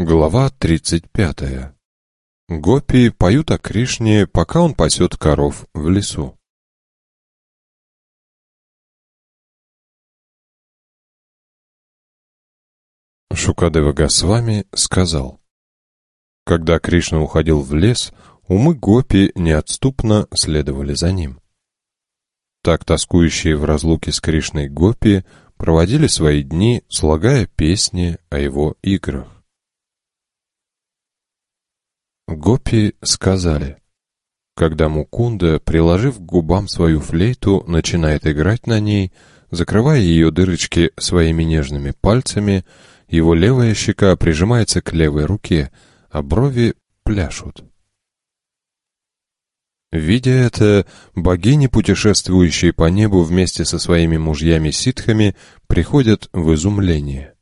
Глава 35. Гопи поют о Кришне, пока он пасет коров в лесу. Шукадева Госвами сказал, Когда Кришна уходил в лес, умы Гопи неотступно следовали за ним. Так тоскующие в разлуке с Кришной Гопи проводили свои дни, слагая песни о его играх. Гопи сказали, когда Мукунда, приложив к губам свою флейту, начинает играть на ней, закрывая ее дырочки своими нежными пальцами, его левая щека прижимается к левой руке, а брови пляшут. Видя это, богини, путешествующие по небу вместе со своими мужьями-ситхами, приходят в изумление.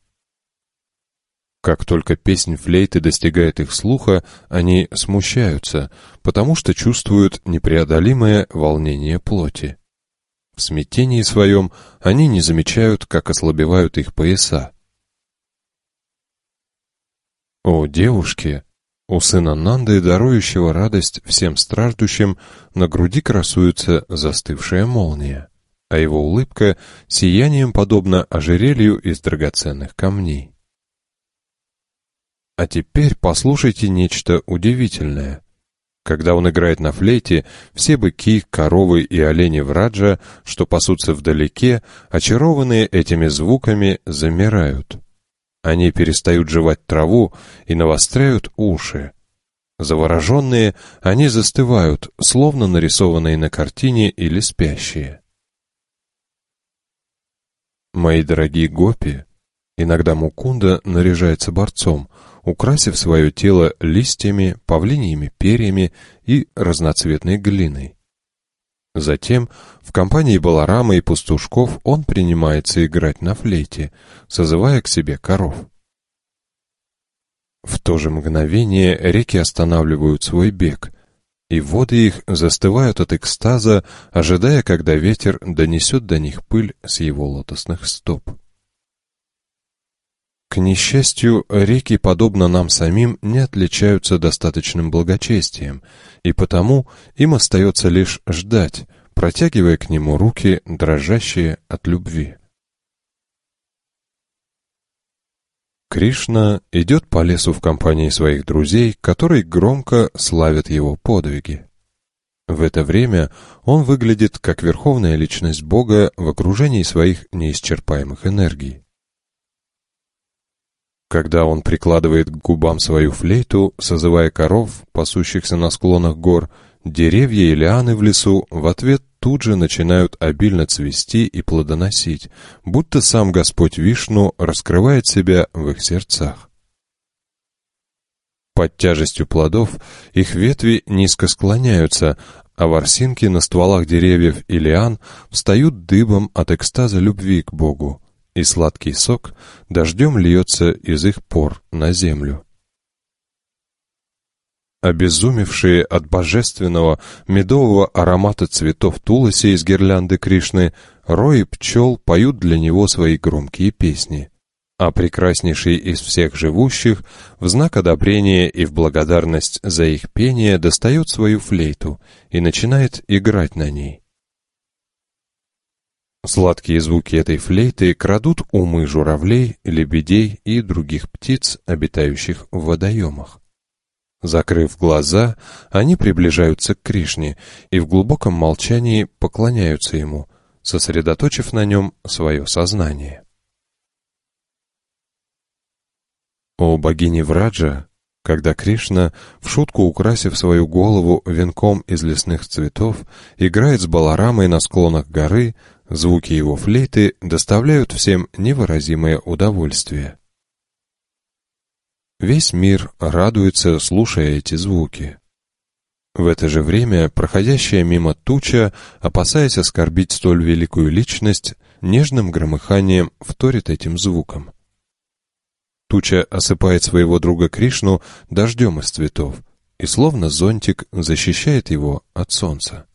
Как только песнь флейты достигает их слуха, они смущаются, потому что чувствуют непреодолимое волнение плоти. В смятении своем они не замечают, как ослабевают их пояса. О, девушки! У сына Нанды, дарующего радость всем страждущим, на груди красуется застывшая молния, а его улыбка сиянием подобна ожерелью из драгоценных камней. А теперь послушайте нечто удивительное. Когда он играет на флейте, все быки, коровы и олени в Раджа, что пасутся вдалеке, очарованные этими звуками, замирают. Они перестают жевать траву и навостряют уши. Завороженные, они застывают, словно нарисованные на картине или спящие. Мои дорогие гопи, иногда Мукунда наряжается борцом — украсив свое тело листьями, павлиньими перьями и разноцветной глиной. Затем в компании Баларама и пастушков он принимается играть на флейте, созывая к себе коров. В то же мгновение реки останавливают свой бег, и воды их застывают от экстаза, ожидая, когда ветер донесет до них пыль с его лотосных стоп. К несчастью, реки, подобно нам самим, не отличаются достаточным благочестием, и потому им остается лишь ждать, протягивая к нему руки, дрожащие от любви. Кришна идет по лесу в компании своих друзей, которые громко славят его подвиги. В это время он выглядит как верховная личность Бога в окружении своих неисчерпаемых энергий. Когда он прикладывает к губам свою флейту, созывая коров, пасущихся на склонах гор, деревья и лианы в лесу в ответ тут же начинают обильно цвести и плодоносить, будто сам Господь Вишну раскрывает себя в их сердцах. Под тяжестью плодов их ветви низко склоняются, а ворсинки на стволах деревьев и лиан встают дыбом от экстаза любви к Богу, и сладкий сок дождем льется из их пор на землю. Обезумевшие от божественного медового аромата цветов Туласи из гирлянды Кришны, рои пчел поют для него свои громкие песни. А прекраснейший из всех живущих в знак одобрения и в благодарность за их пение достает свою флейту и начинает играть на ней. Сладкие звуки этой флейты крадут умы журавлей, лебедей и других птиц, обитающих в водоемах. Закрыв глаза, они приближаются к Кришне и в глубоком молчании поклоняются ему, сосредоточив на нем свое сознание. О богине Враджа, когда Кришна, в шутку украсив свою голову венком из лесных цветов, играет с Баларамой на склонах горы, Звуки его флейты доставляют всем невыразимое удовольствие. Весь мир радуется, слушая эти звуки. В это же время проходящая мимо туча, опасаясь оскорбить столь великую личность, нежным громыханием вторит этим звуком. Туча осыпает своего друга Кришну дождем из цветов и словно зонтик защищает его от солнца.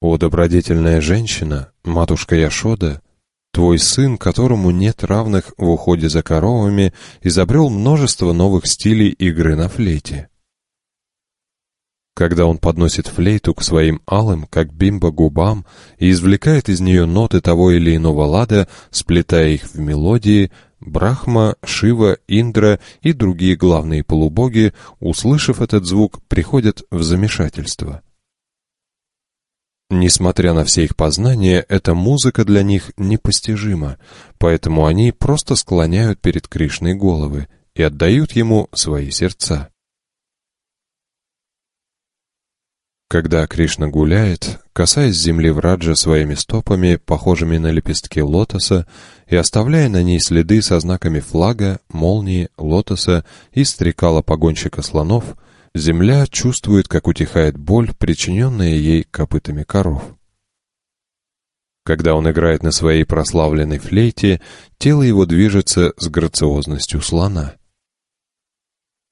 О, добродетельная женщина, матушка Яшода, Твой сын, которому нет равных в уходе за коровами, изобрел множество новых стилей игры на флейте. Когда он подносит флейту к своим алым, как бимба, губам и извлекает из нее ноты того или иного лада, сплетая их в мелодии, Брахма, Шива, Индра и другие главные полубоги, услышав этот звук, приходят в замешательство. Несмотря на все их познания, эта музыка для них непостижима, поэтому они просто склоняют перед Кришной головы и отдают ему свои сердца. Когда Кришна гуляет, касаясь земли Враджа своими стопами, похожими на лепестки лотоса, и оставляя на ней следы со знаками флага, молнии, лотоса и стрекала погонщика слонов — Земля чувствует, как утихает боль, причиненная ей копытами коров. Когда он играет на своей прославленной флейте, тело его движется с грациозностью слона.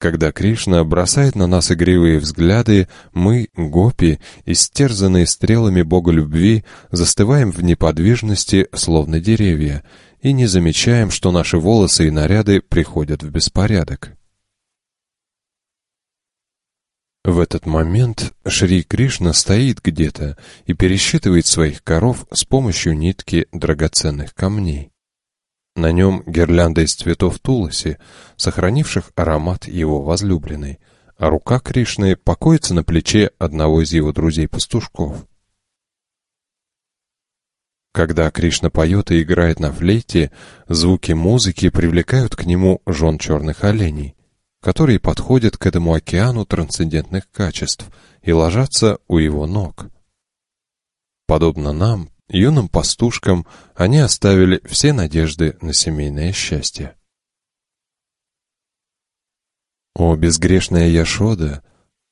Когда Кришна бросает на нас игривые взгляды, мы, гопи, истерзанные стрелами Бога любви, застываем в неподвижности, словно деревья, и не замечаем, что наши волосы и наряды приходят в беспорядок. В этот момент Шри Кришна стоит где-то и пересчитывает своих коров с помощью нитки драгоценных камней. На нем гирлянда из цветов туласи, сохранивших аромат его возлюбленной, а рука Кришны покоится на плече одного из его друзей-пастушков. Когда Кришна поет и играет на флейте, звуки музыки привлекают к нему жен черных оленей которые подходят к этому океану трансцендентных качеств и ложатся у его ног. Подобно нам, юным пастушкам, они оставили все надежды на семейное счастье. О, безгрешная Яшода!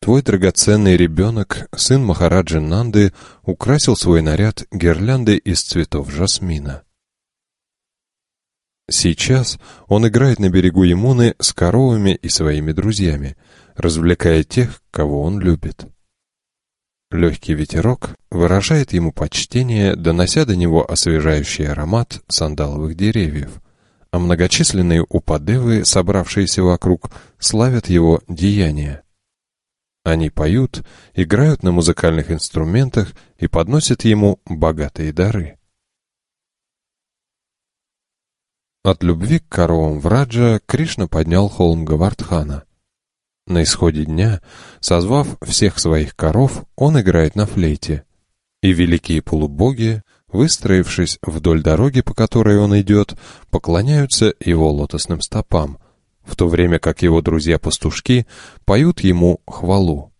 Твой драгоценный ребенок, сын Махараджи Нанды, украсил свой наряд гирляндой из цветов жасмина. Сейчас он играет на берегу Емуны с коровами и своими друзьями, развлекая тех, кого он любит. Легкий ветерок выражает ему почтение, донося до него освежающий аромат сандаловых деревьев, а многочисленные упадевы, собравшиеся вокруг, славят его деяния. Они поют, играют на музыкальных инструментах и подносят ему богатые дары. От любви к коровам Враджа Кришна поднял холм Гавардхана. На исходе дня, созвав всех своих коров, он играет на флейте. И великие полубоги, выстроившись вдоль дороги, по которой он идет, поклоняются его лотосным стопам, в то время как его друзья-пастушки поют ему хвалу.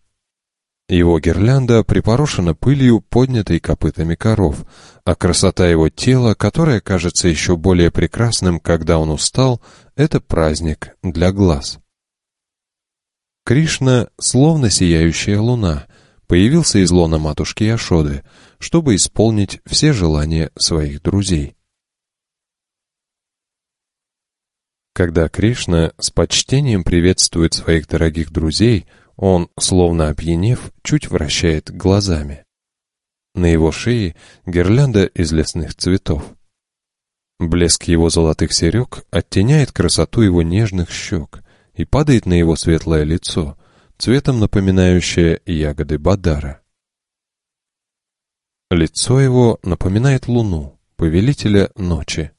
Его гирлянда припорошена пылью, поднятой копытами коров, а красота его тела, которая кажется еще более прекрасным, когда он устал, это праздник для глаз. Кришна, словно сияющая луна, появился из лона матушки Яшоды, чтобы исполнить все желания своих друзей. Когда Кришна с почтением приветствует своих дорогих друзей, он, словно опьянев, чуть вращает глазами. На его шее гирлянда из лесных цветов. Блеск его золотых серег оттеняет красоту его нежных щек и падает на его светлое лицо, цветом напоминающее ягоды Бадара. Лицо его напоминает луну, повелителя ночи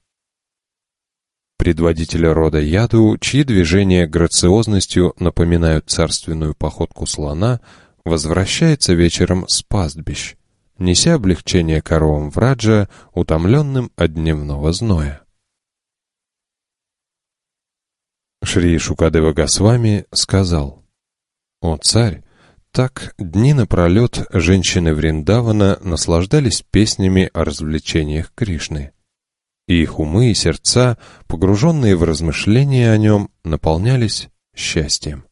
предводителя рода Яду, чьи движения грациозностью напоминают царственную походку слона, возвращается вечером с пастбищ, неся облегчение коровам Враджа, утомленным от дневного зноя. Шри Шукадева Госвами сказал, «О царь, так дни напролет женщины Вриндавана наслаждались песнями о развлечениях Кришны и их умы и сердца, погруженные в размышления о нем, наполнялись счастьем.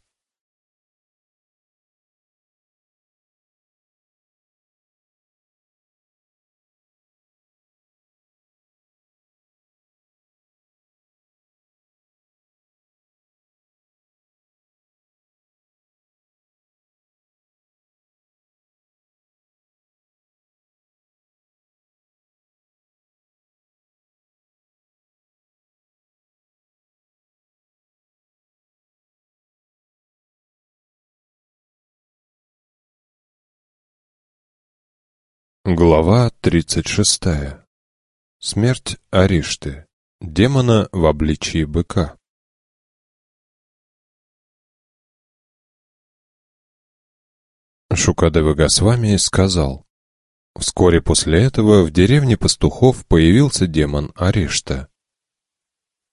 Глава 36. Смерть Аришты. Демона в обличии быка. Шукадева Госвами сказал, Вскоре после этого в деревне пастухов появился демон Аришта.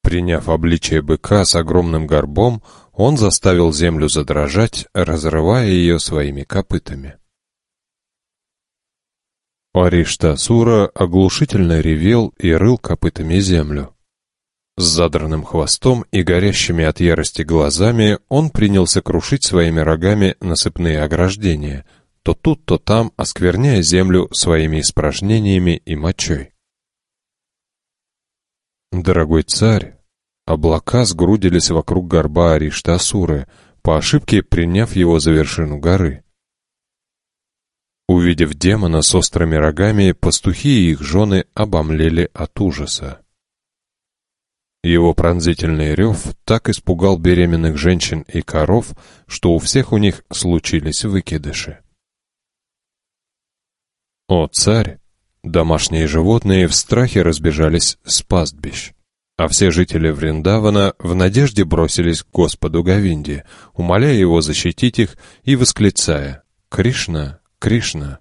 Приняв обличие быка с огромным горбом, он заставил землю задрожать, разрывая ее своими копытами. Ариштасура оглушительно ревел и рыл копытами землю. С задранным хвостом и горящими от ярости глазами он принялся крушить своими рогами насыпные ограждения, то тут, то там, оскверняя землю своими испражнениями и мочой. Дорогой царь, облака сгрудились вокруг горба Ариштасуры, по ошибке приняв его за вершину горы. Увидев демона с острыми рогами, пастухи и их жены обомлели от ужаса. Его пронзительный рев так испугал беременных женщин и коров, что у всех у них случились выкидыши. О, царь! Домашние животные в страхе разбежались с пастбищ, а все жители Вриндавана в надежде бросились к Господу Гавинде, умоляя его защитить их и восклицая «Кришна, Кришна.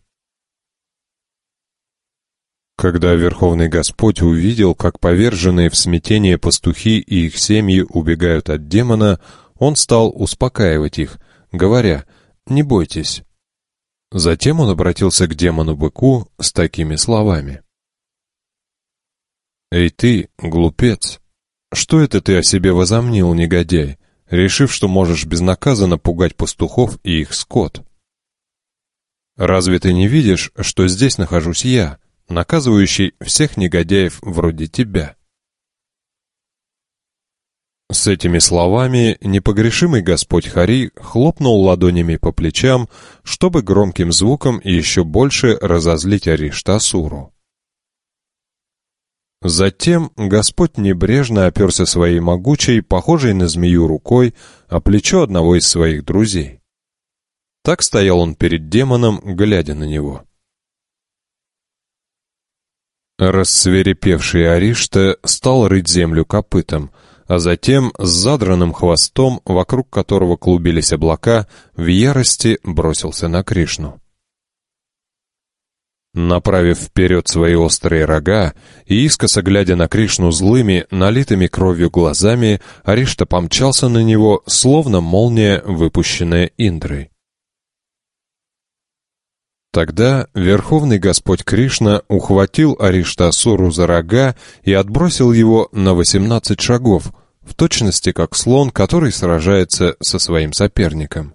Когда Верховный Господь увидел, как поверженные в смятение пастухи и их семьи убегают от демона, он стал успокаивать их, говоря «Не бойтесь». Затем он обратился к демону-быку с такими словами. «Эй ты, глупец! Что это ты о себе возомнил, негодяй, решив, что можешь безнаказанно пугать пастухов и их скот?» Разве ты не видишь, что здесь нахожусь я, наказывающий всех негодяев вроде тебя?» С этими словами непогрешимый Господь Хари хлопнул ладонями по плечам, чтобы громким звуком еще больше разозлить Ариштасуру. Затем Господь небрежно оперся своей могучей, похожей на змею рукой, о плечо одного из своих друзей. Так стоял он перед демоном, глядя на него. Рассверепевший Аришта стал рыть землю копытом, а затем с задранным хвостом, вокруг которого клубились облака, в ярости бросился на Кришну. Направив вперед свои острые рога и искоса глядя на Кришну злыми, налитыми кровью глазами, Аришта помчался на него, словно молния, выпущенная Индрой. Тогда Верховный Господь Кришна ухватил Ариштасуру за рога и отбросил его на восемнадцать шагов, в точности как слон, который сражается со своим соперником.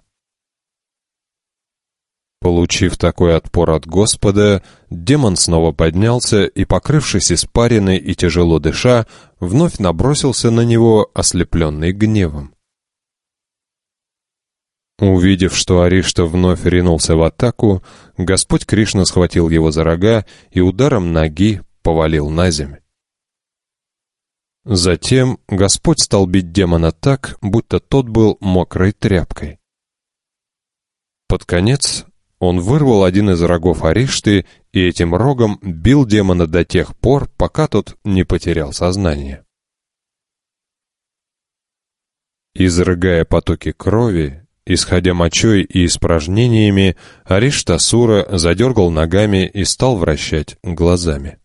Получив такой отпор от Господа, демон снова поднялся и, покрывшись испариной и тяжело дыша, вновь набросился на него, ослепленный гневом. Увидев, что Аришта вновь ринулся в атаку, Господь Кришна схватил его за рога и ударом ноги повалил на землю. Затем Господь стал бить демона так, будто тот был мокрой тряпкой. Под конец он вырвал один из рогов Аришты и этим рогом бил демона до тех пор, пока тот не потерял сознание. Изрыгая потоки крови, Исходя мочой и испражнениями, Ариштасура задергал ногами и стал вращать глазами.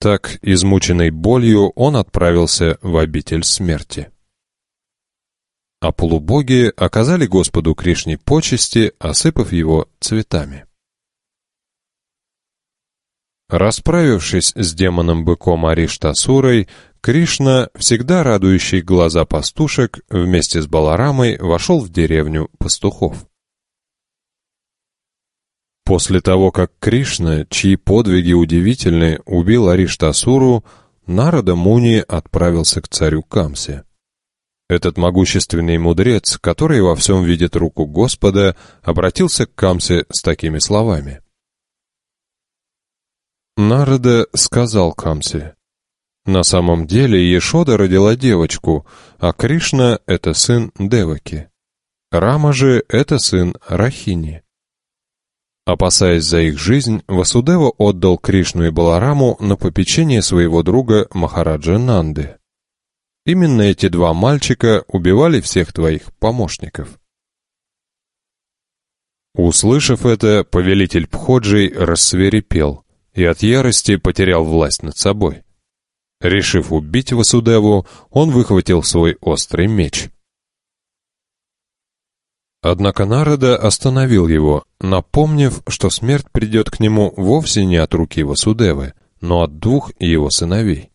Так, измученный болью, он отправился в обитель смерти. А полубоги оказали Господу Кришне почести, осыпав его цветами. Расправившись с демоном-быком Ариштасурой, Кришна, всегда радующий глаза пастушек, вместе с Баларамой вошел в деревню пастухов. После того, как Кришна, чьи подвиги удивительны, убил Ариштасуру, Нарада Муни отправился к царю Камсе. Этот могущественный мудрец, который во всем видит руку Господа, обратился к Камсе с такими словами. Нарада сказал Камсе, на самом деле Ешода родила девочку, а Кришна — это сын Деваки. Рама же — это сын Рахини. Опасаясь за их жизнь, Васудева отдал Кришну и Балараму на попечение своего друга Махараджа Нанды. Именно эти два мальчика убивали всех твоих помощников. Услышав это, повелитель Пходжий рассверепел и от ярости потерял власть над собой. Решив убить Васудеву, он выхватил свой острый меч. Однако Народа остановил его, напомнив, что смерть придет к нему вовсе не от руки Васудевы, но от двух его сыновей.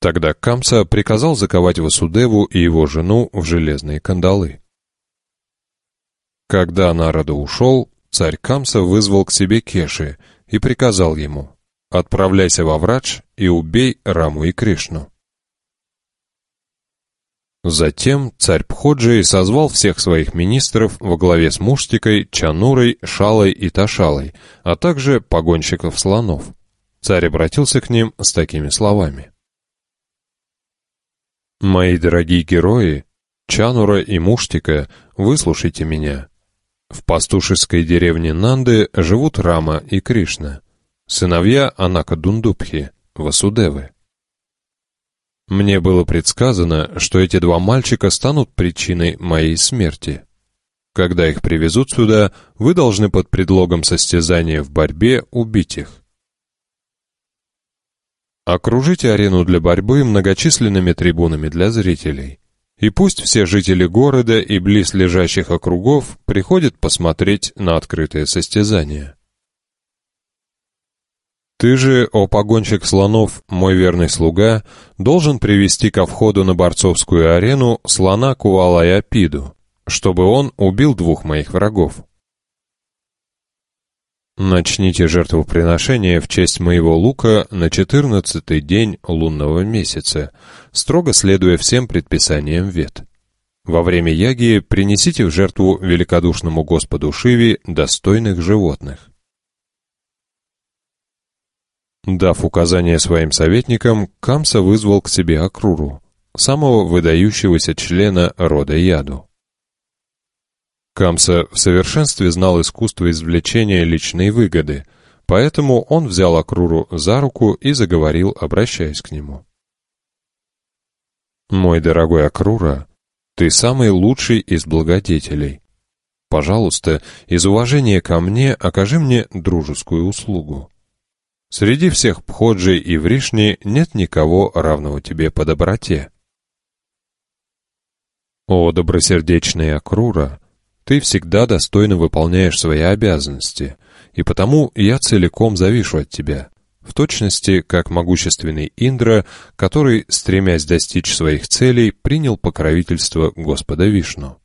Тогда Камса приказал заковать Васудеву и его жену в железные кандалы. Когда Народа ушел, царь Камса вызвал к себе Кеши и приказал ему «Отправляйся во врач и убей Раму и Кришну». Затем царь Пходжи созвал всех своих министров во главе с Муштикой, Чанурой, Шалой и Ташалой, а также погонщиков слонов. Царь обратился к ним с такими словами. «Мои дорогие герои, Чанура и Муштика, выслушайте меня. В пастушеской деревне Нанды живут Рама и Кришна, сыновья Анака Дундубхи, Васудевы. Мне было предсказано, что эти два мальчика станут причиной моей смерти. Когда их привезут сюда, вы должны под предлогом состязания в борьбе убить их. Окружите арену для борьбы многочисленными трибунами для зрителей. И пусть все жители города и близлежащих округов приходят посмотреть на открытое состязание. Ты же, о погонщик слонов, мой верный слуга, должен привести ко входу на борцовскую арену слона Кувалая-Пиду, чтобы он убил двух моих врагов. Начните жертвоприношение в честь моего лука на четырнадцатый день лунного месяца, строго следуя всем предписаниям вет. Во время яги принесите в жертву великодушному Господу Шиви достойных животных. Дав указание своим советникам, Камса вызвал к себе Акруру, самого выдающегося члена рода Яду. Камса в совершенстве знал искусство извлечения личной выгоды, поэтому он взял Акруру за руку и заговорил, обращаясь к нему. «Мой дорогой Акрура, ты самый лучший из благодетелей. Пожалуйста, из уважения ко мне окажи мне дружескую услугу. Среди всех Пходжи и Вришни нет никого равного тебе по доброте. О, добросердечная Акрура, ты всегда достойно выполняешь свои обязанности, и потому я целиком завишу от тебя, в точности, как могущественный Индра, который, стремясь достичь своих целей, принял покровительство Господа Вишну.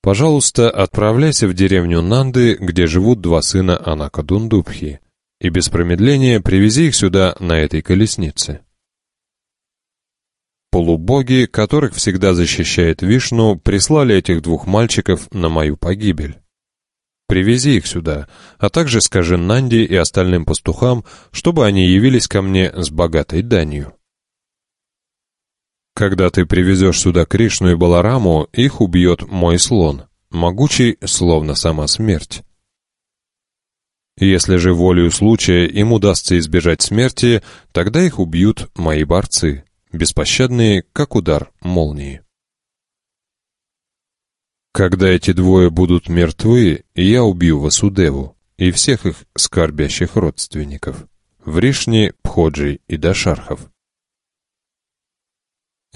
Пожалуйста, отправляйся в деревню Нанды, где живут два сына Анака Дундубхи, и без промедления привези их сюда на этой колеснице. Полубоги, которых всегда защищает Вишну, прислали этих двух мальчиков на мою погибель. Привези их сюда, а также скажи Нанди и остальным пастухам, чтобы они явились ко мне с богатой данью. Когда ты привезешь сюда Кришну и Балараму, их убьет мой слон, могучий, словно сама смерть. Если же волею случая им удастся избежать смерти, тогда их убьют мои борцы, беспощадные, как удар молнии. Когда эти двое будут мертвы, я убью Васудеву и всех их скорбящих родственников, Вришни, Пходжи и Дашархов.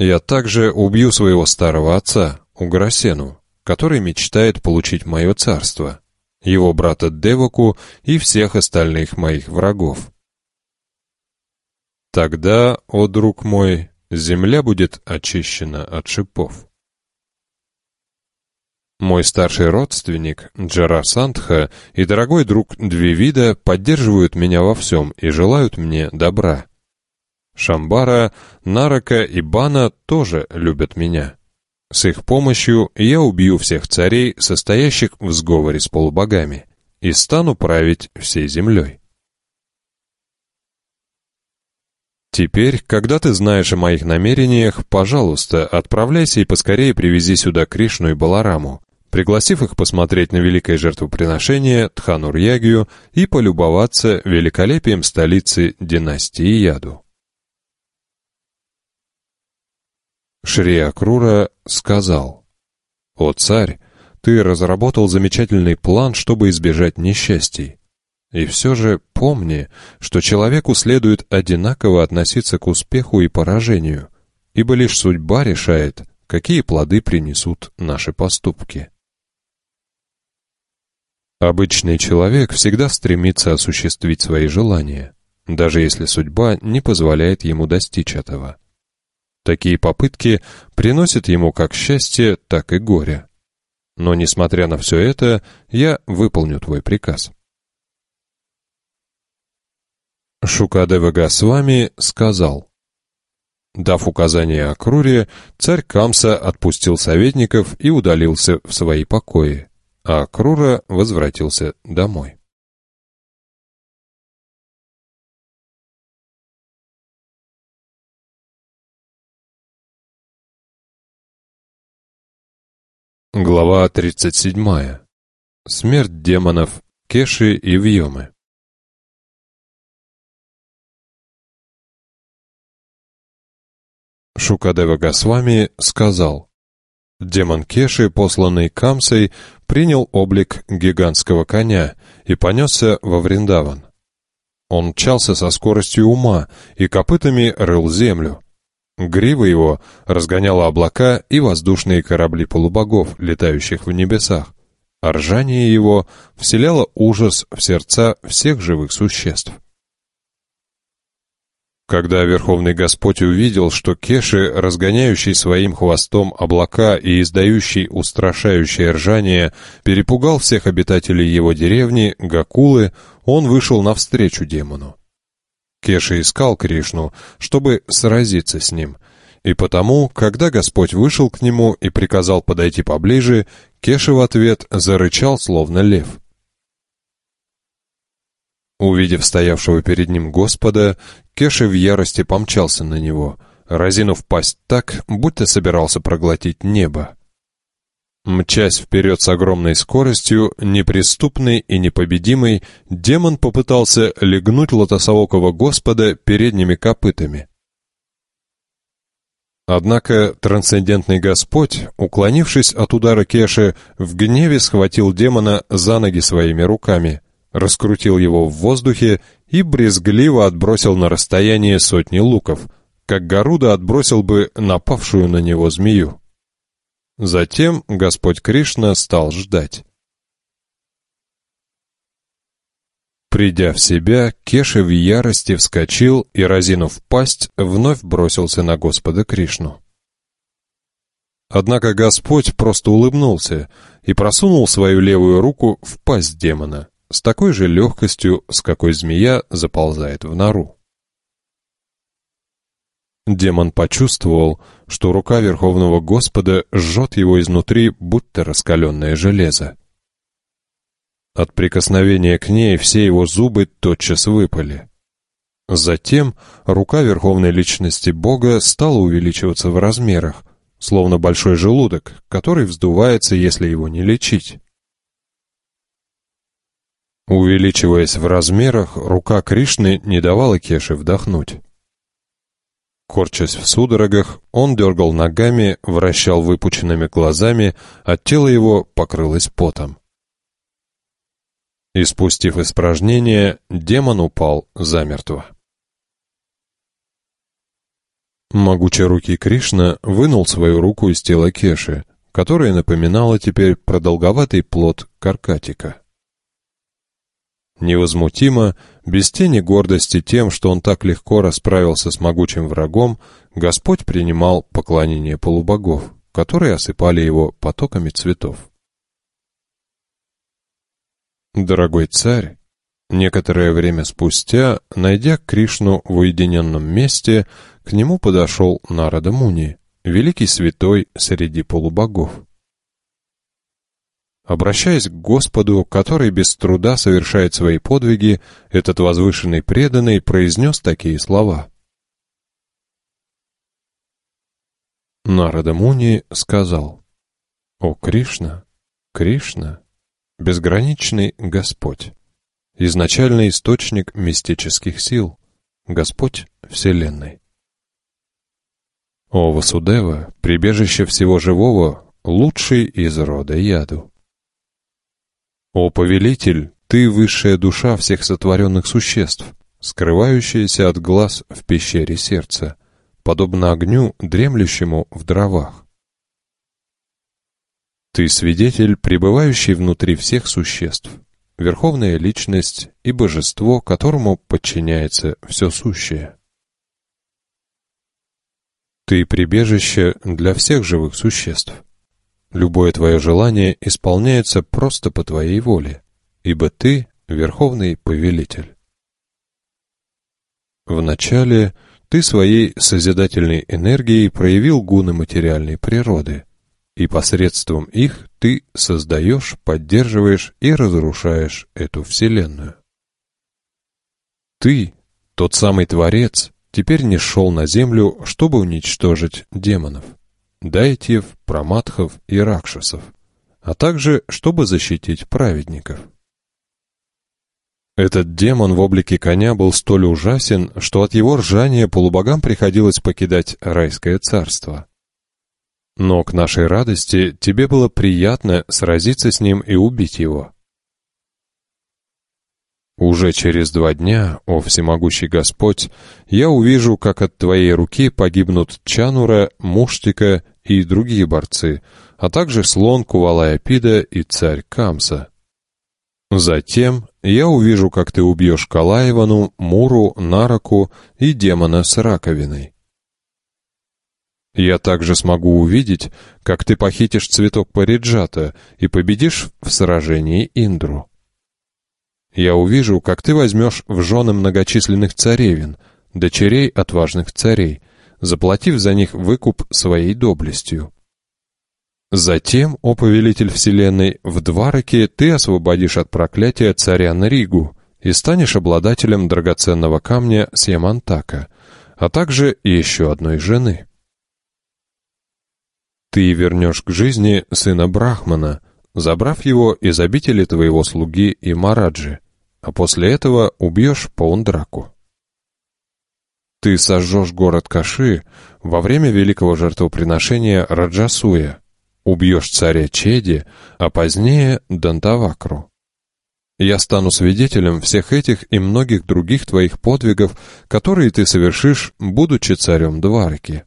Я также убью своего старого отца, Уграсену, который мечтает получить мое царство, его брата Деваку и всех остальных моих врагов. Тогда, о друг мой, земля будет очищена от шипов. Мой старший родственник Джарасантха и дорогой друг Двивида поддерживают меня во всем и желают мне добра. Шамбара, Нарака и Бана тоже любят меня. С их помощью я убью всех царей, состоящих в сговоре с полубогами, и стану править всей землей. Теперь, когда ты знаешь о моих намерениях, пожалуйста, отправляйся и поскорее привези сюда Кришну и Балараму, пригласив их посмотреть на великое жертвоприношение Тханур-Ягию и полюбоваться великолепием столицы династии Яду. Шри Акрура сказал, «О царь, ты разработал замечательный план, чтобы избежать несчастий. И все же помни, что человеку следует одинаково относиться к успеху и поражению, ибо лишь судьба решает, какие плоды принесут наши поступки. Обычный человек всегда стремится осуществить свои желания, даже если судьба не позволяет ему достичь этого. Такие попытки приносят ему как счастье, так и горе. Но, несмотря на все это, я выполню твой приказ. Шукадева Госвами сказал, Дав указание Акруре, царь Камса отпустил советников и удалился в свои покои, а Акрура возвратился домой. Глава 37. Смерть демонов, Кеши и Вьемы. Шукадева Госвами сказал, «Демон Кеши, посланный Камсой, принял облик гигантского коня и понесся во Вриндаван. Он мчался со скоростью ума и копытами рыл землю. Грива его разгоняла облака и воздушные корабли полубогов, летающих в небесах, а ржание его вселяло ужас в сердца всех живых существ. Когда Верховный Господь увидел, что Кеши, разгоняющий своим хвостом облака и издающий устрашающее ржание, перепугал всех обитателей его деревни, Гакулы, он вышел навстречу демону. Кеша искал Кришну, чтобы сразиться с ним, и потому, когда Господь вышел к нему и приказал подойти поближе, Кеша в ответ зарычал, словно лев. Увидев стоявшего перед ним Господа, Кеша в ярости помчался на него, разинув пасть так, будто собирался проглотить небо. Мчась вперед с огромной скоростью, неприступный и непобедимый, демон попытался легнуть лотосоокого Господа передними копытами. Однако трансцендентный Господь, уклонившись от удара Кеши, в гневе схватил демона за ноги своими руками — раскрутил его в воздухе и брезгливо отбросил на расстояние сотни луков, как Гаруда отбросил бы напавшую на него змею. Затем Господь Кришна стал ждать. Придя в себя, Кеша в ярости вскочил и, разинув пасть, вновь бросился на Господа Кришну. Однако Господь просто улыбнулся и просунул свою левую руку в пасть демона с такой же легкостью, с какой змея заползает в нору. Демон почувствовал, что рука Верховного Господа жжет его изнутри, будто раскаленное железо. От прикосновения к ней все его зубы тотчас выпали. Затем рука Верховной Личности Бога стала увеличиваться в размерах, словно большой желудок, который вздувается, если его не лечить. Увеличиваясь в размерах, рука Кришны не давала Кеше вдохнуть. Корчась в судорогах, он дергал ногами, вращал выпученными глазами, а тело его покрылось потом. Испустив испражнение, демон упал замертво. Могучерукий Кришна вынул свою руку из тела Кеши, которая напоминала теперь продолговатый плод каркатика. Невозмутимо, без тени гордости тем, что он так легко расправился с могучим врагом, Господь принимал поклонение полубогов, которые осыпали его потоками цветов. Дорогой царь, некоторое время спустя, найдя Кришну в уединенном месте, к нему подошел Нарада Муни, великий святой среди полубогов. Обращаясь к Господу, который без труда совершает свои подвиги, этот возвышенный преданный произнес такие слова. Нарада Муни сказал, «О Кришна, Кришна — безграничный Господь, изначальный источник мистических сил, Господь Вселенной. О Васудева, прибежище всего живого, лучший из рода яду. О повелитель, ты высшая душа всех сотворенных существ, скрывающаяся от глаз в пещере сердца, подобно огню, дремлющему в дровах. Ты свидетель, пребывающий внутри всех существ, верховная личность и божество, которому подчиняется все сущее. Ты прибежище для всех живых существ. Любое твое желание исполняется просто по твоей воле, ибо ты — верховный повелитель. Вначале ты своей созидательной энергией проявил гуны материальной природы, и посредством их ты создаешь, поддерживаешь и разрушаешь эту Вселенную. Ты, тот самый Творец, теперь не шел на землю, чтобы уничтожить демонов, дайтьев, проматхов и ракшасов, а также чтобы защитить праведников. Этот демон в облике коня был столь ужасен, что от его ржания полубогам приходилось покидать райское царство. Но к нашей радости тебе было приятно сразиться с ним и убить его. Уже через два дня, о всемогущий Господь, я увижу, как от твоей руки погибнут Чанура, Муштика и другие борцы, а также слон Кувалая Пида и царь Камса. Затем я увижу, как ты убьешь Калаевану, Муру, Нараку и демона с раковиной. Я также смогу увидеть, как ты похитишь цветок Париджата и победишь в сражении Индру. Я увижу, как ты возьмешь в жены многочисленных царевин, дочерей отважных царей, заплатив за них выкуп своей доблестью. Затем, о повелитель вселенной, в Двараке ты освободишь от проклятия царя Наригу и станешь обладателем драгоценного камня Сьямантака, а также еще одной жены. Ты вернешь к жизни сына Брахмана, забрав его из обители твоего слуги и Мараджи, а после этого убьешь Паундраку. Ты сожжешь город Каши во время великого жертвоприношения Раджасуя, Убьешь царя Чеди, а позднее Дантавакру. Я стану свидетелем всех этих и многих других твоих подвигов, которые ты совершишь, будучи царем Дварки.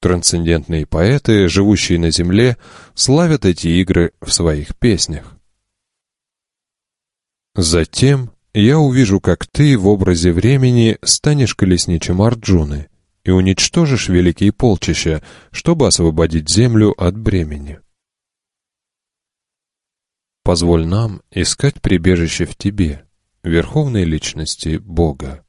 Трансцендентные поэты, живущие на земле, славят эти игры в своих песнях. Затем я увижу, как ты в образе времени станешь колесничем Арджуны, и уничтожишь великие полчища, чтобы освободить землю от бремени. Позволь нам искать прибежище в Тебе, верховной личности Бога.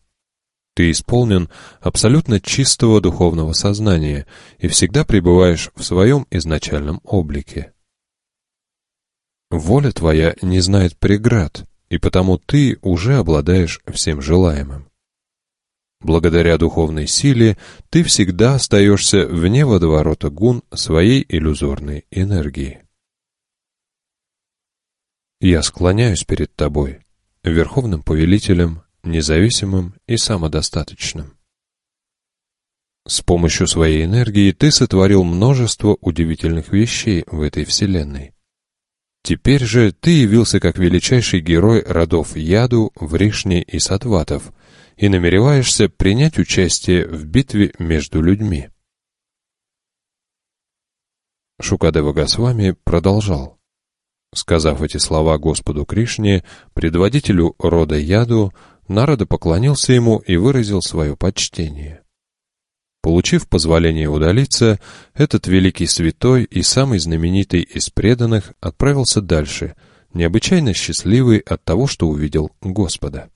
Ты исполнен абсолютно чистого духовного сознания и всегда пребываешь в своем изначальном облике. Воля Твоя не знает преград, и потому Ты уже обладаешь всем желаемым. Благодаря духовной силе ты всегда остаешься вне водоворота гун своей иллюзорной энергии. Я склоняюсь перед тобой, верховным повелителем, независимым и самодостаточным. С помощью своей энергии ты сотворил множество удивительных вещей в этой вселенной. Теперь же ты явился как величайший герой родов Яду, Вришни и Сатватов — и намереваешься принять участие в битве между людьми. Шукадева Госвами продолжал. Сказав эти слова Господу Кришне, предводителю рода Яду, Нарада поклонился ему и выразил свое почтение. Получив позволение удалиться, этот великий святой и самый знаменитый из преданных отправился дальше, необычайно счастливый от того, что увидел Господа.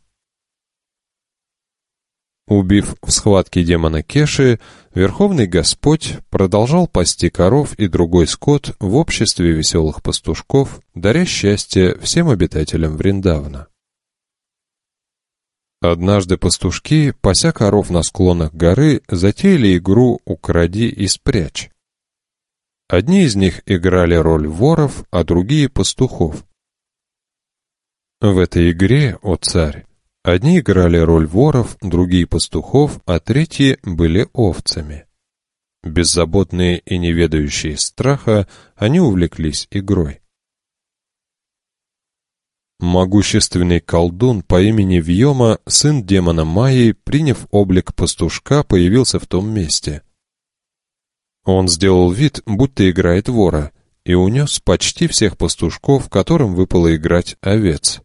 Убив в схватке демона Кеши, Верховный Господь продолжал пасти коров и другой скот в обществе веселых пастушков, даря счастье всем обитателям Вриндавна. Однажды пастушки, пася коров на склонах горы, затеяли игру «Укради и спрячь». Одни из них играли роль воров, а другие — пастухов. В этой игре, о царь, одни играли роль воров, другие — пастухов, а третьи были овцами. Беззаботные и не ведающие страха, они увлеклись игрой. Могущественный колдун по имени Вьома, сын демона Майи, приняв облик пастушка, появился в том месте. Он сделал вид, будто играет вора, и унес почти всех пастушков, которым выпало играть овец.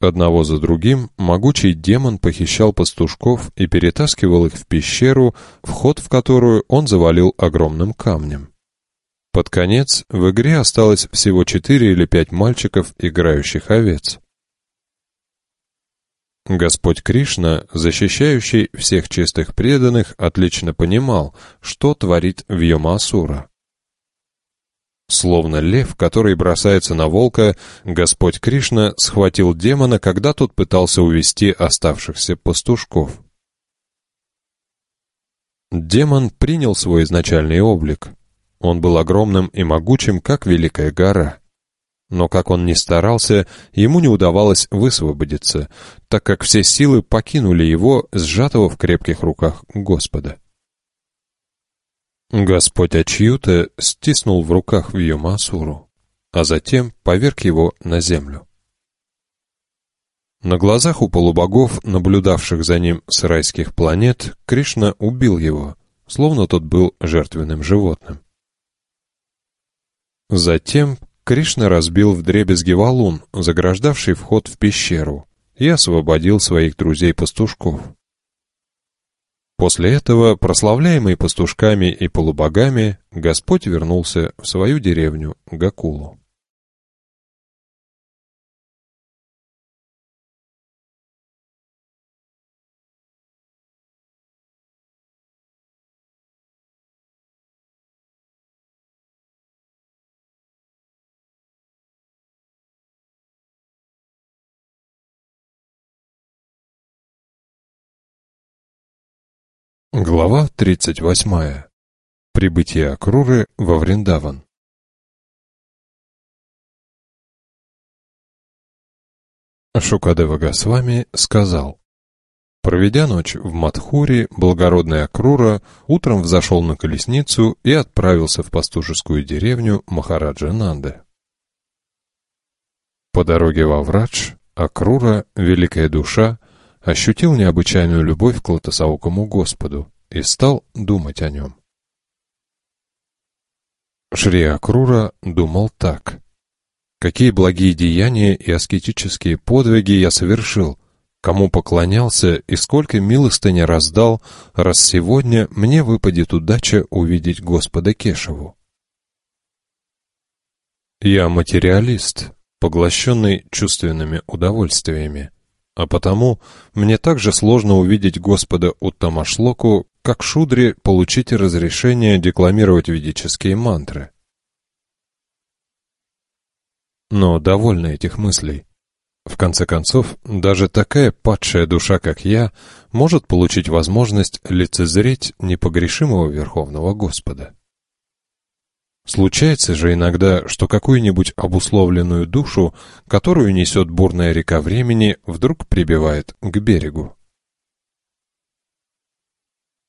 Одного за другим могучий демон похищал пастушков и перетаскивал их в пещеру, вход в которую он завалил огромным камнем. Под конец в игре осталось всего четыре или пять мальчиков, играющих овец. Господь Кришна, защищающий всех чистых преданных, отлично понимал, что творит Вьомасура. Словно лев, который бросается на волка, Господь Кришна схватил демона, когда тот пытался увести оставшихся пастушков. Демон принял свой изначальный облик. Он был огромным и могучим, как великая гора. Но как он ни старался, ему не удавалось высвободиться, так как все силы покинули его, сжатого в крепких руках Господа. Господь Ачьюта стиснул в руках Вьюмасуру, а затем поверг его на землю. На глазах у полубогов, наблюдавших за ним с райских планет, Кришна убил его, словно тот был жертвенным животным. Затем Кришна разбил вдребезги валун, заграждавший вход в пещеру, и освободил своих друзей-пастушков. После этого, прославляемый пастушками и полубогами, Господь вернулся в свою деревню Гакулу. Глава 38. Прибытие Акруры во Вриндаван. Шукадева Госвами сказал, Проведя ночь в Мадхуре, благородный Акрура утром взошел на колесницу и отправился в пастушескую деревню Махараджа Нанды. По дороге во Врадж Акрура, великая душа, ощутил необычайную любовь к Лотосаукому Господу и стал думать о нем. Шри Акрура думал так. Какие благие деяния и аскетические подвиги я совершил, кому поклонялся и сколько милостыни раздал, раз сегодня мне выпадет удача увидеть Господа Кешеву. Я материалист, поглощенный чувственными удовольствиями. А потому мне также сложно увидеть Господа Уттамашлоку, как Шудре получить разрешение декламировать ведические мантры. Но довольно этих мыслей. В конце концов, даже такая падшая душа, как я, может получить возможность лицезреть непогрешимого Верховного Господа. Случается же иногда, что какую-нибудь обусловленную душу, которую несет бурная река времени, вдруг прибивает к берегу.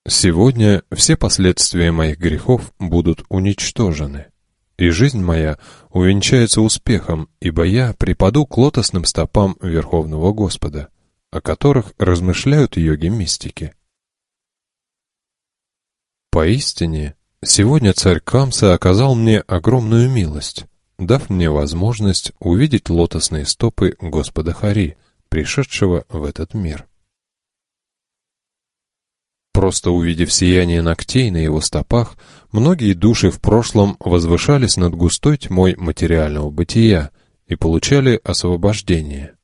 Сегодня все последствия моих грехов будут уничтожены, и жизнь моя увенчается успехом, ибо я припаду к лотосным стопам Верховного Господа, о которых размышляют йоги-мистики. Поистине, Сегодня царь Камса оказал мне огромную милость, дав мне возможность увидеть лотосные стопы Господа Хари, пришедшего в этот мир. Просто увидев сияние ногтей на его стопах, многие души в прошлом возвышались над густой тьмой материального бытия и получали освобождение.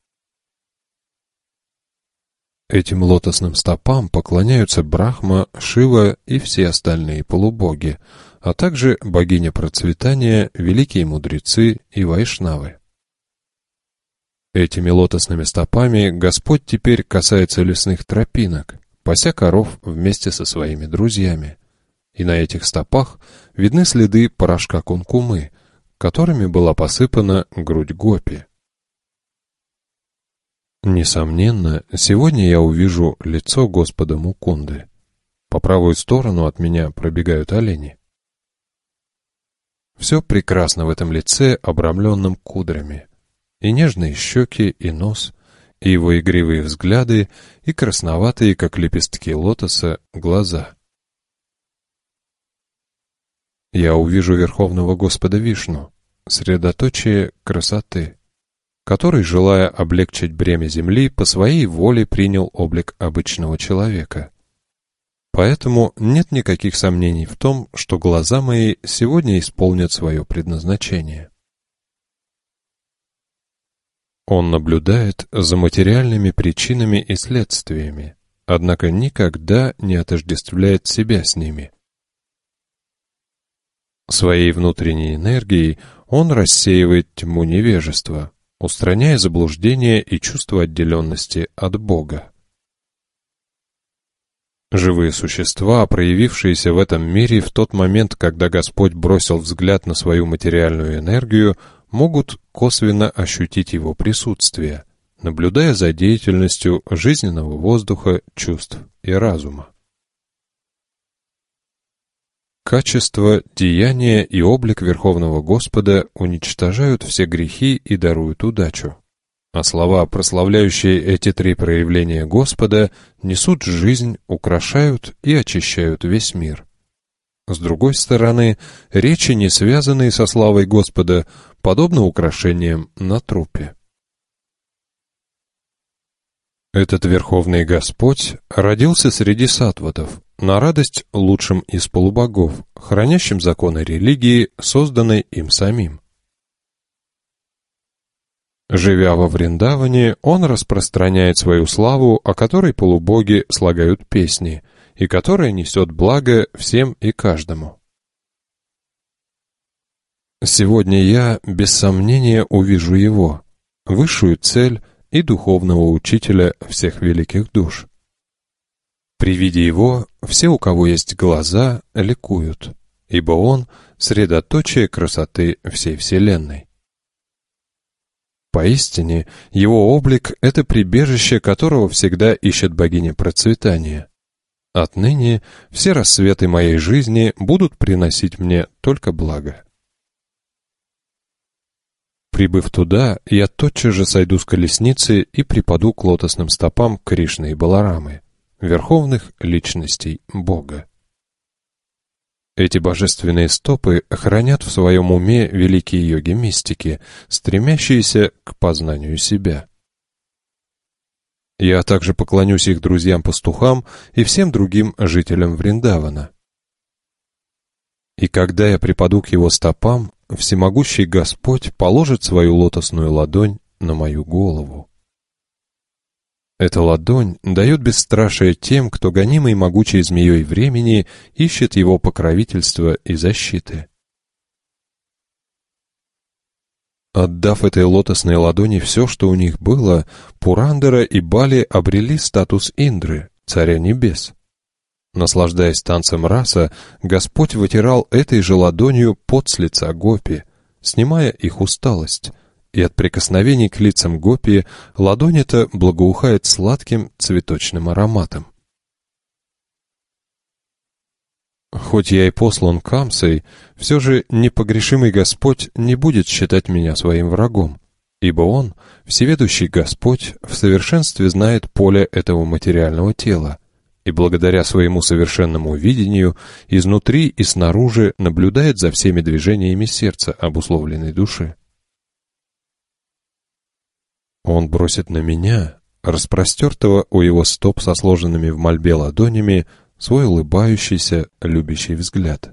Этим лотосным стопам поклоняются Брахма, Шива и все остальные полубоги, а также богиня процветания, великие мудрецы и вайшнавы. Этими лотосными стопами Господь теперь касается лесных тропинок, пася коров вместе со своими друзьями, и на этих стопах видны следы порошка кункумы, которыми была посыпана грудь гопи. Несомненно, сегодня я увижу лицо Господа Мукунды. По правую сторону от меня пробегают олени. Все прекрасно в этом лице, обрамленном кудрями. И нежные щеки, и нос, и его игривые взгляды, и красноватые, как лепестки лотоса, глаза. Я увижу Верховного Господа Вишну, средоточие красоты который, желая облегчить бремя земли, по своей воле принял облик обычного человека. Поэтому нет никаких сомнений в том, что глаза мои сегодня исполнят свое предназначение. Он наблюдает за материальными причинами и следствиями, однако никогда не отождествляет себя с ними. Своей внутренней энергией он рассеивает тьму невежества, устраняя заблуждение и чувство отделенности от Бога. Живые существа, проявившиеся в этом мире в тот момент, когда Господь бросил взгляд на свою материальную энергию, могут косвенно ощутить его присутствие, наблюдая за деятельностью жизненного воздуха, чувств и разума. Качество, деяние и облик Верховного Господа уничтожают все грехи и даруют удачу. А слова, прославляющие эти три проявления Господа, несут жизнь, украшают и очищают весь мир. С другой стороны, речи, не связанные со славой Господа, подобны украшениям на трупе. Этот Верховный Господь родился среди сатватов, на радость лучшим из полубогов, хранящим законы религии, созданной им самим. Живя во Вриндаване, он распространяет свою славу, о которой полубоги слагают песни, и которая несет благо всем и каждому. Сегодня я, без сомнения, увижу его, высшую цель и духовного учителя всех великих душ. При виде его все, у кого есть глаза, ликуют, ибо он — средоточие красоты всей Вселенной. Поистине, его облик — это прибежище, которого всегда ищет богиня процветания. Отныне все рассветы моей жизни будут приносить мне только благо. Прибыв туда, я тотчас же сойду с колесницы и припаду к лотосным стопам Кришны и Баларамы верховных личностей Бога. Эти божественные стопы хранят в своем уме великие йоги-мистики, стремящиеся к познанию себя. Я также поклонюсь их друзьям-пастухам и всем другим жителям Вриндавана. И когда я припаду к его стопам, всемогущий Господь положит свою лотосную ладонь на мою голову. Эта ладонь дает бесстрашие тем, кто гонимый могучей змеей времени ищет его покровительства и защиты. Отдав этой лотосной ладони все, что у них было, Пурандера и Бали обрели статус Индры, царя небес. Наслаждаясь танцем раса, Господь вытирал этой же ладонью пот с лица Гопи, снимая их усталость, и от прикосновений к лицам гопи ладонь эта благоухает сладким цветочным ароматом. Хоть я и послан Камсой, все же непогрешимый Господь не будет считать меня своим врагом, ибо Он, всеведущий Господь, в совершенстве знает поле этого материального тела, и благодаря своему совершенному видению изнутри и снаружи наблюдает за всеми движениями сердца обусловленной души. Он бросит на меня, распростертого у его стоп со сложенными в мольбе ладонями, свой улыбающийся, любящий взгляд.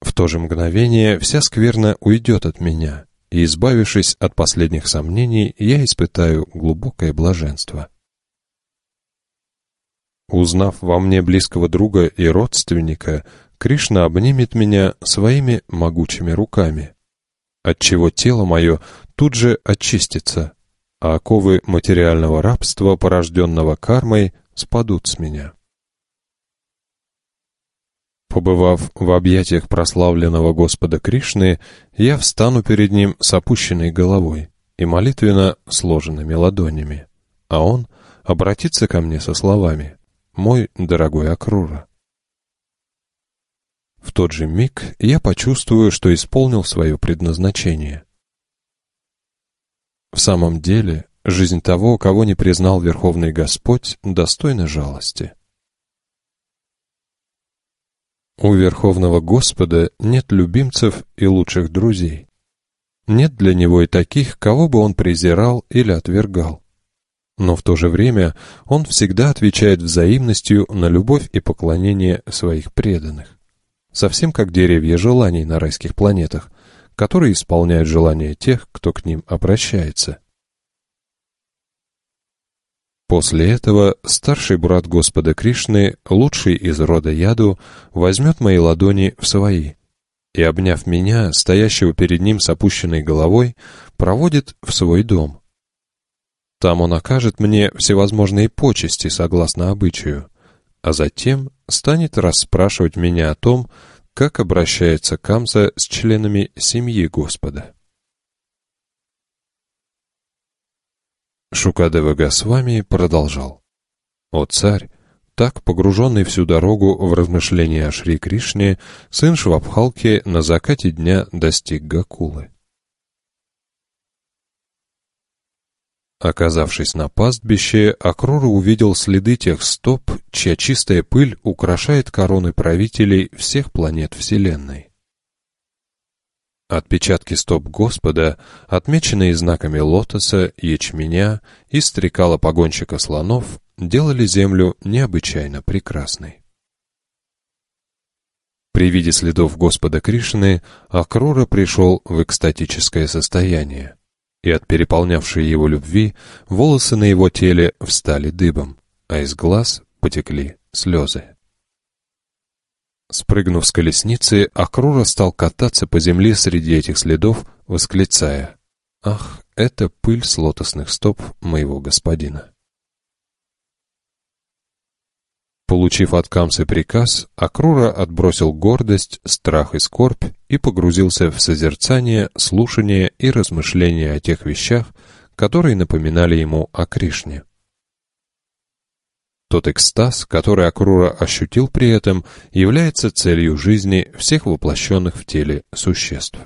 В то же мгновение вся скверна уйдет от меня, и, избавившись от последних сомнений, я испытаю глубокое блаженство. Узнав во мне близкого друга и родственника, Кришна обнимет меня своими могучими руками, отчего тело мое тут же очистится, а оковы материального рабства, порожденного кармой, спадут с меня. Побывав в объятиях прославленного Господа Кришны, я встану перед ним с опущенной головой и молитвенно сложенными ладонями, а он обратится ко мне со словами «Мой дорогой Акрура». В тот же миг я почувствую, что исполнил свое предназначение. В самом деле, жизнь того, кого не признал Верховный Господь, достойна жалости. У Верховного Господа нет любимцев и лучших друзей. Нет для него и таких, кого бы он презирал или отвергал. Но в то же время он всегда отвечает взаимностью на любовь и поклонение своих преданных. Совсем как деревья желаний на райских планетах, которые исполняют желания тех, кто к ним обращается. После этого старший брат Господа Кришны, лучший из рода Яду, возьмет мои ладони в свои и, обняв меня, стоящего перед ним с опущенной головой, проводит в свой дом. Там он окажет мне всевозможные почести согласно обычаю, а затем станет расспрашивать меня о том, как обращается Камса с членами семьи Господа. Шукадева Госвами продолжал. «О царь, так погруженный всю дорогу в размышления о Шри Кришне, сын Швабхалки на закате дня достиг Гакулы. Оказавшись на пастбище, Акрура увидел следы тех стоп, чья чистая пыль украшает короны правителей всех планет Вселенной. Отпечатки стоп Господа, отмеченные знаками лотоса, ячменя и стрекала погонщика слонов, делали землю необычайно прекрасной. При виде следов Господа Кришны Акрура пришел в экстатическое состояние, и от переполнявшей его любви волосы на его теле встали дыбом, а из глаз потекли слезы. Спрыгнув с колесницы, Акрура стал кататься по земле среди этих следов, восклицая «Ах, это пыль с лотосных стоп моего господина». Получив от Камсы приказ, Акрура отбросил гордость, страх и скорбь и погрузился в созерцание, слушание и размышления о тех вещах, которые напоминали ему о Кришне. Тот экстаз, который Акрура ощутил при этом, является целью жизни всех воплощенных в теле существ.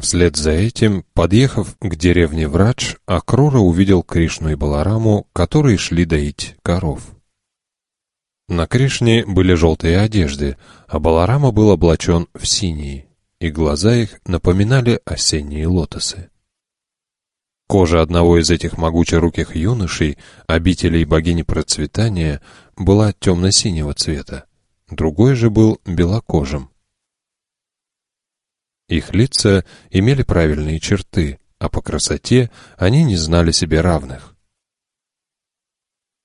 Вслед за этим, подъехав к деревне Врадж, Акрура увидел Кришну и Балараму, которые шли доить коров. На Кришне были желтые одежды, а Баларама был облачен в синие, и глаза их напоминали осенние лотосы. Кожа одного из этих могучеруких юношей, обителей богини процветания, была темно-синего цвета, другой же был белокожим. Их лица имели правильные черты, а по красоте они не знали себе равных.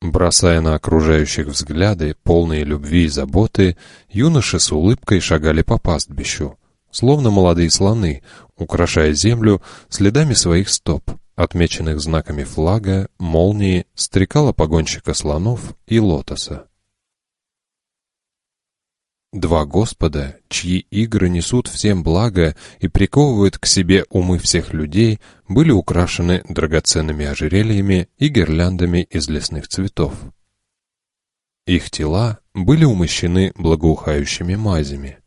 Бросая на окружающих взгляды, полные любви и заботы, юноши с улыбкой шагали по пастбищу, словно молодые слоны, украшая землю следами своих стоп — отмеченных знаками флага, молнии, стрекала погонщика слонов и лотоса. Два Господа, чьи игры несут всем благо и приковывают к себе умы всех людей, были украшены драгоценными ожерельями и гирляндами из лесных цветов. Их тела были умощены благоухающими мазями.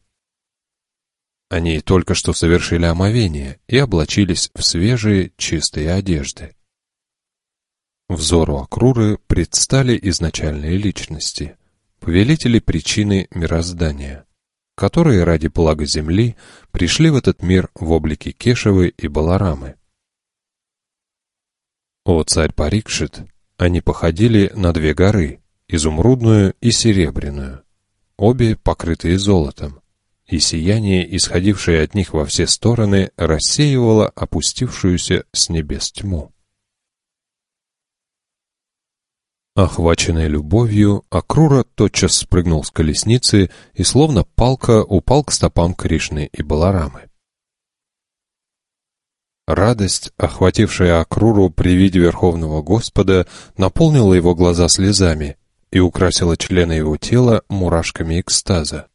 Они только что совершили омовение и облачились в свежие, чистые одежды. Взору Акруры предстали изначальные личности, повелители причины мироздания, которые ради блага Земли пришли в этот мир в облике Кешевы и Баларамы. О царь Парикшит, они походили на две горы, изумрудную и серебряную, обе покрытые золотом, и сияние, исходившее от них во все стороны, рассеивало опустившуюся с небес тьму. Охваченный любовью, Акрура тотчас спрыгнул с колесницы и, словно палка, упал к стопам Кришны и Баларамы. Радость, охватившая Акруру при виде Верховного Господа, наполнила его глаза слезами, и украсила члены его тела мурашками экстаза.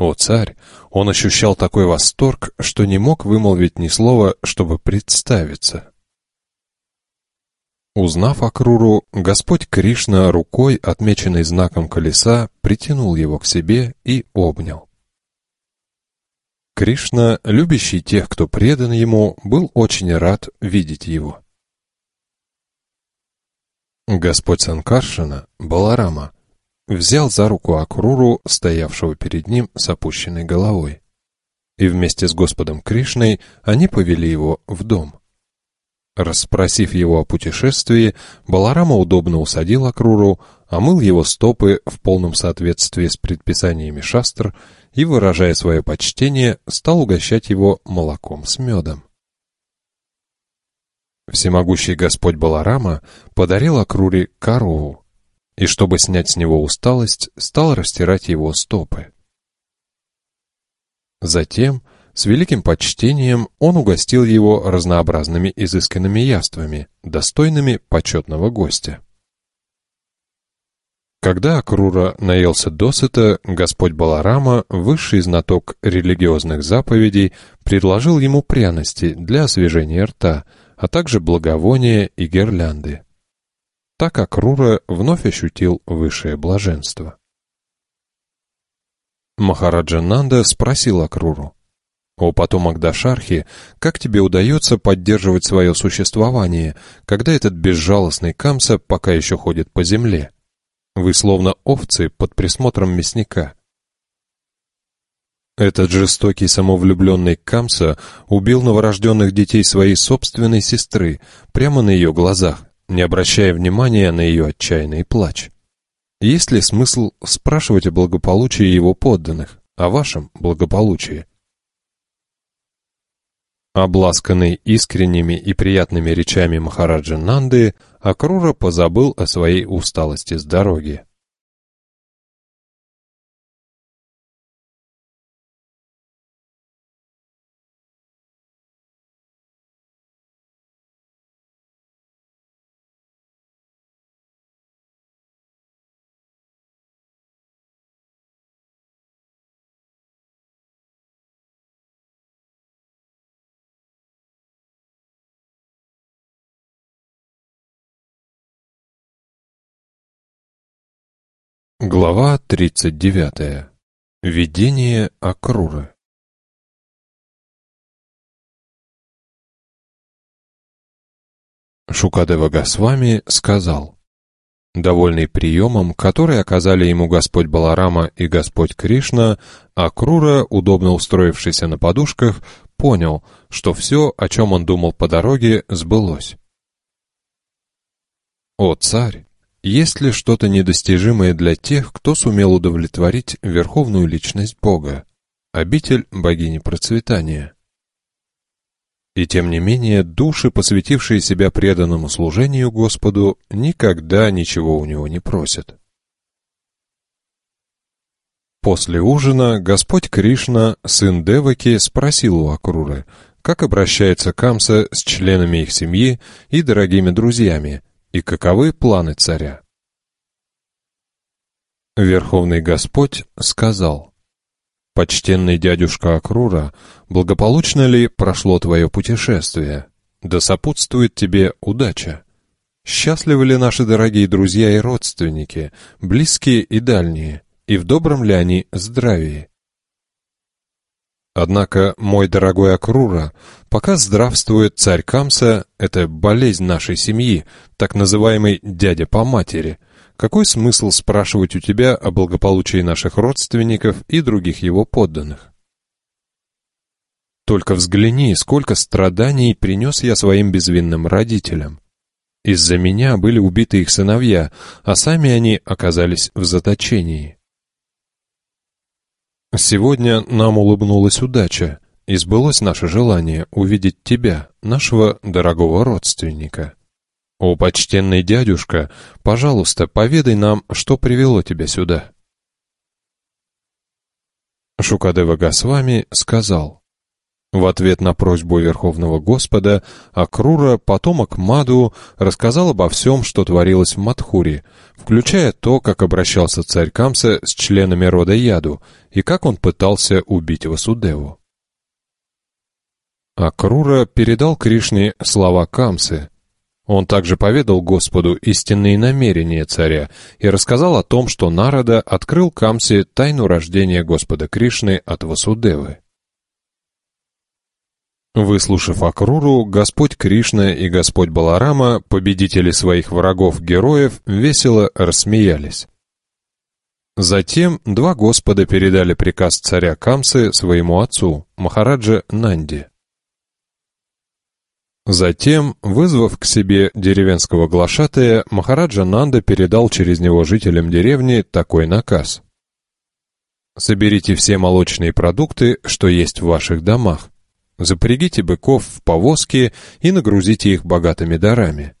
О, царь! Он ощущал такой восторг, что не мог вымолвить ни слова, чтобы представиться. Узнав Акруру, Господь Кришна рукой, отмеченной знаком колеса, притянул его к себе и обнял. Кришна, любящий тех, кто предан ему, был очень рад видеть его. Господь Санкаршина, Баларама, взял за руку Акруру, стоявшего перед ним с опущенной головой. И вместе с Господом Кришной они повели его в дом. Расспросив его о путешествии, Баларама удобно усадил Акруру, омыл его стопы в полном соответствии с предписаниями шастр и, выражая свое почтение, стал угощать его молоком с медом. Всемогущий Господь Баларама подарил Акруре корову, и чтобы снять с него усталость, стал растирать его стопы. Затем, с великим почтением, он угостил его разнообразными изысканными яствами, достойными почетного гостя. Когда Акрура наелся досыта, Господь Баларама, высший знаток религиозных заповедей, предложил ему пряности для освежения рта — а также благовония и гирлянды. Так как Рура вновь ощутил высшее блаженство. Махараджа Нанда спросил Акруру, «О потомок Дашархи, как тебе удается поддерживать свое существование, когда этот безжалостный Камса пока еще ходит по земле? Вы словно овцы под присмотром мясника». Этот жестокий самовлюбленный Камса убил новорожденных детей своей собственной сестры прямо на ее глазах, не обращая внимания на ее отчаянный плач. Есть ли смысл спрашивать о благополучии его подданных, о вашем благополучии? Обласканный искренними и приятными речами Махараджа Нанды, Акрура позабыл о своей усталости с дороги. Глава 39. Видение Акруры. Шукадева Госвами сказал, Довольный приемом, который оказали ему Господь Баларама и Господь Кришна, Акрура, удобно устроившийся на подушках, понял, что все, о чем он думал по дороге, сбылось. «О, царь! Есть ли что-то недостижимое для тех, кто сумел удовлетворить верховную личность Бога, обитель богини процветания? И тем не менее, души, посвятившие себя преданному служению Господу, никогда ничего у него не просят. После ужина Господь Кришна, сын Деваки, спросил у Акруры, как обращается Камса с членами их семьи и дорогими друзьями, и каковы планы царя. Верховный Господь сказал, «Почтенный дядюшка Акрура, благополучно ли прошло твое путешествие? Да сопутствует тебе удача. Счастливы ли наши дорогие друзья и родственники, близкие и дальние, и в добром ли они здравии? Однако, мой дорогой Акрура, пока здравствует царь Камса, это болезнь нашей семьи, так называемый дядя по матери. Какой смысл спрашивать у тебя о благополучии наших родственников и других его подданных? Только взгляни, сколько страданий принес я своим безвинным родителям. Из-за меня были убиты их сыновья, а сами они оказались в заточении. Сегодня нам улыбнулась удача, и сбылось наше желание увидеть тебя, нашего дорогого родственника. О, почтенный дядюшка, пожалуйста, поведай нам, что привело тебя сюда. Шукадева Госвами сказал, В ответ на просьбу Верховного Господа Акрура, потомок Маду, рассказал обо всем, что творилось в Мадхуре, включая то, как обращался царь Камса с членами рода Яду и как он пытался убить Васудеву. Акрура передал Кришне слова Камсы. Он также поведал Господу истинные намерения царя и рассказал о том, что Нарада открыл Камсе тайну рождения Господа Кришны от Васудевы. Выслушав Акруру, Господь Кришна и Господь Баларама, победители своих врагов-героев, весело рассмеялись. Затем два Господа передали приказ царя Камсы своему отцу, Махараджа Нанди. Затем, вызвав к себе деревенского глашатая, Махараджа Нанда передал через него жителям деревни такой наказ. «Соберите все молочные продукты, что есть в ваших домах, Запрягите быков в повозки и нагрузите их богатыми дарами.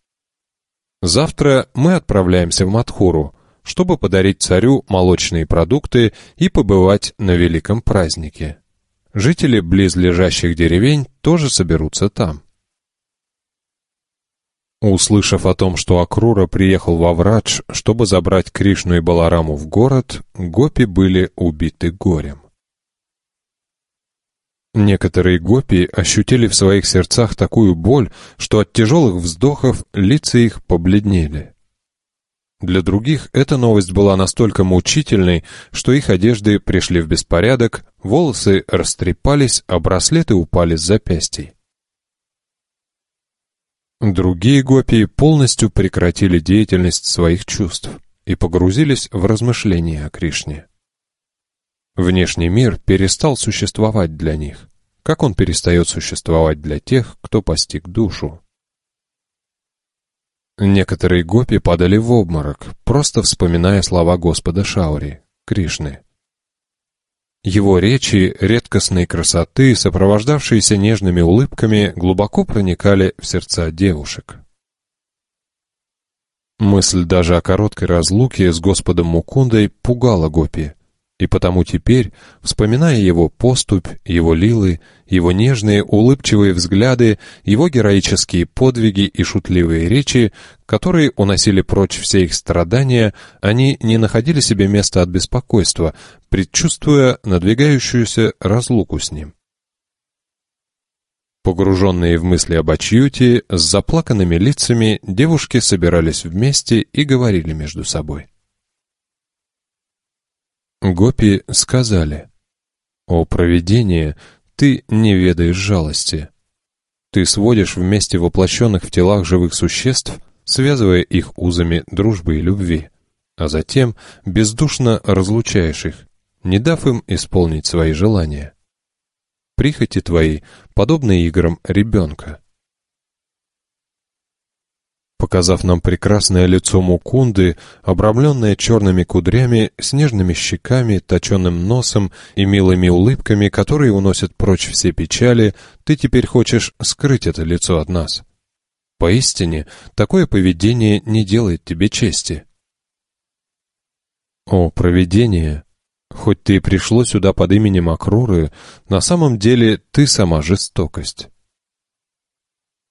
Завтра мы отправляемся в Матхуру, чтобы подарить царю молочные продукты и побывать на великом празднике. Жители близлежащих деревень тоже соберутся там. Услышав о том, что Акрура приехал во Врадж, чтобы забрать Кришну и Балараму в город, гопи были убиты горем. Некоторые гопи ощутили в своих сердцах такую боль, что от тяжелых вздохов лица их побледнели. Для других эта новость была настолько мучительной, что их одежды пришли в беспорядок, волосы растрепались, а браслеты упали с запястий. Другие гопи полностью прекратили деятельность своих чувств и погрузились в размышления о Кришне. Внешний мир перестал существовать для них, как он перестает существовать для тех, кто постиг душу. Некоторые гопи падали в обморок, просто вспоминая слова Господа Шаури, Кришны. Его речи редкостной красоты, сопровождавшиеся нежными улыбками, глубоко проникали в сердца девушек. Мысль даже о короткой разлуке с Господом Мукундой пугала гопи, и потому теперь, вспоминая его поступь, его лилы, его нежные, улыбчивые взгляды, его героические подвиги и шутливые речи, которые уносили прочь все их страдания, они не находили себе места от беспокойства, предчувствуя надвигающуюся разлуку с ним. Погруженные в мысли об Ачьюте, с заплаканными лицами девушки собирались вместе и говорили между собой. Гопи сказали, «О провидение, ты не ведаешь жалости. Ты сводишь вместе воплощенных в телах живых существ, связывая их узами дружбы и любви, а затем бездушно разлучаешь их, не дав им исполнить свои желания. Прихоти твои подобны играм ребенка. Показав нам прекрасное лицо Мукунды, обрамленное черными кудрями, снежными щеками, точенным носом и милыми улыбками, которые уносят прочь все печали, ты теперь хочешь скрыть это лицо от нас. Поистине, такое поведение не делает тебе чести. О, провидение! Хоть ты и пришло сюда под именем Акруры, на самом деле ты сама жестокость.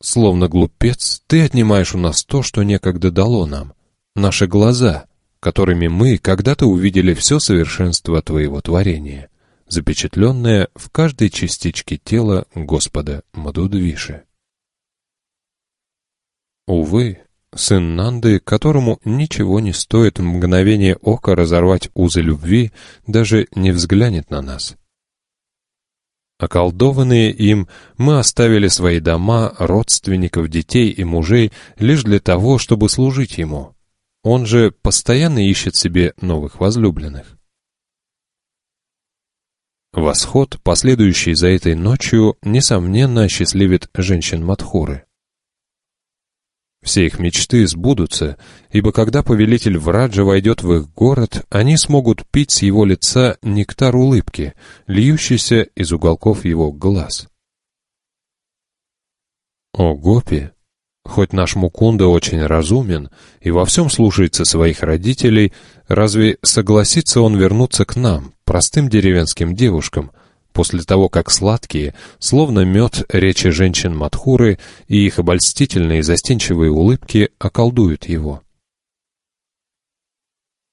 Словно глупец, ты отнимаешь у нас то, что некогда дало нам. Наши глаза, которыми мы когда-то увидели все совершенство твоего творения, запечатленное в каждой частичке тела Господа Мадудвиши. Увы, сын Нанды, которому ничего не стоит мгновение ока разорвать узы любви, даже не взглянет на нас. Околдованные им, мы оставили свои дома, родственников, детей и мужей лишь для того, чтобы служить ему. Он же постоянно ищет себе новых возлюбленных. Восход, последующий за этой ночью, несомненно осчастливит женщин Мадхуры. Все их мечты сбудутся, ибо когда повелитель Враджа войдет в их город, они смогут пить с его лица нектар улыбки, льющийся из уголков его глаз. О, Гопи! Хоть наш Мукунда очень разумен и во всем слушается своих родителей, разве согласится он вернуться к нам, простым деревенским девушкам, после того, как сладкие, словно мед речи женщин Мадхуры и их обольстительные застенчивые улыбки околдуют его.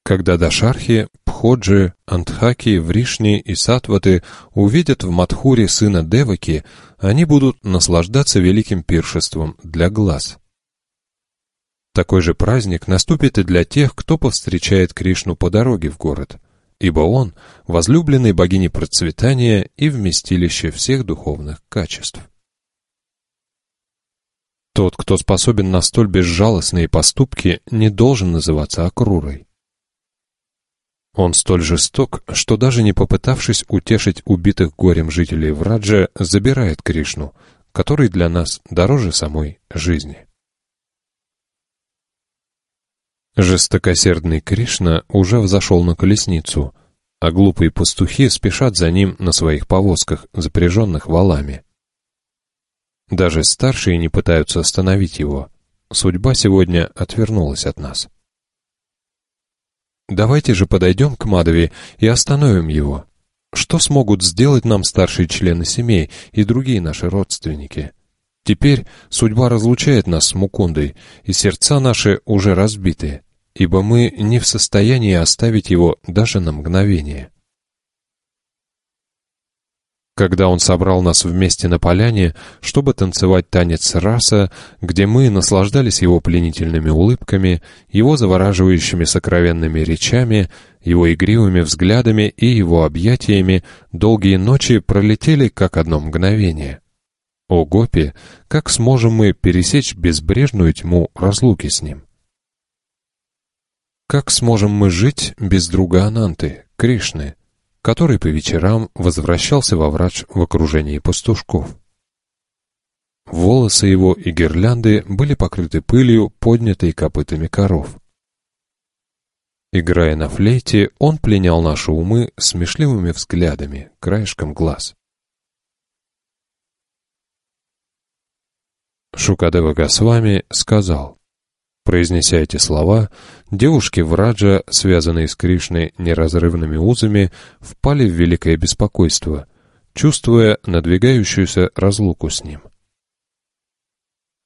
Когда Дашархи, Пходжи, Антхаки, Вришни и Сатваты увидят в Мадхуре сына Деваки, они будут наслаждаться великим пиршеством для глаз. Такой же праздник наступит и для тех, кто повстречает Кришну по дороге в город, ибо он — возлюбленный богини процветания и вместилище всех духовных качеств. Тот, кто способен на столь безжалостные поступки, не должен называться Акрурой. Он столь жесток, что даже не попытавшись утешить убитых горем жителей Враджа, забирает Кришну, который для нас дороже самой жизни. Жестокосердный Кришна уже взошел на колесницу, а глупые пастухи спешат за ним на своих повозках, запряженных валами. Даже старшие не пытаются остановить его. Судьба сегодня отвернулась от нас. Давайте же подойдем к Мадове и остановим его. Что смогут сделать нам старшие члены семей и другие наши родственники? Теперь судьба разлучает нас с Мукундой, и сердца наши уже разбиты, ибо мы не в состоянии оставить его даже на мгновение. Когда он собрал нас вместе на поляне, чтобы танцевать танец раса, где мы наслаждались его пленительными улыбками, его завораживающими сокровенными речами, его игривыми взглядами и его объятиями, долгие ночи пролетели как одно мгновение. О, Гопи, как сможем мы пересечь безбрежную тьму разлуки с ним? Как сможем мы жить без друга Ананты, Кришны, который по вечерам возвращался во врач в окружении пастушков. Волосы его и гирлянды были покрыты пылью, поднятой копытами коров. Играя на флейте, он пленял наши умы смешливыми взглядами, краешком глаз. Шукадева Госвами сказал, Произнеся эти слова, девушки Враджа, связанные с Кришной неразрывными узами, впали в великое беспокойство, чувствуя надвигающуюся разлуку с ним.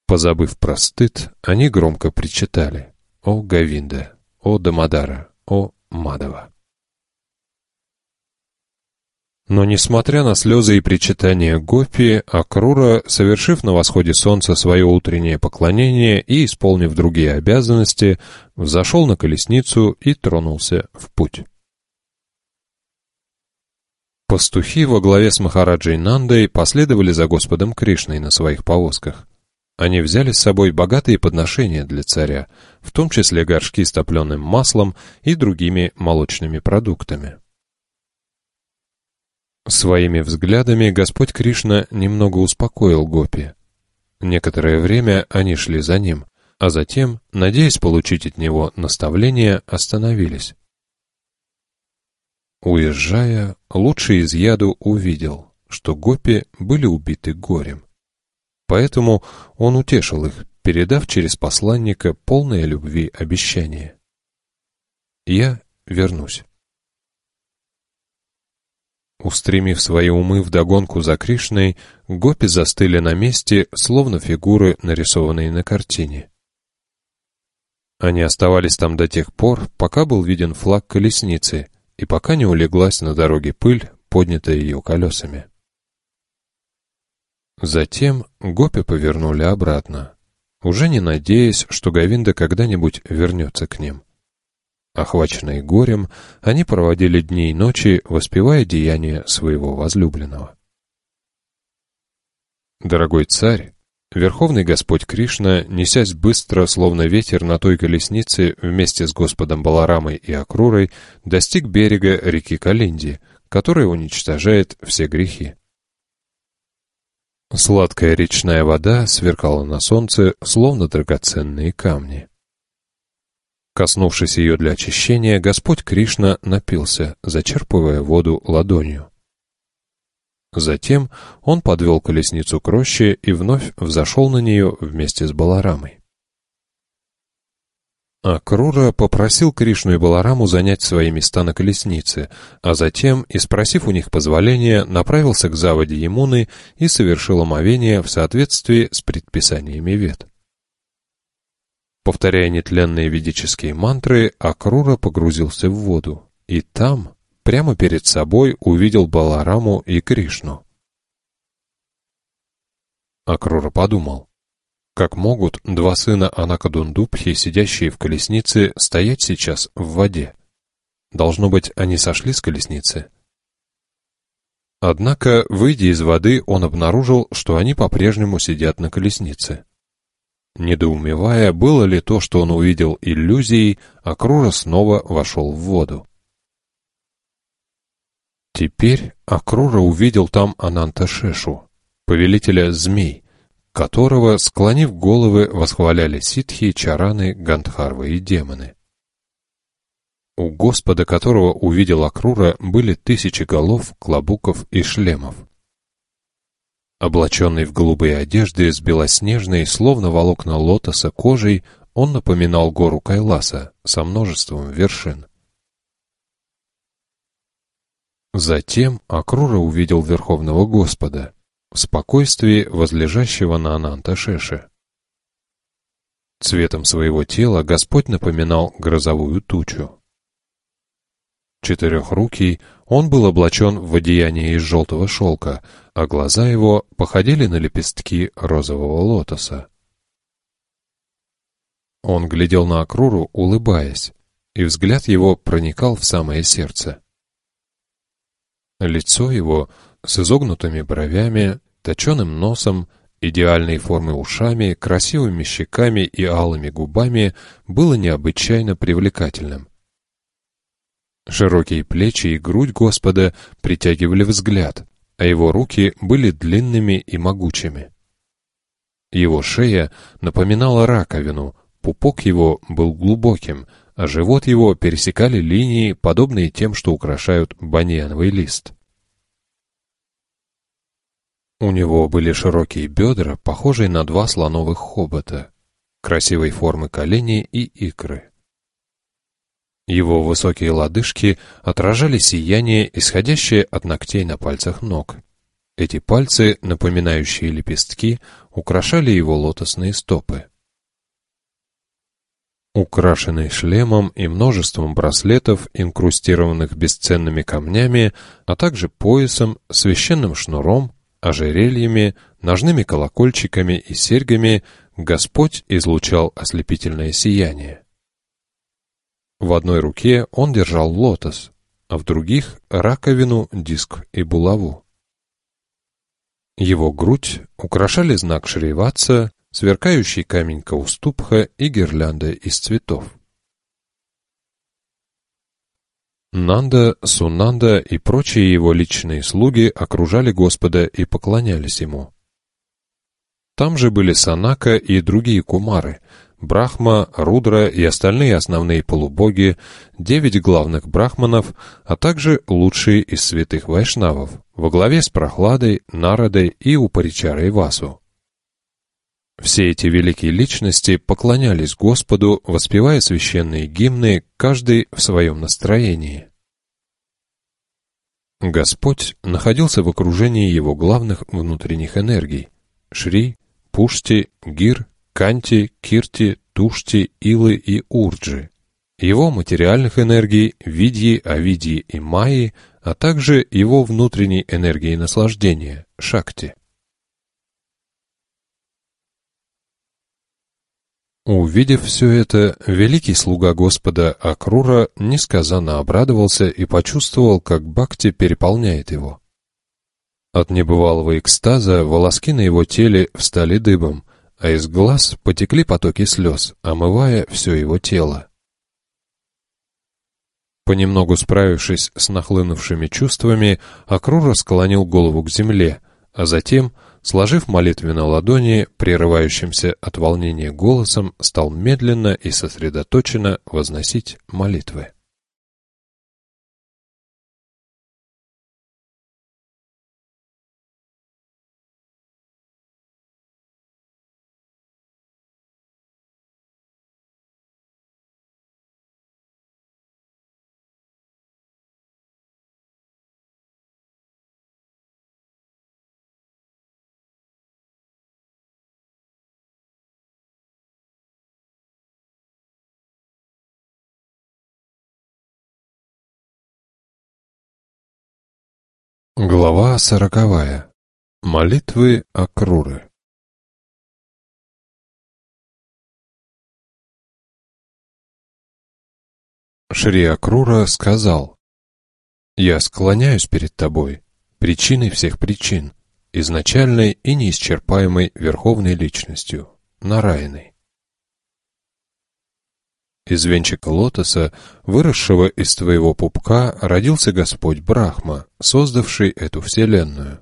Позабыв про стыд, они громко причитали «О Гавинда! О Дамадара! О Мадава!» Но, несмотря на слезы и причитания Гопи, Акрура, совершив на восходе солнца свое утреннее поклонение и исполнив другие обязанности, взошел на колесницу и тронулся в путь. Пастухи во главе с Махараджей Нандой последовали за Господом Кришной на своих повозках. Они взяли с собой богатые подношения для царя, в том числе горшки с топленым маслом и другими молочными продуктами. Своими взглядами Господь Кришна немного успокоил Гопи. Некоторое время они шли за ним, а затем, надеясь получить от него наставление, остановились. Уезжая, лучший из яду увидел, что Гопи были убиты горем. Поэтому он утешил их, передав через посланника полное любви обещание. «Я вернусь». Устремив свои умы вдогонку за Кришной, гопи застыли на месте, словно фигуры, нарисованные на картине. Они оставались там до тех пор, пока был виден флаг колесницы, и пока не улеглась на дороге пыль, поднятая ее колесами. Затем гопи повернули обратно, уже не надеясь, что Гавинда когда-нибудь вернется к ним. Охваченные горем, они проводили дни и ночи, воспевая деяния своего возлюбленного. Дорогой царь, Верховный Господь Кришна, несясь быстро, словно ветер на той колеснице, вместе с Господом Баларамой и Акрурой, достиг берега реки Калинди, которая уничтожает все грехи. Сладкая речная вода сверкала на солнце, словно драгоценные камни. Коснувшись ее для очищения, Господь Кришна напился, зачерпывая воду ладонью. Затем он подвел колесницу к роще и вновь взошел на нее вместе с Баларамой. Акрура попросил Кришну и Балараму занять свои места на колеснице, а затем, и спросив у них позволения, направился к заводе Емуны и совершил омовение в соответствии с предписаниями Вед. Повторяя нетленные ведические мантры, Акрура погрузился в воду, и там, прямо перед собой, увидел Балараму и Кришну. Акрура подумал, как могут два сына Анакадундубхи, сидящие в колеснице, стоять сейчас в воде? Должно быть, они сошли с колесницы. Однако, выйдя из воды, он обнаружил, что они по-прежнему сидят на колеснице. Недоумевая, было ли то, что он увидел иллюзией, Акрура снова вошел в воду. Теперь Акрура увидел там Ананта Шешу, повелителя змей, которого, склонив головы, восхваляли ситхи, чараны, гандхарвы и демоны. У Господа, которого увидел Акрура, были тысячи голов, клобуков и шлемов. Облаченный в голубые одежды с белоснежной, словно волокна лотоса кожей, он напоминал гору Кайласа со множеством вершин. Затем Акрура увидел Верховного Господа — в спокойствии возлежащего на Ананташеше. Цветом своего тела Господь напоминал грозовую тучу. Четырехрукий, он был облачен в одеяние из желтого шелка, а глаза его походили на лепестки розового лотоса. Он глядел на Акруру, улыбаясь, и взгляд его проникал в самое сердце. Лицо его с изогнутыми бровями, точеным носом, идеальной формы ушами, красивыми щеками и алыми губами было необычайно привлекательным. Широкие плечи и грудь Господа притягивали взгляд, а его руки были длинными и могучими. Его шея напоминала раковину, пупок его был глубоким, а живот его пересекали линии, подобные тем, что украшают баньяновый лист. У него были широкие бедра, похожие на два слоновых хобота, красивой формы колени и икры. Его высокие лодыжки отражали сияние, исходящее от ногтей на пальцах ног. Эти пальцы, напоминающие лепестки, украшали его лотосные стопы. Украшенный шлемом и множеством браслетов, инкрустированных бесценными камнями, а также поясом, священным шнуром, ожерельями, ножными колокольчиками и серьгами Господь излучал ослепительное сияние. В одной руке он держал лотос, а в других — раковину, диск и булаву. Его грудь украшали знак Шриватса, сверкающий камень Кауступха и гирлянда из цветов. Нанда, Сунанда и прочие его личные слуги окружали Господа и поклонялись ему. Там же были Санака и другие кумары, Брахма, Рудра и остальные основные полубоги, девять главных брахманов, а также лучшие из святых вайшнавов, во главе с Прохладой, Народой и Упаричарой Васу. Все эти великие личности поклонялись Господу, воспевая священные гимны, каждый в своем настроении. Господь находился в окружении его главных внутренних энергий — Шри, Пушти, Гир, Канти, Кирти, Тушти, Илы и Урджи, его материальных энергий — Видьи, Авидьи и Майи, а также его внутренней энергии наслаждения — Шакти. Увидев все это, великий слуга Господа Акрура несказанно обрадовался и почувствовал, как Бхакти переполняет его. От небывалого экстаза волоски на его теле встали дыбом, а из глаз потекли потоки слез, омывая все его тело. Понемногу справившись с нахлынувшими чувствами, Акрура склонил голову к земле, а затем — Сложив молитвенно ладони, прерывающимся от волнения голосом, стал медленно и сосредоточенно возносить молитвы. Глава сороковая. Молитвы Акруры. Шри Акрура сказал, «Я склоняюсь перед тобой, причиной всех причин, изначальной и неисчерпаемой верховной личностью, Нараяной. Из венчика лотоса, выросшего из твоего пупка, родился Господь Брахма, создавший эту вселенную.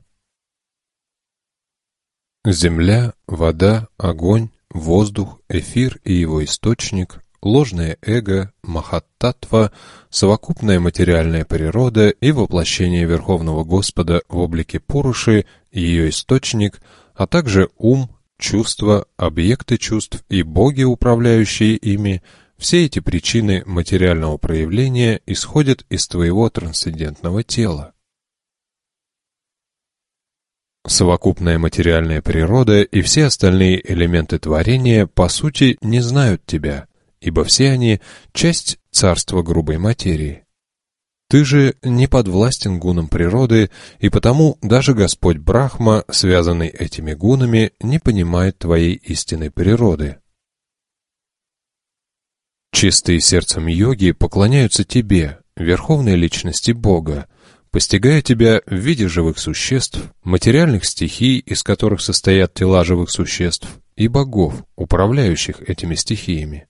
Земля, вода, огонь, воздух, эфир и его источник, ложное эго, махаттатва, совокупная материальная природа и воплощение Верховного Господа в облике Пуруши, ее источник, а также ум, чувства, объекты чувств и боги, управляющие ими – все эти причины материального проявления исходят из твоего трансцендентного тела. Совокупная материальная природа и все остальные элементы творения по сути не знают тебя, ибо все они — часть царства грубой материи. Ты же не подвластен гунам природы, и потому даже Господь Брахма, связанный этими гунами, не понимает твоей истинной природы. Чистые сердцем йоги поклоняются тебе, верховной личности Бога, постигая тебя в виде живых существ, материальных стихий, из которых состоят тела живых существ, и богов, управляющих этими стихиями.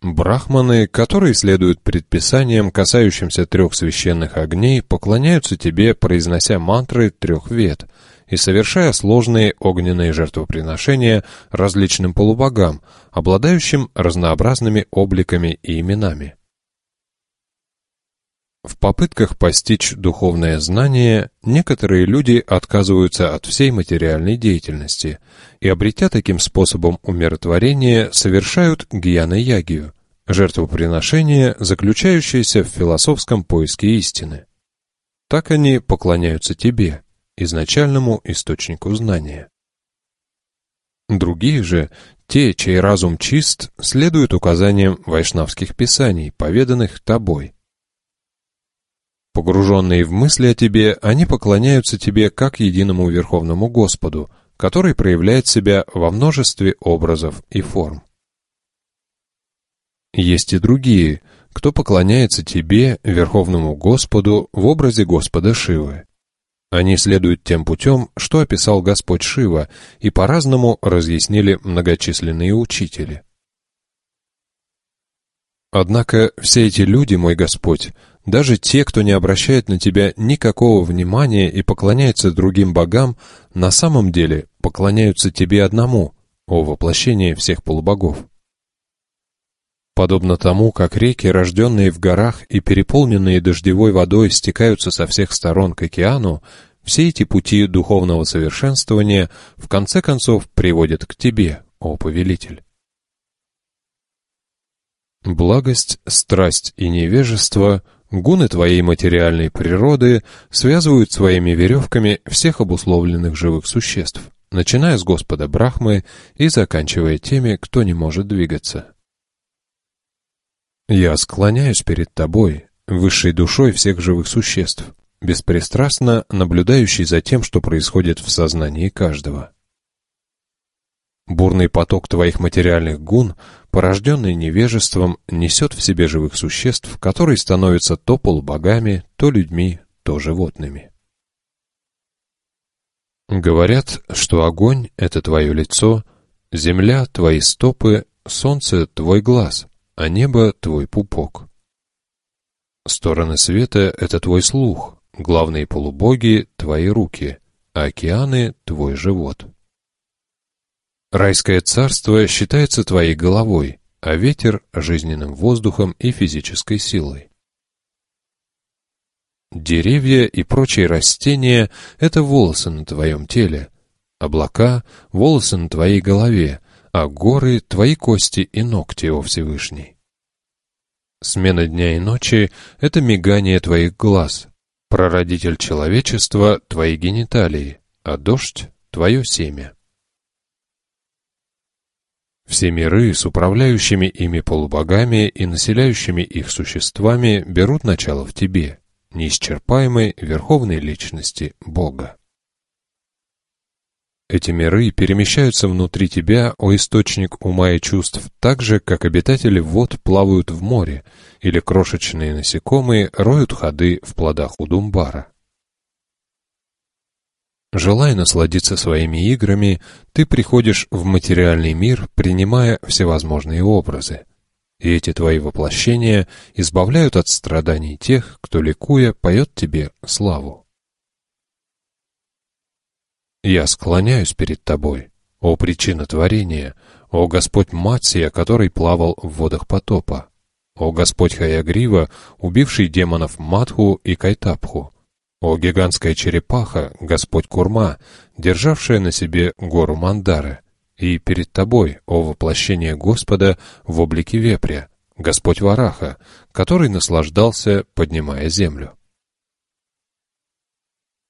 Брахманы, которые следуют предписаниям, касающимся трех священных огней, поклоняются тебе, произнося мантры трех вет — и совершая сложные огненные жертвоприношения различным полубогам, обладающим разнообразными обликами и именами. В попытках постичь духовное знание некоторые люди отказываются от всей материальной деятельности и, обретя таким способом умиротворение, совершают гьяна-ягию, жертвоприношение, заключающееся в философском поиске истины. Так они поклоняются тебе, изначальному источнику знания. Другие же, те, чей разум чист, следуют указаниям вайшнавских писаний, поведанных тобой. Погруженные в мысли о тебе, они поклоняются тебе как единому Верховному Господу, который проявляет себя во множестве образов и форм. Есть и другие, кто поклоняется тебе, Верховному Господу, в образе Господа Шивы. Они следуют тем путем, что описал Господь Шива, и по-разному разъяснили многочисленные учители. Однако все эти люди, мой Господь, даже те, кто не обращает на Тебя никакого внимания и поклоняется другим богам, на самом деле поклоняются Тебе одному, о воплощении всех полубогов. Подобно тому, как реки, рожденные в горах и переполненные дождевой водой, стекаются со всех сторон к океану, все эти пути духовного совершенствования в конце концов приводят к тебе, о повелитель. Благость, страсть и невежество, гуны твоей материальной природы связывают своими веревками всех обусловленных живых существ, начиная с Господа Брахмы и заканчивая теми, кто не может двигаться. Я склоняюсь перед тобой, высшей душой всех живых существ, беспристрастно наблюдающий за тем, что происходит в сознании каждого. Бурный поток твоих материальных гун, порожденный невежеством, несет в себе живых существ, которые становятся то полубогами, то людьми, то животными. Говорят, что огонь — это твое лицо, земля — твои стопы, солнце — твой глаз — а небо — твой пупок. Стороны света — это твой слух, главные полубоги — твои руки, а океаны — твой живот. Райское царство считается твоей головой, а ветер — жизненным воздухом и физической силой. Деревья и прочие растения — это волосы на твоем теле, облака — волосы на твоей голове, а горы — твои кости и ногти, о Всевышний. Смена дня и ночи — это мигание твоих глаз, прародитель человечества — твои гениталии, а дождь — твое семя. Все миры с управляющими ими полубогами и населяющими их существами берут начало в тебе, неисчерпаемой верховной личности Бога. Эти миры перемещаются внутри тебя, о источник ума и чувств, так же, как обитатели вод плавают в море, или крошечные насекомые роют ходы в плодах Удумбара. Желая насладиться своими играми, ты приходишь в материальный мир, принимая всевозможные образы. И эти твои воплощения избавляют от страданий тех, кто, ликуя, поет тебе славу. Я склоняюсь перед тобой, о причина творения, о Господь Мация, который плавал в водах потопа, о Господь Хаягрива, убивший демонов Матху и Кайтапху, о гигантская черепаха, Господь Курма, державшая на себе гору Мандары, и перед тобой, о воплощение Господа в облике вепря, Господь Вараха, который наслаждался, поднимая землю.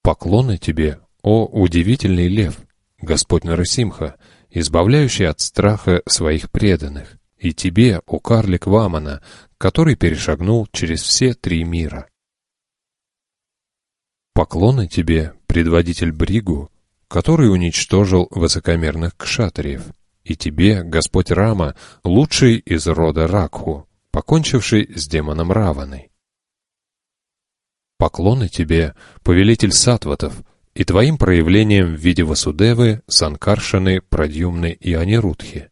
Поклоны тебе, о, удивительный лев, Господь Нарасимха, избавляющий от страха своих преданных, и тебе, о карлик Вамана, который перешагнул через все три мира. Поклоны тебе, предводитель Бригу, который уничтожил высокомерных кшатриев, и тебе, Господь Рама, лучший из рода Ракху, покончивший с демоном Раваной. Поклоны тебе, повелитель сатватов, и твоим проявлением в виде Васудевы, Санкаршаны, Прадьюмны и Анирудхи.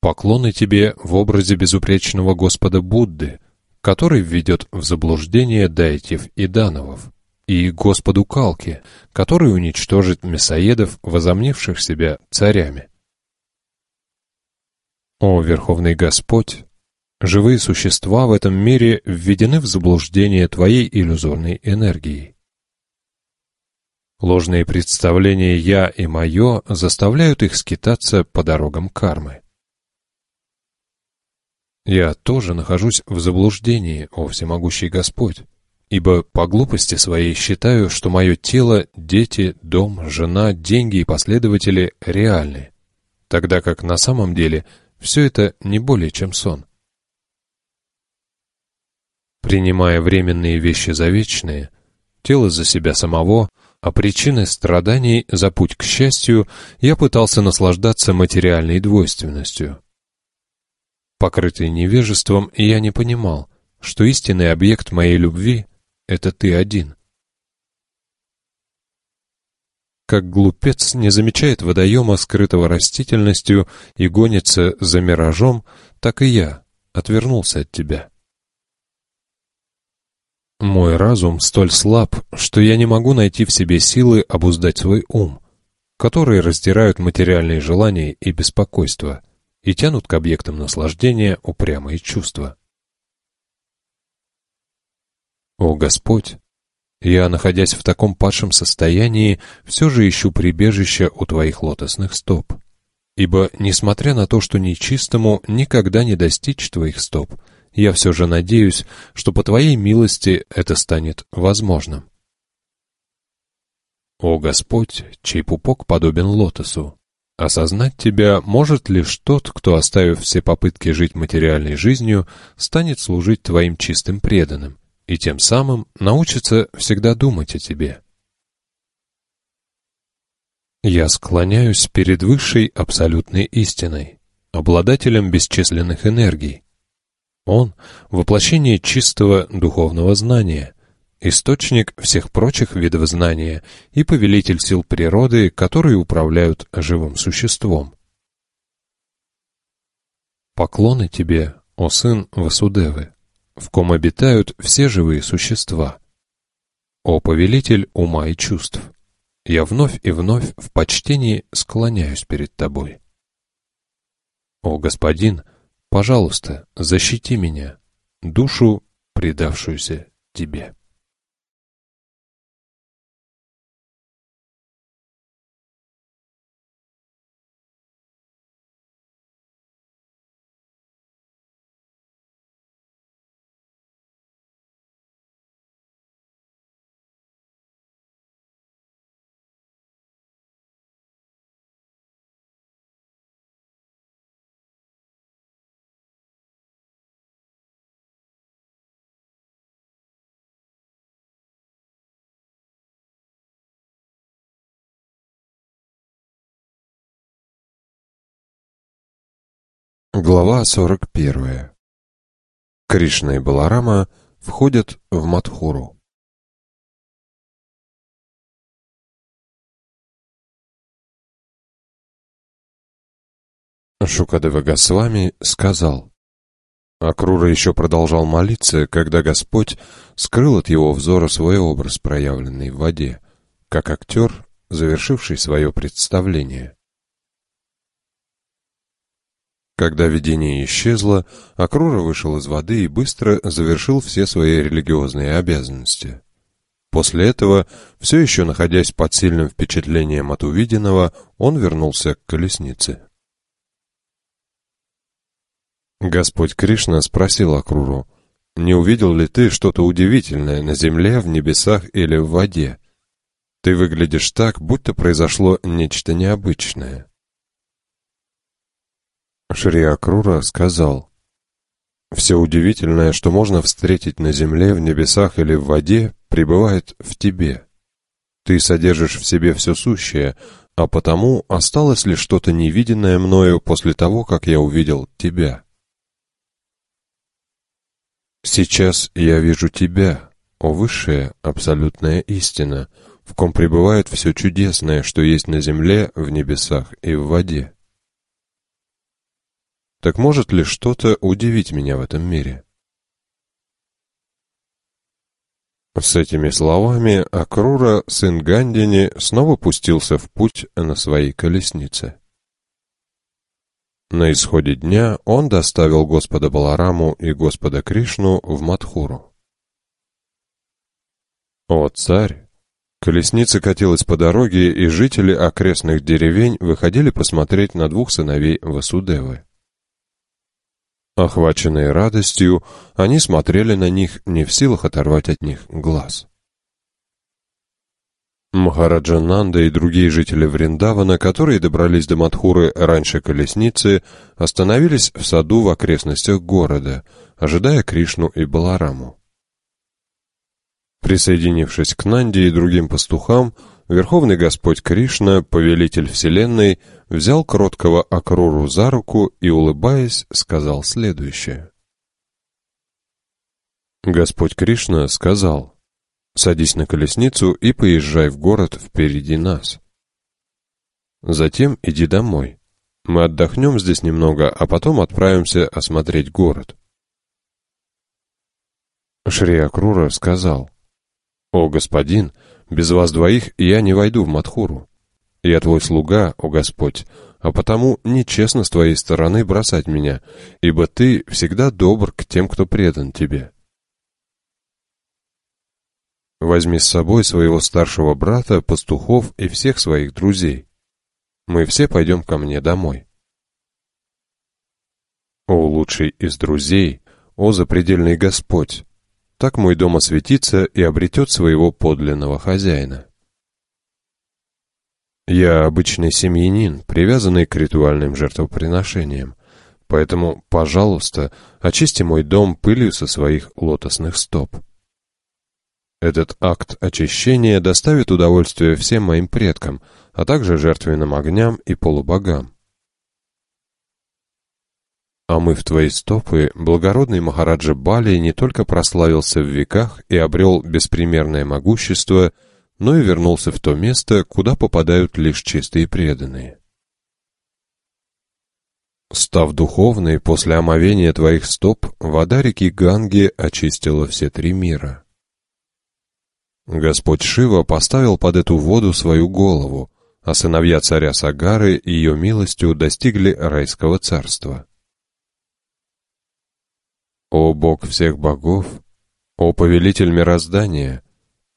Поклоны тебе в образе безупречного Господа Будды, который введет в заблуждение дайтев и дановов, и Господу Калки, который уничтожит мясоедов, возомнивших себя царями. О, Верховный Господь! Живые существа в этом мире введены в заблуждение Твоей иллюзорной энергией. Ложные представления «я» и «моё» заставляют их скитаться по дорогам кармы. Я тоже нахожусь в заблуждении, о всемогущий Господь, ибо по глупости своей считаю, что мое тело, дети, дом, жена, деньги и последователи реальны, тогда как на самом деле все это не более чем сон. Принимая временные вещи за вечные, тело за себя самого – а причиной страданий за путь к счастью я пытался наслаждаться материальной двойственностью. Покрытый невежеством, я не понимал, что истинный объект моей любви — это ты один. Как глупец не замечает водоема, скрытого растительностью, и гонится за миражом, так и я отвернулся от тебя. Мой разум столь слаб, что я не могу найти в себе силы обуздать свой ум, которые раздирают материальные желания и беспокойства и тянут к объектам наслаждения упрямые чувства. О Господь! Я, находясь в таком падшем состоянии, все же ищу прибежища у Твоих лотосных стоп. Ибо, несмотря на то, что нечистому никогда не достичь Твоих стоп, я все же надеюсь, что по Твоей милости это станет возможным. О Господь, чей пупок подобен лотосу, осознать Тебя может лишь тот, кто, оставив все попытки жить материальной жизнью, станет служить Твоим чистым преданным и тем самым научится всегда думать о Тебе. Я склоняюсь перед высшей абсолютной истиной, обладателем бесчисленных энергий, он — воплощение чистого духовного знания, источник всех прочих видов знания и повелитель сил природы, которые управляют живым существом. Поклоны тебе, о сын Васудевы, в ком обитают все живые существа. О повелитель ума и чувств, я вновь и вновь в почтении склоняюсь перед тобой. О господин — Пожалуйста, защити меня, душу, предавшуюся тебе. Глава 41. Кришна и Баларама входят в Мадхуру. Шукадева Госвами сказал, Акрура еще продолжал молиться, когда Господь скрыл от его взора свой образ, проявленный в воде, как актер, завершивший свое представление. Когда видение исчезло, Акрура вышел из воды и быстро завершил все свои религиозные обязанности. После этого, все еще находясь под сильным впечатлением от увиденного, он вернулся к колеснице. Господь Кришна спросил Акруру, «Не увидел ли ты что-то удивительное на земле, в небесах или в воде? Ты выглядишь так, будто произошло нечто необычное». Шри Акрура сказал, «Все удивительное, что можно встретить на земле, в небесах или в воде, пребывает в тебе. Ты содержишь в себе все сущее, а потому осталось ли что-то невиденное мною после того, как я увидел тебя?» «Сейчас я вижу тебя, о высшая абсолютная истина, в ком пребывает все чудесное, что есть на земле, в небесах и в воде. Так может ли что-то удивить меня в этом мире? С этими словами Акрура, сын Гандини, снова пустился в путь на своей колеснице. На исходе дня он доставил Господа Балараму и Господа Кришну в Мадхуру. О, царь! Колесница катилась по дороге, и жители окрестных деревень выходили посмотреть на двух сыновей Васудевы. Охваченные радостью, они смотрели на них, не в силах оторвать от них глаз. Махараджа Нанда и другие жители Вриндавана, которые добрались до Мадхуры раньше колесницы, остановились в саду в окрестностях города, ожидая Кришну и Балараму. Присоединившись к Нанде и другим пастухам, Верховный Господь Кришна, повелитель Вселенной, взял кроткого Акруру за руку и, улыбаясь, сказал следующее. Господь Кришна сказал, «Садись на колесницу и поезжай в город впереди нас. Затем иди домой. Мы отдохнем здесь немного, а потом отправимся осмотреть город». Шри Акрура сказал, «О, господин, — без вас двоих я не войду в Мадхуру. Я твой слуга, о Господь, а потому нечестно с твоей стороны бросать меня, ибо ты всегда добр к тем, кто предан тебе. Возьми с собой своего старшего брата, пастухов и всех своих друзей. Мы все пойдем ко мне домой. О лучший из друзей, о запредельный Господь, так мой дом осветится и обретет своего подлинного хозяина. Я обычный семьянин, привязанный к ритуальным жертвоприношениям, поэтому, пожалуйста, очисти мой дом пылью со своих лотосных стоп. Этот акт очищения доставит удовольствие всем моим предкам, а также жертвенным огням и полубогам. А мы в твои стопы, благородный Махараджа Бали не только прославился в веках и обрел беспримерное могущество, но и вернулся в то место, куда попадают лишь чистые преданные. Став духовной, после омовения твоих стоп, вода реки Ганги очистила все три мира. Господь Шива поставил под эту воду свою голову, а сыновья царя Сагары ее милостью достигли райского царства. О Бог всех богов, о повелитель мироздания,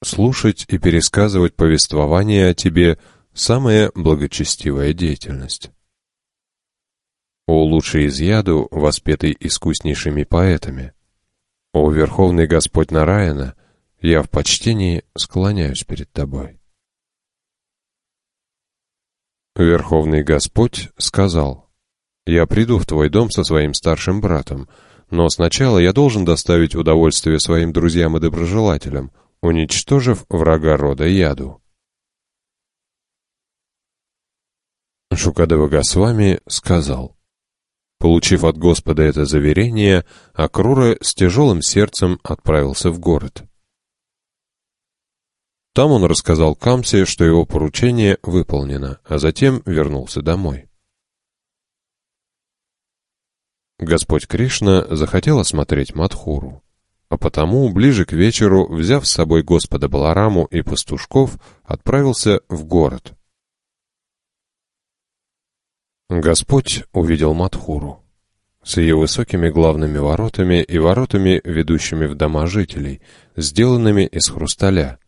слушать и пересказывать повествование о Тебе — самая благочестивая деятельность. О лучший из яду, воспетый искуснейшими поэтами, о Верховный Господь Нараяна, я в почтении склоняюсь перед Тобой. Верховный Господь сказал, «Я приду в Твой дом со своим старшим братом, но сначала я должен доставить удовольствие своим друзьям и доброжелателям, уничтожив врага рода яду. Шукадева Госвами сказал, Получив от Господа это заверение, Акрура с тяжелым сердцем отправился в город. Там он рассказал Камсе, что его поручение выполнено, а затем вернулся домой. Господь Кришна захотел осмотреть Мадхуру, а потому, ближе к вечеру, взяв с собой Господа Балараму и пастушков, отправился в город. Господь увидел Мадхуру с ее высокими главными воротами и воротами, ведущими в дома жителей, сделанными из хрусталя,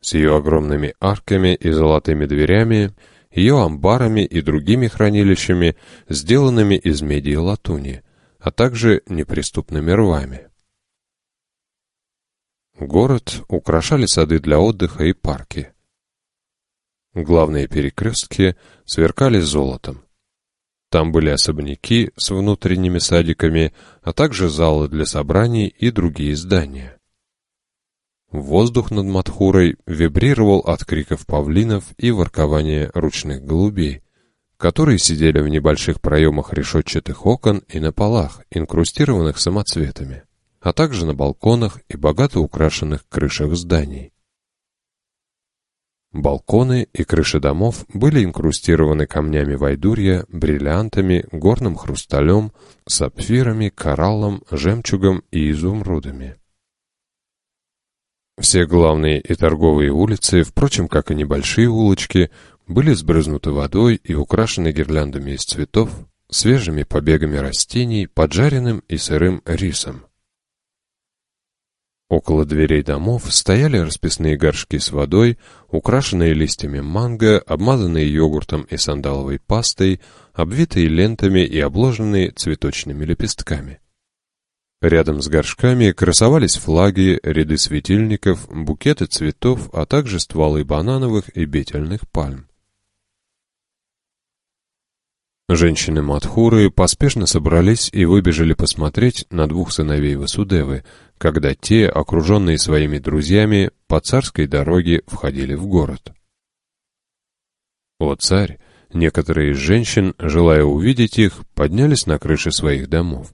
с ее огромными арками и золотыми дверями, ее амбарами и другими хранилищами, сделанными из меди и латуни, а также неприступными рвами. Город украшали сады для отдыха и парки. Главные перекрестки сверкали золотом. Там были особняки с внутренними садиками, а также залы для собраний и другие здания. Воздух над Матхурой вибрировал от криков павлинов и воркования ручных голубей, которые сидели в небольших проемах решетчатых окон и на полах, инкрустированных самоцветами, а также на балконах и богато украшенных крышах зданий. Балконы и крыши домов были инкрустированы камнями вайдурья, бриллиантами, горным хрусталем, сапфирами, кораллом, жемчугом и изумрудами. Все главные и торговые улицы, впрочем, как и небольшие улочки, были сбрызнуты водой и украшены гирляндами из цветов, свежими побегами растений, поджаренным и сырым рисом. Около дверей домов стояли расписные горшки с водой, украшенные листьями манго, обмазанные йогуртом и сандаловой пастой, обвитые лентами и обложенные цветочными лепестками. Рядом с горшками красовались флаги, ряды светильников, букеты цветов, а также стволы банановых и бетельных пальм. Женщины Мадхуры поспешно собрались и выбежали посмотреть на двух сыновей Васудевы, когда те, окруженные своими друзьями, по царской дороге входили в город. О царь! Некоторые из женщин, желая увидеть их, поднялись на крыши своих домов.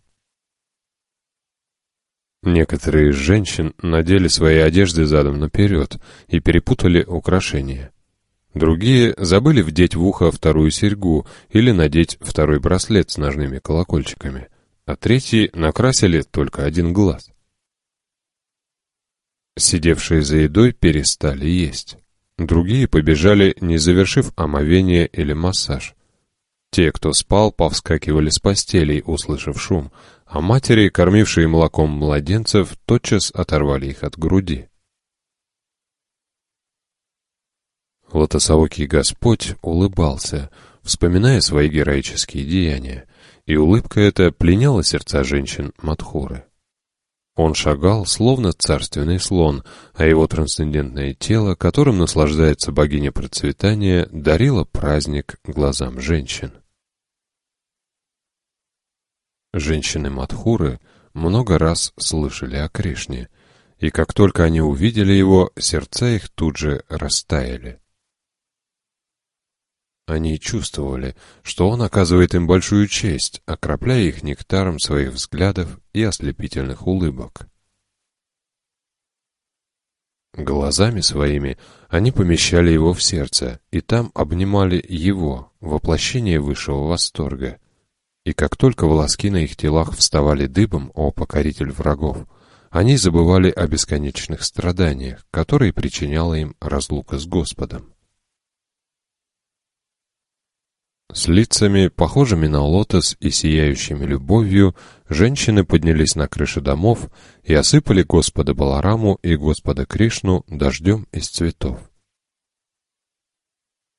Некоторые из женщин надели свои одежды задом наперед и перепутали украшения. Другие забыли вдеть в ухо вторую серьгу или надеть второй браслет с ножными колокольчиками, а третьи накрасили только один глаз. Сидевшие за едой перестали есть. Другие побежали, не завершив омовение или массаж. Те, кто спал, повскакивали с постелей, услышав шум, а матери, кормившие молоком младенцев, тотчас оторвали их от груди. Лотосоокий Господь улыбался, вспоминая свои героические деяния, и улыбка эта пленяла сердца женщин Мадхуры. Он шагал, словно царственный слон, а его трансцендентное тело, которым наслаждается богиня процветания, дарило праздник глазам женщин. Женщины Мадхуры много раз слышали о Кришне, и как только они увидели его, сердца их тут же растаяли. Они чувствовали, что он оказывает им большую честь, окропляя их нектаром своих взглядов и ослепительных улыбок. Глазами своими они помещали его в сердце, и там обнимали его, воплощение высшего восторга. И как только волоски на их телах вставали дыбом, о покоритель врагов, они забывали о бесконечных страданиях, которые причиняла им разлука с Господом. С лицами, похожими на лотос и сияющими любовью, женщины поднялись на крыши домов и осыпали Господа Балараму и Господа Кришну дождем из цветов.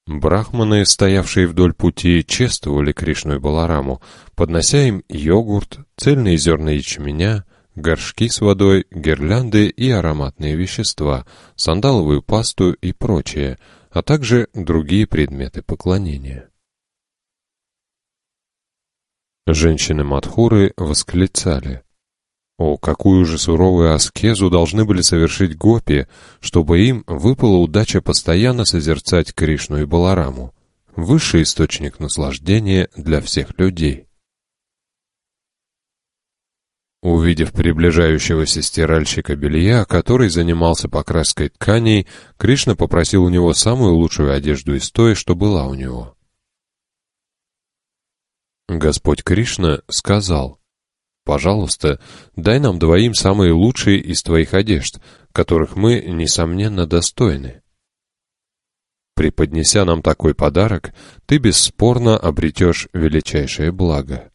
Брахманы, стоявшие вдоль пути, чествовали Кришну и Балараму, поднося им йогурт, цельные зерна ячменя, горшки с водой, гирлянды и ароматные вещества, сандаловую пасту и прочее, а также другие предметы поклонения. Женщины Мадхуры восклицали. О, какую же суровую аскезу должны были совершить гопи, чтобы им выпала удача постоянно созерцать Кришну и Балараму, высший источник наслаждения для всех людей. Увидев приближающегося стиральщика белья, который занимался покраской тканей, Кришна попросил у него самую лучшую одежду из той, что была у него. Господь Кришна сказал, «Пожалуйста, дай нам двоим самые лучшие из твоих одежд, которых мы, несомненно, достойны. Преподнеся нам такой подарок, ты бесспорно обретешь величайшее благо».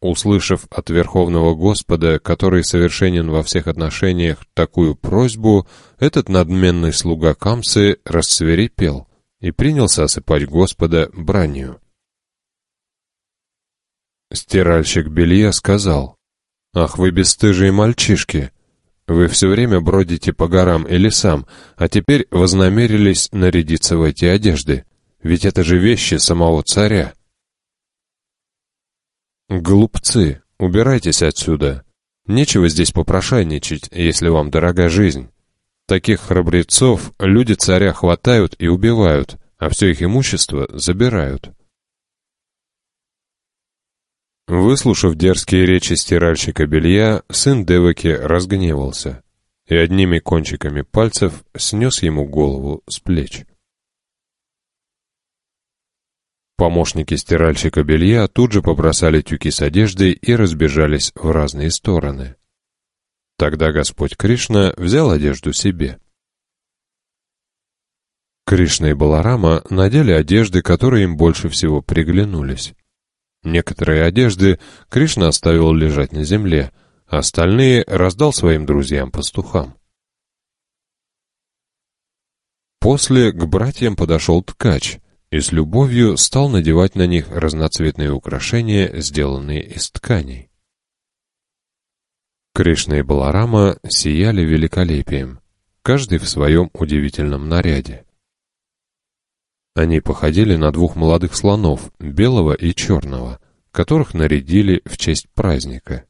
Услышав от Верховного Господа, который совершенен во всех отношениях, такую просьбу, этот надменный слуга Камсы рассверепел и принялся осыпать Господа бранью. Стиральщик белья сказал, «Ах, вы бесстыжие мальчишки! Вы все время бродите по горам и лесам, а теперь вознамерились нарядиться в эти одежды, ведь это же вещи самого царя». «Глупцы, убирайтесь отсюда. Нечего здесь попрошайничать, если вам дорога жизнь. Таких храбрецов люди царя хватают и убивают, а все их имущество забирают». Выслушав дерзкие речи стиральщика белья, сын Деваки разгневался и одними кончиками пальцев снес ему голову с плеч. Помощники стиральщика белья тут же побросали тюки с одеждой и разбежались в разные стороны. Тогда Господь Кришна взял одежду себе. Кришна и Баларама надели одежды, которые им больше всего приглянулись. Некоторые одежды Кришна оставил лежать на земле, а остальные раздал своим друзьям-пастухам. После к братьям подошел ткач — и с любовью стал надевать на них разноцветные украшения, сделанные из тканей. Кришна и Баларама сияли великолепием, каждый в своем удивительном наряде. Они походили на двух молодых слонов, белого и черного, которых нарядили в честь праздника.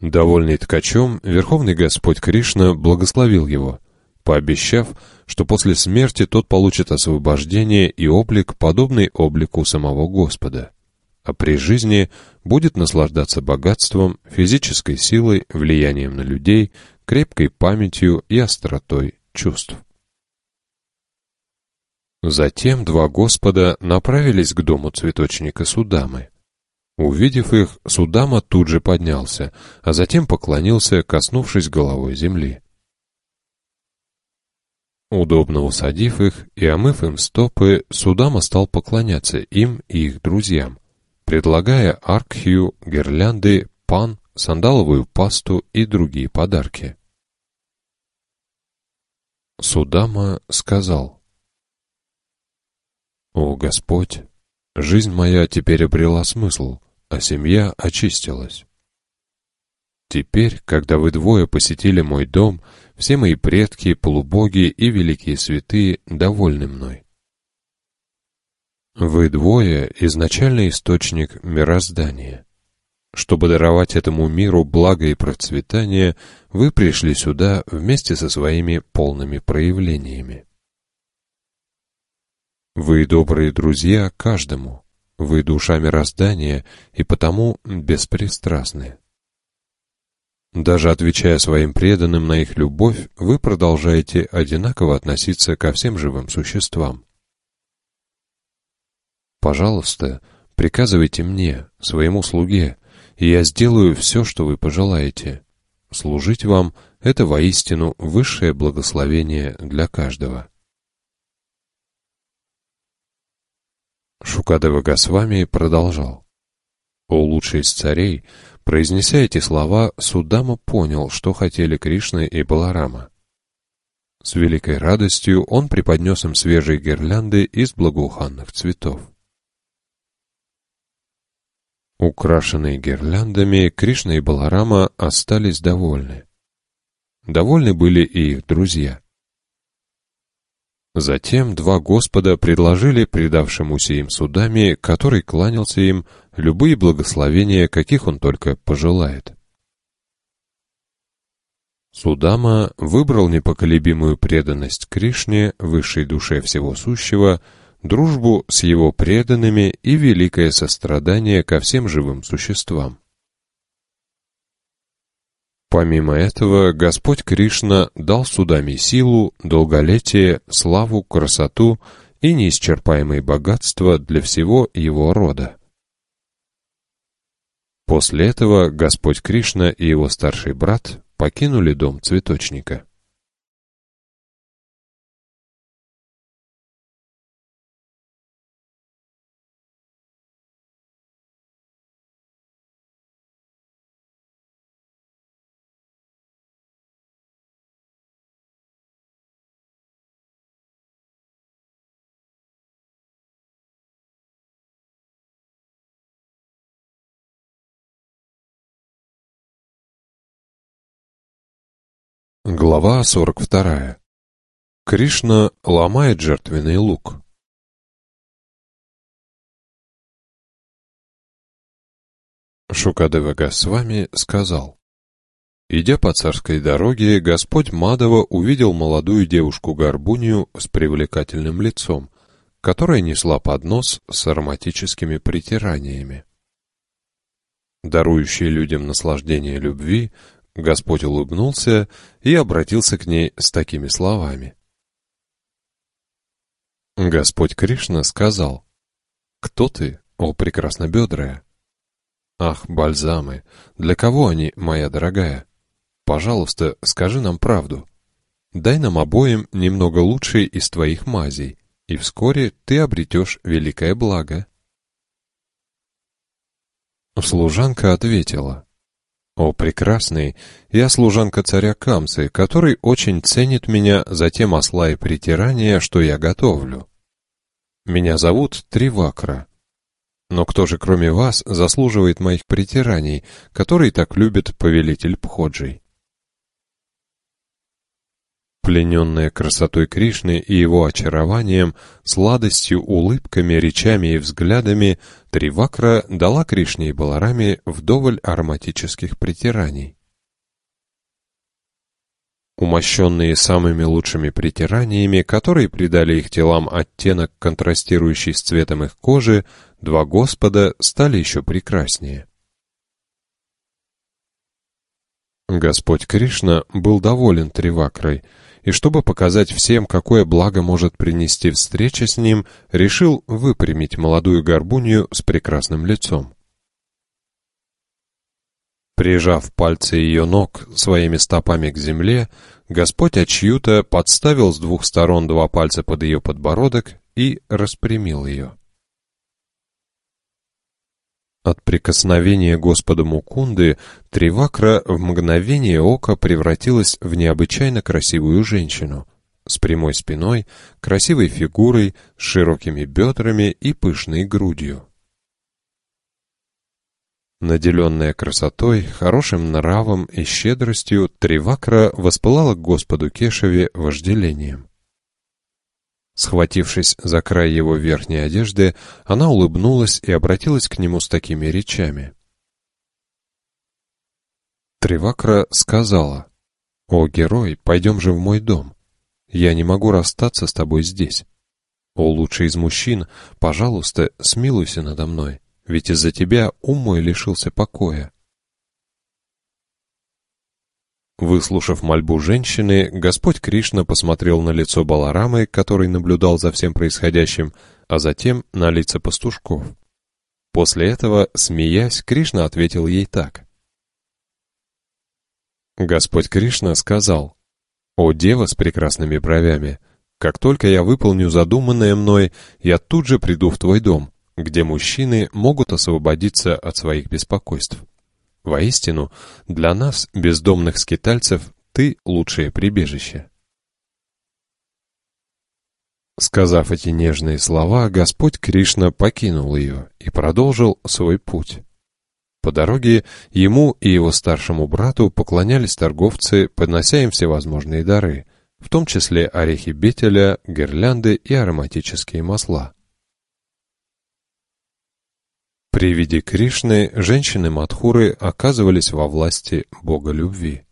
Довольный ткачом, Верховный Господь Кришна благословил его — пообещав, что после смерти тот получит освобождение и облик, подобный облику самого Господа, а при жизни будет наслаждаться богатством, физической силой, влиянием на людей, крепкой памятью и остротой чувств. Затем два Господа направились к дому цветочника Судамы. Увидев их, Судама тут же поднялся, а затем поклонился, коснувшись головой земли. Удобно усадив их и омыв им стопы, Судама стал поклоняться им и их друзьям, предлагая аркхию, гирлянды, пан, сандаловую пасту и другие подарки. Судама сказал, «О Господь, жизнь моя теперь обрела смысл, а семья очистилась. Теперь, когда вы двое посетили мой дом, все мои предки, полубоги и великие святые довольны мной. Вы двое — изначальный источник мироздания. Чтобы даровать этому миру благо и процветание, вы пришли сюда вместе со своими полными проявлениями. Вы добрые друзья каждому, вы душа мироздания и потому беспристрастны. Даже отвечая своим преданным на их любовь, вы продолжаете одинаково относиться ко всем живым существам. Пожалуйста, приказывайте мне, своему слуге, и я сделаю все, что вы пожелаете. Служить вам — это воистину высшее благословение для каждого. Шукадева Госвами продолжал. «О лучший из царей, Произнеся эти слова, Судама понял, что хотели Кришна и Баларама. С великой радостью он преподнес им свежие гирлянды из благоуханных цветов. Украшенные гирляндами, Кришна и Баларама остались довольны. Довольны были и их друзья. Затем два Господа предложили предавшемуся им судами, который кланялся им, любые благословения, каких он только пожелает. Судама выбрал непоколебимую преданность Кришне, высшей душе всего сущего, дружбу с его преданными и великое сострадание ко всем живым существам. Помимо этого, Господь Кришна дал судами силу, долголетие, славу, красоту и неисчерпаемые богатства для всего его рода. После этого Господь Кришна и его старший брат покинули дом цветочника. Глава 42. Кришна ломает жертвенный лук. Шукадева Госвами сказал, Идя по царской дороге, Господь Мадова увидел молодую девушку-горбунью с привлекательным лицом, которая несла поднос с ароматическими притираниями. Дарующие людям наслаждение любви, Господь улыбнулся и обратился к ней с такими словами. Господь Кришна сказал, «Кто ты, о прекраснобедрая?» «Ах, бальзамы, для кого они, моя дорогая? Пожалуйста, скажи нам правду. Дай нам обоим немного лучшей из твоих мазей, и вскоре ты обретешь великое благо». Служанка ответила, «О, прекрасный, я служанка царя Камсы, который очень ценит меня за те масла и притирания, что я готовлю. Меня зовут Тривакра. Но кто же, кроме вас, заслуживает моих притираний, которые так любит повелитель Пходжий?» Плененная красотой Кришны и его очарованием, сладостью, улыбками, речами и взглядами, Тривакра дала Кришне и Балараме вдоволь ароматических притираний. Умощенные самыми лучшими притираниями, которые придали их телам оттенок, контрастирующий с цветом их кожи, два Господа стали еще прекраснее. Господь Кришна был доволен Тривакрой, и чтобы показать всем, какое благо может принести встреча с ним, решил выпрямить молодую горбунью с прекрасным лицом. Прижав пальцы ее ног своими стопами к земле, Господь Ачьюта подставил с двух сторон два пальца под ее подбородок и распрямил ее. От прикосновения Господа Мукунды Тривакра в мгновение ока превратилась в необычайно красивую женщину с прямой спиной, красивой фигурой, с широкими бедрами и пышной грудью. Наделенная красотой, хорошим нравом и щедростью, Тривакра воспылала к Господу Кешеве вожделением. Схватившись за край его верхней одежды, она улыбнулась и обратилась к нему с такими речами. Тривакра сказала, «О, герой, пойдем же в мой дом. Я не могу расстаться с тобой здесь. О, лучший из мужчин, пожалуйста, смилуйся надо мной, ведь из-за тебя ум мой лишился покоя. Выслушав мольбу женщины, Господь Кришна посмотрел на лицо Баларамы, который наблюдал за всем происходящим, а затем на лица пастушков. После этого, смеясь, Кришна ответил ей так. Господь Кришна сказал, «О дева с прекрасными бровями, как только я выполню задуманное мной, я тут же приду в твой дом, где мужчины могут освободиться от своих беспокойств». Воистину, для нас, бездомных скитальцев, ты лучшее прибежище. Сказав эти нежные слова, Господь Кришна покинул ее и продолжил свой путь. По дороге ему и его старшему брату поклонялись торговцы, поднося им всевозможные дары, в том числе орехи бетеля, гирлянды и ароматические масла. При виде Кришны женщины Мадхуры оказывались во власти Бога любви.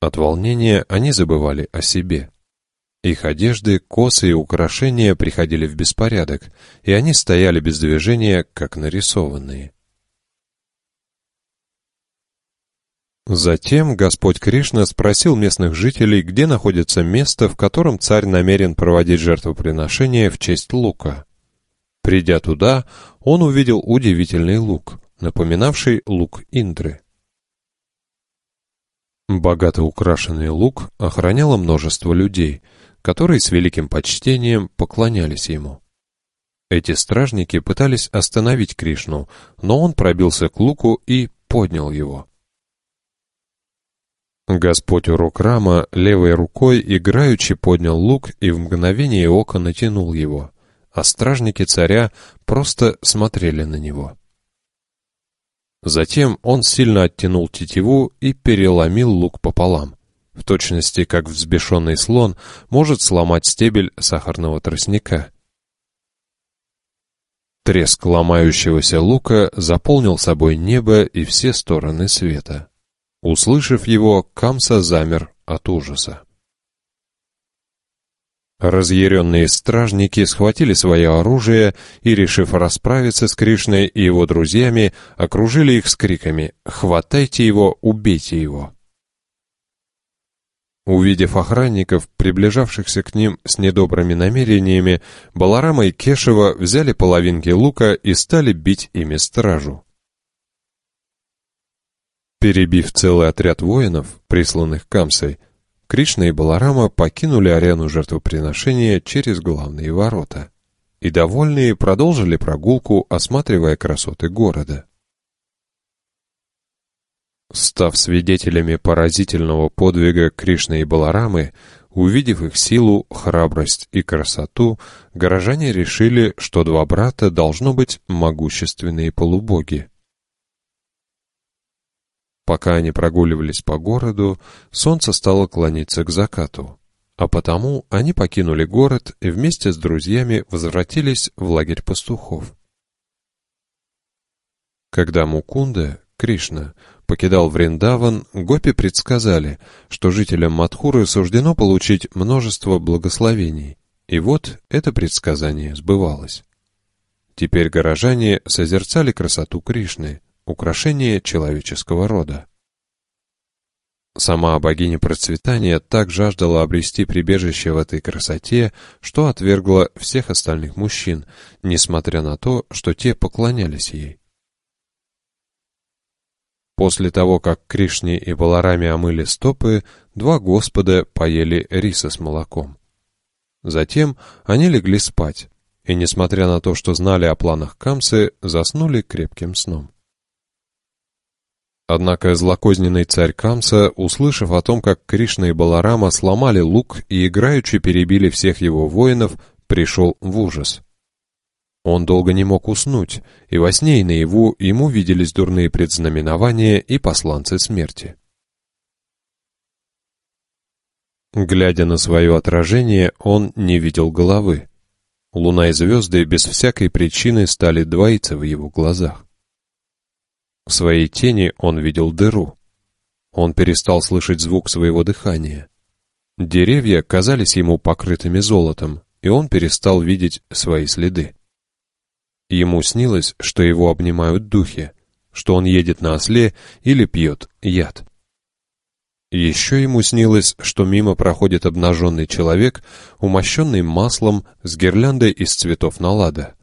От волнения они забывали о себе. Их одежды, косы и украшения приходили в беспорядок, и они стояли без движения, как нарисованные. Затем Господь Кришна спросил местных жителей, где находится место, в котором царь намерен проводить жертвоприношение в честь лука. Придя туда, он увидел удивительный лук, напоминавший лук Индры. Богато украшенный лук охраняло множество людей, которые с великим почтением поклонялись ему. Эти стражники пытались остановить Кришну, но он пробился к луку и поднял его. Господь Урукрама левой рукой играючи поднял лук и в мгновение ока натянул его, а стражники царя просто смотрели на него. Затем он сильно оттянул тетиву и переломил лук пополам, в точности как взбешенный слон может сломать стебель сахарного тростника. Треск ломающегося лука заполнил собой небо и все стороны света. Услышав его, Камса замер от ужаса. Разъяренные стражники схватили свое оружие и, решив расправиться с Кришной и его друзьями, окружили их с криками «Хватайте его, убейте его!». Увидев охранников, приближавшихся к ним с недобрыми намерениями, Баларама и Кешева взяли половинки лука и стали бить ими стражу. Перебив целый отряд воинов, присланных Камсой, Кришна и Баларама покинули арену жертвоприношения через главные ворота. И довольные продолжили прогулку, осматривая красоты города. Став свидетелями поразительного подвига Кришны и Баларамы, увидев их силу, храбрость и красоту, горожане решили, что два брата должно быть могущественные полубоги. Пока они прогуливались по городу, солнце стало клониться к закату, а потому они покинули город и вместе с друзьями возвратились в лагерь пастухов. Когда Мукунда, Кришна, покидал Вриндаван, гопи предсказали, что жителям Мадхуры суждено получить множество благословений, и вот это предсказание сбывалось. Теперь горожане созерцали красоту Кришны, украшение человеческого рода. Сама богиня процветания так жаждала обрести прибежище в этой красоте, что отвергла всех остальных мужчин, несмотря на то, что те поклонялись ей. После того, как Кришне и Балараме омыли стопы, два господа поели риса с молоком. Затем они легли спать, и, несмотря на то, что знали о планах Камсы, заснули крепким сном. Однако злокозненный царь Камса, услышав о том, как Кришна и Баларама сломали лук и играючи перебили всех его воинов, пришел в ужас. Он долго не мог уснуть, и во сне и наяву ему виделись дурные предзнаменования и посланцы смерти. Глядя на свое отражение, он не видел головы. Луна и звезды без всякой причины стали двоиться в его глазах. В своей тени он видел дыру. Он перестал слышать звук своего дыхания. Деревья казались ему покрытыми золотом, и он перестал видеть свои следы. Ему снилось, что его обнимают духи, что он едет на осле или пьет яд. Еще ему снилось, что мимо проходит обнаженный человек, умощенный маслом с гирляндой из цветов налада.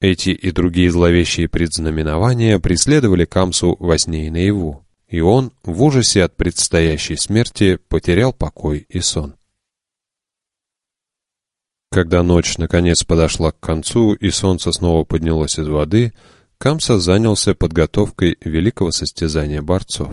Эти и другие зловещие предзнаменования преследовали Камсу во сне и наяву, и он, в ужасе от предстоящей смерти, потерял покой и сон. Когда ночь наконец подошла к концу и солнце снова поднялось из воды, Камса занялся подготовкой великого состязания борцов.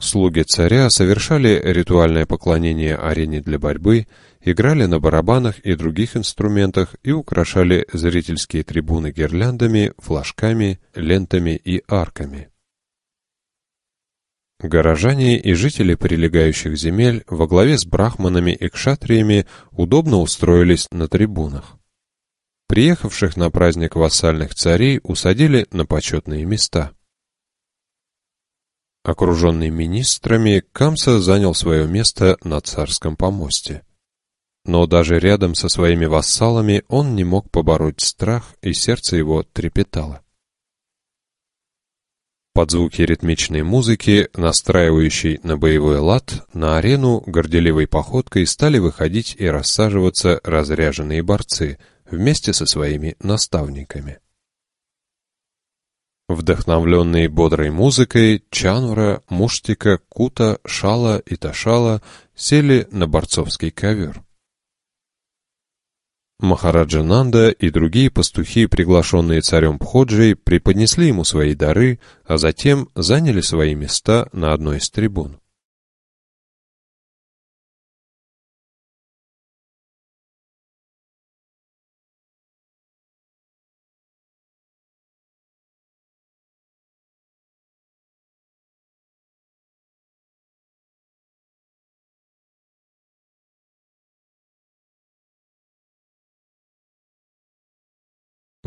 Слуги царя совершали ритуальное поклонение арене для борьбы, играли на барабанах и других инструментах и украшали зрительские трибуны гирляндами, флажками, лентами и арками. Горожане и жители прилегающих земель во главе с брахманами и кшатриями удобно устроились на трибунах. Приехавших на праздник вассальных царей усадили на почетные места – Окруженный министрами, Камса занял свое место на царском помосте. Но даже рядом со своими вассалами он не мог побороть страх, и сердце его трепетало. Под звуки ритмичной музыки, настраивающей на боевой лад, на арену горделивой походкой стали выходить и рассаживаться разряженные борцы вместе со своими наставниками. Вдохновленные бодрой музыкой, Чанура, Муштика, Кута, Шала и Ташала сели на борцовский ковер. Махараджа Нанда и другие пастухи, приглашенные царем Пходжей, преподнесли ему свои дары, а затем заняли свои места на одной из трибун.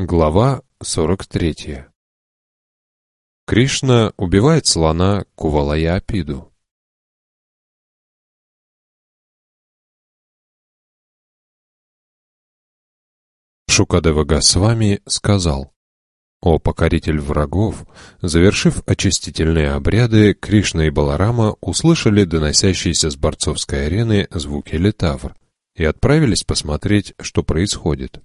Глава 43 Кришна убивает слона Кувалаяпиду. Шукадева Госвами сказал, «О покоритель врагов, завершив очистительные обряды, Кришна и Баларама услышали доносящиеся с борцовской арены звуки литавр и отправились посмотреть, что происходит».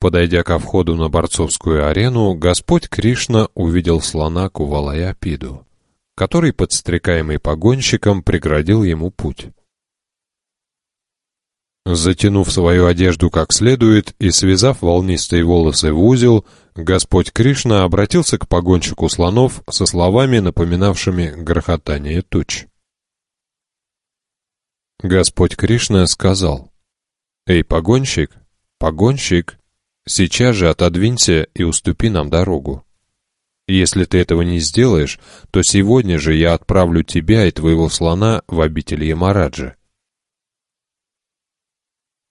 Подойдя ко входу на борцовскую арену, Господь Кришна увидел слона Кувалаяпиду, который, подстрекаемый погонщиком, преградил ему путь. Затянув свою одежду как следует и связав волнистые волосы в узел, Господь Кришна обратился к погонщику слонов со словами, напоминавшими грохотание туч. Господь Кришна сказал, «Эй, погонщик, погонщик, Сейчас же отодвинься и уступи нам дорогу. Если ты этого не сделаешь, то сегодня же я отправлю тебя и твоего слона в обитель Ямараджа.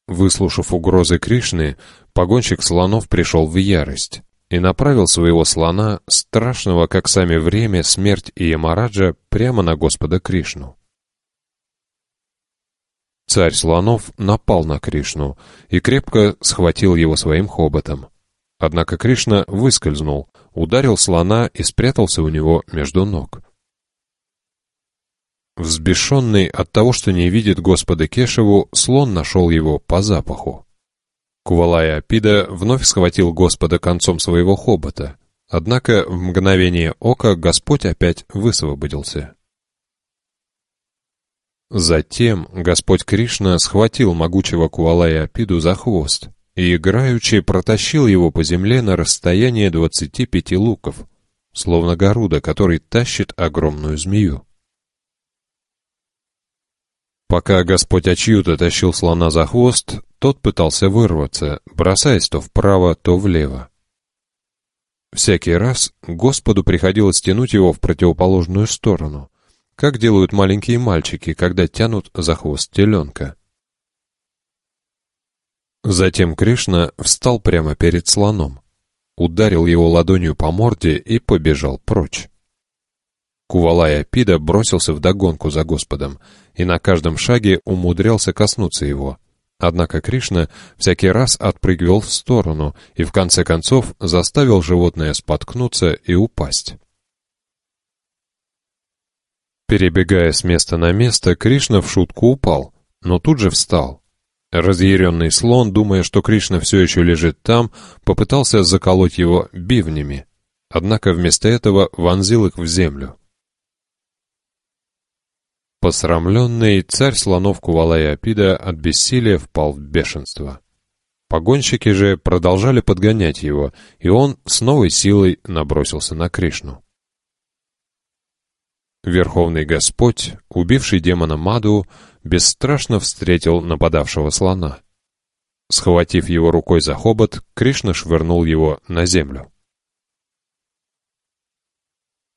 Выслушав угрозы Кришны, погонщик слонов пришел в ярость и направил своего слона, страшного как сами время, смерть и Ямараджа, прямо на Господа Кришну. Царь слонов напал на Кришну и крепко схватил его своим хоботом. Однако Кришна выскользнул, ударил слона и спрятался у него между ног. Взбешенный от того, что не видит Господа Кешеву, слон нашел его по запаху. Кувалая Апида вновь схватил Господа концом своего хобота, однако в мгновение ока Господь опять высвободился. Затем Господь Кришна схватил могучего Куалая Апиду за хвост и играючи протащил его по земле на расстояние двадцати пяти луков, словно горуда, который тащит огромную змею. Пока Господь Ачьюта тащил слона за хвост, тот пытался вырваться, бросаясь то вправо, то влево. Всякий раз Господу приходилось тянуть его в противоположную сторону, как делают маленькие мальчики, когда тянут за хвост теленка. Затем Кришна встал прямо перед слоном, ударил его ладонью по морде и побежал прочь. Кувалая Пида бросился в догонку за Господом и на каждом шаге умудрялся коснуться его. Однако Кришна всякий раз отпрыгивал в сторону и в конце концов заставил животное споткнуться и упасть. Перебегая с места на место, Кришна в шутку упал, но тут же встал. Разъяренный слон, думая, что Кришна все еще лежит там, попытался заколоть его бивнями, однако вместо этого вонзил их в землю. Посрамленный царь слонов Кувалая Апида от бессилия впал в бешенство. Погонщики же продолжали подгонять его, и он с новой силой набросился на Кришну. Верховный Господь, убивший демона Маду, бесстрашно встретил нападавшего слона. Схватив его рукой за хобот, Кришна швырнул его на землю.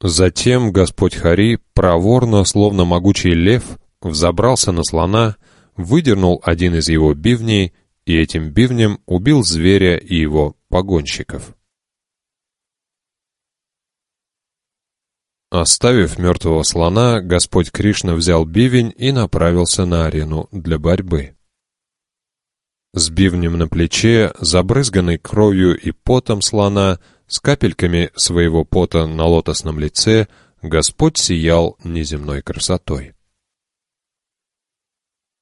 Затем Господь Хари проворно, словно могучий лев, взобрался на слона, выдернул один из его бивней и этим бивнем убил зверя и его погонщиков. Оставив мертвого слона, Господь Кришна взял бивень и направился на арену для борьбы. С бивнем на плече, забрызганный кровью и потом слона, с капельками своего пота на лотосном лице, Господь сиял неземной красотой.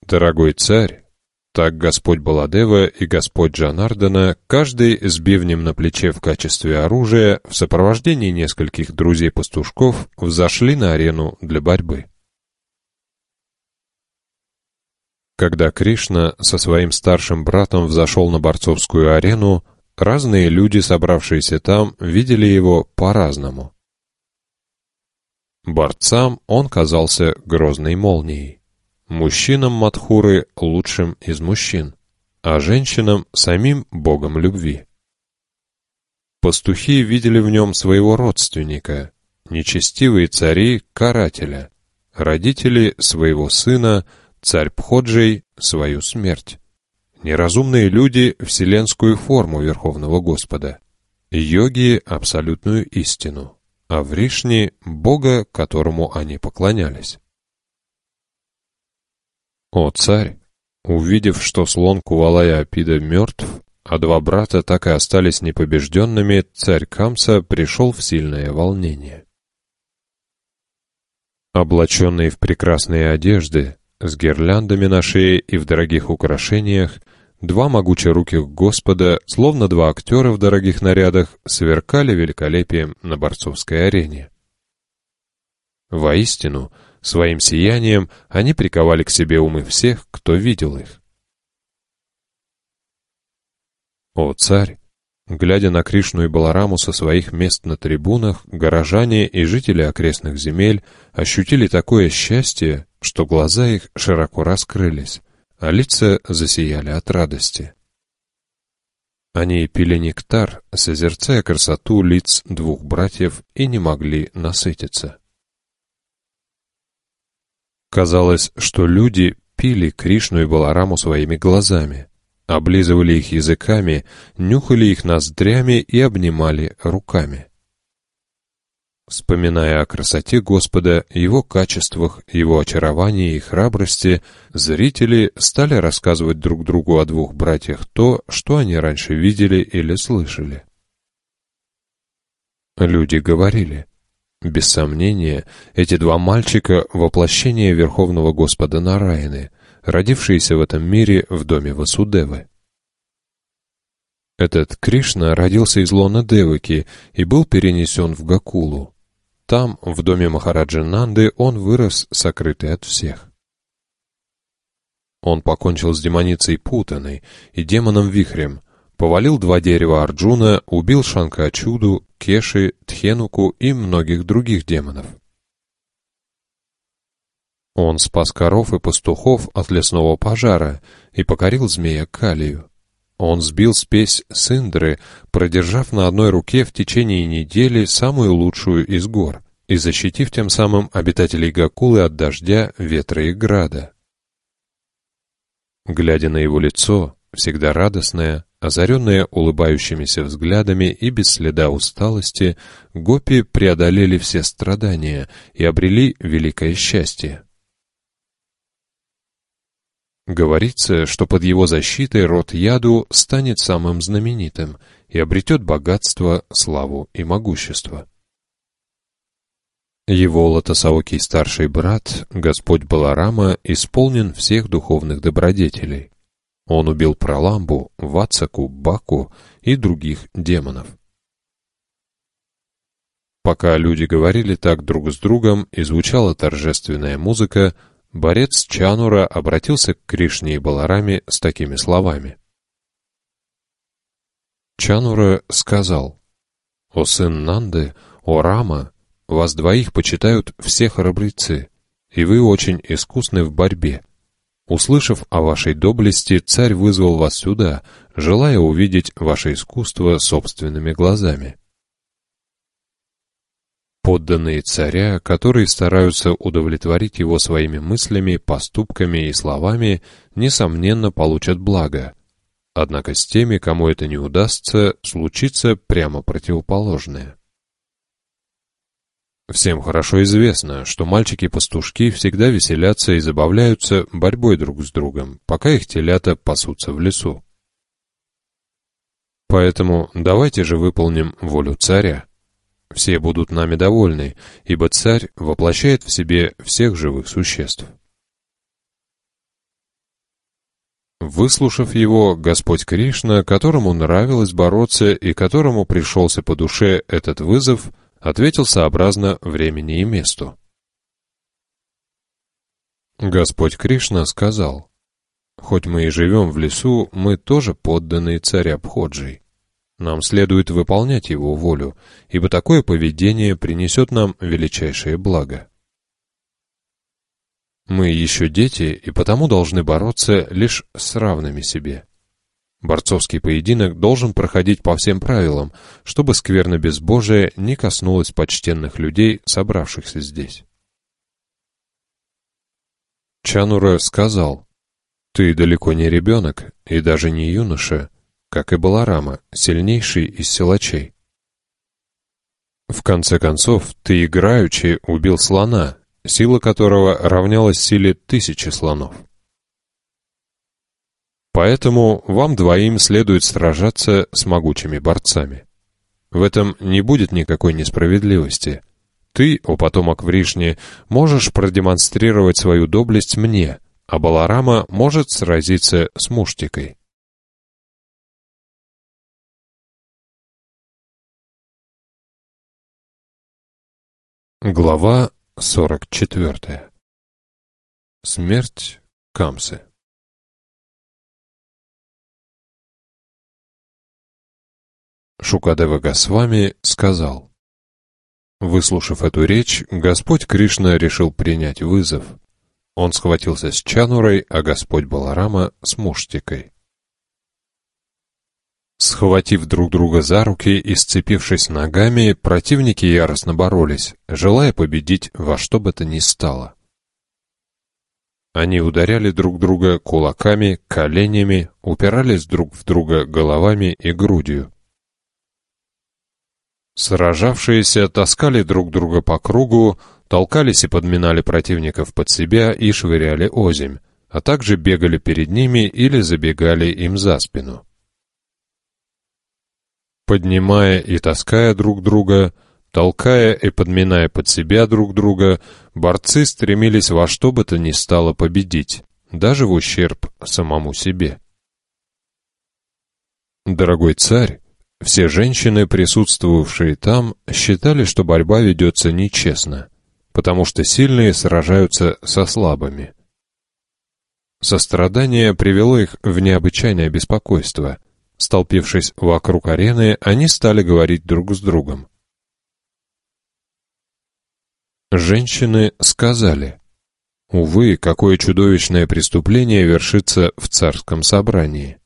Дорогой царь, так Господь Баладева и Господь Джанардана, каждый с бивнем на плече в качестве оружия, в сопровождении нескольких друзей-пастушков, взошли на арену для борьбы. Когда Кришна со своим старшим братом взошел на борцовскую арену, разные люди, собравшиеся там, видели его по-разному. Борцам он казался грозной молнией. Мужчинам Мадхуры лучшим из мужчин, а женщинам самим богом любви. Пастухи видели в нем своего родственника, нечестивые цари — карателя, родители — своего сына, царь Пходжей — свою смерть. Неразумные люди — вселенскую форму Верховного Господа, йоги — абсолютную истину, а Вришни — Бога, которому они поклонялись. О, царь! Увидев, что слон Кувалая Апида мертв, а два брата так и остались непобежденными, царь Камса пришел в сильное волнение. Облаченные в прекрасные одежды, с гирляндами на шее и в дорогих украшениях, два могучеруких господа, словно два актера в дорогих нарядах, сверкали великолепием на борцовской арене. Воистину, Своим сиянием они приковали к себе умы всех, кто видел их. О, царь! Глядя на Кришну и Балараму со своих мест на трибунах, горожане и жители окрестных земель ощутили такое счастье, что глаза их широко раскрылись, а лица засияли от радости. Они пили нектар, созерцая красоту лиц двух братьев, и не могли насытиться. Казалось, что люди пили Кришну и Балараму своими глазами, облизывали их языками, нюхали их ноздрями и обнимали руками. Вспоминая о красоте Господа, его качествах, его очаровании и храбрости, зрители стали рассказывать друг другу о двух братьях то, что они раньше видели или слышали. Люди говорили, без сомнения, эти два мальчика — воплощение Верховного Господа Нараяны, родившиеся в этом мире в доме Васудевы. Этот Кришна родился из лона Деваки и был перенесен в Гакулу. Там, в доме Махараджа Нанды, он вырос, сокрытый от всех. Он покончил с демоницей Путаной и демоном Вихрем, повалил два дерева Арджуна, убил Шанкачуду, Кеши, Тхенуку и многих других демонов. Он спас коров и пастухов от лесного пожара и покорил змея Калию. Он сбил спесь с Индры, продержав на одной руке в течение недели самую лучшую из гор и защитив тем самым обитателей Гакулы от дождя, ветра и града. Глядя на его лицо, всегда радостное, озаренные улыбающимися взглядами и без следа усталости, гопи преодолели все страдания и обрели великое счастье. Говорится, что под его защитой род Яду станет самым знаменитым и обретет богатство, славу и могущество. Его лотосаокий старший брат, Господь Баларама, исполнен всех духовных добродетелей. Он убил Проламбу, Вацаку, Баку и других демонов. Пока люди говорили так друг с другом и звучала торжественная музыка, борец Чанура обратился к Кришне и Балараме с такими словами. Чанура сказал, «О сын Нанды, о Рама, вас двоих почитают все храбрецы, и вы очень искусны в борьбе. Услышав о вашей доблести, царь вызвал вас сюда, желая увидеть ваше искусство собственными глазами. Подданные царя, которые стараются удовлетворить его своими мыслями, поступками и словами, несомненно получат благо. Однако с теми, кому это не удастся, случится прямо противоположное. Всем хорошо известно, что мальчики-пастушки всегда веселятся и забавляются борьбой друг с другом, пока их телята пасутся в лесу. Поэтому давайте же выполним волю царя. Все будут нами довольны, ибо царь воплощает в себе всех живых существ. Выслушав его, Господь Кришна, которому нравилось бороться и которому пришелся по душе этот вызов, ответил сообразно времени и месту. Господь Кришна сказал, «Хоть мы и живем в лесу, мы тоже подданные царя Бходжи. Нам следует выполнять его волю, ибо такое поведение принесет нам величайшее благо. Мы еще дети, и потому должны бороться лишь с равными себе». Борцовский поединок должен проходить по всем правилам, чтобы скверно безбожие не коснулось почтенных людей, собравшихся здесь. Чанура сказал, «Ты далеко не ребенок и даже не юноша, как и Баларама, сильнейший из силачей. В конце концов, ты играючи убил слона, сила которого равнялась силе тысячи слонов. Поэтому вам двоим следует сражаться с могучими борцами. В этом не будет никакой несправедливости. Ты, о потомок Вришни, можешь продемонстрировать свою доблесть мне, а Баларама может сразиться с Муштикой. Глава 44 Смерть Камсы Шукадева Госвами сказал. Выслушав эту речь, Господь Кришна решил принять вызов. Он схватился с Чанурой, а Господь Баларама с Муштикой. Схватив друг друга за руки и сцепившись ногами, противники яростно боролись, желая победить во что бы то ни стало. Они ударяли друг друга кулаками, коленями, упирались друг в друга головами и грудью. Сражавшиеся таскали друг друга по кругу, толкались и подминали противников под себя и швыряли озимь, а также бегали перед ними или забегали им за спину. Поднимая и таская друг друга, толкая и подминая под себя друг друга, борцы стремились во что бы то ни стало победить, даже в ущерб самому себе. Дорогой царь, все женщины, присутствовавшие там, считали, что борьба ведется нечестно, потому что сильные сражаются со слабыми. Сострадание привело их в необычайное беспокойство. Столпившись вокруг арены, они стали говорить друг с другом. Женщины сказали, «Увы, какое чудовищное преступление вершится в царском собрании.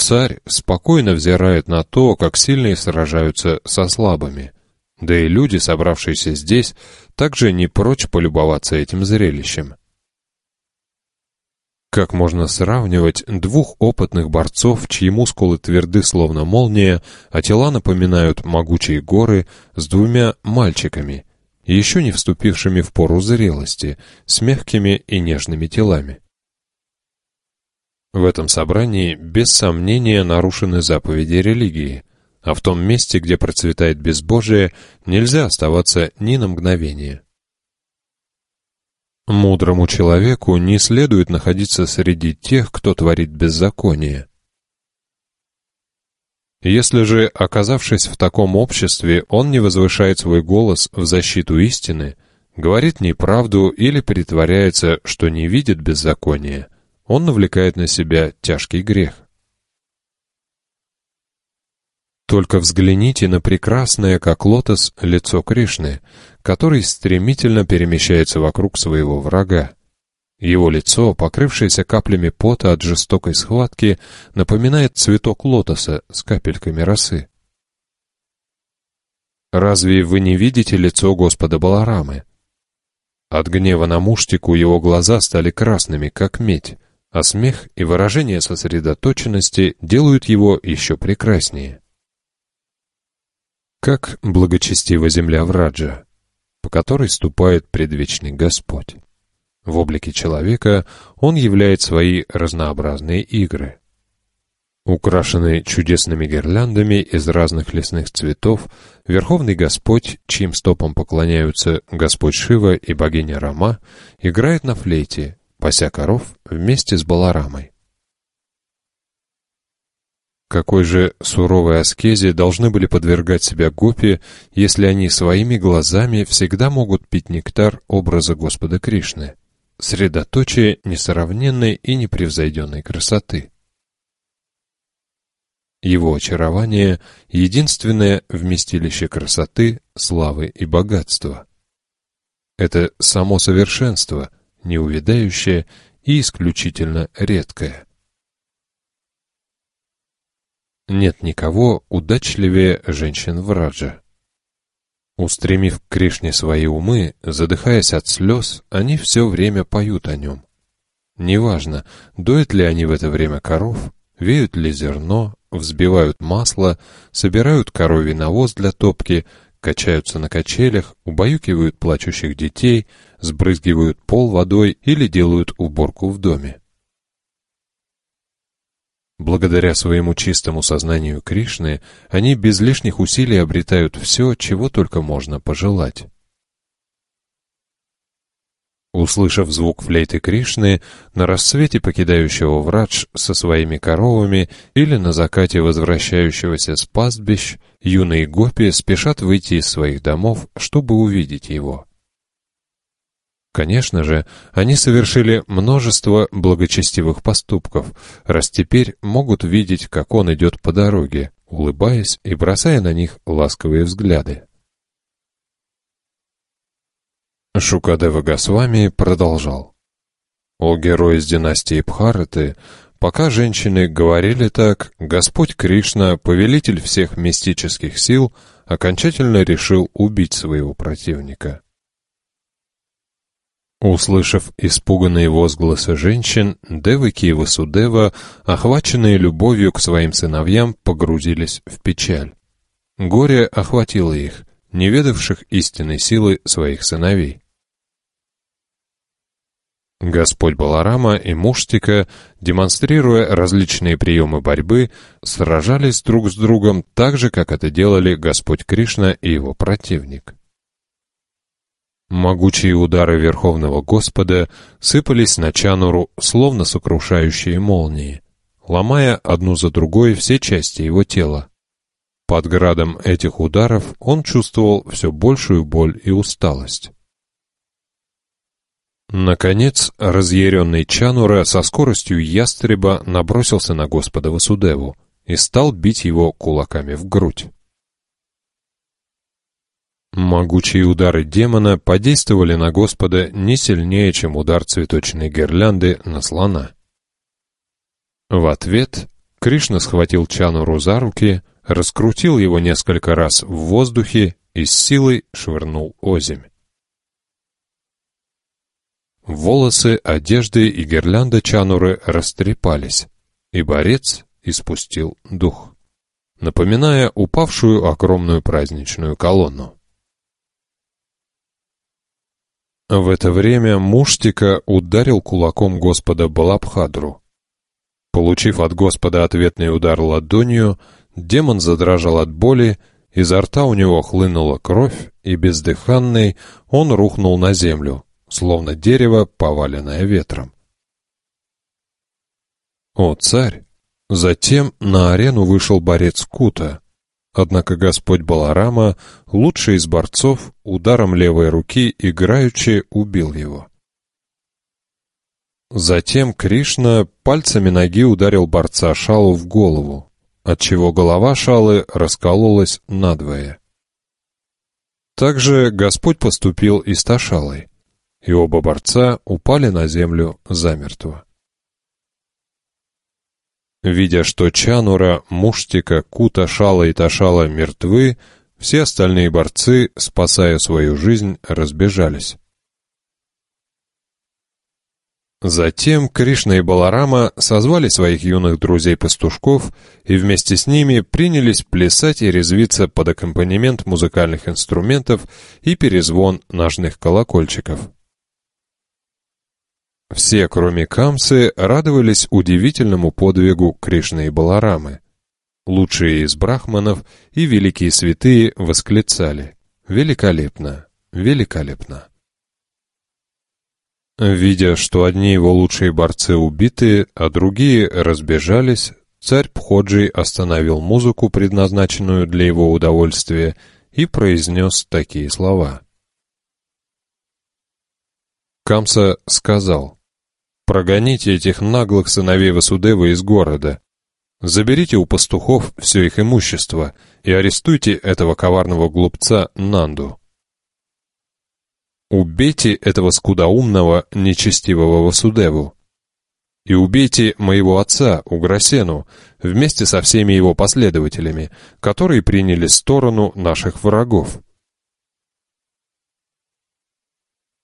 Царь спокойно взирает на то, как сильные сражаются со слабыми. Да и люди, собравшиеся здесь, также не прочь полюбоваться этим зрелищем. Как можно сравнивать двух опытных борцов, чьи мускулы тверды словно молния, а тела напоминают могучие горы, с двумя мальчиками, еще не вступившими в пору зрелости, с мягкими и нежными телами? В этом собрании без сомнения нарушены заповеди религии, а в том месте, где процветает безбожие, нельзя оставаться ни на мгновение. Мудрому человеку не следует находиться среди тех, кто творит беззаконие. Если же, оказавшись в таком обществе, он не возвышает свой голос в защиту истины, говорит неправду или притворяется, что не видит беззакония, он навлекает на себя тяжкий грех. Только взгляните на прекрасное, как лотос, лицо Кришны, который стремительно перемещается вокруг своего врага. Его лицо, покрывшееся каплями пота от жестокой схватки, напоминает цветок лотоса с капельками росы. Разве вы не видите лицо Господа Баларамы? От гнева на муштику его глаза стали красными, как медь, а смех и выражение сосредоточенности делают его еще прекраснее. Как благочестива земля Враджа, по которой ступает предвечный Господь. В облике человека он являет свои разнообразные игры. Украшенный чудесными гирляндами из разных лесных цветов, Верховный Господь, чьим стопам поклоняются Господь Шива и богиня Рама, играет на флейте, пася коров вместе с Баларамой. Какой же суровой аскезе должны были подвергать себя гопи, если они своими глазами всегда могут пить нектар образа Господа Кришны, средоточие несравненной и непревзойденной красоты? Его очарование — единственное вместилище красоты, славы и богатства. Это само совершенство, неувядающее и исключительно редкое. Нет никого удачливее женщин в Раджа. Устремив к Кришне свои умы, задыхаясь от слез, они все время поют о нем. Неважно, доят ли они в это время коров, веют ли зерно, взбивают масло, собирают коровий навоз для топки, качаются на качелях, убаюкивают плачущих детей, сбрызгивают пол водой или делают уборку в доме. Благодаря своему чистому сознанию Кришны, они без лишних усилий обретают все, чего только можно пожелать. Услышав звук флейты Кришны, на рассвете покидающего врач со своими коровами или на закате возвращающегося с пастбищ, юные гопи спешат выйти из своих домов, чтобы увидеть его. Конечно же, они совершили множество благочестивых поступков, раз теперь могут видеть, как он идет по дороге, улыбаясь и бросая на них ласковые взгляды. Шукадева Госвами продолжал. О герой из династии Бхараты, пока женщины говорили так, Господь Кришна, повелитель всех мистических сил, окончательно решил убить своего противника. Услышав испуганные возгласы женщин, Деваки и Васудева, охваченные любовью к своим сыновьям, погрузились в печаль. Горе охватило их, не ведавших истинной силы своих сыновей. Господь Баларама и Муштика, демонстрируя различные приемы борьбы, сражались друг с другом так же, как это делали Господь Кришна и его противник. Могучие удары Верховного Господа сыпались на Чануру, словно сокрушающие молнии, ломая одну за другой все части его тела. Под градом этих ударов он чувствовал все большую боль и усталость. Наконец, разъяренный Чанура со скоростью ястреба набросился на Господа Васудеву и стал бить его кулаками в грудь. Могучие удары демона подействовали на Господа не сильнее, чем удар цветочной гирлянды на слона. В ответ Кришна схватил Чануру за руки, раскрутил его несколько раз в воздухе и с силой швырнул озимь. Волосы, одежды и гирлянда Чануры растрепались, и борец испустил дух, напоминая упавшую огромную праздничную колонну. В это время Муштика ударил кулаком Господа Балабхадру. Получив от Господа ответный удар ладонью, демон задрожал от боли, изо рта у него хлынула кровь, и бездыханный он рухнул на землю, словно дерево, поваленное ветром. О, царь! Затем на арену вышел борец Кута. Однако Господь Баларама, лучший из борцов, ударом левой руки играючи убил его. Затем Кришна пальцами ноги ударил борца Шалу в голову, отчего голова Шалы раскололась надвое. Также Господь поступил и с Ташалой и оба борца упали на землю замертво. Видя, что Чанура, Муштика, Кута, Шала и Ташала мертвы, все остальные борцы, спасая свою жизнь, разбежались. Затем Кришна и Баларама созвали своих юных друзей-пастушков и вместе с ними принялись плясать и резвиться под аккомпанемент музыкальных инструментов и перезвон ножных колокольчиков. Все, кроме Камсы, радовались удивительному подвигу Кришны и Баларамы. Лучшие из брахманов и великие святые восклицали «Великолепно! Великолепно!». Видя, что одни его лучшие борцы убиты, а другие разбежались, царь Пходжий остановил музыку, предназначенную для его удовольствия, и произнес такие слова. Камса сказал, «Прогоните этих наглых сыновей Васудева из города, заберите у пастухов все их имущество и арестуйте этого коварного глупца Нанду». Убейте этого скудоумного, нечестивого Васудеву. И убейте моего отца, Уграсену, вместе со всеми его последователями, которые приняли сторону наших врагов.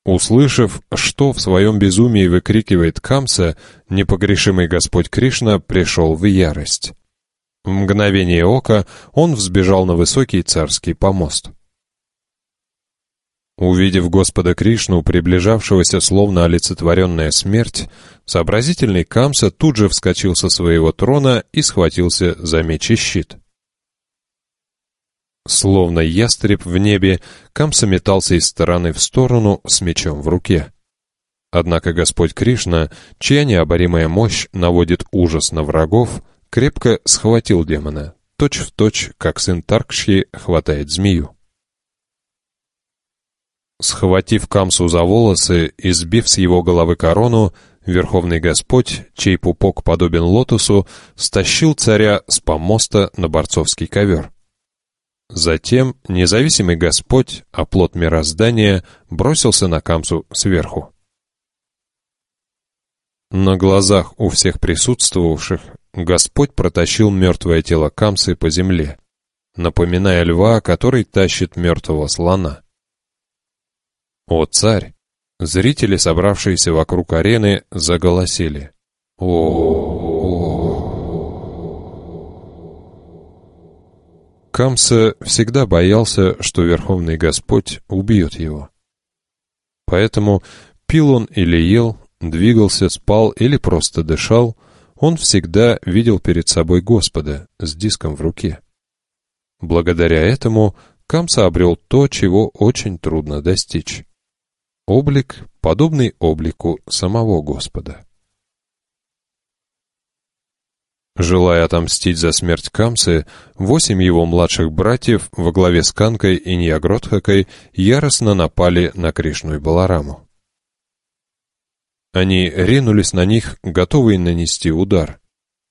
Услышав, что в своем безумии выкрикивает Камса, непогрешимый Господь Кришна пришел в ярость. В мгновение ока он взбежал на высокий царский помост. Увидев Господа Кришну, приближавшегося словно олицетворенная смерть, сообразительный Камса тут же вскочил со своего трона и схватился за меч и щит. Словно ястреб в небе, Камса метался из стороны в сторону с мечом в руке. Однако Господь Кришна, чья необоримая мощь наводит ужас на врагов, крепко схватил демона, точь-в-точь, точь, как сын Таркши хватает змею. Схватив Камсу за волосы и сбив с его головы корону, Верховный Господь, чей пупок подобен лотосу, стащил царя с помоста на борцовский ковер. Затем независимый Господь, оплот мироздания, бросился на Камсу сверху. На глазах у всех присутствовавших Господь протащил мертвое тело Камсы по земле, напоминая льва, который тащит мертвого слона. «О, царь!» Зрители, собравшиеся вокруг арены, заголосили. о о Камса всегда боялся, что Верховный Господь убьет его. Поэтому пил он или ел, двигался, спал или просто дышал, он всегда видел перед собой Господа с диском в руке. Благодаря этому Камса обрел то, чего очень трудно достичь облик, подобный облику самого Господа. Желая отомстить за смерть Камсы, восемь его младших братьев во главе с Канкой и Ньягродхакой яростно напали на Кришну и Балараму. Они ринулись на них, готовые нанести удар.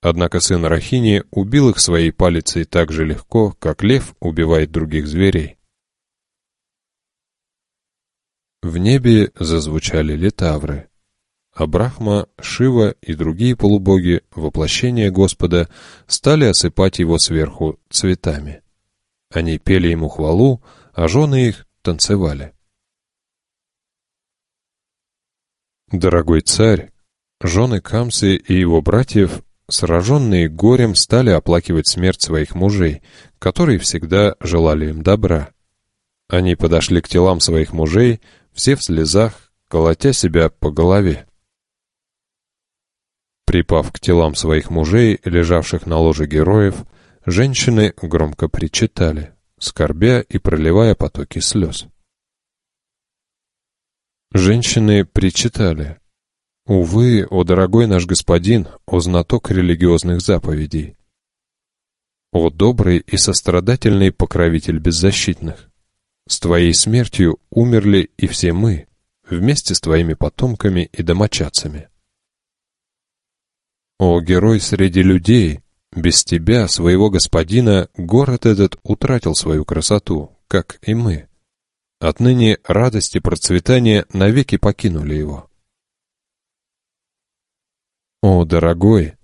Однако сын Рахини убил их своей палицей так же легко, как лев убивает других зверей. В небе зазвучали литавры. А Брахма, Шива и другие полубоги, воплощения Господа, стали осыпать его сверху цветами. Они пели ему хвалу, а жены их танцевали. Дорогой царь, жены Камсы и его братьев, сраженные горем, стали оплакивать смерть своих мужей, которые всегда желали им добра. Они подошли к телам своих мужей, все в слезах, колотя себя по голове. Припав к телам своих мужей, лежавших на ложе героев, женщины громко причитали, скорбя и проливая потоки слез. Женщины причитали. «Увы, о дорогой наш господин, о знаток религиозных заповедей! О добрый и сострадательный покровитель беззащитных! С твоей смертью умерли и все мы, вместе с твоими потомками и домочадцами. О, герой среди людей, без тебя, своего господина, город этот утратил свою красоту, как и мы. Отныне радость и процветание навеки покинули его. О, дорогой,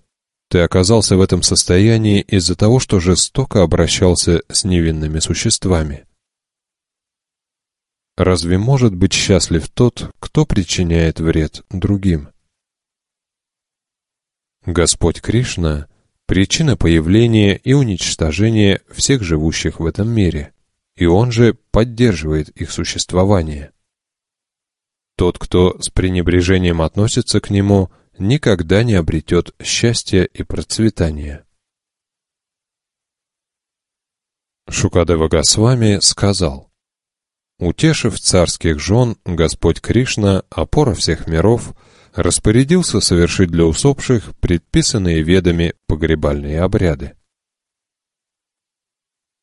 ты оказался в этом состоянии из-за того, что жестоко обращался с невинными существами. Разве может быть счастлив тот, кто причиняет вред другим? Господь Кришна — причина появления и уничтожения всех живущих в этом мире, и Он же поддерживает их существование. Тот, кто с пренебрежением относится к Нему, никогда не обретет счастья и процветания. Шукадева Госвами сказал, «Утешив царских жен, Господь Кришна, опора всех миров, распорядился совершить для усопших предписанные ведами погребальные обряды.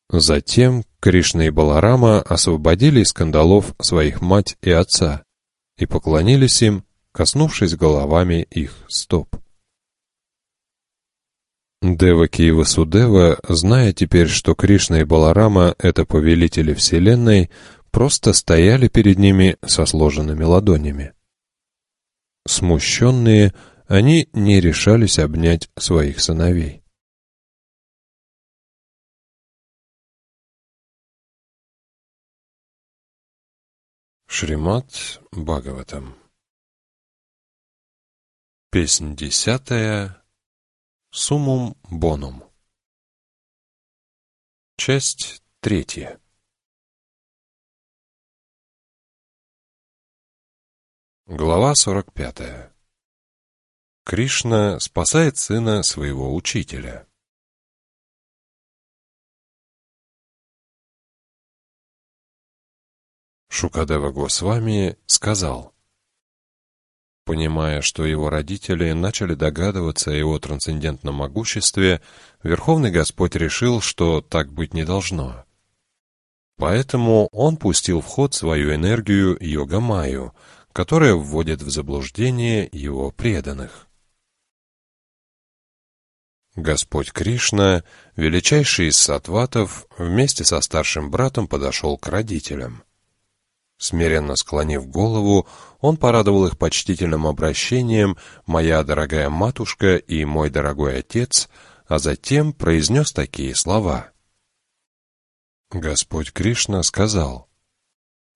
Затем Кришна и Баларама освободили из кандалов своих мать и отца и поклонились им, коснувшись головами их стоп. Деваки и Васудева, зная теперь, что Кришна и Баларама — это повелители Вселенной, просто стояли перед ними со сложенными ладонями. Смущенные, они не решались обнять своих сыновей. Шримат Бхагаватам. Песнь десятая. Сумум Бонум. Часть третья Глава 45. Кришна спасает сына своего учителя. Шукадева Госвами сказал, Понимая, что его родители начали догадываться о его трансцендентном могуществе, Верховный Господь решил, что так быть не должно. Поэтому он пустил в ход свою энергию йога-майю — которая вводит в заблуждение его преданных. Господь Кришна, величайший из сатватов, вместе со старшим братом подошел к родителям. Смиренно склонив голову, он порадовал их почтительным обращением «Моя дорогая матушка» и «Мой дорогой отец», а затем произнес такие слова. Господь Кришна сказал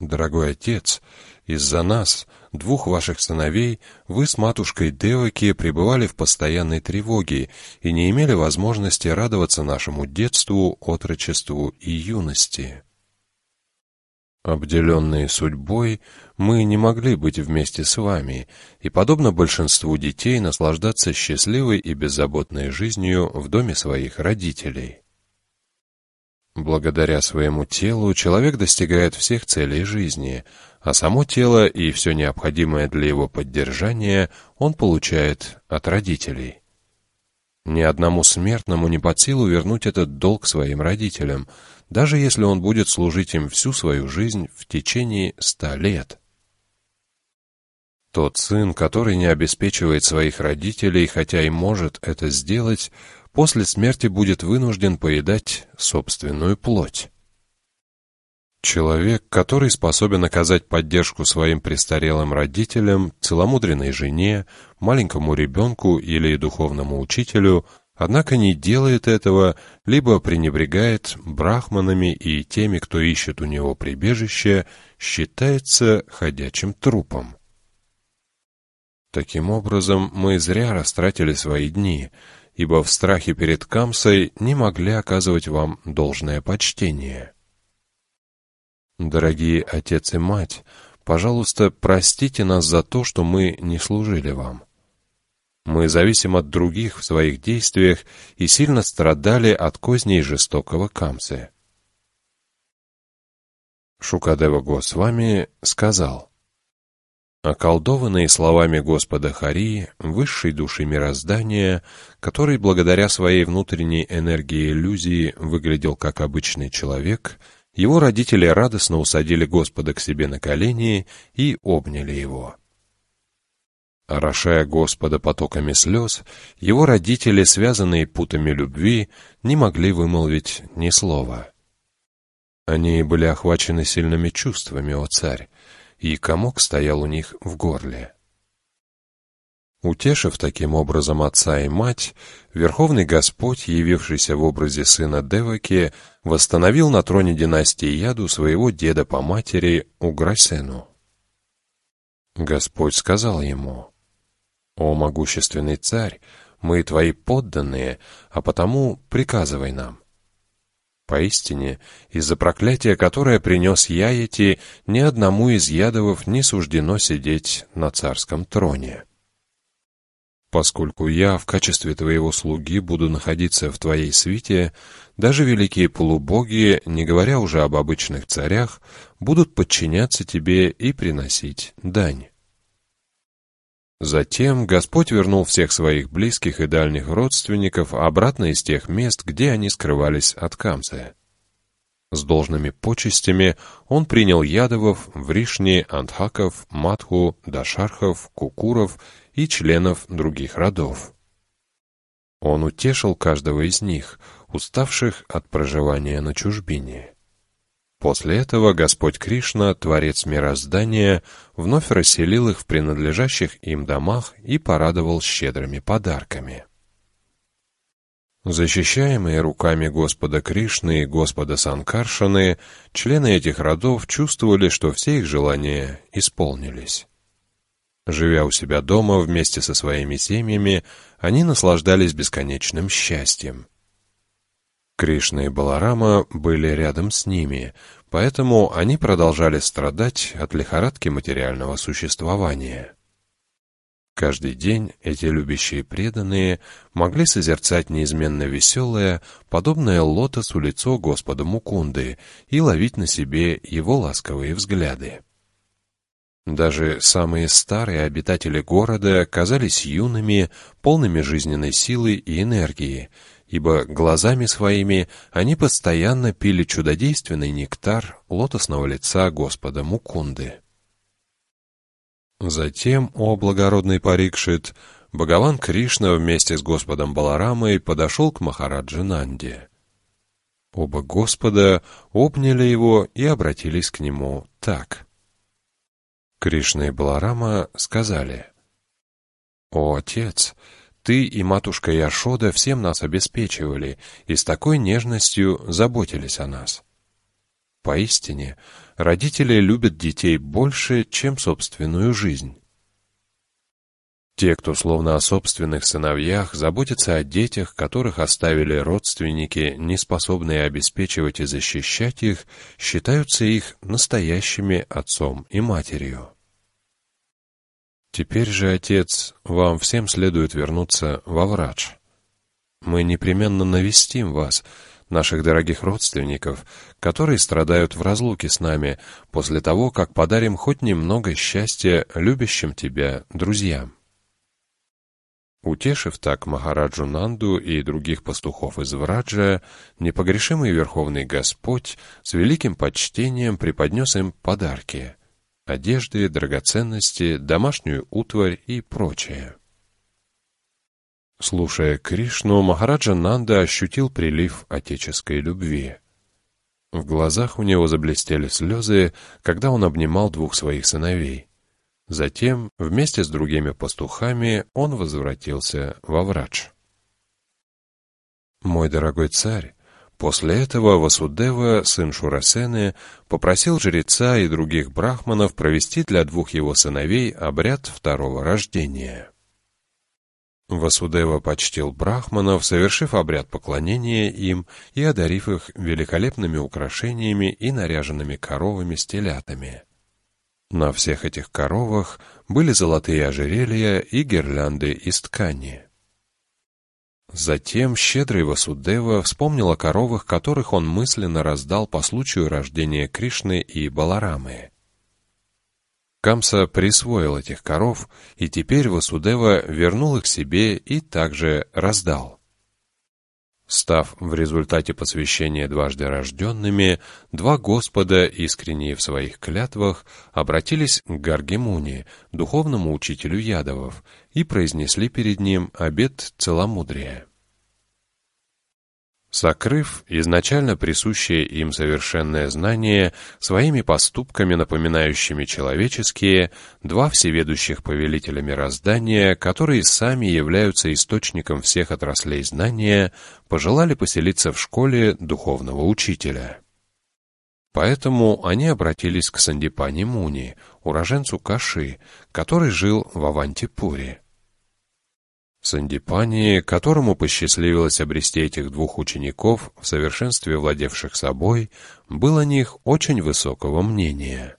«Дорогой отец, из-за нас, двух ваших сыновей, вы с матушкой Деваки пребывали в постоянной тревоге и не имели возможности радоваться нашему детству, отрочеству и юности. Обделенные судьбой, мы не могли быть вместе с вами и, подобно большинству детей, наслаждаться счастливой и беззаботной жизнью в доме своих родителей. Благодаря своему телу человек достигает всех целей жизни, а само тело и все необходимое для его поддержания он получает от родителей. Ни одному смертному не под силу вернуть этот долг своим родителям, даже если он будет служить им всю свою жизнь в течение ста лет. Тот сын, который не обеспечивает своих родителей, хотя и может это сделать, после смерти будет вынужден поедать собственную плоть. Человек, который способен оказать поддержку своим престарелым родителям, целомудренной жене, маленькому ребенку или духовному учителю, однако не делает этого, либо пренебрегает брахманами и теми, кто ищет у него прибежище, считается ходячим трупом. Таким образом, мы зря растратили свои дни, ибо в страхе перед Камсой не могли оказывать вам должное почтение. Дорогие отец и мать, пожалуйста, простите нас за то, что мы не служили вам. Мы зависим от других в своих действиях и сильно страдали от козней жестокого Камсы. Шукадева Госвами сказал, Околдованные словами Господа Хари, высшей души мироздания, который благодаря своей внутренней энергии иллюзии выглядел как обычный человек — его родители радостно усадили Господа к себе на колени и обняли его. Орошая Господа потоками слез, его родители, связанные путами любви, не могли вымолвить ни слова. Они были охвачены сильными чувствами, о царь, и комок стоял у них в горле. Утешив таким образом отца и мать, Верховный Господь, явившийся в образе сына Деваки, восстановил на троне династии Яду своего деда по матери Уграсену. Господь сказал ему, «О могущественный царь, Мы твои подданные, а потому приказывай нам». Поистине, из-за проклятия, которое принес Яети, ни одному из ядовов не суждено сидеть на царском троне. Поскольку я в качестве твоего слуги буду находиться в твоей свите, даже великие полубоги, не говоря уже об обычных царях, будут подчиняться тебе и приносить дань. Затем Господь вернул всех своих близких и дальних родственников обратно из тех мест, где они скрывались от Камса. С должными почестями он принял ядовов, вришни, антхаков, матху, дашархов, кукуров и членов других родов. Он утешил каждого из них, уставших от проживания на чужбине. После этого Господь Кришна, Творец мироздания, вновь расселил их в принадлежащих им домах и порадовал щедрыми подарками. Защищаемые руками Господа Кришны и Господа Санкаршаны, члены этих родов чувствовали, что все их желания исполнились. Живя у себя дома вместе со своими семьями, они наслаждались бесконечным счастьем. Кришна и Баларама были рядом с ними, поэтому они продолжали страдать от лихорадки материального существования. Каждый день эти любящие преданные могли созерцать неизменно веселое, подобное лотосу лицо Господа Мукунды и ловить на себе его ласковые взгляды. Даже самые старые обитатели города казались юными, полными жизненной силы и энергии, ибо глазами своими они постоянно пили чудодейственный нектар лотосного лица Господа Мукунды. Затем, о благородный Парикшит, Бхагаван Кришна вместе с Господом Баларамой подошел к Махараджи Нанде. Оба Господа обняли его и обратились к нему так. Кришна и Баларама сказали, «О, Отец, ты и матушка Яшода всем нас обеспечивали и с такой нежностью заботились о нас. Поистине, родители любят детей больше, чем собственную жизнь. Те, кто словно о собственных сыновьях, заботятся о детях, которых оставили родственники, не способные обеспечивать и защищать их, считаются их настоящими отцом и матерью. Теперь же, отец, вам всем следует вернуться во врач. Мы непременно навестим вас, наших дорогих родственников, которые страдают в разлуке с нами, после того, как подарим хоть немного счастья любящим тебя друзьям. Утешив так Махараджу Нанду и других пастухов из Враджа, непогрешимый Верховный Господь с великим почтением преподнес им подарки — одежды, драгоценности, домашнюю утварь и прочее. Слушая Кришну, Махараджа Нанда ощутил прилив отеческой любви. В глазах у него заблестели слезы, когда он обнимал двух своих сыновей. Затем, вместе с другими пастухами, он возвратился во врач. «Мой дорогой царь, После этого Васудева, сын Шурасены, попросил жреца и других брахманов провести для двух его сыновей обряд второго рождения. Васудева почтил брахманов, совершив обряд поклонения им и одарив их великолепными украшениями и наряженными коровами с телятами. На всех этих коровах были золотые ожерелья и гирлянды из ткани. Затем щедрый Васудева вспомнил о коровах, которых он мысленно раздал по случаю рождения Кришны и Баларамы. Камса присвоил этих коров, и теперь Васудева вернул их себе и также раздал. Став в результате посвящения дважды рожденными, два Господа, искренние в своих клятвах, обратились к Гаргемуне, духовному учителю ядовов, и произнесли перед ним обет целомудрия. Сокрыв изначально присущее им совершенное знание, своими поступками, напоминающими человеческие, два всеведущих повелителя мироздания, которые сами являются источником всех отраслей знания, пожелали поселиться в школе духовного учителя. Поэтому они обратились к Сандипани Муни, уроженцу Каши, который жил в Авантипуре. Сандипани, которому посчастливилось обрести этих двух учеников, в совершенстве владевших собой, был о них очень высокого мнения.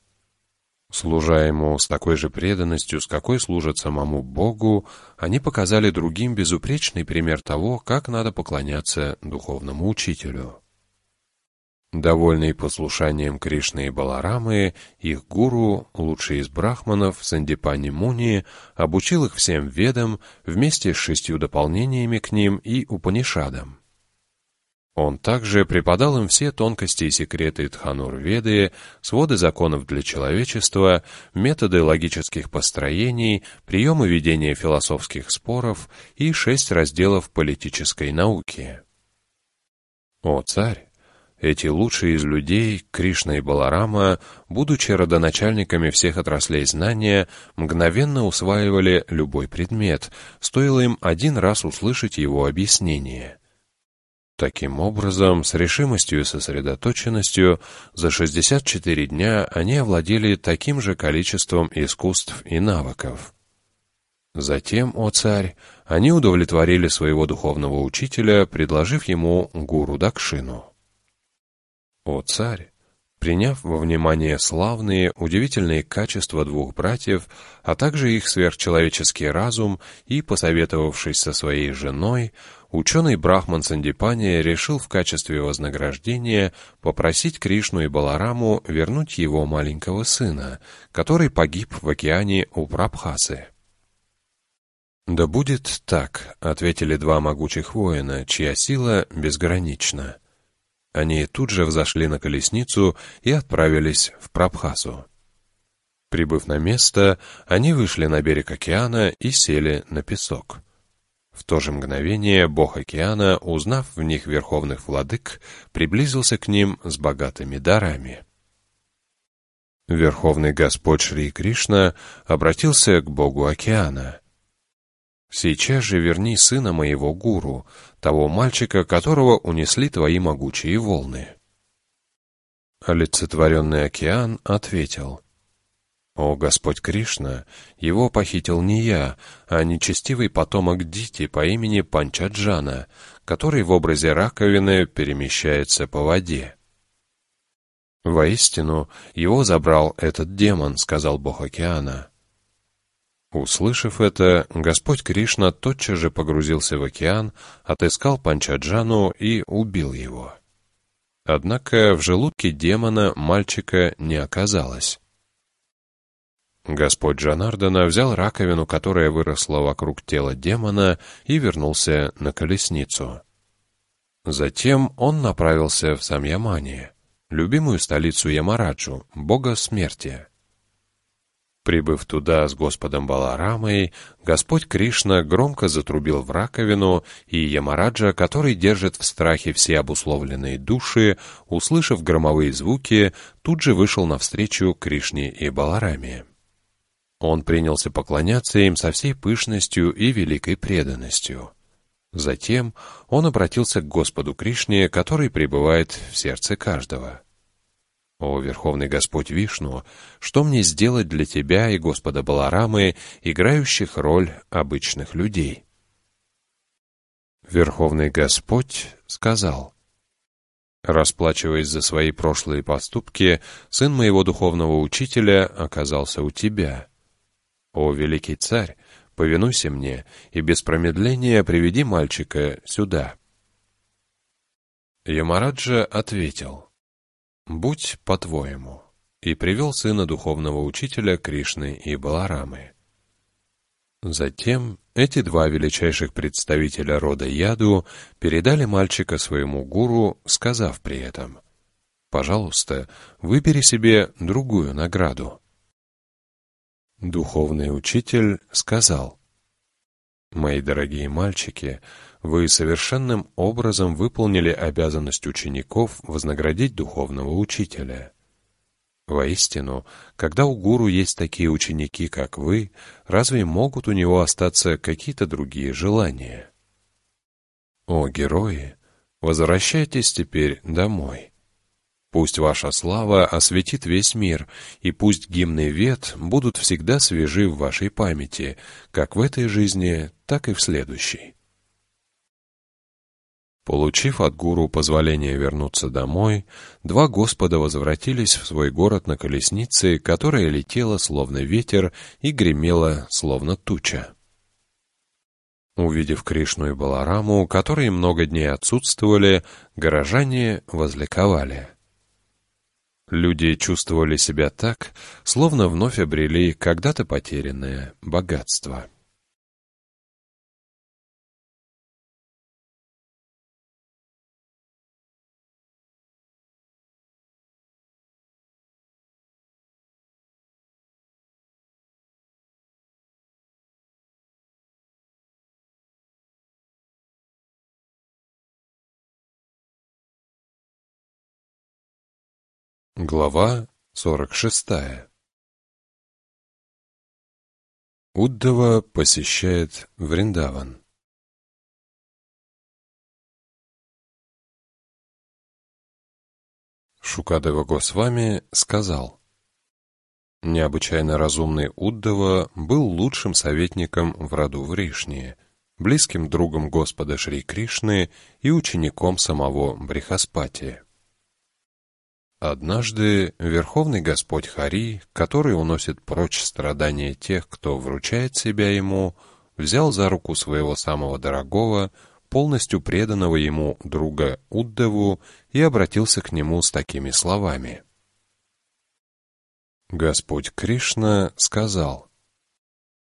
Служа ему с такой же преданностью, с какой служат самому Богу, они показали другим безупречный пример того, как надо поклоняться духовному учителю. Довольный послушанием Кришны и Баларамы, их гуру, лучший из брахманов, Сандипани Муни, обучил их всем ведам вместе с шестью дополнениями к ним и Упанишадам. Он также преподал им все тонкости и секреты Тханур-Веды, своды законов для человечества, методы логических построений, приемы ведения философских споров и шесть разделов политической науки. О царь! Эти лучшие из людей, Кришна и Баларама, будучи родоначальниками всех отраслей знания, мгновенно усваивали любой предмет, стоило им один раз услышать его объяснение. Таким образом, с решимостью и сосредоточенностью, за 64 дня они овладели таким же количеством искусств и навыков. Затем, о царь, они удовлетворили своего духовного учителя, предложив ему гуру Дакшину. «О царь!» Приняв во внимание славные, удивительные качества двух братьев, а также их сверхчеловеческий разум и посоветовавшись со своей женой, ученый Брахман Сандипани решил в качестве вознаграждения попросить Кришну и Балараму вернуть его маленького сына, который погиб в океане у Прабхасы. «Да будет так», — ответили два могучих воина, чья сила безгранична. Они тут же взошли на колесницу и отправились в Прабхасу. Прибыв на место, они вышли на берег океана и сели на песок. В то же мгновение бог океана, узнав в них верховных владык, приблизился к ним с богатыми дарами. Верховный Господь Шри Кришна обратился к богу океана. Сейчас же верни сына моего гуру, того мальчика, которого унесли твои могучие волны. Олицетворенный океан ответил, «О Господь Кришна, его похитил не я, а нечестивый потомок Дити по имени Панчаджана, который в образе раковины перемещается по воде». «Воистину, его забрал этот демон», — сказал Бог океана. Услышав это, Господь Кришна тотчас же погрузился в океан, отыскал Панчаджану и убил его. Однако в желудке демона мальчика не оказалось. Господь Джанардана взял раковину, которая выросла вокруг тела демона, и вернулся на колесницу. Затем он направился в Самьямани, любимую столицу Ямараджу, бога смерти. Прибыв туда с Господом Баларамой, Господь Кришна громко затрубил в раковину, и Ямараджа, который держит в страхе все обусловленные души, услышав громовые звуки, тут же вышел навстречу Кришне и Балараме. Он принялся поклоняться им со всей пышностью и великой преданностью. Затем он обратился к Господу Кришне, который пребывает в сердце каждого. «О, Верховный Господь Вишну, что мне сделать для Тебя и Господа Баларамы, играющих роль обычных людей?» Верховный Господь сказал, «Расплачиваясь за свои прошлые поступки, сын моего духовного учителя оказался у Тебя. О, великий царь, повинуйся мне и без промедления приведи мальчика сюда». Ямараджа ответил, «Будь по-твоему», и привел сына духовного учителя Кришны и Баларамы. Затем эти два величайших представителя рода Яду передали мальчика своему гуру, сказав при этом, «Пожалуйста, выбери себе другую награду». Духовный учитель сказал, «Мои дорогие мальчики, вы совершенным образом выполнили обязанность учеников вознаградить духовного учителя. Воистину, когда у гуру есть такие ученики, как вы, разве могут у него остаться какие-то другие желания? О, герои, возвращайтесь теперь домой. Пусть ваша слава осветит весь мир, и пусть гимны вет будут всегда свежи в вашей памяти, как в этой жизни, так и в следующей. Получив от гуру позволение вернуться домой, два господа возвратились в свой город на колеснице, которая летела словно ветер и гремела словно туча. Увидев Кришну и Балараму, которые много дней отсутствовали, горожане возликовали. Люди чувствовали себя так, словно вновь обрели когда-то потерянное богатство. Глава 46 Уддава посещает Вриндаван. Шукадева Госвами сказал, Необычайно разумный Уддава был лучшим советником в роду Вришни, близким другом Господа Шри Кришны и учеником самого Брихаспати. Однажды Верховный Господь Хари, который уносит прочь страдания тех, кто вручает себя Ему, взял за руку своего самого дорогого, полностью преданного Ему друга Уддаву и обратился к Нему с такими словами. Господь Кришна сказал,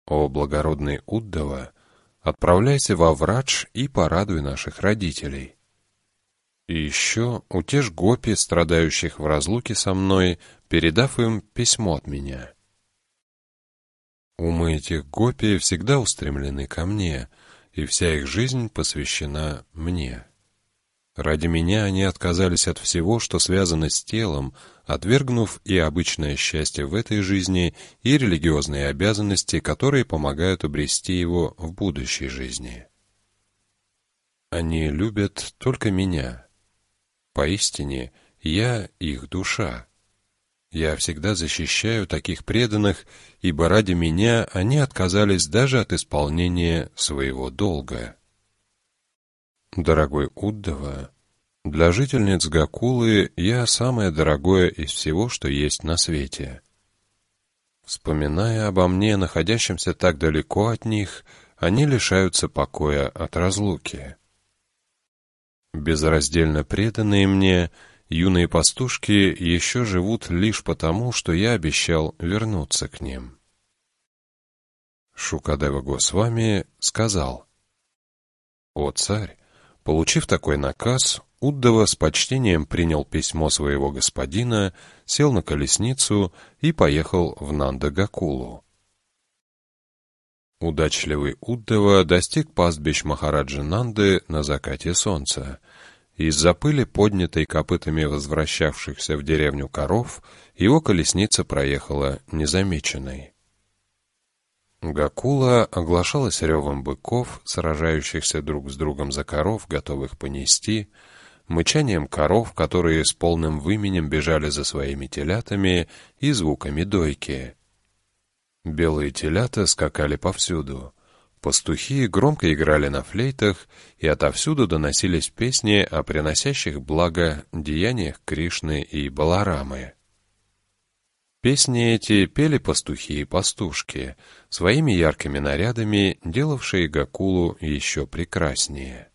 «О благородный Уддава, отправляйся во Врадж и порадуй наших родителей». И еще утешь гопи, страдающих в разлуке со мной, передав им письмо от меня. Умы этих гопи всегда устремлены ко мне, и вся их жизнь посвящена мне. Ради меня они отказались от всего, что связано с телом, отвергнув и обычное счастье в этой жизни, и религиозные обязанности, которые помогают обрести его в будущей жизни. Они любят только меня, Поистине, я их душа. Я всегда защищаю таких преданных, ибо ради меня они отказались даже от исполнения своего долга. Дорогой Уддава, для жительниц Гакулы я самое дорогое из всего, что есть на свете. Вспоминая обо мне, находящемся так далеко от них, они лишаются покоя от разлуки. Безраздельно преданные мне, юные пастушки еще живут лишь потому, что я обещал вернуться к ним. Шукадева Госвами сказал, «О царь, получив такой наказ, Уддава с почтением принял письмо своего господина, сел на колесницу и поехал в Нандагакулу. Удачливый Уддава достиг пастбищ Махараджи Нанды на закате солнца. Из-за пыли, поднятой копытами возвращавшихся в деревню коров, его колесница проехала незамеченной. Гакула оглашалась ревом быков, сражающихся друг с другом за коров, готовых понести, мычанием коров, которые с полным выменем бежали за своими телятами, и звуками дойки — Белые телята скакали повсюду. Пастухи громко играли на флейтах, и отовсюду доносились песни о приносящих благо деяниях Кришны и Баларамы. Песни эти пели пастухи и пастушки, своими яркими нарядами, делавшие Гакулу еще прекраснее.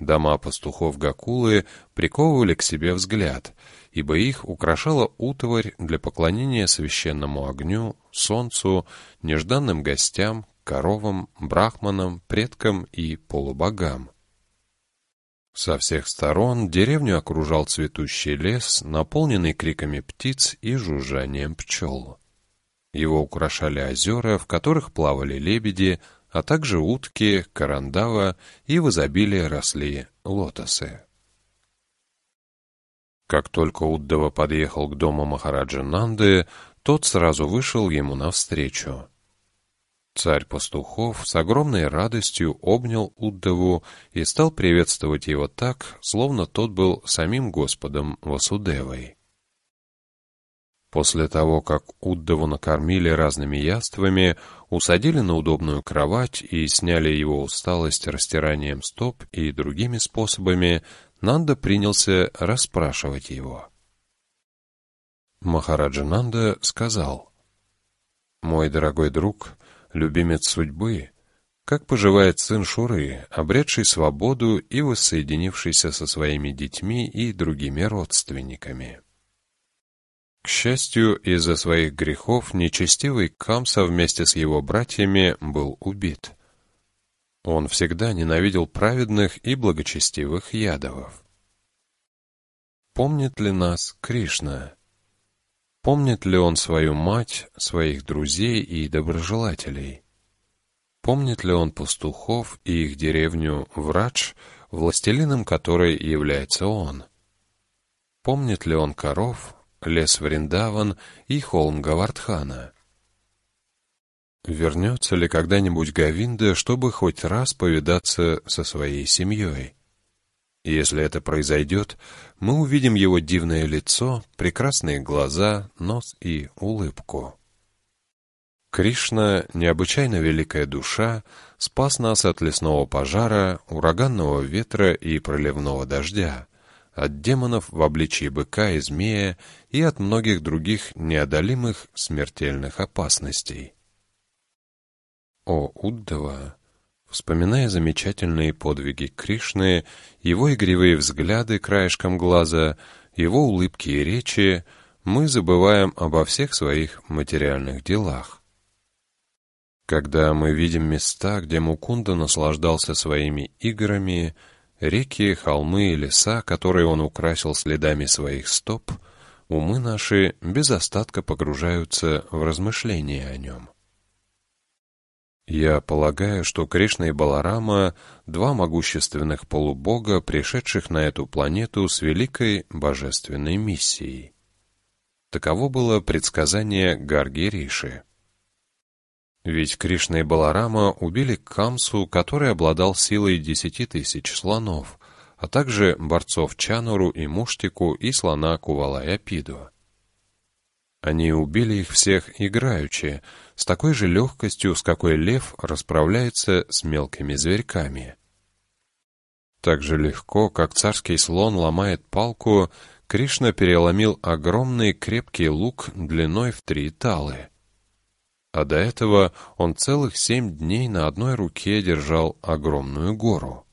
Дома пастухов Гакулы приковывали к себе взгляд, ибо их украшала утварь для поклонения священному огню, солнцу, нежданным гостям, коровам, брахманам, предкам и полубогам. Со всех сторон деревню окружал цветущий лес, наполненный криками птиц и жужжанием пчел. Его украшали озера, в которых плавали лебеди, а также утки, карандава и в изобилии росли лотосы. Как только Уддава подъехал к дому Махараджа Нанды, тот сразу вышел ему навстречу. Царь пастухов с огромной радостью обнял Уддаву и стал приветствовать его так, словно тот был самим Господом Васудевой. После того, как Уддаву накормили разными яствами, усадили на удобную кровать и сняли его усталость растиранием стоп и другими способами, Нанда принялся расспрашивать его. Махараджа Нанда сказал, «Мой дорогой друг, любимец судьбы, как поживает сын Шуры, обретший свободу и воссоединившийся со своими детьми и другими родственниками?» К счастью, из-за своих грехов нечестивый Камса вместе с его братьями был убит. Он всегда ненавидел праведных и благочестивых ядовов. Помнит ли нас Кришна? Помнит ли он свою мать, своих друзей и доброжелателей? Помнит ли он пастухов и их деревню Врадж, властелином которой является он? Помнит ли он коров, лес Вриндаван и холм Гавардхана? Вернется ли когда-нибудь Гавинда, чтобы хоть раз повидаться со своей семьей? если это произойдет, мы увидим его дивное лицо, прекрасные глаза, нос и улыбку. Кришна, необычайно великая душа, спас нас от лесного пожара, ураганного ветра и проливного дождя, от демонов в обличии быка и змея и от многих других неодолимых смертельных опасностей. О Уддава, Вспоминая замечательные подвиги Кришны, его игривые взгляды краешком глаза, его улыбки и речи, мы забываем обо всех своих материальных делах. Когда мы видим места, где Мукунда наслаждался своими играми, реки, холмы и леса, которые он украсил следами своих стоп, умы наши без остатка погружаются в размышления о нем. Я полагаю, что Кришна и Баларама — два могущественных полубога, пришедших на эту планету с великой божественной миссией. Таково было предсказание Гарги Риши. Ведь Кришна и Баларама убили Камсу, который обладал силой десяти тысяч слонов, а также борцов Чануру и Муштику и слона Кувалаяпиду. Они убили их всех играючи, с такой же легкостью, с какой лев расправляется с мелкими зверьками. Так же легко, как царский слон ломает палку, Кришна переломил огромный крепкий лук длиной в три талы. А до этого он целых семь дней на одной руке держал огромную гору.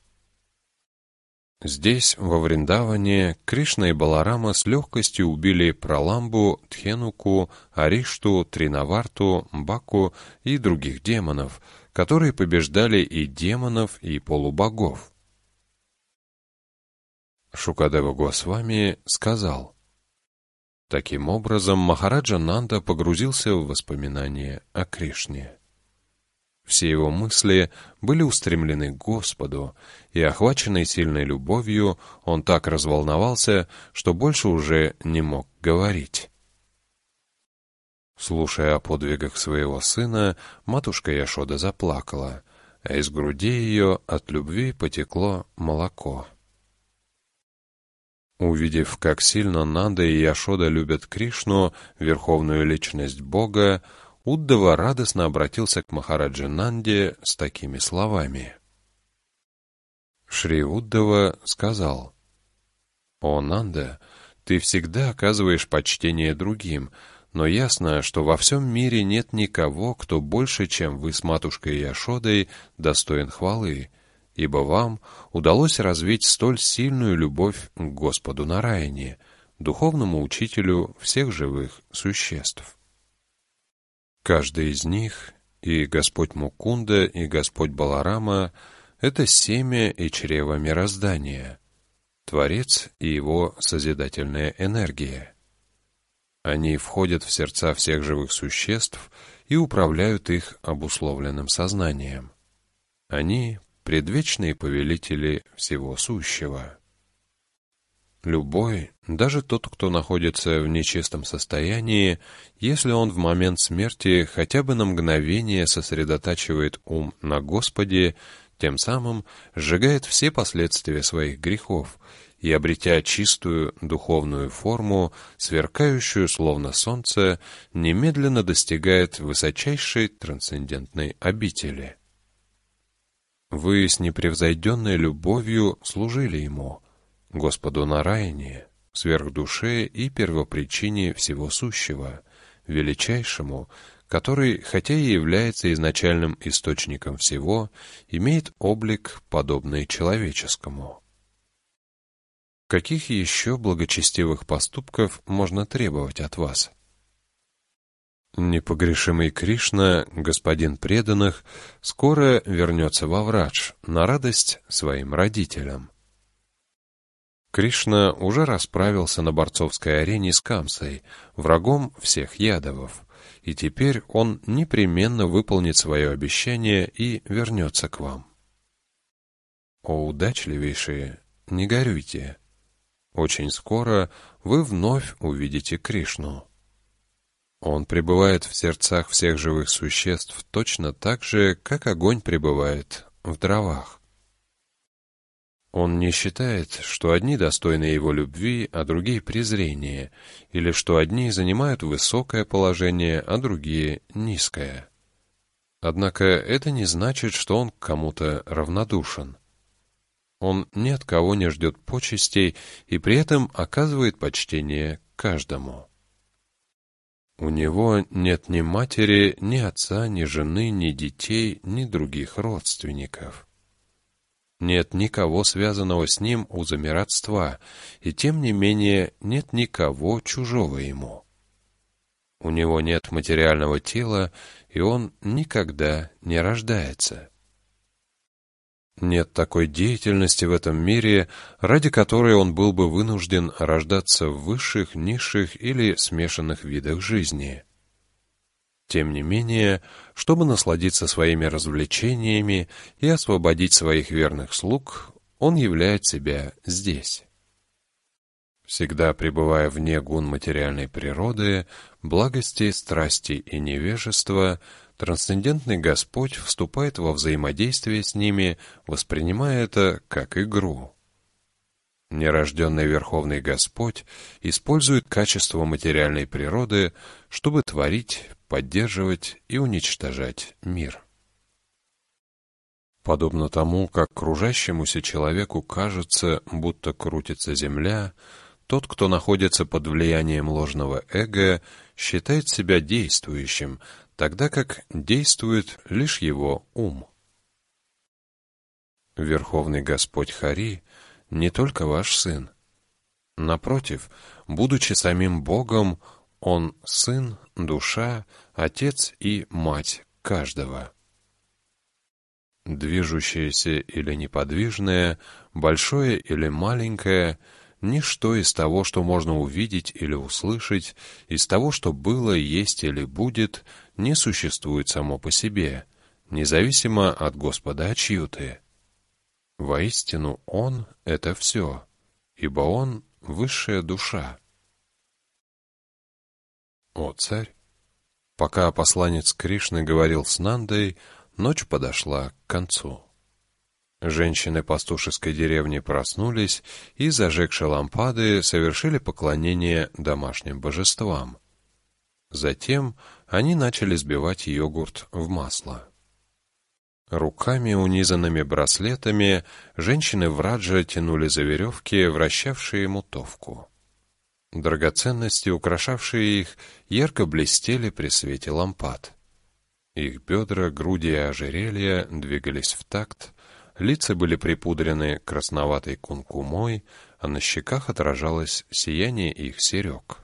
Здесь, во Вриндаване, Кришна и Баларама с легкостью убили Праламбу, Тхенуку, Аришту, Тринаварту, Баку и других демонов, которые побеждали и демонов, и полубогов. Шукадева Госвами сказал, Таким образом, Махараджа Нанда погрузился в воспоминания о Кришне. Все его мысли были устремлены к Господу, и, охваченный сильной любовью, он так разволновался, что больше уже не мог говорить. Слушая о подвигах своего сына, матушка Яшода заплакала, а из груди ее от любви потекло молоко. Увидев, как сильно Нанда и Яшода любят Кришну, верховную личность Бога, Уддава радостно обратился к Махараджи Нанде с такими словами. Шри Уддава сказал, «О, Нанда, ты всегда оказываешь почтение другим, но ясно, что во всем мире нет никого, кто больше, чем вы с матушкой Яшодой, достоин хвалы, ибо вам удалось развить столь сильную любовь к Господу Нараяне, духовному учителю всех живых существ. Каждый из них, и Господь Мукунда, и Господь Баларама, это семя и чрево мироздания, Творец и его созидательная энергия. Они входят в сердца всех живых существ и управляют их обусловленным сознанием. Они — предвечные повелители всего сущего. Любой, Даже тот, кто находится в нечистом состоянии, если он в момент смерти хотя бы на мгновение сосредотачивает ум на Господе, тем самым сжигает все последствия своих грехов и, обретя чистую духовную форму, сверкающую словно солнце, немедленно достигает высочайшей трансцендентной обители. Вы с непревзойденной любовью служили Ему, Господу Нараяне, сверхдуше и первопричине всего сущего, величайшему, который, хотя и является изначальным источником всего, имеет облик, подобный человеческому. Каких еще благочестивых поступков можно требовать от вас? Непогрешимый Кришна, господин преданных, скоро вернется во Врадж на радость своим родителям. Кришна уже расправился на борцовской арене с Камсой, врагом всех ядовов, и теперь он непременно выполнит свое обещание и вернется к вам. О удачливейшие, не горюйте. Очень скоро вы вновь увидите Кришну. Он пребывает в сердцах всех живых существ точно так же, как огонь пребывает в дровах. Он не считает, что одни достойны его любви, а другие — презрения, или что одни занимают высокое положение, а другие — низкое. Однако это не значит, что он к кому-то равнодушен. Он ни от кого не ждет почестей и при этом оказывает почтение каждому. У него нет ни матери, ни отца, ни жены, ни детей, ни других родственников. Нет никого, связанного с ним узами родства, и тем не менее нет никого чужого ему. У него нет материального тела, и он никогда не рождается. Нет такой деятельности в этом мире, ради которой он был бы вынужден рождаться в высших, низших или смешанных видах жизни. Тем не менее, чтобы насладиться своими развлечениями и освободить своих верных слуг, он являет себя здесь. Всегда пребывая вне гун материальной природы, благости, страсти и невежества, трансцендентный Господь вступает во взаимодействие с ними, воспринимая это как игру. Нерожденный Верховный Господь использует качество материальной природы, чтобы творить, поддерживать и уничтожать мир. Подобно тому, как кружащемуся человеку кажется, будто крутится Земля, тот, кто находится под влиянием ложного эго, считает себя действующим, тогда как действует лишь его ум. Верховный Господь Хари не только ваш сын. Напротив, будучи самим Богом, он сын, душа, отец и мать каждого. Движущееся или неподвижное, большое или маленькое, ничто из того, что можно увидеть или услышать, из того, что было, есть или будет, не существует само по себе, независимо от Господа Ачьюты. Воистину Он — это все, ибо Он — высшая душа. «О, царь!» Пока посланец Кришны говорил с Нандой, ночь подошла к концу. Женщины пастушеской деревни проснулись и, зажегши лампады, совершили поклонение домашним божествам. Затем они начали сбивать йогурт в масло. Руками, унизанными браслетами, женщины в Раджа тянули за веревки, вращавшие мутовку. Драгоценности, украшавшие их, ярко блестели при свете лампад. Их бедра, груди и ожерелья двигались в такт, лица были припудрены красноватой кункумой, а на щеках отражалось сияние их серег.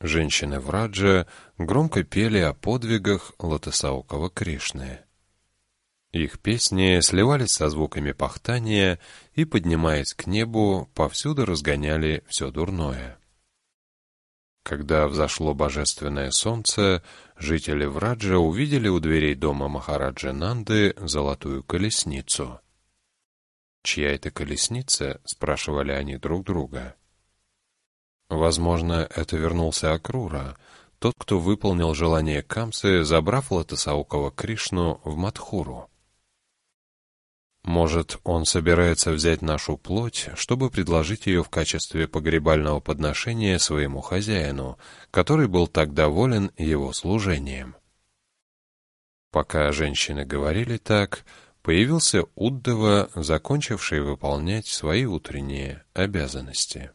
Женщины в Раджа громко пели о подвигах Лотосаукова Кришны. Их песни сливались со звуками пахтания и, поднимаясь к небу, повсюду разгоняли все дурное. Когда взошло божественное солнце, жители Враджа увидели у дверей дома Махараджа Нанды золотую колесницу. «Чья это колесница?» — спрашивали они друг друга. Возможно, это вернулся Акрура, тот, кто выполнил желание Камсы, забрав Латасаукова Кришну в Мадхуру. Может, он собирается взять нашу плоть, чтобы предложить ее в качестве погребального подношения своему хозяину, который был так доволен его служением. Пока женщины говорили так, появился Уддова, закончивший выполнять свои утренние обязанности.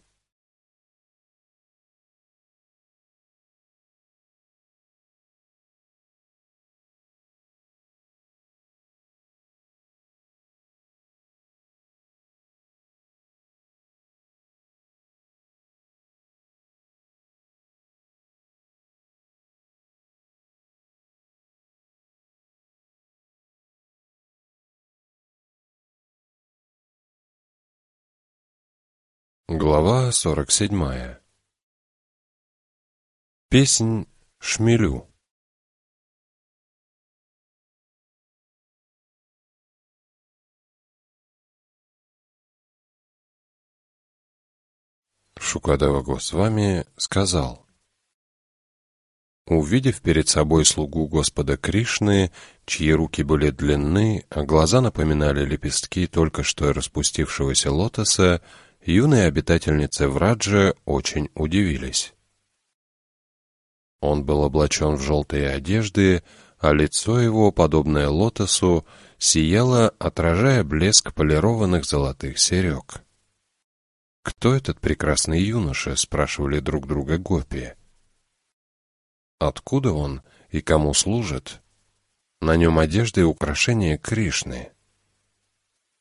Глава 47. Песнь Шмелю. Шукадева Госвами сказал, Увидев перед собой слугу Господа Кришны, чьи руки были длинны, а глаза напоминали лепестки только что распустившегося лотоса, юные обитательницы Враджа очень удивились. Он был облачен в желтые одежды, а лицо его, подобное лотосу, сияло, отражая блеск полированных золотых серег. «Кто этот прекрасный юноша?» — спрашивали друг друга гопи. «Откуда он и кому служит?» На нем одежды и украшения Кришны.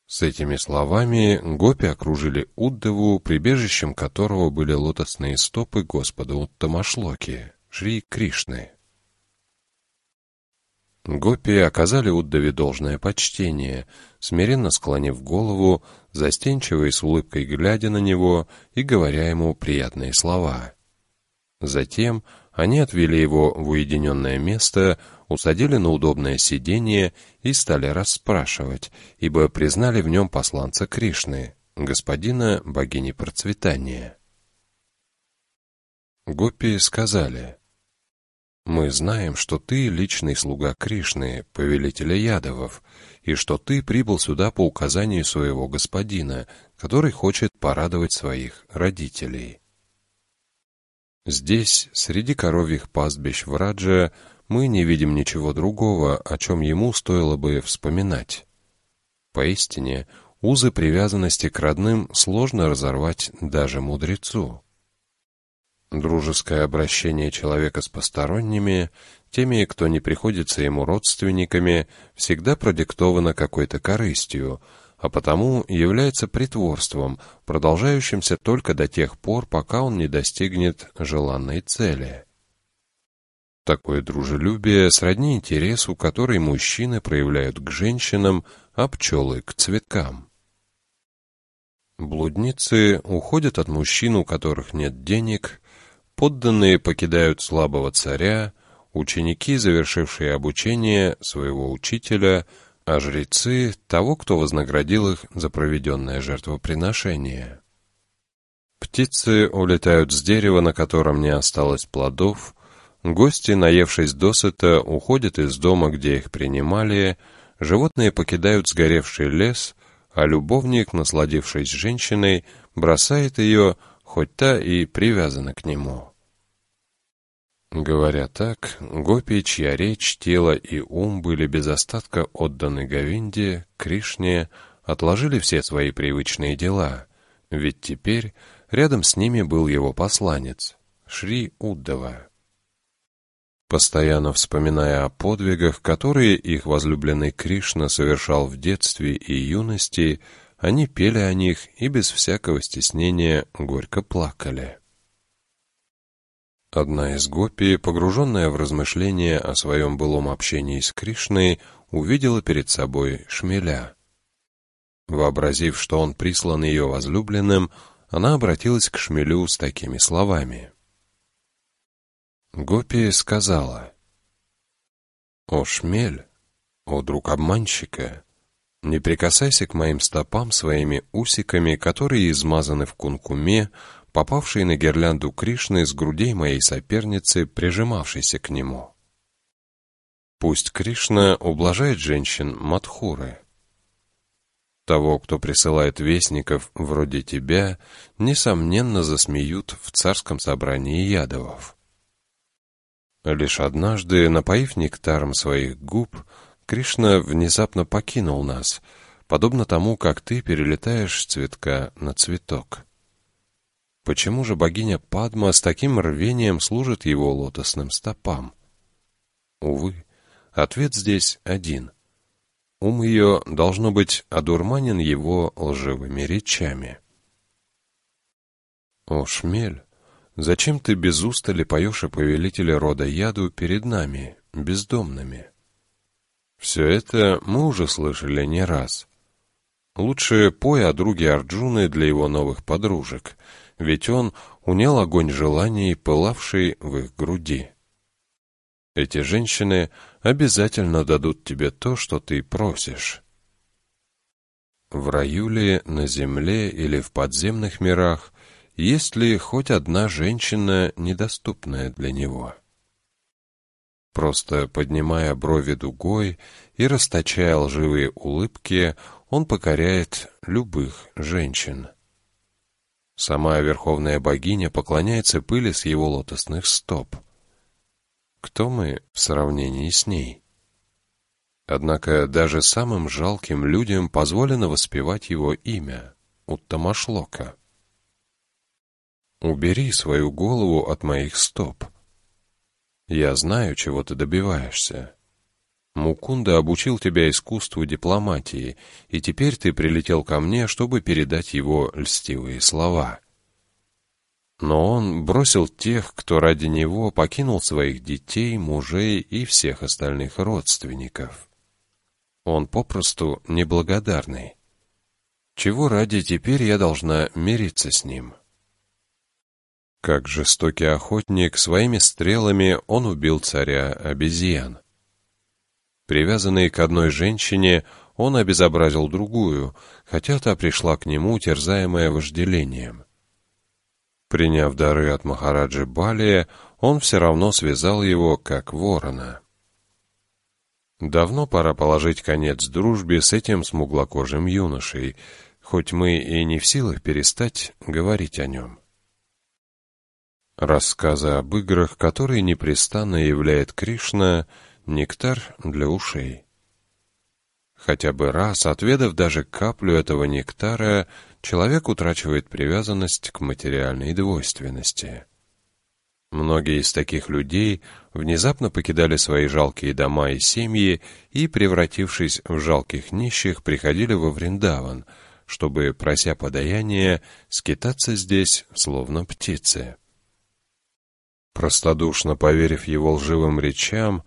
С этими словами гопи окружили Уддаву, прибежищем которого были лотосные стопы Господа Уттамашлоки, Шри Кришны. Гопи оказали Уддаве должное почтение, смиренно склонив голову, застенчиво и с улыбкой глядя на него и говоря ему приятные слова. Затем они отвели его в уединенное место, усадили на удобное сиденье и стали расспрашивать, ибо признали в нем посланца Кришны, господина богини процветания. Гопи сказали, «Мы знаем, что ты личный слуга Кришны, повелителя ядовов, и что ты прибыл сюда по указанию своего господина, который хочет порадовать своих родителей». Здесь, среди коровьих пастбищ в Раджа, мы не видим ничего другого, о чем ему стоило бы вспоминать. Поистине, узы привязанности к родным сложно разорвать даже мудрецу. Дружеское обращение человека с посторонними, теми, кто не приходится ему родственниками, всегда продиктовано какой-то корыстью, а потому является притворством, продолжающимся только до тех пор, пока он не достигнет желанной цели. Такое дружелюбие сродни интересу, который мужчины проявляют к женщинам, а пчелы — к цветкам. Блудницы уходят от мужчин, у которых нет денег, подданные покидают слабого царя, ученики, завершившие обучение своего учителя, а жрецы — того, кто вознаградил их за проведенное жертвоприношение. Птицы улетают с дерева, на котором не осталось плодов, Гости, наевшись досыта, уходят из дома, где их принимали, животные покидают сгоревший лес, а любовник, насладившись женщиной, бросает ее, хоть та и привязана к нему. Говоря так, гопи, чья речь, тело и ум были без остатка отданы Говинде, Кришне, отложили все свои привычные дела, ведь теперь рядом с ними был его посланец, Шри Уддава. Постоянно вспоминая о подвигах, которые их возлюбленный Кришна совершал в детстве и юности, они пели о них и без всякого стеснения горько плакали. Одна из гопи, погруженная в размышления о своем былом общении с Кришной, увидела перед собой шмеля. Вообразив, что он прислан ее возлюбленным, она обратилась к шмелю с такими словами — Гопи сказала, «О, шмель, о, друг обманщика, не прикасайся к моим стопам своими усиками, которые измазаны в кункуме, попавший на гирлянду Кришны с грудей моей соперницы, прижимавшейся к нему. Пусть Кришна ублажает женщин Мадхуры. Того, кто присылает вестников вроде тебя, несомненно засмеют в царском собрании ядовов. Лишь однажды, напоив нектаром своих губ, Кришна внезапно покинул нас, подобно тому, как ты перелетаешь с цветка на цветок. Почему же богиня Падма с таким рвением служит его лотосным стопам? Увы, ответ здесь один. Ум ее, должно быть, одурманен его лживыми речами. О, шмель, зачем ты без устали поешь о повелителе рода яду перед нами, бездомными? Все это мы уже слышали не раз. Лучше пой о друге Арджуны для его новых подружек — ведь он унял огонь желаний, пылавший в их груди. Эти женщины обязательно дадут тебе то, что ты просишь. В раю ли, на земле или в подземных мирах есть ли хоть одна женщина, недоступная для него? Просто поднимая брови дугой и расточая лживые улыбки, он покоряет любых женщин. Сама Верховная Богиня поклоняется пыли с его лотосных стоп. Кто мы в сравнении с ней? Однако даже самым жалким людям позволено воспевать его имя — Уттамашлока. «Убери свою голову от моих стоп. Я знаю, чего ты добиваешься. Мукунда обучил тебя искусству дипломатии, и теперь ты прилетел ко мне, чтобы передать его льстивые слова. Но он бросил тех, кто ради него покинул своих детей, мужей и всех остальных родственников. Он попросту неблагодарный. Чего ради теперь я должна мириться с ним? Как жестокий охотник, своими стрелами он убил царя обезьян. Привязанный к одной женщине, он обезобразил другую, хотя та пришла к нему, терзаемая вожделением. Приняв дары от Махараджи Балия, он все равно связал его, как ворона. Давно пора положить конец дружбе с этим смуглокожим юношей, хоть мы и не в силах перестать говорить о нем. Рассказы об играх, которые непрестанно являет Кришна, Нектар для ушей. Хотя бы раз, отведав даже каплю этого нектара, человек утрачивает привязанность к материальной двойственности. Многие из таких людей внезапно покидали свои жалкие дома и семьи и, превратившись в жалких нищих, приходили во Вриндаван, чтобы, прося подаяния, скитаться здесь, словно птицы. Простодушно поверив его лживым речам,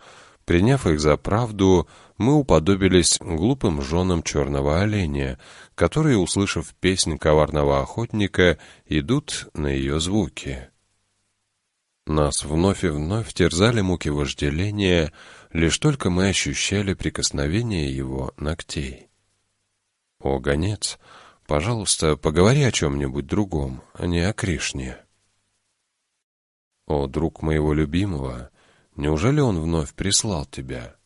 Приняв их за правду, мы уподобились глупым женам черного оленя, которые, услышав песнь коварного охотника, идут на ее звуки. Нас вновь и вновь терзали муки вожделения, лишь только мы ощущали прикосновение его ногтей. О, гонец, пожалуйста, поговори о чем-нибудь другом, а не о Кришне. О, друг моего любимого, Неужели он вновь прислал тебя?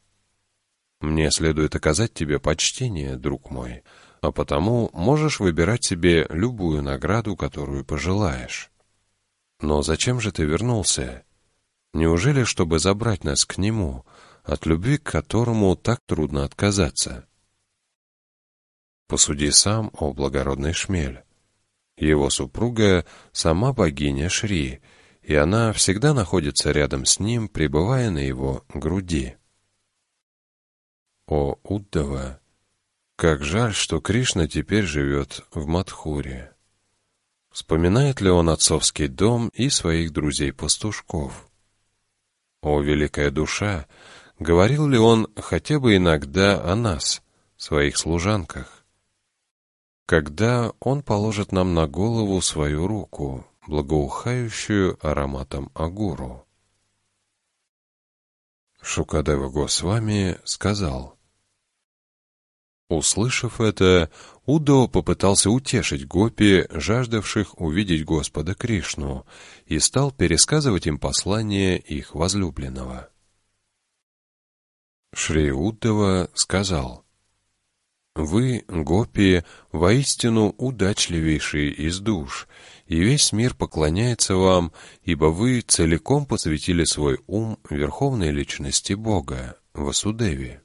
Мне следует оказать тебе почтение, друг мой, а потому можешь выбирать себе любую награду, которую пожелаешь. Но зачем же ты вернулся? Неужели, чтобы забрать нас к нему, от любви к которому так трудно отказаться? Посуди сам, о благородный шмель. Его супруга — сама богиня Шри — и она всегда находится рядом с ним, пребывая на его груди. О, Уддава! Как жаль, что Кришна теперь живет в Мадхуре. Вспоминает ли он отцовский дом и своих друзей-пастушков? О, великая душа! Говорил ли он хотя бы иногда о нас, своих служанках? Когда он положит нам на голову свою руку, благоухающую ароматом агуру. Шукадева Госвами сказал, Услышав это, Удо попытался утешить гопи, жаждавших увидеть Господа Кришну, и стал пересказывать им послание их возлюбленного. Шри Уддава сказал, «Вы, гопи, воистину удачливейшие из душ, и весь мир поклоняется вам, ибо вы целиком посвятили свой ум верховной личности Бога, Васудеви.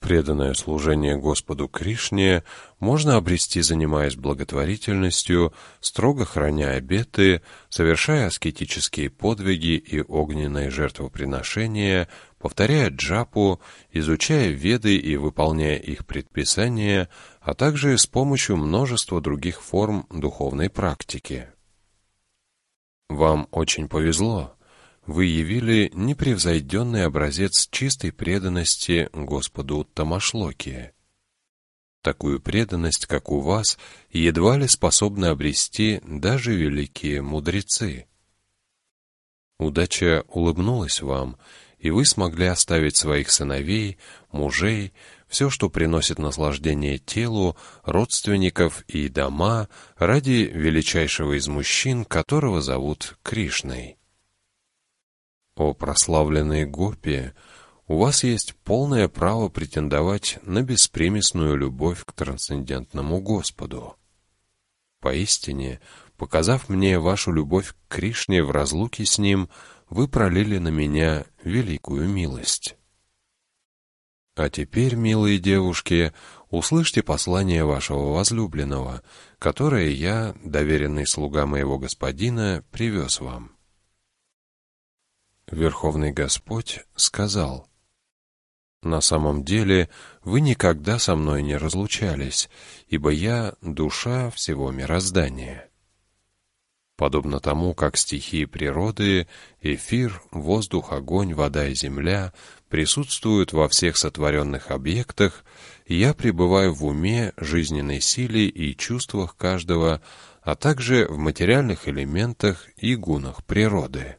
Преданное служение Господу Кришне можно обрести, занимаясь благотворительностью, строго храня обеты, совершая аскетические подвиги и огненные жертвоприношения, повторяя джапу, изучая веды и выполняя их предписания, а также с помощью множества других форм духовной практики. Вам очень повезло вы явили непревзойденный образец чистой преданности Господу Тамашлоки. Такую преданность, как у вас, едва ли способны обрести даже великие мудрецы. Удача улыбнулась вам, и вы смогли оставить своих сыновей, мужей, все, что приносит наслаждение телу, родственников и дома ради величайшего из мужчин, которого зовут Кришной. О прославленные гопи, у вас есть полное право претендовать на беспримесную любовь к трансцендентному Господу. Поистине, показав мне вашу любовь к Кришне в разлуке с Ним, вы пролили на меня великую милость. А теперь, милые девушки, услышьте послание вашего возлюбленного, которое я, доверенный слуга моего господина, привез вам. Верховный Господь сказал, «На самом деле вы никогда со мной не разлучались, ибо я — душа всего мироздания». Подобно тому, как стихии природы, эфир, воздух, огонь, вода и земля присутствуют во всех сотворенных объектах, я пребываю в уме, жизненной силе и чувствах каждого, а также в материальных элементах и гунах природы.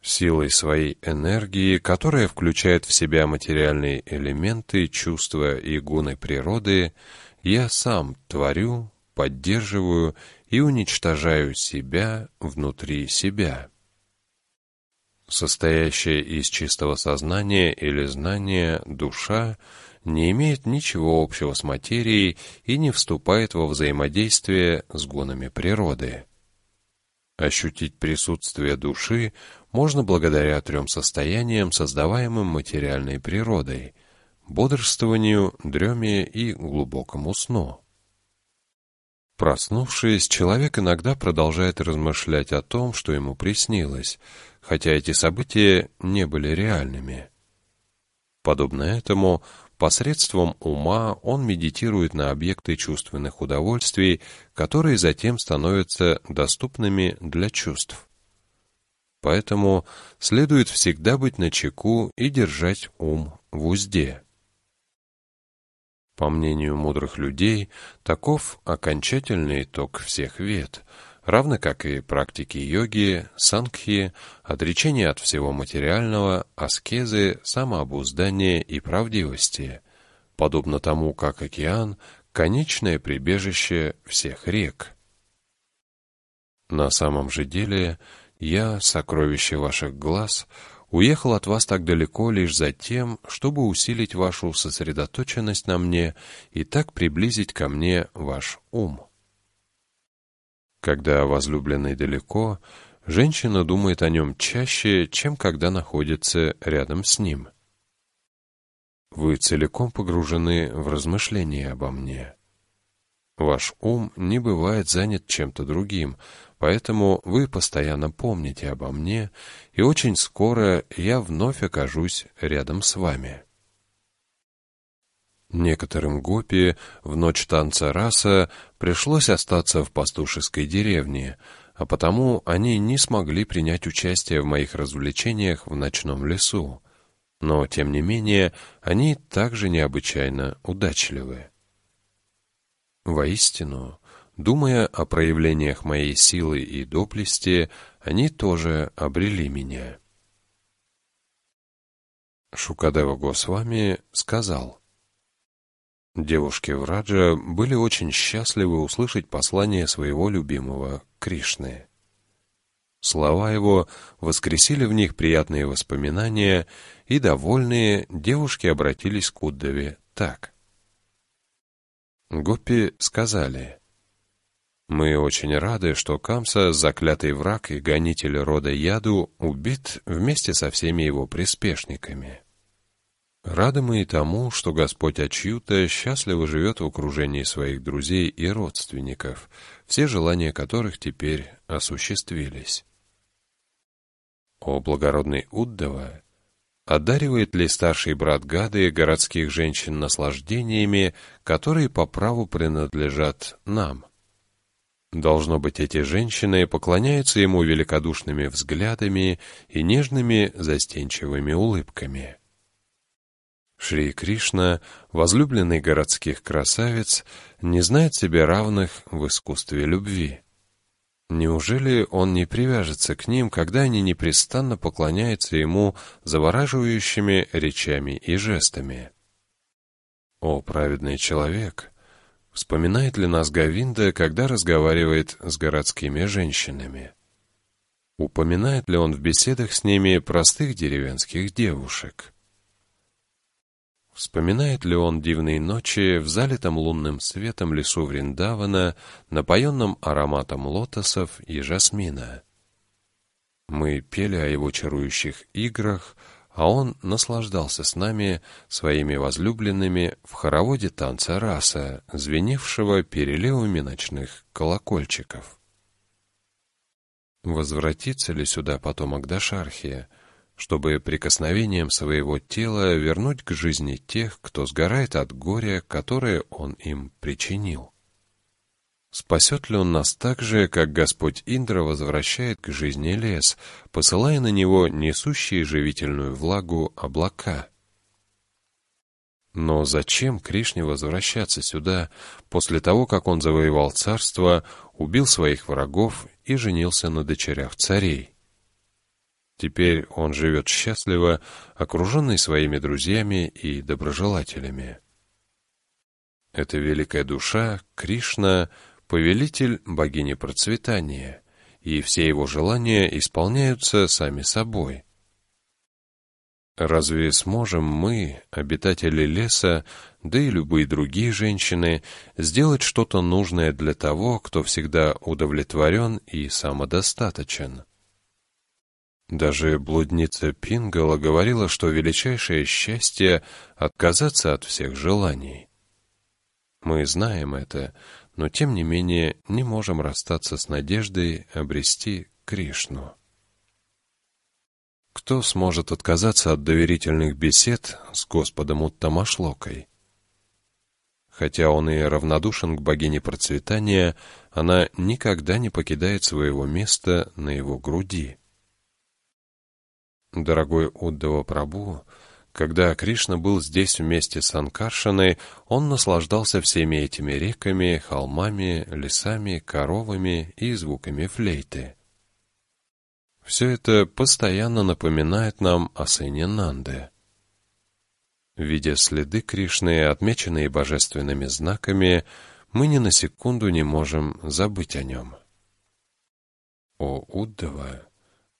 Силой своей энергии, которая включает в себя материальные элементы, чувства и гуны природы, я сам творю, поддерживаю и уничтожаю себя внутри себя. Состоящая из чистого сознания или знания душа не имеет ничего общего с материей и не вступает во взаимодействие с гунами природы. Ощутить присутствие души можно благодаря трем состояниям, создаваемым материальной природой – бодрствованию, дреме и глубокому сну. Проснувшись, человек иногда продолжает размышлять о том, что ему приснилось, хотя эти события не были реальными. Подобно этому, посредством ума он медитирует на объекты чувственных удовольствий, которые затем становятся доступными для чувств. Поэтому следует всегда быть начеку и держать ум в узде. По мнению мудрых людей, таков окончательный итог всех вет, равно как и практики йоги, сангхи, отречения от всего материального, аскезы, самообуздания и правдивости, подобно тому, как океан — конечное прибежище всех рек. На самом же деле — я, сокровище ваших глаз, уехал от вас так далеко лишь за тем, чтобы усилить вашу сосредоточенность на мне и так приблизить ко мне ваш ум. Когда возлюбленный далеко, женщина думает о нем чаще, чем когда находится рядом с ним. Вы целиком погружены в размышления обо мне. Ваш ум не бывает занят чем-то другим, Поэтому вы постоянно помните обо мне, и очень скоро я вновь окажусь рядом с вами. Некоторым гопи в ночь танца раса пришлось остаться в пастушеской деревне, а потому они не смогли принять участие в моих развлечениях в ночном лесу. Но, тем не менее, они также необычайно удачливы. Воистину, Думая о проявлениях моей силы и доблести, они тоже обрели меня. Шукадева Госвами сказал, Девушки в Раджа были очень счастливы услышать послание своего любимого Кришны. Слова его воскресили в них приятные воспоминания, и, довольные, девушки обратились к Уддаве так. Гопи сказали, «Мы очень рады, что Камса, заклятый враг и гонитель рода Яду, убит вместе со всеми его приспешниками». Рады мы и тому, что Господь Ачьюта счастливо живет в окружении своих друзей и родственников, все желания которых теперь осуществились. О благородный Уддава! Одаривает ли старший брат Гады городских женщин наслаждениями, которые по праву принадлежат нам? Должно быть, эти женщины поклоняются ему великодушными взглядами и нежными застенчивыми улыбками. Шри Кришна, возлюбленный городских красавиц, не знает себе равных в искусстве любви. Неужели он не привяжется к ним, когда они непрестанно поклоняются ему завораживающими речами и жестами? О, праведный человек! Вспоминает ли нас Гавинда, когда разговаривает с городскими женщинами? Упоминает ли он в беседах с ними простых деревенских девушек? Вспоминает ли он дивные ночи в залитом лунным светом лесу Вриндавана, напоенном ароматом лотосов и жасмина? Мы пели о его чарующих играх, а он наслаждался с нами, своими возлюбленными, в хороводе танца раса, звеневшего переливами ночных колокольчиков. Возвратится ли сюда потомок Дашархия, чтобы прикосновением своего тела вернуть к жизни тех, кто сгорает от горя, которое он им причинил. Спасет ли он нас так же, как Господь Индра возвращает к жизни лес, посылая на него несущие живительную влагу облака? Но зачем Кришне возвращаться сюда после того, как он завоевал царство, убил своих врагов и женился на дочерях царей? Теперь он живет счастливо, окруженный своими друзьями и доброжелателями. Эта великая душа, Кришна, повелитель богини процветания, и все его желания исполняются сами собой. Разве сможем мы, обитатели леса, да и любые другие женщины, сделать что-то нужное для того, кто всегда удовлетворен и самодостаточен? Даже блудница Пингала говорила, что величайшее счастье — отказаться от всех желаний. Мы знаем это, но тем не менее не можем расстаться с надеждой обрести Кришну. Кто сможет отказаться от доверительных бесед с Господом Уттамашлокой? Хотя он и равнодушен к богине процветания, она никогда не покидает своего места на его груди. Дорогой Уддава Прабу, когда Кришна был здесь вместе с Анкаршиной, он наслаждался всеми этими реками, холмами, лесами, коровами и звуками флейты. Все это постоянно напоминает нам о сыне Нанды. Видя следы Кришны, отмеченные божественными знаками, мы ни на секунду не можем забыть о нем. О Уддава!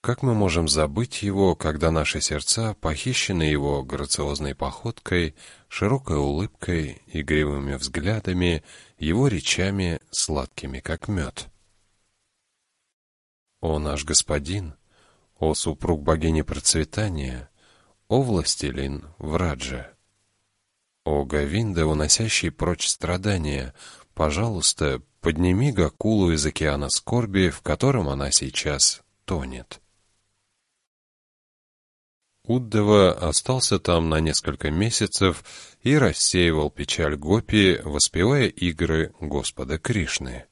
Как мы можем забыть его, когда наши сердца похищены его грациозной походкой, широкой улыбкой, игривыми взглядами, его речами, сладкими как мед? О наш господин, о супруг богини процветания, о властелин Враджа, о Гавинда, уносящий прочь страдания, пожалуйста, подними Гакулу из океана скорби, в котором она сейчас тонет. Уддава остался там на несколько месяцев и рассеивал печаль Гопи, воспевая игры Господа Кришны.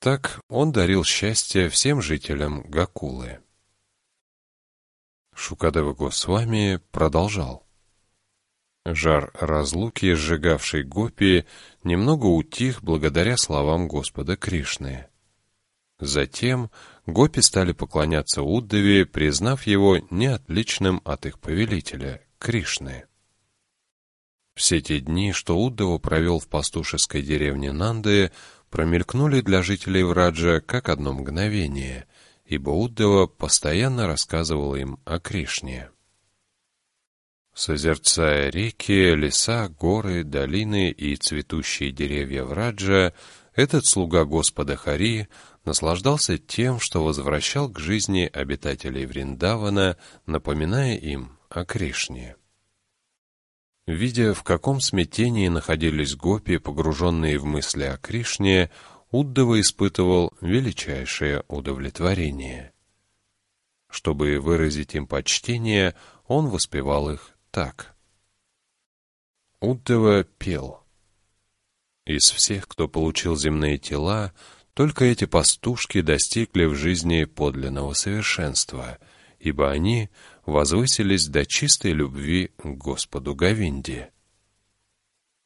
Так он дарил счастье всем жителям Гакулы. Шукадева Госвами продолжал. Жар разлуки, сжигавший Гопи, немного утих благодаря словам Господа Кришны. Затем гопи стали поклоняться Уддаве, признав его неотличным от их повелителя, Кришны. Все те дни, что Уддава провел в пастушеской деревне Нанды, промелькнули для жителей Враджа как одно мгновение, ибо Уддава постоянно рассказывал им о Кришне. Созерцая реки, леса, горы, долины и цветущие деревья Враджа, этот слуга Господа Хари наслаждался тем, что возвращал к жизни обитателей Вриндавана, напоминая им о Кришне. Видя, в каком смятении находились гопи, погруженные в мысли о Кришне, Уддава испытывал величайшее удовлетворение. Чтобы выразить им почтение, он воспевал их так. Уддава пел. Из всех, кто получил земные тела, только эти пастушки достигли в жизни подлинного совершенства, ибо они возвысились до чистой любви к Господу Гавинде.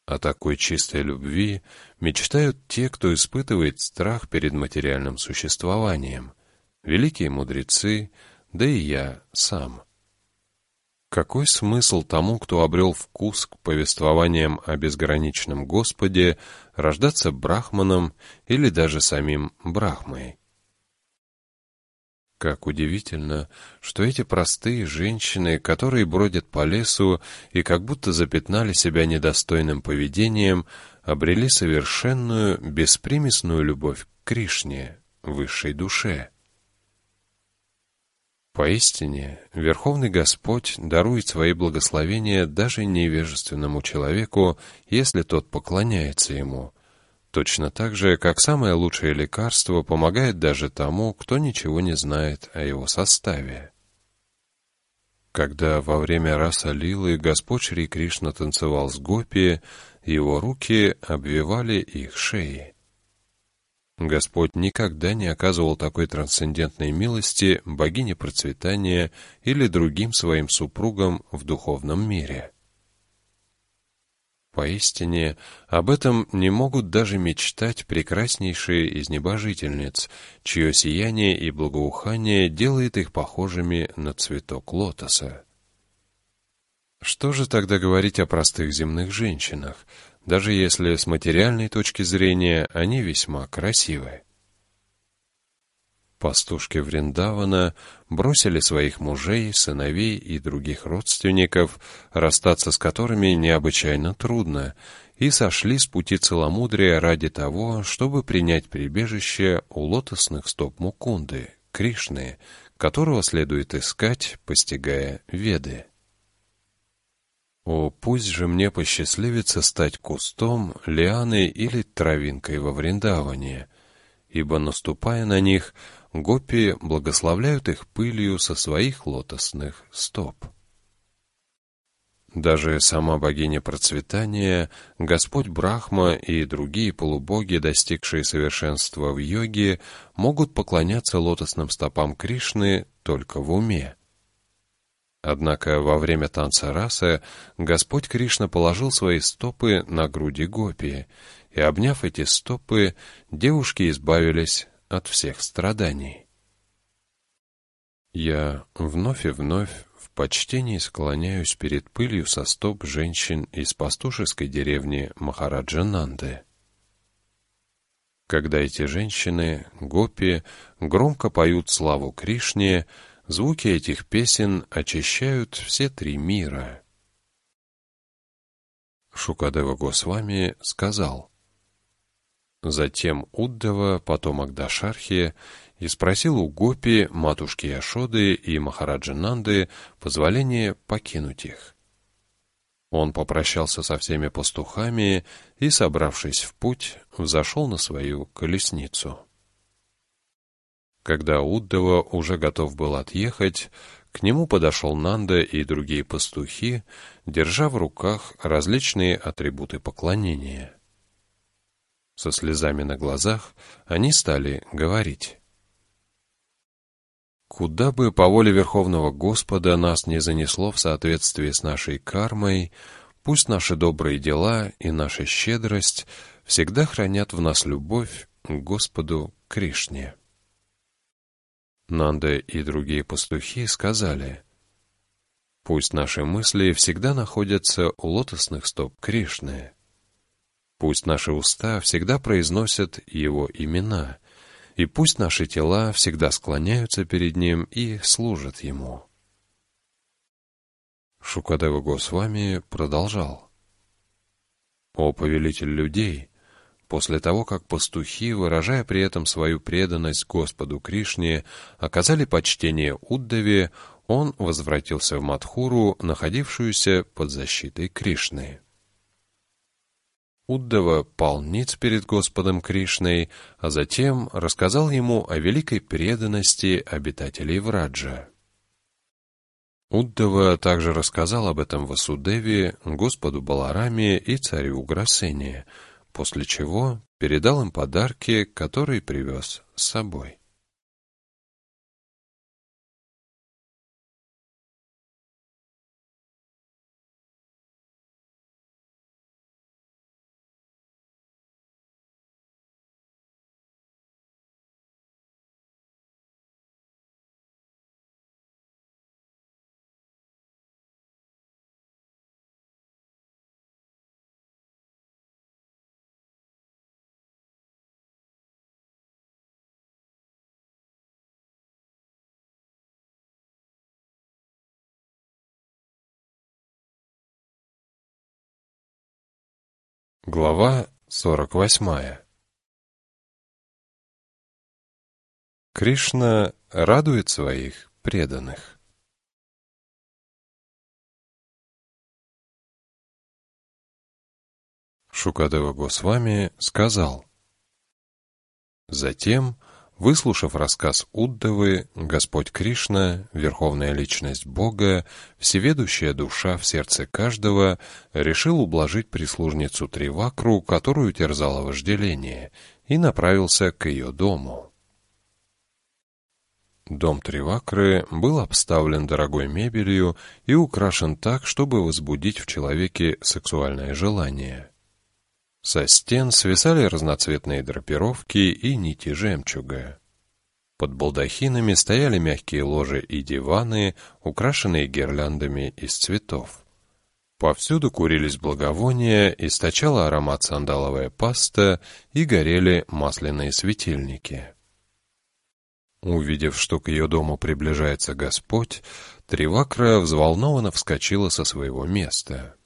О такой чистой любви мечтают те, кто испытывает страх перед материальным существованием, великие мудрецы, да и я сам. Какой смысл тому, кто обрел вкус к повествованиям о безграничном Господе, рождаться брахманом или даже самим брахмой? Как удивительно, что эти простые женщины, которые бродят по лесу и как будто запятнали себя недостойным поведением, обрели совершенную, беспримесную любовь к Кришне, высшей душе. Поистине, Верховный Господь дарует свои благословения даже невежественному человеку, если тот поклоняется Ему, Точно так же, как самое лучшее лекарство помогает даже тому, кто ничего не знает о его составе. Когда во время раса Лилы Господь Шри Кришна танцевал с гопи, его руки обвивали их шеи. Господь никогда не оказывал такой трансцендентной милости богине процветания или другим своим супругам в духовном мире. Поистине, об этом не могут даже мечтать прекраснейшие из небожительниц, чье сияние и благоухание делает их похожими на цветок лотоса. Что же тогда говорить о простых земных женщинах, даже если с материальной точки зрения они весьма красивы? Пастушки Вриндавана бросили своих мужей, сыновей и других родственников, расстаться с которыми необычайно трудно, и сошли с пути целомудрия ради того, чтобы принять прибежище у лотосных стоп Мукунды, Кришны, которого следует искать, постигая Веды. О, пусть же мне посчастливится стать кустом, лианой или травинкой во Вриндаване, ибо, наступая на них, гопи благословляют их пылью со своих лотосных стоп. Даже сама богиня процветания, Господь Брахма и другие полубоги, достигшие совершенства в йоге, могут поклоняться лотосным стопам Кришны только в уме. Однако во время танца расы Господь Кришна положил свои стопы на груди гопи, и, обняв эти стопы, девушки избавились от всех страданий. Я вновь и вновь в почтении склоняюсь перед пылью со стоп женщин из пастушеской деревни Махараджананды. Когда эти женщины, гопи, громко поют славу Кришне, звуки этих песен очищают все три мира. Шукадева Госвами сказал — Затем Уддава, потомок Дашархи, и спросил у Гопи, матушки Яшоды и Махараджи Нанды позволение покинуть их. Он попрощался со всеми пастухами и, собравшись в путь, взошел на свою колесницу. Когда Уддава уже готов был отъехать, к нему подошел Нанда и другие пастухи, держа в руках различные атрибуты поклонения — со слезами на глазах они стали говорить. Куда бы по воле Верховного Господа нас не занесло в соответствии с нашей кармой, пусть наши добрые дела и наша щедрость всегда хранят в нас любовь к Господу Кришне. Нанда и другие пастухи сказали — Пусть наши мысли всегда находятся у лотосных стоп Кришны. Пусть наши уста всегда произносят Его имена, и пусть наши тела всегда склоняются перед Ним и служат Ему. Шукадева Госвами продолжал. «О повелитель людей!» После того, как пастухи, выражая при этом свою преданность Господу Кришне, оказали почтение Уддаве, он возвратился в Мадхуру, находившуюся под защитой Кришны. Уддава пал ниц перед Господом Кришной, а затем рассказал ему о великой преданности обитателей Враджа. Уддава также рассказал об этом Васудеве, Господу Балараме и царю Уграсене, после чего передал им подарки, которые привез с собой. Глава 48 Кришна радует своих преданных. Шукадева Госвами сказал, Затем Выслушав рассказ Уддавы, Господь Кришна, Верховная Личность Бога, Всеведущая Душа в сердце каждого, решил ублажить прислужницу Тривакру, которую терзало вожделение, и направился к ее дому. Дом Тривакры был обставлен дорогой мебелью и украшен так, чтобы возбудить в человеке сексуальное желание. Со стен свисали разноцветные драпировки и нити жемчуга. Под балдахинами стояли мягкие ложи и диваны, украшенные гирляндами из цветов. Повсюду курились благовония, источала аромат сандаловая паста и горели масляные светильники. Увидев, что к ее дому приближается Господь, Тривакра взволнованно вскочила со своего места.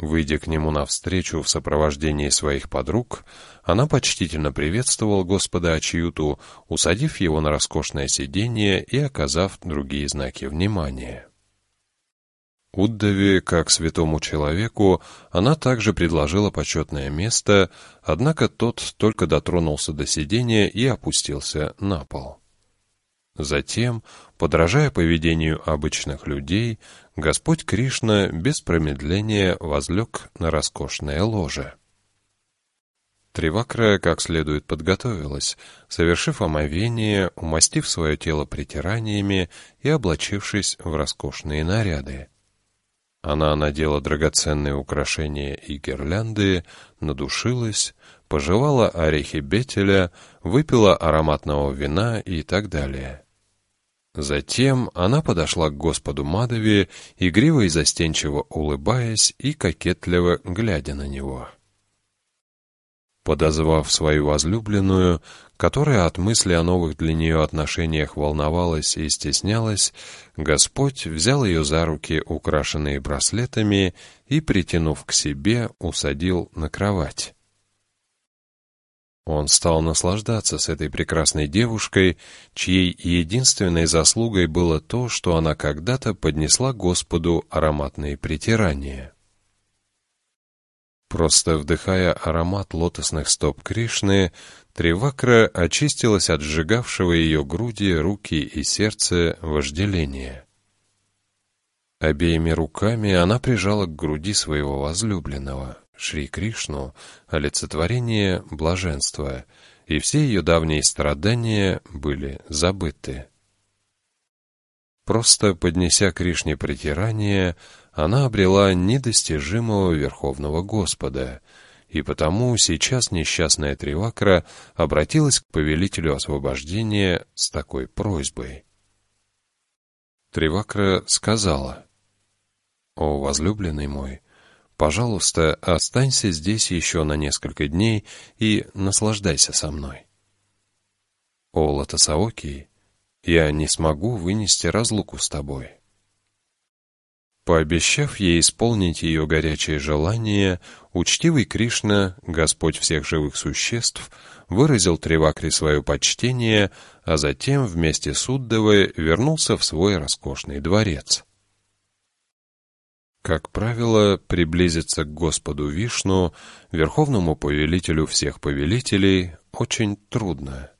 Выйдя к нему навстречу в сопровождении своих подруг, она почтительно приветствовала Господа Ачьюту, усадив его на роскошное сиденье и оказав другие знаки внимания. Уддаве, как святому человеку, она также предложила почетное место, однако тот только дотронулся до сиденья и опустился на пол. Затем, подражая поведению обычных людей, Господь Кришна без промедления возлег на роскошное ложе. Тривакра как следует подготовилась, совершив омовение, умастив свое тело притираниями и облачившись в роскошные наряды. Она надела драгоценные украшения и гирлянды, надушилась, пожевала орехи бетеля, выпила ароматного вина и так далее. Затем она подошла к Господу Мадове, игриво и застенчиво улыбаясь и кокетливо глядя на него. Подозвав свою возлюбленную, которая от мысли о новых для нее отношениях волновалась и стеснялась, Господь взял ее за руки, украшенные браслетами, и, притянув к себе, усадил на кровать. Он стал наслаждаться с этой прекрасной девушкой, чьей единственной заслугой было то, что она когда-то поднесла Господу ароматные притирания. Просто вдыхая аромат лотосных стоп Кришны, Тривакра очистилась от сжигавшего ее груди, руки и сердце вожделения. Обеими руками она прижала к груди своего возлюбленного. Шри Кришну — олицетворение блаженства, и все ее давние страдания были забыты. Просто поднеся Кришне притирание, она обрела недостижимого Верховного Господа, и потому сейчас несчастная Тривакра обратилась к повелителю освобождения с такой просьбой. Тривакра сказала, «О, возлюбленный мой, пожалуйста, останься здесь еще на несколько дней и наслаждайся со мной». «О, Латасаоки, я не смогу вынести разлуку с тобой». Пообещав ей исполнить ее горячее желание, учтивый Кришна, Господь всех живых существ, выразил Тревакре свое почтение, а затем вместе с Уддовой вернулся в свой роскошный дворец. Как правило, приблизиться к Господу Вишну, верховному повелителю всех повелителей, очень трудно.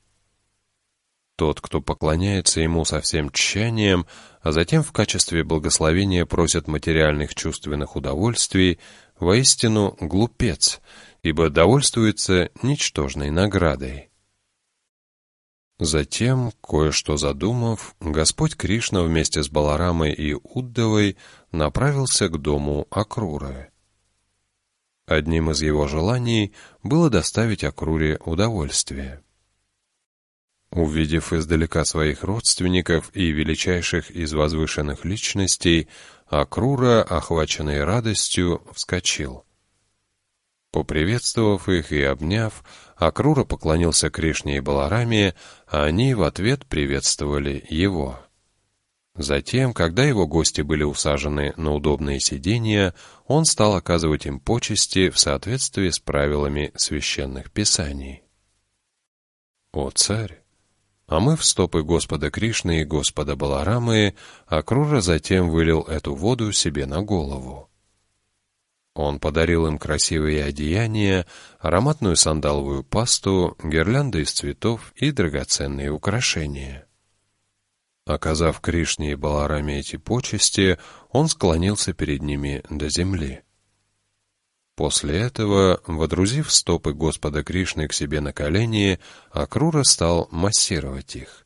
Тот, кто поклоняется ему со всем тщанием, а затем в качестве благословения просит материальных чувственных удовольствий, воистину глупец, ибо довольствуется ничтожной наградой. Затем, кое-что задумав, Господь Кришна вместе с Баларамой и Уддовой направился к дому Акруры. Одним из его желаний было доставить Акруре удовольствие. Увидев издалека своих родственников и величайших из возвышенных личностей, Акрура, охваченный радостью, вскочил. Поприветствовав их и обняв, Акрура поклонился Кришне и Балараме, а они в ответ приветствовали его. Затем, когда его гости были усажены на удобные сиденья, он стал оказывать им почести в соответствии с правилами священных писаний. «О, царь! А мы в стопы Господа Кришны и Господа Баларамы, а Крура затем вылил эту воду себе на голову. Он подарил им красивые одеяния, ароматную сандаловую пасту, гирлянды из цветов и драгоценные украшения. Оказав Кришне и Балараме эти почести, он склонился перед ними до земли. После этого, водрузив стопы Господа Кришны к себе на колени, Акрура стал массировать их.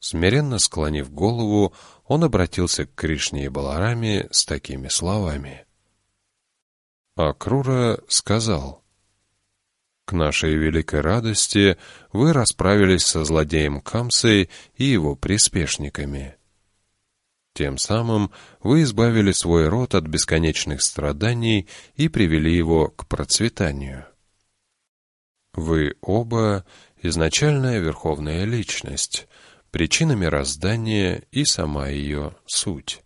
Смиренно склонив голову, он обратился к Кришне и Балараме с такими словами. Акрура сказал, «К нашей великой радости вы расправились со злодеем Камсой и его приспешниками». Тем самым вы избавили свой род от бесконечных страданий и привели его к процветанию. Вы оба — изначальная верховная личность, причина мироздания и сама ее суть.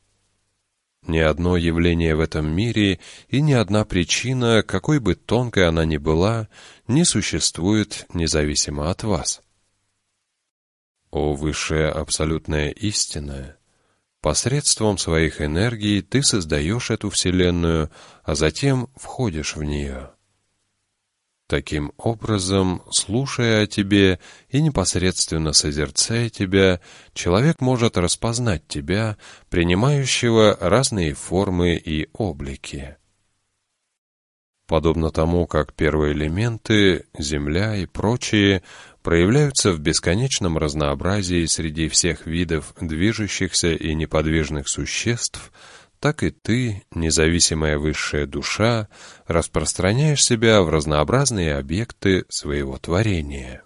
Ни одно явление в этом мире и ни одна причина, какой бы тонкой она ни была, не существует независимо от вас. О высшая абсолютная истина — Посредством своих энергий ты создаешь эту Вселенную, а затем входишь в нее. Таким образом, слушая о тебе и непосредственно созерцая тебя, человек может распознать тебя, принимающего разные формы и облики. Подобно тому, как первые элементы, Земля и прочие, проявляются в бесконечном разнообразии среди всех видов движущихся и неподвижных существ, так и ты, независимая высшая душа, распространяешь себя в разнообразные объекты своего творения.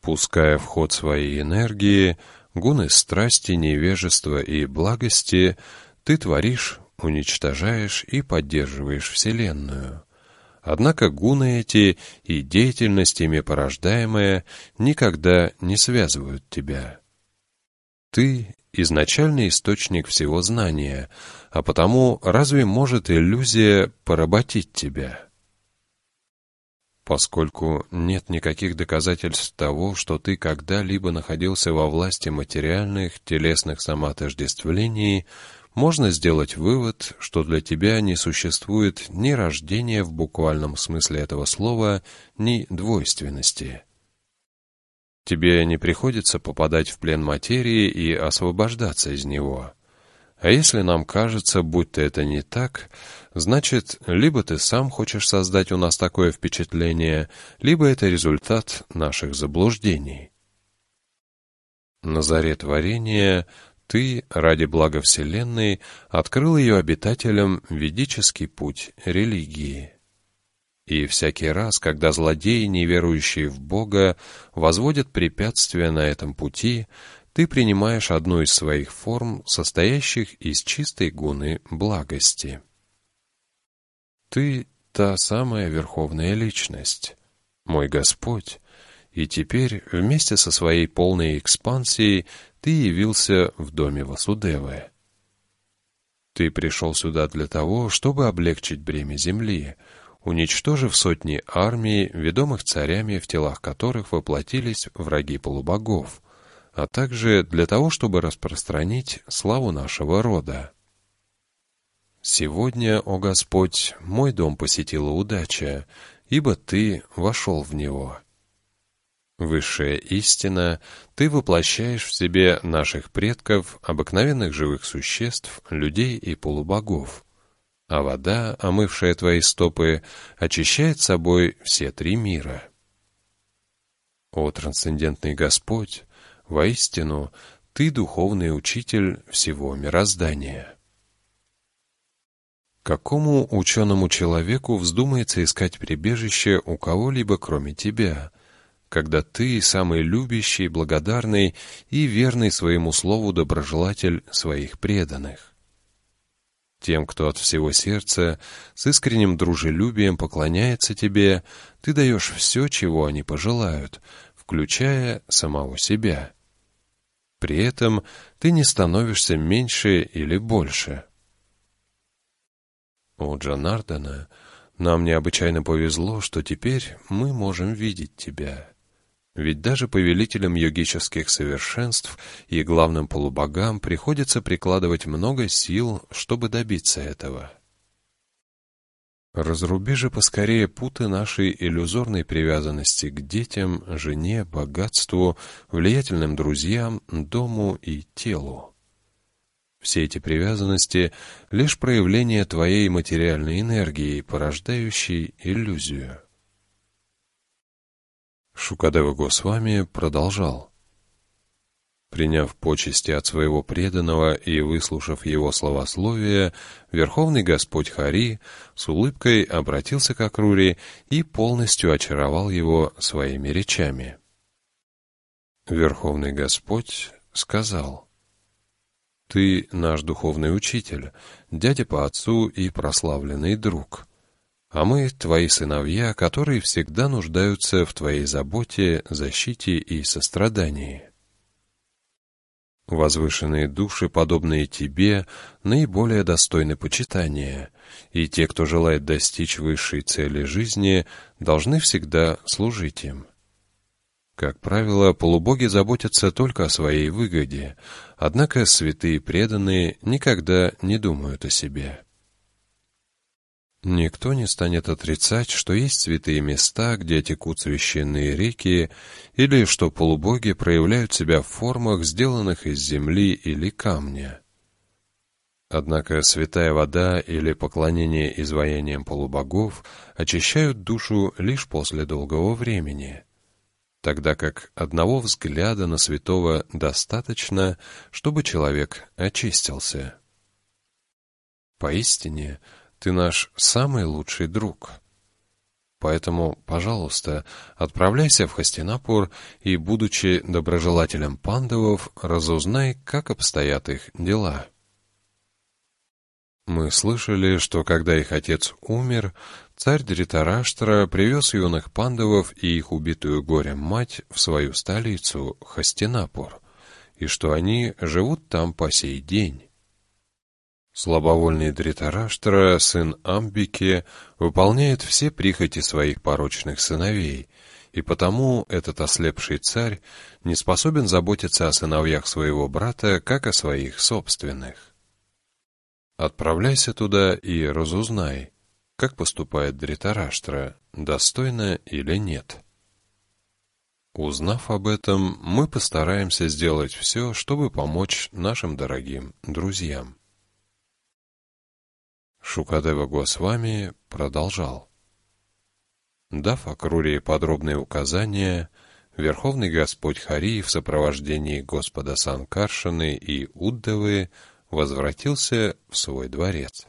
Пуская в ход свои энергии, гуны страсти, невежества и благости, ты творишь, уничтожаешь и поддерживаешь Вселенную — Однако гуны эти и деятельность ими порождаемая никогда не связывают тебя. Ты — изначальный источник всего знания, а потому разве может иллюзия поработить тебя? Поскольку нет никаких доказательств того, что ты когда-либо находился во власти материальных, телесных самоотождествлений, можно сделать вывод, что для тебя не существует ни рождения в буквальном смысле этого слова, ни двойственности. Тебе не приходится попадать в плен материи и освобождаться из него. А если нам кажется, будто это не так, значит, либо ты сам хочешь создать у нас такое впечатление, либо это результат наших заблуждений. На заре творения ты, ради блага Вселенной, открыл ее обитателям ведический путь религии. И всякий раз, когда злодеи, неверующие в Бога, возводят препятствия на этом пути, ты принимаешь одну из своих форм, состоящих из чистой гуны благости. Ты — та самая Верховная Личность, мой Господь, и теперь вместе со своей полной экспансией ты явился в доме Васудевы. Ты пришел сюда для того, чтобы облегчить бремя земли, уничтожив сотни армий, ведомых царями, в телах которых воплотились враги полубогов, а также для того, чтобы распространить славу нашего рода. Сегодня, о Господь, мой дом посетила удача, ибо Ты вошел в него. Высшая истина, Ты воплощаешь в себе наших предков, обыкновенных живых существ, людей и полубогов. А вода, омывшая Твои стопы, очищает собой все три мира. О трансцендентный Господь, воистину, Ты духовный учитель всего мироздания. Какому ученому человеку вздумается искать прибежище у кого-либо кроме Тебя — когда ты самый любящий, благодарный и верный своему слову доброжелатель своих преданных. Тем, кто от всего сердца с искренним дружелюбием поклоняется тебе, ты даешь все, чего они пожелают, включая самого себя. При этом ты не становишься меньше или больше. У Джанардана нам необычайно повезло, что теперь мы можем видеть тебя. Ведь даже повелителям йогических совершенств и главным полубогам приходится прикладывать много сил, чтобы добиться этого. Разруби же поскорее путы нашей иллюзорной привязанности к детям, жене, богатству, влиятельным друзьям, дому и телу. Все эти привязанности — лишь проявление твоей материальной энергии, порождающей иллюзию. Шукадева Госвами продолжал. Приняв почести от своего преданного и выслушав его словословие, Верховный Господь Хари с улыбкой обратился к Акрури и полностью очаровал его своими речами. Верховный Господь сказал, «Ты наш духовный учитель, дядя по отцу и прославленный друг» а мы — твои сыновья, которые всегда нуждаются в твоей заботе, защите и сострадании. Возвышенные души, подобные тебе, наиболее достойны почитания, и те, кто желает достичь высшей цели жизни, должны всегда служить им. Как правило, полубоги заботятся только о своей выгоде, однако святые преданные никогда не думают о себе. Никто не станет отрицать, что есть святые места, где текут священные реки, или что полубоги проявляют себя в формах, сделанных из земли или камня. Однако святая вода или поклонение изваяниям полубогов очищают душу лишь после долгого времени, тогда как одного взгляда на святого достаточно, чтобы человек очистился. Поистине, ты наш самый лучший друг. Поэтому, пожалуйста, отправляйся в Хастинапур и, будучи доброжелателем пандавов, разузнай, как обстоят их дела. Мы слышали, что когда их отец умер, царь Дритараштра привез юных пандавов и их убитую горем мать в свою столицу, Хастинапур, и что они живут там по сей день. Слабовольный Дритараштра, сын Амбики, выполняет все прихоти своих порочных сыновей, и потому этот ослепший царь не способен заботиться о сыновьях своего брата, как о своих собственных. Отправляйся туда и разузнай, как поступает Дритараштра, достойно или нет. Узнав об этом, мы постараемся сделать все, чтобы помочь нашим дорогим друзьям. Шукадева Госвами продолжал. Дав Акрурии подробные указания, Верховный Господь Хари в сопровождении Господа Санкаршины и Уддавы возвратился в свой дворец.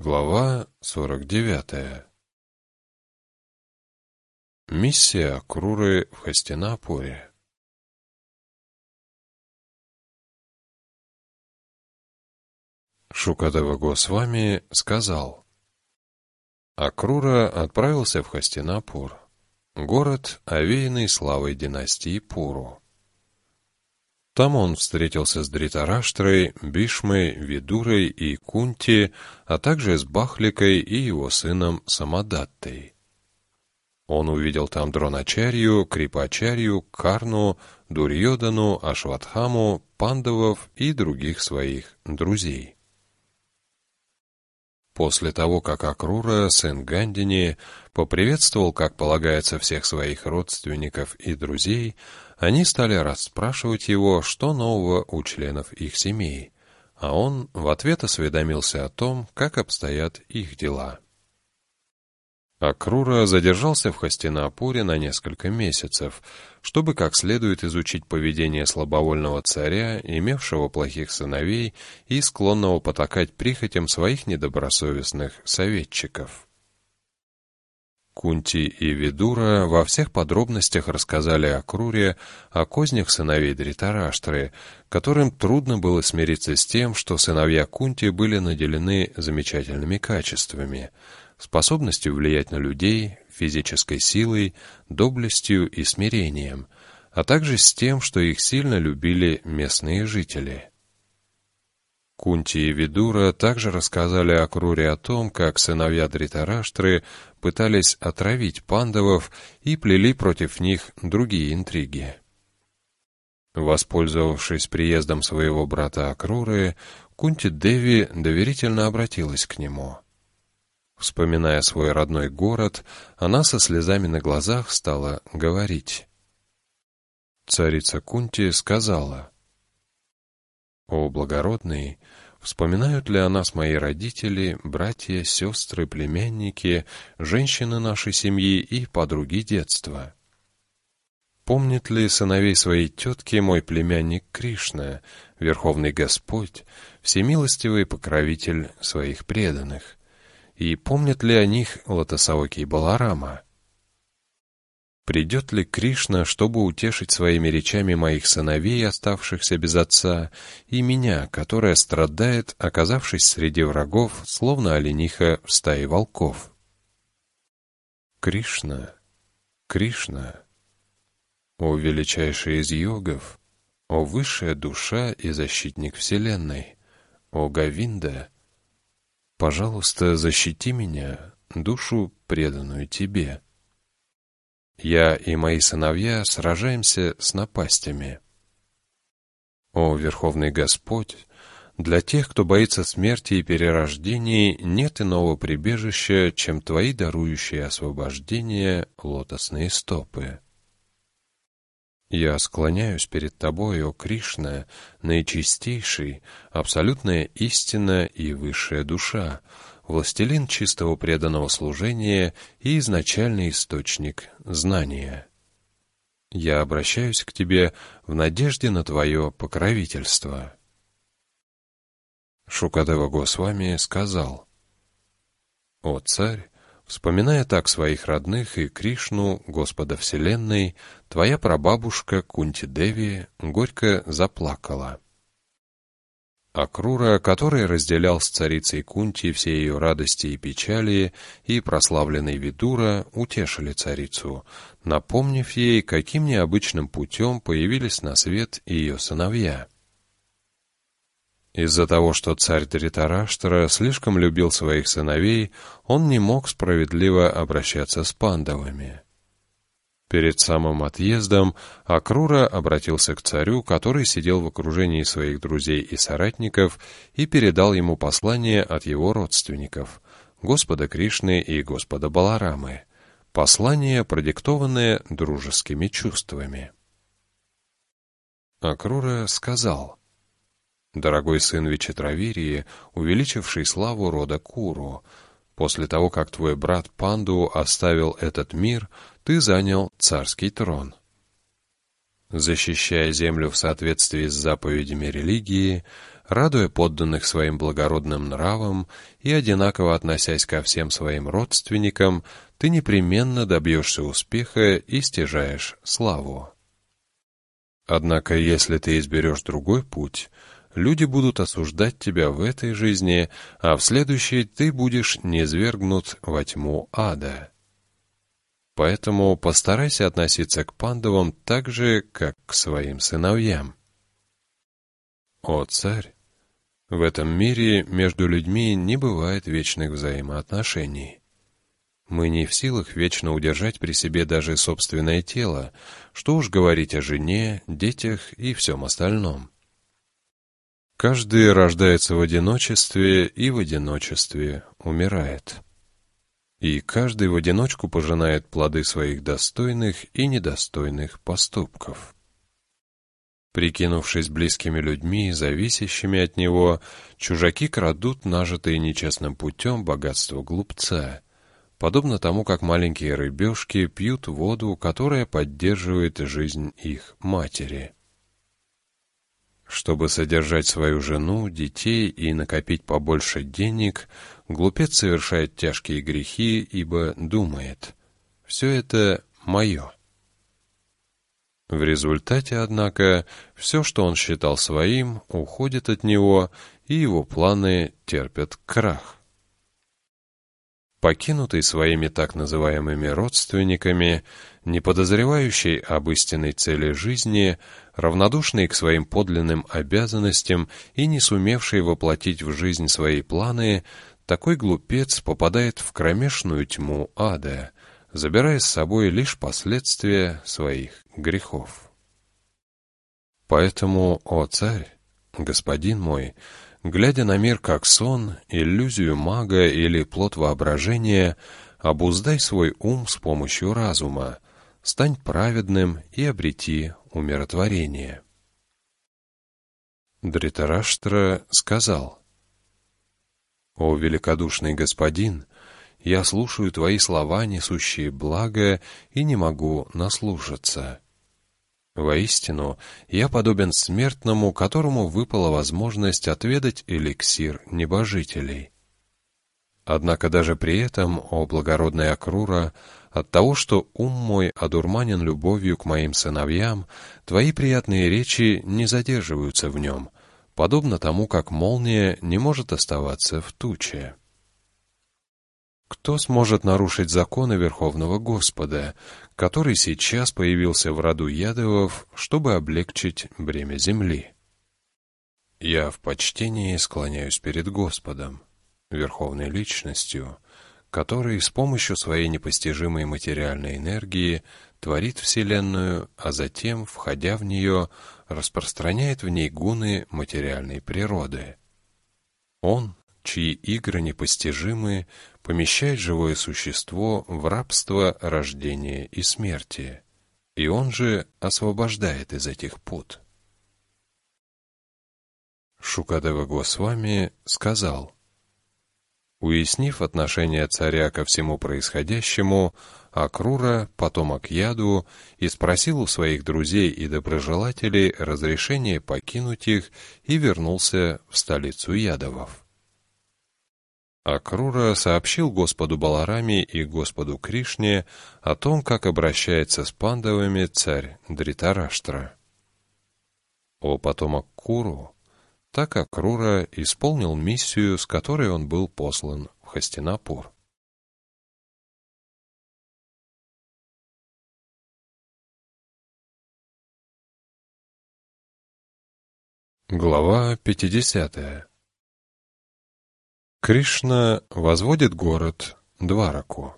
Глава 49 Миссия Круры в Хастинапуре Шукадева Госвами сказал, Акрура отправился в Хастинапур, город, овеянный славой династии Пуру. Там он встретился с Дритараштрой, Бишмой, Видурой и Кунти, а также с Бахликой и его сыном Самадаттой. Он увидел там Дроначарью, Крипачарью, Карну, Дурьодану, Ашватхаму, Пандавов и других своих друзей. После того, как Акрура, сын Гандини, поприветствовал, как полагается, всех своих родственников и друзей, они стали расспрашивать его, что нового у членов их семей, а он в ответ осведомился о том, как обстоят их дела. Акрура задержался в Хастинапуре на несколько месяцев, чтобы как следует изучить поведение слабовольного царя, имевшего плохих сыновей и склонного потакать прихотям своих недобросовестных советчиков. Кунти и Видура во всех подробностях рассказали о Круре, о кознях сыновей Дритараштры, которым трудно было смириться с тем, что сыновья Кунти были наделены замечательными качествами, способностью влиять на людей, физической силой, доблестью и смирением, а также с тем, что их сильно любили местные жители. Кунти и Видура также рассказали о Круре о том, как сыновья Дритараштры пытались отравить пандавов и плели против них другие интриги. Воспользовавшись приездом своего брата Акруры, Кунти Деви доверительно обратилась к нему. Вспоминая свой родной город, она со слезами на глазах стала говорить. Царица Кунти сказала, «О, благородный, вспоминают ли о нас мои родители, братья, сестры, племянники, женщины нашей семьи и подруги детства?» Помнит ли сыновей своей тетки мой племянник Кришна, Верховный Господь, всемилостивый покровитель своих преданных? И помнят ли о них Латасаоки Баларама? Придет ли Кришна, чтобы утешить своими речами моих сыновей, оставшихся без отца, и меня, которая страдает, оказавшись среди врагов, словно олениха в стае волков? Кришна, Кришна, о величайший из йогов, о высшая душа и защитник Вселенной, о Гавинда, пожалуйста, защити меня, душу, преданную тебе. Я и мои сыновья сражаемся с напастями. О, Верховный Господь, для тех, кто боится смерти и перерождений, нет иного прибежища, чем Твои дарующие освобождение лотосные стопы. Я склоняюсь перед Тобой, о Кришна, наичистейший, абсолютная истина и высшая душа, властелин чистого преданного служения и изначальный источник знания. Я обращаюсь к тебе в надежде на твое покровительство. Шукадева Госвами сказал, «О царь, вспоминая так своих родных и Кришну, Господа Вселенной, твоя прабабушка Кунти-Деви горько заплакала». Акрура, который разделял с царицей Кунти все ее радости и печали, и прославленный Видура утешили царицу, напомнив ей, каким необычным путем появились на свет ее сыновья. Из-за того, что царь Дхритараштра слишком любил своих сыновей, он не мог справедливо обращаться с пандавами. Перед самым отъездом Акрура обратился к царю, который сидел в окружении своих друзей и соратников, и передал ему послание от его родственников, Господа Кришны и Господа Баларамы, послание, продиктованное дружескими чувствами. Акрура сказал, «Дорогой сын Вичетравирии, увеличивший славу рода Куру, после того, как твой брат Панду оставил этот мир, ты занял царский трон. Защищая землю в соответствии с заповедями религии, радуя подданных своим благородным нравом и одинаково относясь ко всем своим родственникам, ты непременно добьешься успеха и стяжаешь славу. Однако, если ты изберешь другой путь, люди будут осуждать тебя в этой жизни, а в следующей ты будешь низвергнут во тьму ада. Поэтому постарайся относиться к пандавам так же, как к своим сыновьям. О, царь! В этом мире между людьми не бывает вечных взаимоотношений. Мы не в силах вечно удержать при себе даже собственное тело, что уж говорить о жене, детях и всем остальном. Каждый рождается в одиночестве и в одиночестве умирает. И каждый в одиночку пожинает плоды своих достойных и недостойных поступков. Прикинувшись близкими людьми, зависящими от него, чужаки крадут нажитые нечестным путем богатство глупца, подобно тому, как маленькие рыбешки пьют воду, которая поддерживает жизнь их матери. Чтобы содержать свою жену, детей и накопить побольше денег, глупец совершает тяжкие грехи, ибо думает «все это мое». В результате, однако, все, что он считал своим, уходит от него, и его планы терпят крах. Покинутый своими так называемыми родственниками, не подозревающий об истинной цели жизни, равнодушный к своим подлинным обязанностям и не сумевший воплотить в жизнь свои планы, такой глупец попадает в кромешную тьму ада, забирая с собой лишь последствия своих грехов. Поэтому, о царь, господин мой, глядя на мир как сон, иллюзию мага или плод воображения, обуздай свой ум с помощью разума, стань праведным и обрети умиротворение. Дритараштра сказал, «О великодушный господин, я слушаю твои слова, несущие благо, и не могу наслушаться». Воистину, я подобен смертному, которому выпала возможность отведать эликсир небожителей. Однако даже при этом, о благородная Акрура, от того, что ум мой одурманен любовью к моим сыновьям, твои приятные речи не задерживаются в нем, подобно тому, как молния не может оставаться в туче. Кто сможет нарушить законы Верховного Господа, который сейчас появился в роду Ядовов, чтобы облегчить бремя земли? Я в почтении склоняюсь перед Господом, Верховной Личностью, который с помощью своей непостижимой материальной энергии творит Вселенную, а затем, входя в нее, распространяет в ней гуны материальной природы. Он, чьи игры непостижимы, помещает живое существо в рабство рождения и смерти, и он же освобождает из этих пут. Шукадева Госвами сказал, Уяснив отношение царя ко всему происходящему, Акрура, потомок Яду, и спросил у своих друзей и доброжелателей разрешение покинуть их и вернулся в столицу Ядовов. Акрура сообщил Господу Баларами и Господу Кришне о том, как обращается с пандавами царь Дритараштра. О потомок Куру, так Акрура исполнил миссию, с которой он был послан в Хастинапур. Глава 50 Кришна возводит город Двараку.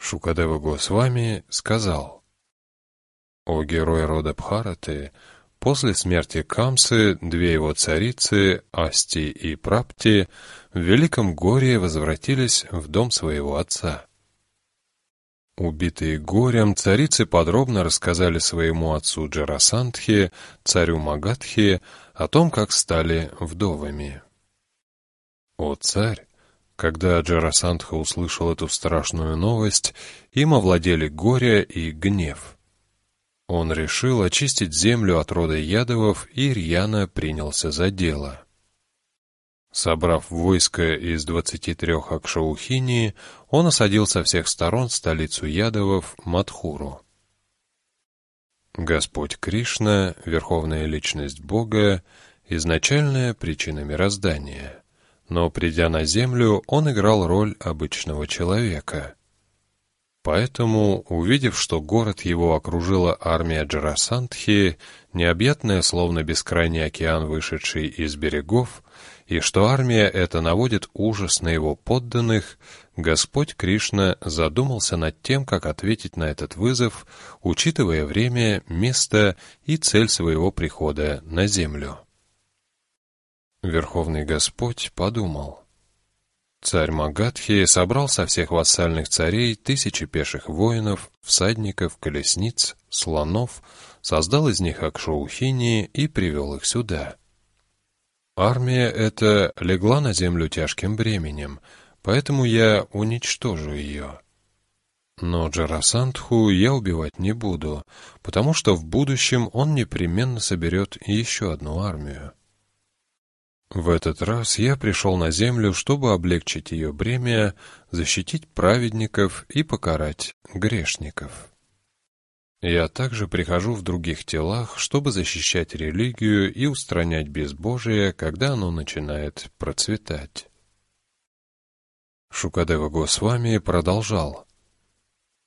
Шукадева Госвами сказал, «О герой рода Бхараты, после смерти Камсы две его царицы, Асти и Прапти, в великом горе возвратились в дом своего отца. Убитые горем, царицы подробно рассказали своему отцу Джарасандхе, царю Магадхи, о том, как стали вдовами. О царь! Когда Джарасандха услышал эту страшную новость, им овладели горе и гнев. Он решил очистить землю от рода ядовов и рьяно принялся за дело. Собрав войско из двадцати трех Акшаухини, он осадил со всех сторон столицу ядовов Мадхуру. Господь Кришна, верховная личность Бога, изначальная причина мироздания. Но придя на землю, он играл роль обычного человека. Поэтому, увидев, что город его окружила армия Джарасандхи, необъятная, словно бескрайний океан, вышедший из берегов, и что армия эта наводит ужас на его подданных, Господь Кришна задумался над тем, как ответить на этот вызов, учитывая время, место и цель своего прихода на землю. Верховный Господь подумал. Царь Магадхи собрал со всех вассальных царей тысячи пеших воинов, всадников, колесниц, слонов, создал из них Акшоухини и привел их сюда — Армия эта легла на землю тяжким бременем, поэтому я уничтожу ее. Но Джарасандху я убивать не буду, потому что в будущем он непременно соберет еще одну армию. В этот раз я пришел на землю, чтобы облегчить ее бремя, защитить праведников и покарать грешников. Я также прихожу в других телах, чтобы защищать религию и устранять безбожие, когда оно начинает процветать. Шукадева Госвами продолжал.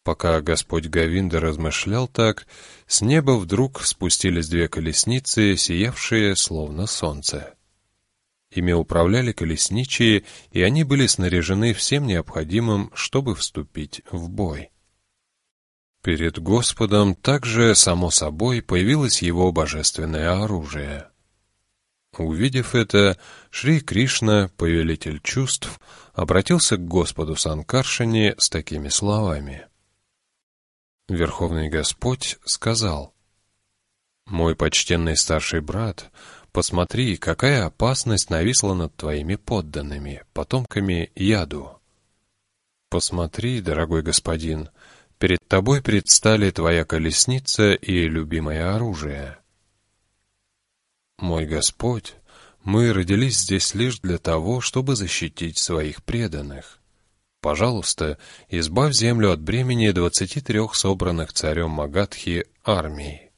Пока Господь Гавинда размышлял так, с неба вдруг спустились две колесницы, сиявшие словно солнце. Ими управляли колесничие, и они были снаряжены всем необходимым, чтобы вступить в бой. Перед Господом также, само собой, появилось его божественное оружие. Увидев это, Шри Кришна, повелитель чувств, обратился к Господу Санкаршине с такими словами. Верховный Господь сказал, «Мой почтенный старший брат, посмотри, какая опасность нависла над твоими подданными, потомками Яду. Посмотри, дорогой господин, — Перед тобой предстали твоя колесница и любимое оружие. Мой Господь, мы родились здесь лишь для того, чтобы защитить своих преданных. Пожалуйста, избавь землю от бремени двадцати трех собранных царем Магадхи армий.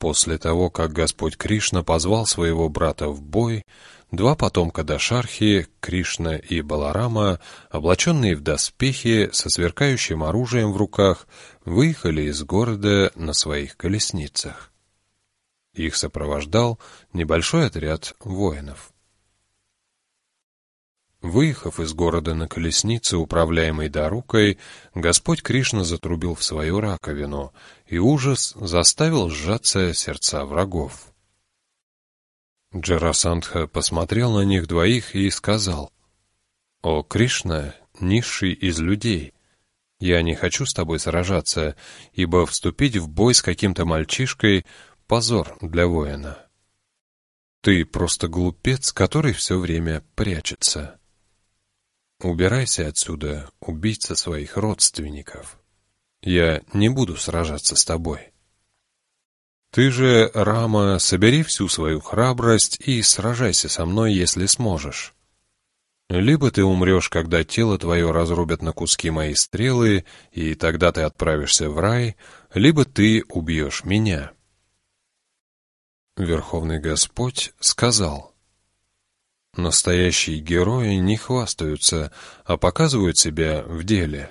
После того, как Господь Кришна позвал своего брата в бой, два потомка Дашархи, Кришна и Баларама, облаченные в доспехи, со сверкающим оружием в руках, выехали из города на своих колесницах. Их сопровождал небольшой отряд воинов. Выехав из города на колеснице, управляемой Дарукой, Господь Кришна затрубил в свою раковину, и ужас заставил сжаться сердца врагов. Джарасандха посмотрел на них двоих и сказал, «О, Кришна, низший из людей, я не хочу с тобой сражаться, ибо вступить в бой с каким-то мальчишкой — позор для воина. Ты просто глупец, который все время прячется». Убирайся отсюда, убийца своих родственников. Я не буду сражаться с тобой. Ты же, Рама, собери всю свою храбрость и сражайся со мной, если сможешь. Либо ты умрешь, когда тело твое разрубят на куски мои стрелы, и тогда ты отправишься в рай, либо ты убьешь меня. Верховный Господь сказал — Настоящие герои не хвастаются, а показывают себя в деле.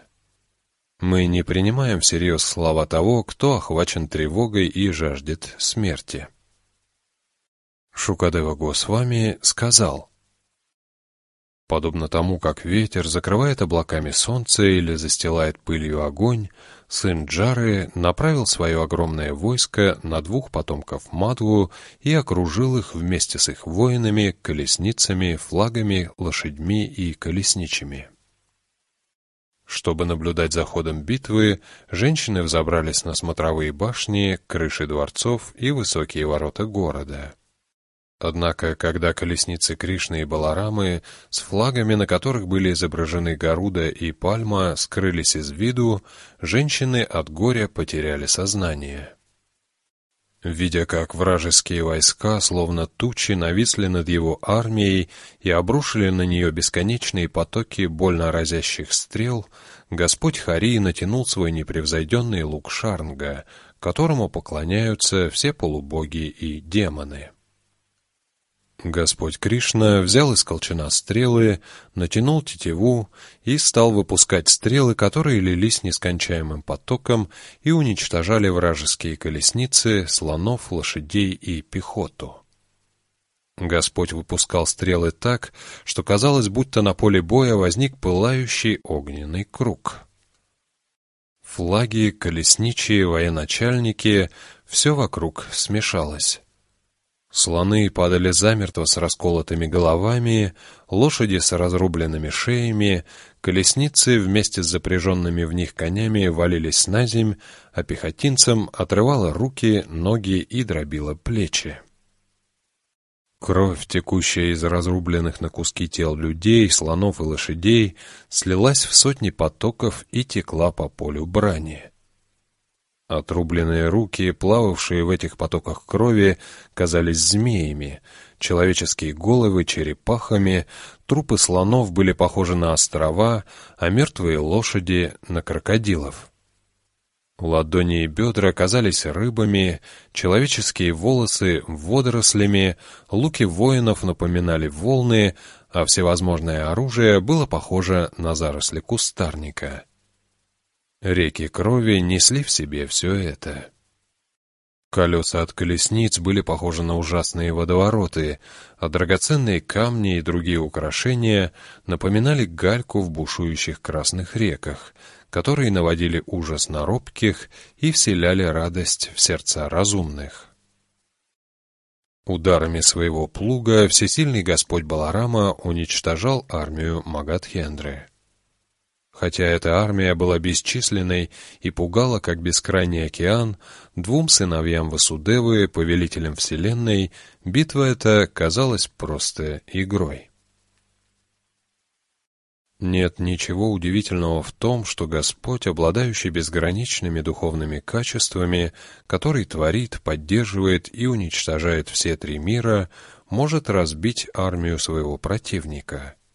Мы не принимаем всерьез слова того, кто охвачен тревогой и жаждет смерти. Шукадева Госвами сказал, Подобно тому, как ветер закрывает облаками солнце или застилает пылью огонь, сын Джары направил свое огромное войско на двух потомков Мадву и окружил их вместе с их воинами, колесницами, флагами, лошадьми и колесничими. Чтобы наблюдать за ходом битвы, женщины взобрались на смотровые башни, крыши дворцов и высокие ворота города. Однако, когда колесницы Кришны и Баларамы с флагами, на которых были изображены Гаруда и Пальма, скрылись из виду, женщины от горя потеряли сознание. Видя, как вражеские войска, словно тучи, нависли над его армией и обрушили на нее бесконечные потоки больно разящих стрел, Господь Хари натянул свой непревзойденный лук Шарнга, которому поклоняются все полубоги и демоны. Господь Кришна взял из колчана стрелы, натянул тетиву и стал выпускать стрелы, которые лились нескончаемым потоком и уничтожали вражеские колесницы, слонов, лошадей и пехоту. Господь выпускал стрелы так, что казалось, будто на поле боя возник пылающий огненный круг. Флаги, колесничие, военачальники — все вокруг смешалось. Слоны падали замертво с расколотыми головами, лошади с разрубленными шеями, колесницы вместе с запряженными в них конями валились на земь, а пехотинцам отрывало руки, ноги и дробило плечи. Кровь, текущая из разрубленных на куски тел людей, слонов и лошадей, слилась в сотни потоков и текла по полю брани. Отрубленные руки, плававшие в этих потоках крови, казались змеями, человеческие головы — черепахами, трупы слонов были похожи на острова, а мертвые лошади — на крокодилов. Ладони и бедра казались рыбами, человеческие волосы — водорослями, луки воинов напоминали волны, а всевозможное оружие было похоже на заросли кустарника — Реки крови несли в себе все это. Колеса от колесниц были похожи на ужасные водовороты, а драгоценные камни и другие украшения напоминали гальку в бушующих красных реках, которые наводили ужас на робких и вселяли радость в сердца разумных. Ударами своего плуга всесильный Господь Баларама уничтожал армию Магадхендры. Хотя эта армия была бесчисленной и пугала, как бескрайний океан, двум сыновьям Васудевы, повелителям Вселенной, битва эта казалась просто игрой. Нет ничего удивительного в том, что Господь, обладающий безграничными духовными качествами, который творит, поддерживает и уничтожает все три мира, может разбить армию своего противника —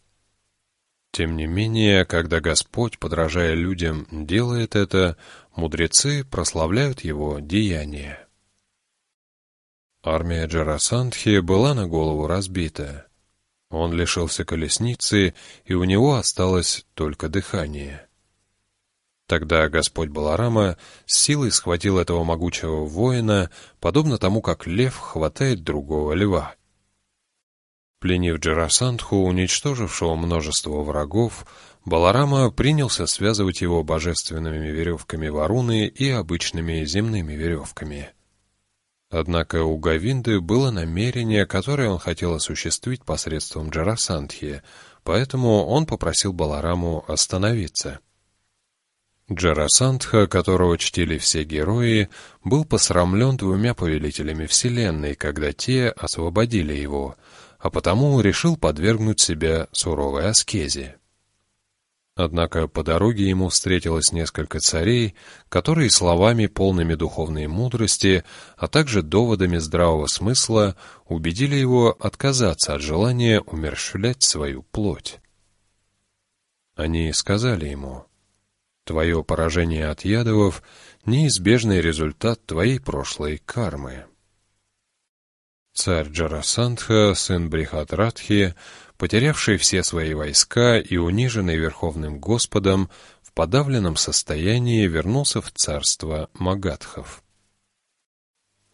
тем не менее, когда Господь, подражая людям, делает это, мудрецы прославляют его деяния. Армия Джарасандхи была на голову разбита. Он лишился колесницы, и у него осталось только дыхание. Тогда Господь Баларама с силой схватил этого могучего воина, подобно тому, как лев хватает другого льва. Пленив Джарасандху, уничтожившего множество врагов, Баларама принялся связывать его божественными веревками Варуны и обычными земными веревками. Однако у Гавинды было намерение, которое он хотел осуществить посредством Джарасандхи, поэтому он попросил Балараму остановиться. Джарасандха, которого чтили все герои, был посрамлен двумя повелителями Вселенной, когда те освободили его — а потому решил подвергнуть себя суровой аскезе. Однако по дороге ему встретилось несколько царей, которые словами, полными духовной мудрости, а также доводами здравого смысла убедили его отказаться от желания умерщвлять свою плоть. Они сказали ему, «Твое поражение от ядовов — неизбежный результат твоей прошлой кармы». Царь Джарасандха, сын Брихатратхи, потерявший все свои войска и униженный Верховным Господом, в подавленном состоянии вернулся в царство Магадхов.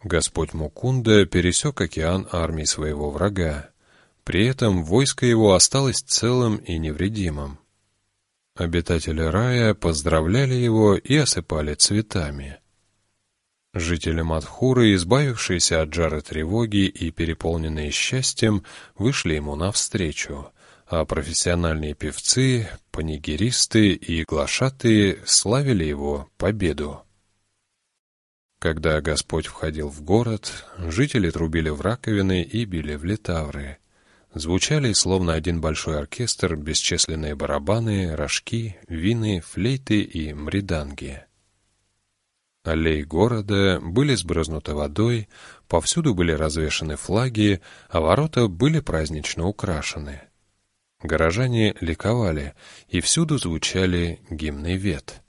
Господь Мукунда пересек океан армии своего врага. При этом войско его осталось целым и невредимым. Обитатели рая поздравляли его и осыпали цветами. Жители Мадхуры, избавившиеся от жара тревоги и переполненные счастьем, вышли ему навстречу, а профессиональные певцы, панигеристы и глашатые славили его победу. Когда Господь входил в город, жители трубили в раковины и били в литавры. Звучали, словно один большой оркестр, бесчисленные барабаны, рожки, вины, флейты и мриданги. Аллеи города были сбрызнуты водой, повсюду были развешаны флаги, а ворота были празднично украшены. Горожане ликовали, и всюду звучали гимны вет.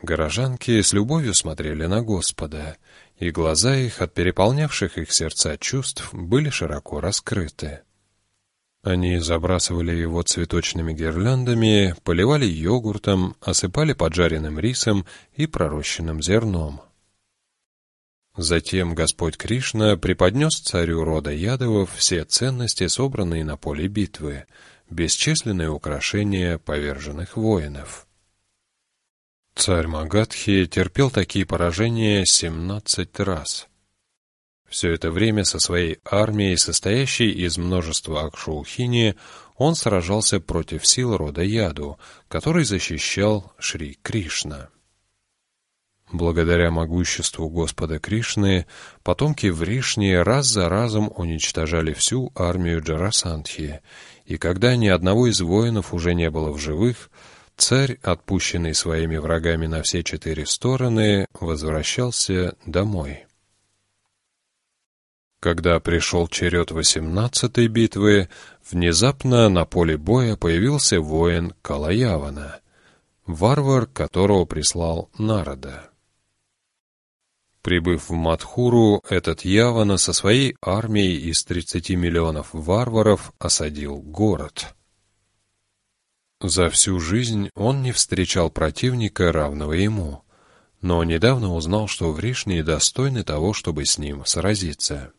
Горожанки с любовью смотрели на Господа, и глаза их от переполнявших их сердца чувств были широко раскрыты. Они забрасывали его цветочными гирляндами, поливали йогуртом, осыпали поджаренным рисом и пророщенным зерном. Затем Господь Кришна преподнес царю рода Ядовов все ценности, собранные на поле битвы, бесчисленные украшения поверженных воинов. Царь Магадхи терпел такие поражения семнадцать раз. Все это время со своей армией, состоящей из множества Акшоухини, он сражался против сил рода Яду, который защищал Шри Кришна. Благодаря могуществу Господа Кришны, потомки Вришни раз за разом уничтожали всю армию Джарасандхи, и когда ни одного из воинов уже не было в живых, царь, отпущенный своими врагами на все четыре стороны, возвращался домой. Когда пришел черед восемнадцатой битвы, внезапно на поле боя появился воин Калаявана, варвар, которого прислал Народа. Прибыв в Мадхуру, этот Явана со своей армией из 30 миллионов варваров осадил город. За всю жизнь он не встречал противника, равного ему, но недавно узнал, что Вришни достойны того, чтобы с ним сразиться.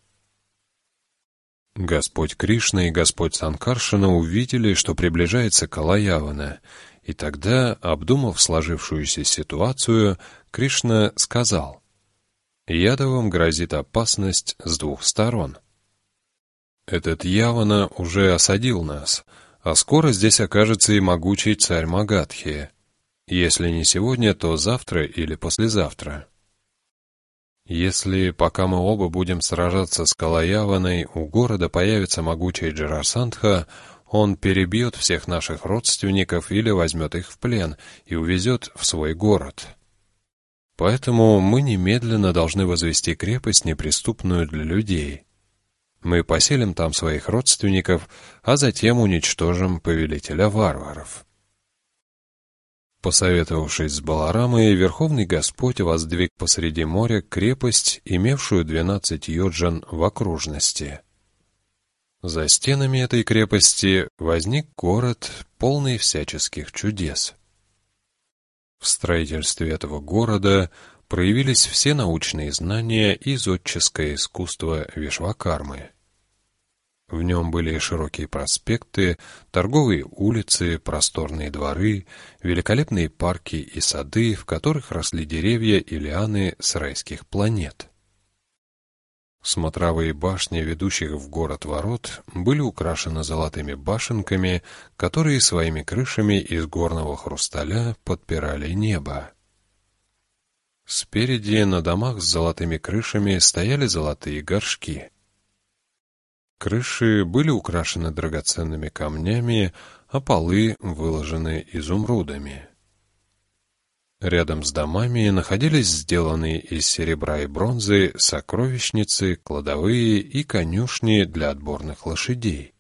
Господь Кришна и Господь Санкаршина увидели, что приближается Калаявана, и тогда, обдумав сложившуюся ситуацию, Кришна сказал — Ядовым грозит опасность с двух сторон. Этот Явана уже осадил нас, а скоро здесь окажется и могучий царь Магадхи. Если не сегодня, то завтра или послезавтра. Если, пока мы оба будем сражаться с Калаяваной, у города появится могучий Джарасандха, он перебьет всех наших родственников или возьмет их в плен и увезет в свой город. Поэтому мы немедленно должны возвести крепость неприступную для людей. Мы поселим там своих родственников, а затем уничтожим повелителя варваров. Посоветовавшись с Баларамой, Верховный Господь воздвиг посреди моря крепость, имевшую двенадцать йоджан в окружности. За стенами этой крепости возник город, полный всяческих чудес. В строительстве этого города проявились все научные знания и зодческое искусство Вишвакармы. В нем были широкие проспекты, торговые улицы, просторные дворы, великолепные парки и сады, в которых росли деревья и лианы с райских планет. Смотровые башни, ведущих в город ворот, были украшены золотыми башенками, которые своими крышами из горного хрусталя подпирали небо. Спереди на домах с золотыми крышами стояли золотые горшки. Крыши были украшены драгоценными камнями, а полы выложены изумрудами. Рядом с домами находились сделанные из серебра и бронзы сокровищницы, кладовые и конюшни для отборных лошадей.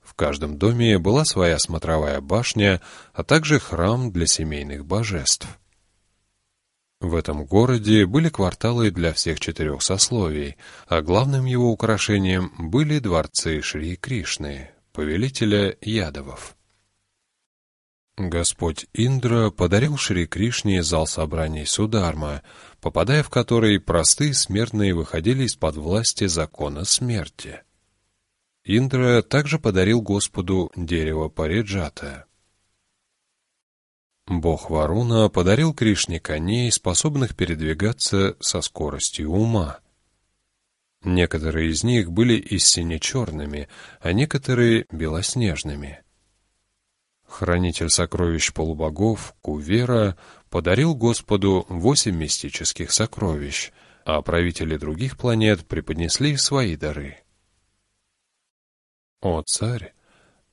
В каждом доме была своя смотровая башня, а также храм для семейных божеств. В этом городе были кварталы для всех четырех сословий, а главным его украшением были дворцы Шри Кришны, повелителя Ядовов. Господь Индра подарил Шри Кришне зал собраний Сударма, попадая в который простые смертные выходили из-под власти закона смерти. Индра также подарил Господу дерево Париджата. Бог Варуна подарил Кришне коней, способных передвигаться со скоростью ума. Некоторые из них были истинно черными, а некоторые — белоснежными — Хранитель сокровищ полубогов, Кувера, подарил Господу восемь мистических сокровищ, а правители других планет преподнесли свои дары. О, царь!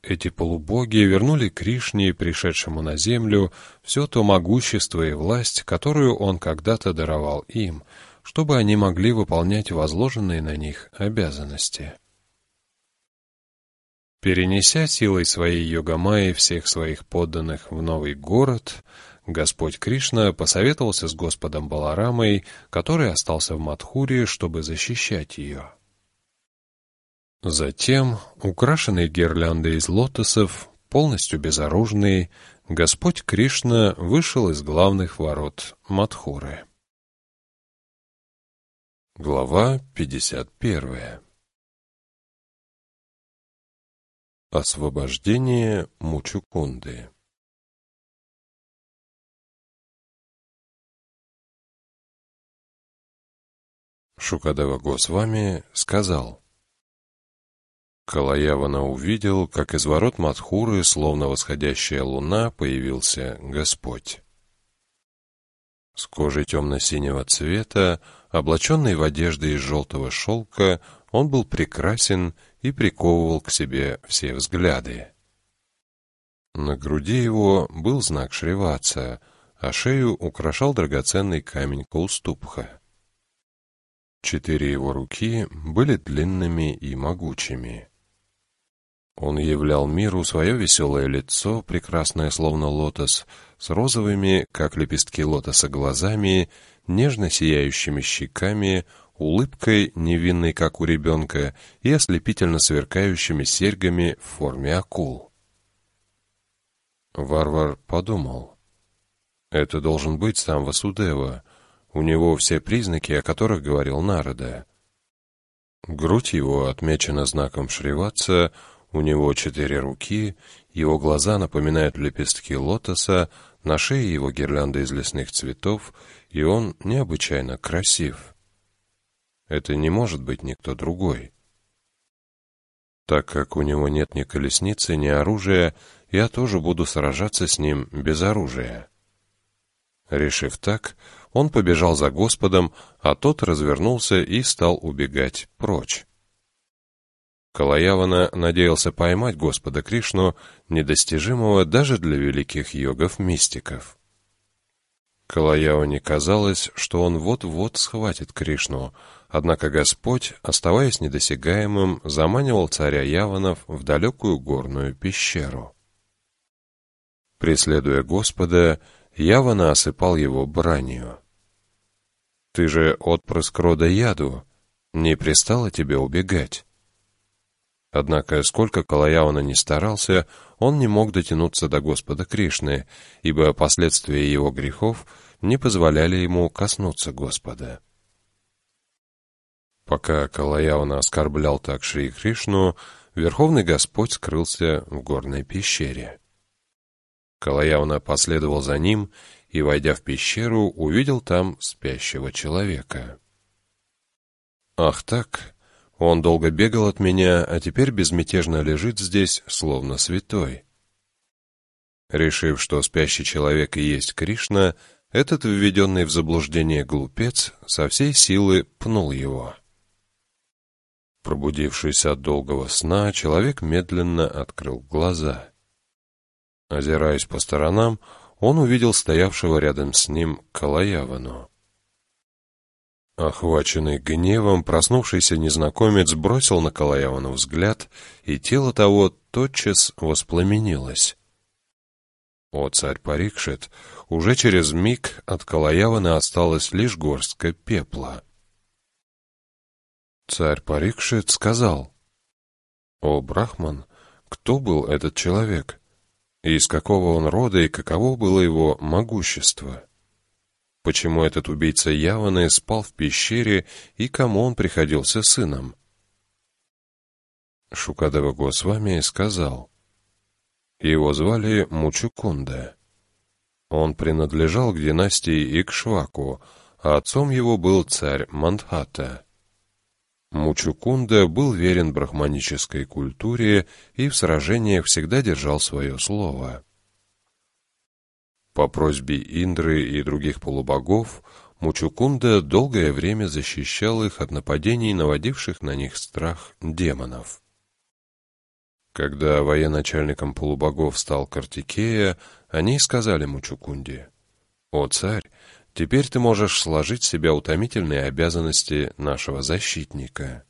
Эти полубоги вернули Кришне, пришедшему на землю, все то могущество и власть, которую он когда-то даровал им, чтобы они могли выполнять возложенные на них обязанности. Перенеся силой своей йогамайи всех своих подданных в новый город, Господь Кришна посоветовался с Господом Баларамой, который остался в Мадхуре, чтобы защищать ее. Затем, украшенный гирляндой из лотосов, полностью безоружный, Господь Кришна вышел из главных ворот Мадхуры. Глава 51 Освобождение Мучукунды Шукадева Госвами сказал, Калаявана увидел, как из ворот Мадхуры, словно восходящая луна, появился Господь. С кожей темно-синего цвета, облаченный в одежды из желтого шелка, он был прекрасен и приковывал к себе все взгляды. На груди его был знак Шриваца, а шею украшал драгоценный камень Кауступха. Четыре его руки были длинными и могучими. Он являл миру свое веселое лицо, прекрасное словно лотос, с розовыми, как лепестки лотоса, глазами, нежно сияющими щеками, улыбкой, невинной, как у ребенка, и ослепительно сверкающими серьгами в форме акул. Варвар подумал. Это должен быть сам Васудева. У него все признаки, о которых говорил Народа. Грудь его отмечена знаком Шриватса, у него четыре руки, его глаза напоминают лепестки лотоса, на шее его гирлянда из лесных цветов, и он необычайно красив. Это не может быть никто другой. Так как у него нет ни колесницы, ни оружия, я тоже буду сражаться с ним без оружия. Решив так, он побежал за Господом, а тот развернулся и стал убегать прочь. Калаявана надеялся поймать Господа Кришну, недостижимого даже для великих йогов-мистиков. Калаяване казалось, что он вот-вот схватит Кришну, Однако Господь, оставаясь недосягаемым, заманивал царя Яванов в далекую горную пещеру. Преследуя Господа, Явана осыпал его бранью. «Ты же отпрыск рода яду, не пристало тебе убегать». Однако, сколько Калаявана не старался, он не мог дотянуться до Господа Кришны, ибо последствия его грехов не позволяли ему коснуться Господа. Пока Калаяуна оскорблял так Шри Кришну, Верховный Господь скрылся в горной пещере. Калаяуна последовал за ним и, войдя в пещеру, увидел там спящего человека. «Ах так! Он долго бегал от меня, а теперь безмятежно лежит здесь, словно святой». Решив, что спящий человек и есть Кришна, этот введенный в заблуждение глупец со всей силы пнул его. Пробудившись от долгого сна, человек медленно открыл глаза. Озираясь по сторонам, он увидел стоявшего рядом с ним Калаявану. Охваченный гневом, проснувшийся незнакомец бросил на Калаявану взгляд, и тело того тотчас воспламенилось. О, царь Парикшит, уже через миг от Калаявана осталась лишь горстка пепла. Царь Парикшит сказал, «О, Брахман, кто был этот человек? Из какого он рода и каково было его могущество? Почему этот убийца Яваны спал в пещере и кому он приходился сыном?» Шукадева Госвами сказал, его звали Мучукунда. Он принадлежал к династии Икшваку, а отцом его был царь Мандхата. Мучукунда был верен брахманической культуре и в сражениях всегда держал свое слово. По просьбе Индры и других полубогов Мучукунда долгое время защищал их от нападений, наводивших на них страх демонов. Когда военачальником полубогов стал Картикея, они сказали Мучукунде, «О царь, теперь ты можешь сложить в себя утомительные обязанности нашего защитника».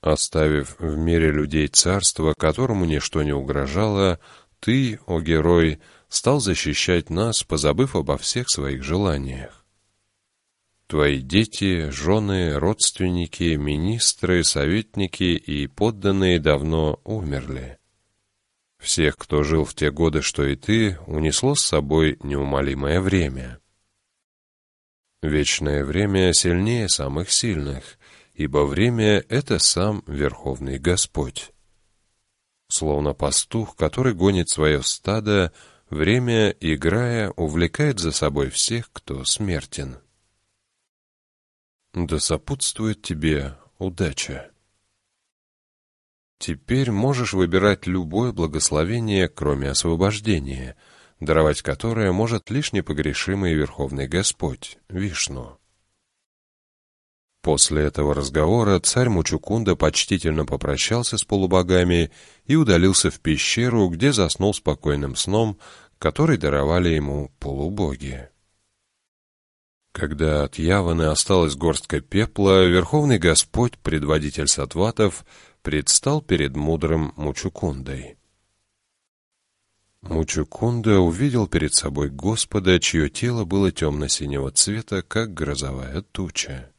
Оставив в мире людей царство, которому ничто не угрожало, ты, о герой, стал защищать нас, позабыв обо всех своих желаниях. Твои дети, жены, родственники, министры, советники и подданные давно умерли. Всех, кто жил в те годы, что и ты, унесло с собой неумолимое время. Вечное время сильнее самых сильных, ибо время — это сам Верховный Господь. Словно пастух, который гонит свое стадо, время, играя, увлекает за собой всех, кто смертен. Да сопутствует тебе удача. Теперь можешь выбирать любое благословение, кроме освобождения, даровать которое может лишь непогрешимый Верховный Господь, Вишну. После этого разговора царь Мучукунда почтительно попрощался с полубогами и удалился в пещеру, где заснул спокойным сном, который даровали ему полубоги. Когда от Яваны осталась горстка пепла, Верховный Господь, предводитель сатватов, предстал перед мудрым Мучукундой. Мучукунда увидел перед собой Господа, чье тело было темно-синего цвета, как грозовая туча.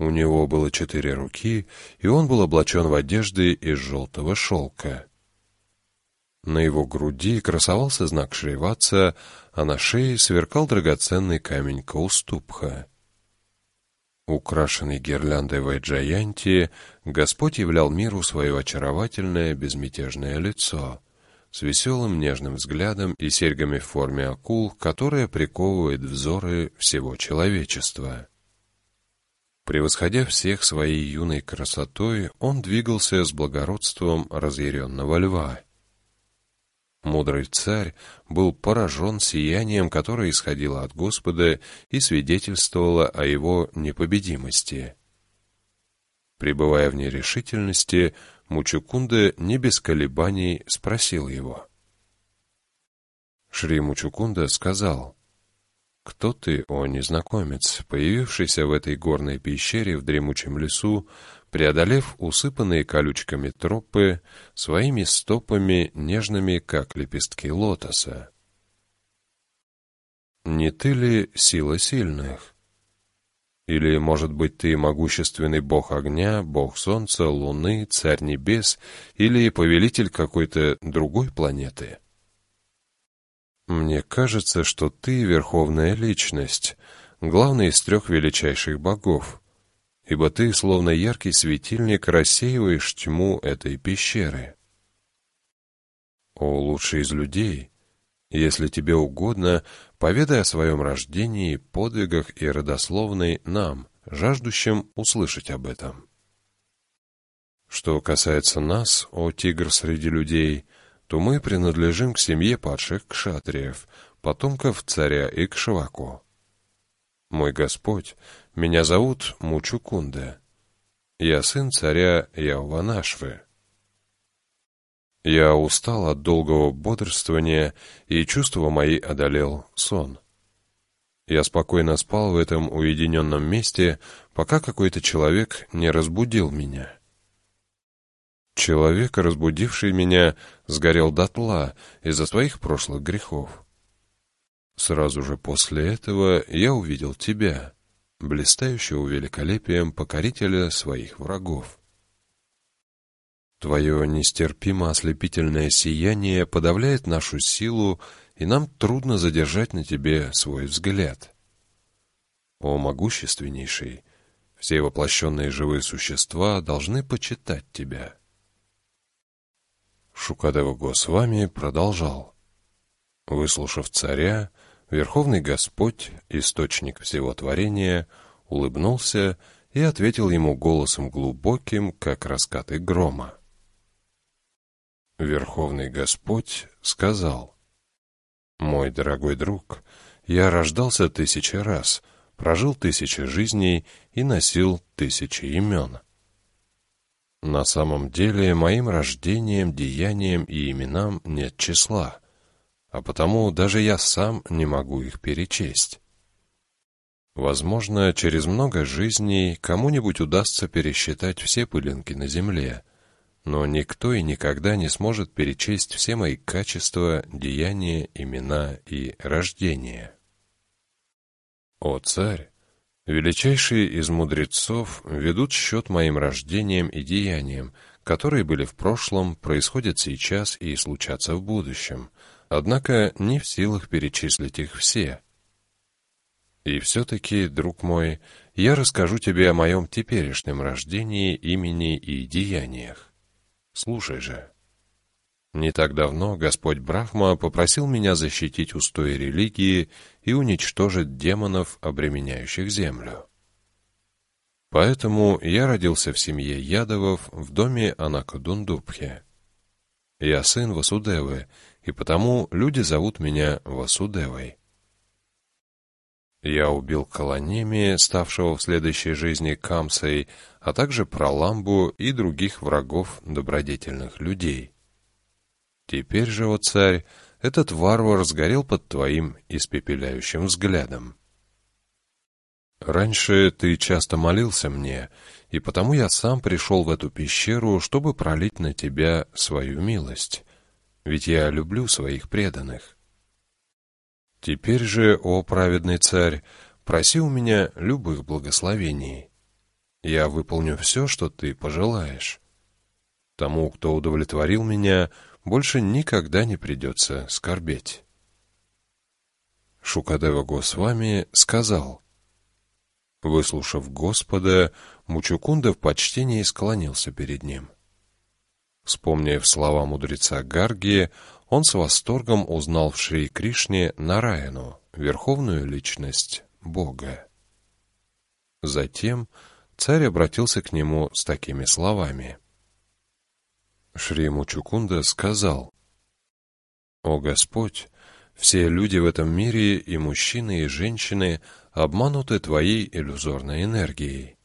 У него было четыре руки, и он был облачен в одежды из желтого шелка. На его груди красовался знак Шриваца, а на шее сверкал драгоценный камень Кауступха. Украшенный гирляндой Вайджаянти, Господь являл миру свое очаровательное безмятежное лицо с веселым нежным взглядом и серьгами в форме акул, которая приковывает взоры всего человечества. Превосходя всех своей юной красотой, он двигался с благородством разъяренного льва. Мудрый царь был поражен сиянием, которое исходило от Господа и свидетельствовало о его непобедимости. Пребывая в нерешительности, Мучукунда не без колебаний спросил его. Шри Мучукунда сказал, «Кто ты, о незнакомец, появившийся в этой горной пещере в дремучем лесу, преодолев усыпанные колючками тропы своими стопами, нежными, как лепестки лотоса? Не ты ли сила сильных? Или, может быть, ты могущественный бог огня, бог солнца, луны, царь небес или повелитель какой-то другой планеты?» Мне кажется, что ты верховная личность, главный из трех величайших богов, ибо ты, словно яркий светильник, рассеиваешь тьму этой пещеры. О, лучший из людей, если тебе угодно, поведай о своем рождении, подвигах и родословной нам, жаждущим услышать об этом. Что касается нас, о тигр среди людей, то мы принадлежим к семье падших кшатриев, потомков царя Икшваку. Мой Господь, меня зовут Мучукунда. Я сын царя Яуванашвы. Я устал от долгого бодрствования, и чувства мои одолел сон. Я спокойно спал в этом уединенном месте, пока какой-то человек не разбудил меня. Человек, разбудивший меня, сгорел дотла из-за своих прошлых грехов. Сразу же после этого я увидел тебя, блистающего великолепием покорителя своих врагов. Твое нестерпимо ослепительное сияние подавляет нашу силу, и нам трудно задержать на тебе свой взгляд. О могущественнейший, все воплощенные живые существа должны почитать тебя. Шукадева Госвами продолжал. Выслушав царя, Верховный Господь, источник всего творения, улыбнулся и ответил ему голосом глубоким, как раскаты грома. Верховный Господь сказал, Мой дорогой друг, я рождался тысячи раз, прожил тысячи жизней и носил тысячи имен. На самом деле, моим рождением, деяниям и именам нет числа, а потому даже я сам не могу их перечесть. Возможно, через много жизней кому-нибудь удастся пересчитать все пылинки на земле, но никто и никогда не сможет перечесть все мои качества, деяния, имена и рождения. О царь! Величайшие из мудрецов ведут счет моим рождениям и деяниям, которые были в прошлом, происходят сейчас и случатся в будущем, однако не в силах перечислить их все. И все-таки, друг мой, я расскажу тебе о моем теперешнем рождении, имени и деяниях. Слушай же. Не так давно Господь Брахма попросил меня защитить устои религии и уничтожить демонов, обременяющих землю. Поэтому я родился в семье Ядовов в доме Анакадундубхе. Я сын Васудевы, и потому люди зовут меня Васудевой. Я убил Колонеми, ставшего в следующей жизни Камсой, а также Проламбу и других врагов добродетельных людей. Теперь же, о царь, этот варвар сгорел под твоим испепеляющим взглядом. Раньше ты часто молился мне, и потому я сам пришел в эту пещеру, чтобы пролить на тебя свою милость, ведь я люблю своих преданных. Теперь же, о праведный царь, проси у меня любых благословений. Я выполню все, что ты пожелаешь. Тому, кто удовлетворил меня, больше никогда не придется скорбеть. Шукадева Госвами сказал, Выслушав Господа, Мучукунда в почтении склонился перед ним. Вспомнив слова мудреца Гарги, он с восторгом узнал в Шри Кришне Нараяну, верховную личность Бога. Затем царь обратился к нему с такими словами. Шри Мучукунда сказал, «О Господь, все люди в этом мире, и мужчины, и женщины, обмануты Твоей иллюзорной энергией.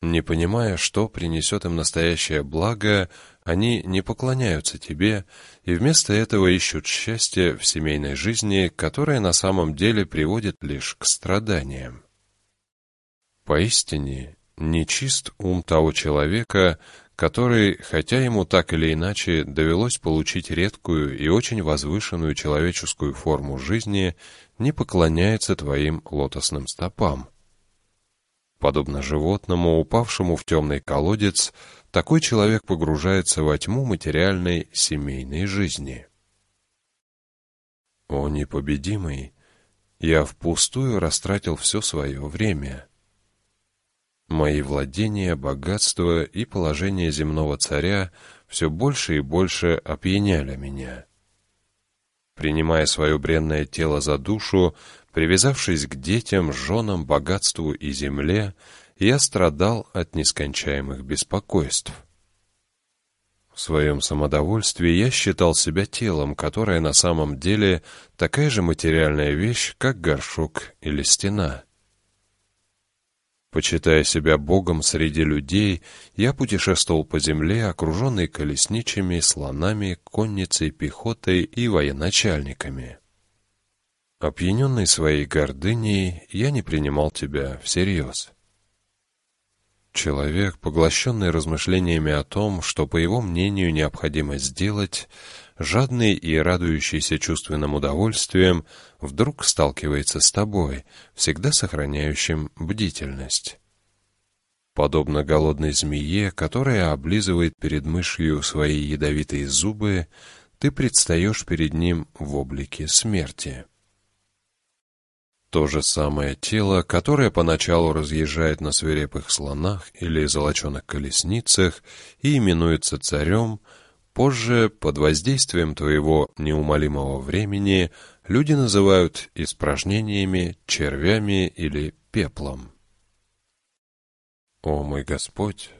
Не понимая, что принесет им настоящее благо, они не поклоняются Тебе и вместо этого ищут счастье в семейной жизни, которое на самом деле приводит лишь к страданиям. Поистине, нечист ум того человека, который, хотя ему так или иначе довелось получить редкую и очень возвышенную человеческую форму жизни, не поклоняется твоим лотосным стопам. Подобно животному, упавшему в темный колодец, такой человек погружается во тьму материальной семейной жизни. О непобедимый! Я впустую растратил все свое время. Мои владения, богатство и положение земного царя все больше и больше опьяняли меня. Принимая свое бренное тело за душу, привязавшись к детям, женам, богатству и земле, я страдал от нескончаемых беспокойств. В своем самодовольстве я считал себя телом, которое на самом деле такая же материальная вещь, как горшок или стена — Почитая себя богом среди людей, я путешествовал по земле, окруженный колесничими, слонами, конницей, пехотой и военачальниками. Опьяненный своей гордыней, я не принимал тебя всерьез. Человек, поглощенный размышлениями о том, что, по его мнению, необходимо сделать, жадный и радующийся чувственным удовольствием, вдруг сталкивается с тобой, всегда сохраняющим бдительность. Подобно голодной змее, которая облизывает перед мышью свои ядовитые зубы, ты предстаешь перед ним в облике смерти. То же самое тело, которое поначалу разъезжает на свирепых слонах или золоченых колесницах и именуется царем, Позже, под воздействием твоего неумолимого времени, люди называют испражнениями, червями или пеплом. О мой Господь!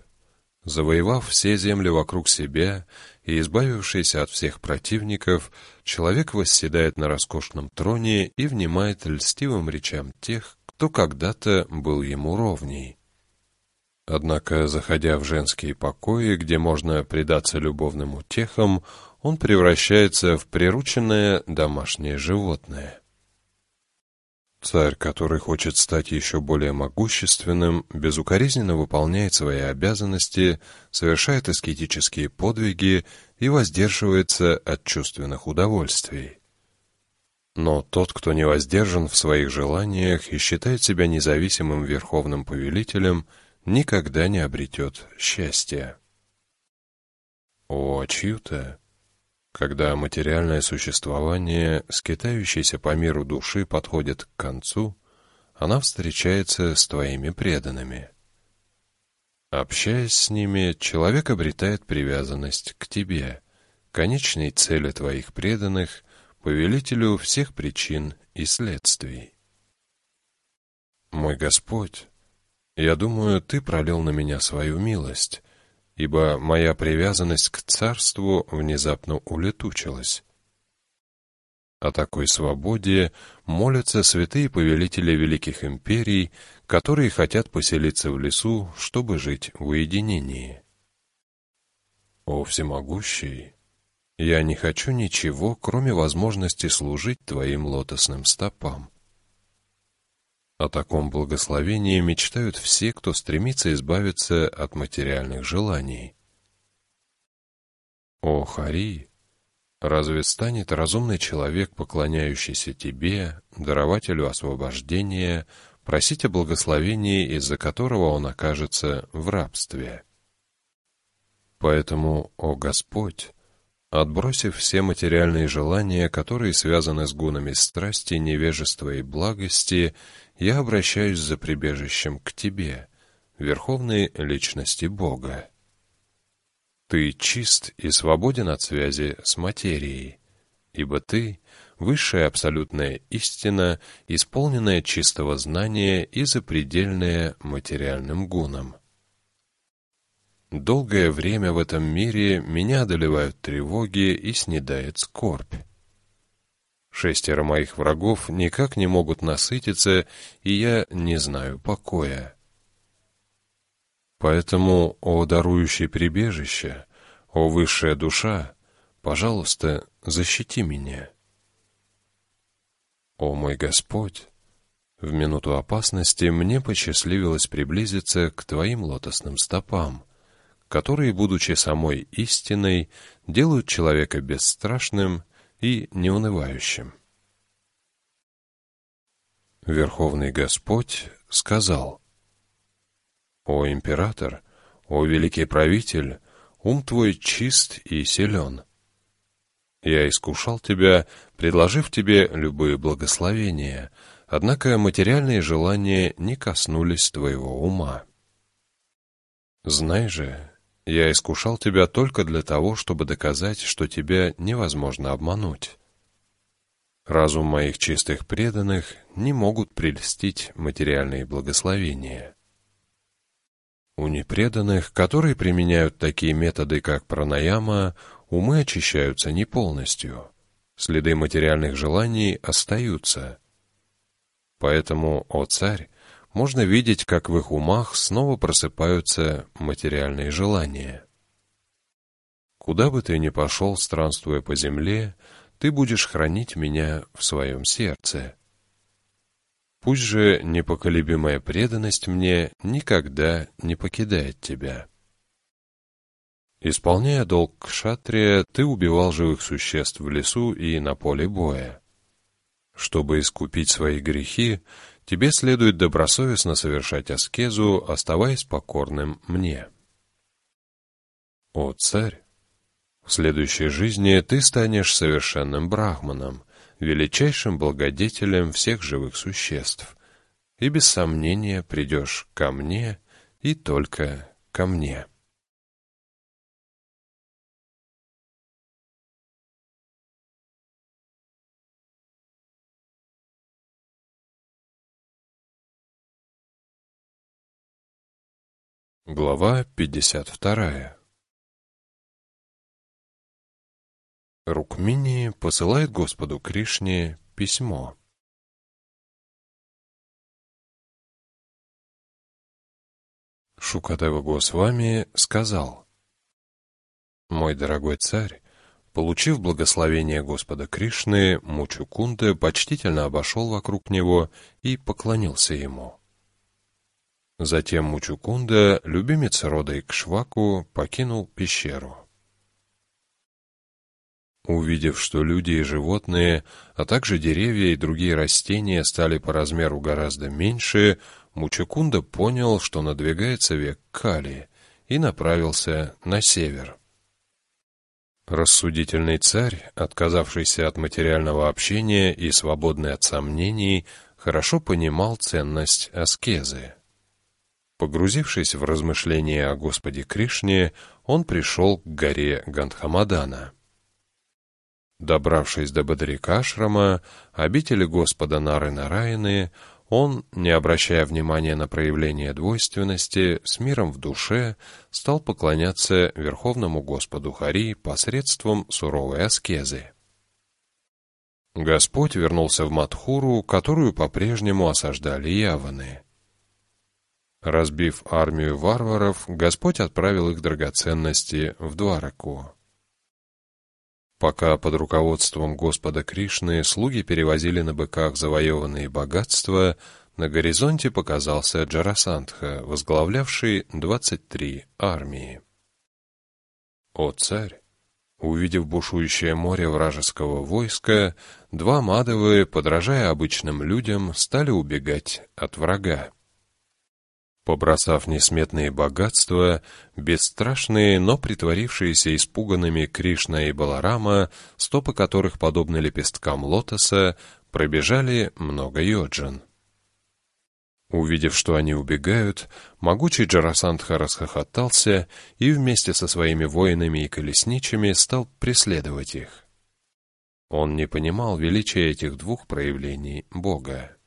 Завоевав все земли вокруг себя и избавившись от всех противников, человек восседает на роскошном троне и внимает льстивым речам тех, кто когда-то был ему ровней. Однако, заходя в женские покои, где можно предаться любовным утехам, он превращается в прирученное домашнее животное. Царь, который хочет стать еще более могущественным, безукоризненно выполняет свои обязанности, совершает аскетические подвиги и воздерживается от чувственных удовольствий. Но тот, кто не воздержан в своих желаниях и считает себя независимым верховным повелителем, никогда не обретет счастья. О, чью-то! Когда материальное существование, скитающееся по миру души, подходит к концу, она встречается с твоими преданными. Общаясь с ними, человек обретает привязанность к тебе, конечной цели твоих преданных, повелителю всех причин и следствий. Мой Господь, я думаю, Ты пролил на меня свою милость, ибо моя привязанность к царству внезапно улетучилась. О такой свободе молятся святые повелители великих империй, которые хотят поселиться в лесу, чтобы жить в уединении. О всемогущий, я не хочу ничего, кроме возможности служить Твоим лотосным стопам. О таком благословении мечтают все, кто стремится избавиться от материальных желаний. О, Хари! Разве станет разумный человек, поклоняющийся тебе, дарователю освобождения, просить о благословении, из-за которого он окажется в рабстве? Поэтому, о Господь, отбросив все материальные желания, которые связаны с гунами страсти, невежества и благости, я обращаюсь за прибежищем к Тебе, Верховной Личности Бога. Ты чист и свободен от связи с материей, ибо Ты — высшая абсолютная истина, исполненная чистого знания и запредельная материальным гуном. Долгое время в этом мире меня одолевают тревоги и снедает скорбь. Шестеро моих врагов никак не могут насытиться, и я не знаю покоя. Поэтому, о дарующий прибежище, о высшая душа, пожалуйста, защити меня. О мой Господь, в минуту опасности мне посчастливилось приблизиться к Твоим лотосным стопам, которые, будучи самой истиной, делают человека бесстрашным и неунывающим. Верховный Господь сказал, «О император, о великий правитель, ум твой чист и силен. Я искушал тебя, предложив тебе любые благословения, однако материальные желания не коснулись твоего ума. Знай же, я искушал тебя только для того, чтобы доказать, что тебя невозможно обмануть. Разум моих чистых преданных не могут прельстить материальные благословения. У непреданных, которые применяют такие методы, как пранаяма, умы очищаются не полностью. Следы материальных желаний остаются. Поэтому, о царь, можно видеть, как в их умах снова просыпаются материальные желания. Куда бы ты ни пошел, странствуя по земле, ты будешь хранить меня в своем сердце. Пусть же непоколебимая преданность мне никогда не покидает тебя. Исполняя долг кшатрия, ты убивал живых существ в лесу и на поле боя. Чтобы искупить свои грехи, Тебе следует добросовестно совершать аскезу, оставаясь покорным мне. О, царь! В следующей жизни ты станешь совершенным брахманом, величайшим благодетелем всех живых существ, и без сомнения придешь ко мне и только ко мне. Глава 52 Рукмини посылает Господу Кришне письмо. Шукадева Госвами сказал, «Мой дорогой царь, получив благословение Господа Кришны, Мучукунда почтительно обошел вокруг него и поклонился ему. Затем Мучукунда, любимец рода Икшваку, покинул пещеру. Увидев, что люди и животные, а также деревья и другие растения стали по размеру гораздо меньше, Мучукунда понял, что надвигается век Кали, и направился на север. Рассудительный царь, отказавшийся от материального общения и свободный от сомнений, хорошо понимал ценность аскезы. Погрузившись в размышления о Господе Кришне, он пришел к горе Гандхамадана. Добравшись до Бадрикашрама, обители Господа Нары Нараяны, он, не обращая внимания на проявление двойственности, с миром в душе стал поклоняться Верховному Господу Хари посредством суровой аскезы. Господь вернулся в Матхуру, которую по-прежнему осаждали яваны. Разбив армию варваров, Господь отправил их драгоценности в Двараку. Пока под руководством Господа Кришны слуги перевозили на быках завоеванные богатства, на горизонте показался Джарасандха, возглавлявший 23 армии. О царь! Увидев бушующее море вражеского войска, два Мадовы, подражая обычным людям, стали убегать от врага. Побросав несметные богатства, бесстрашные, но притворившиеся испуганными Кришна и Баларама, стопы которых подобны лепесткам лотоса, пробежали много йоджин. Увидев, что они убегают, могучий Джарасандха расхохотался и вместе со своими воинами и колесничими стал преследовать их. Он не понимал величия этих двух проявлений Бога.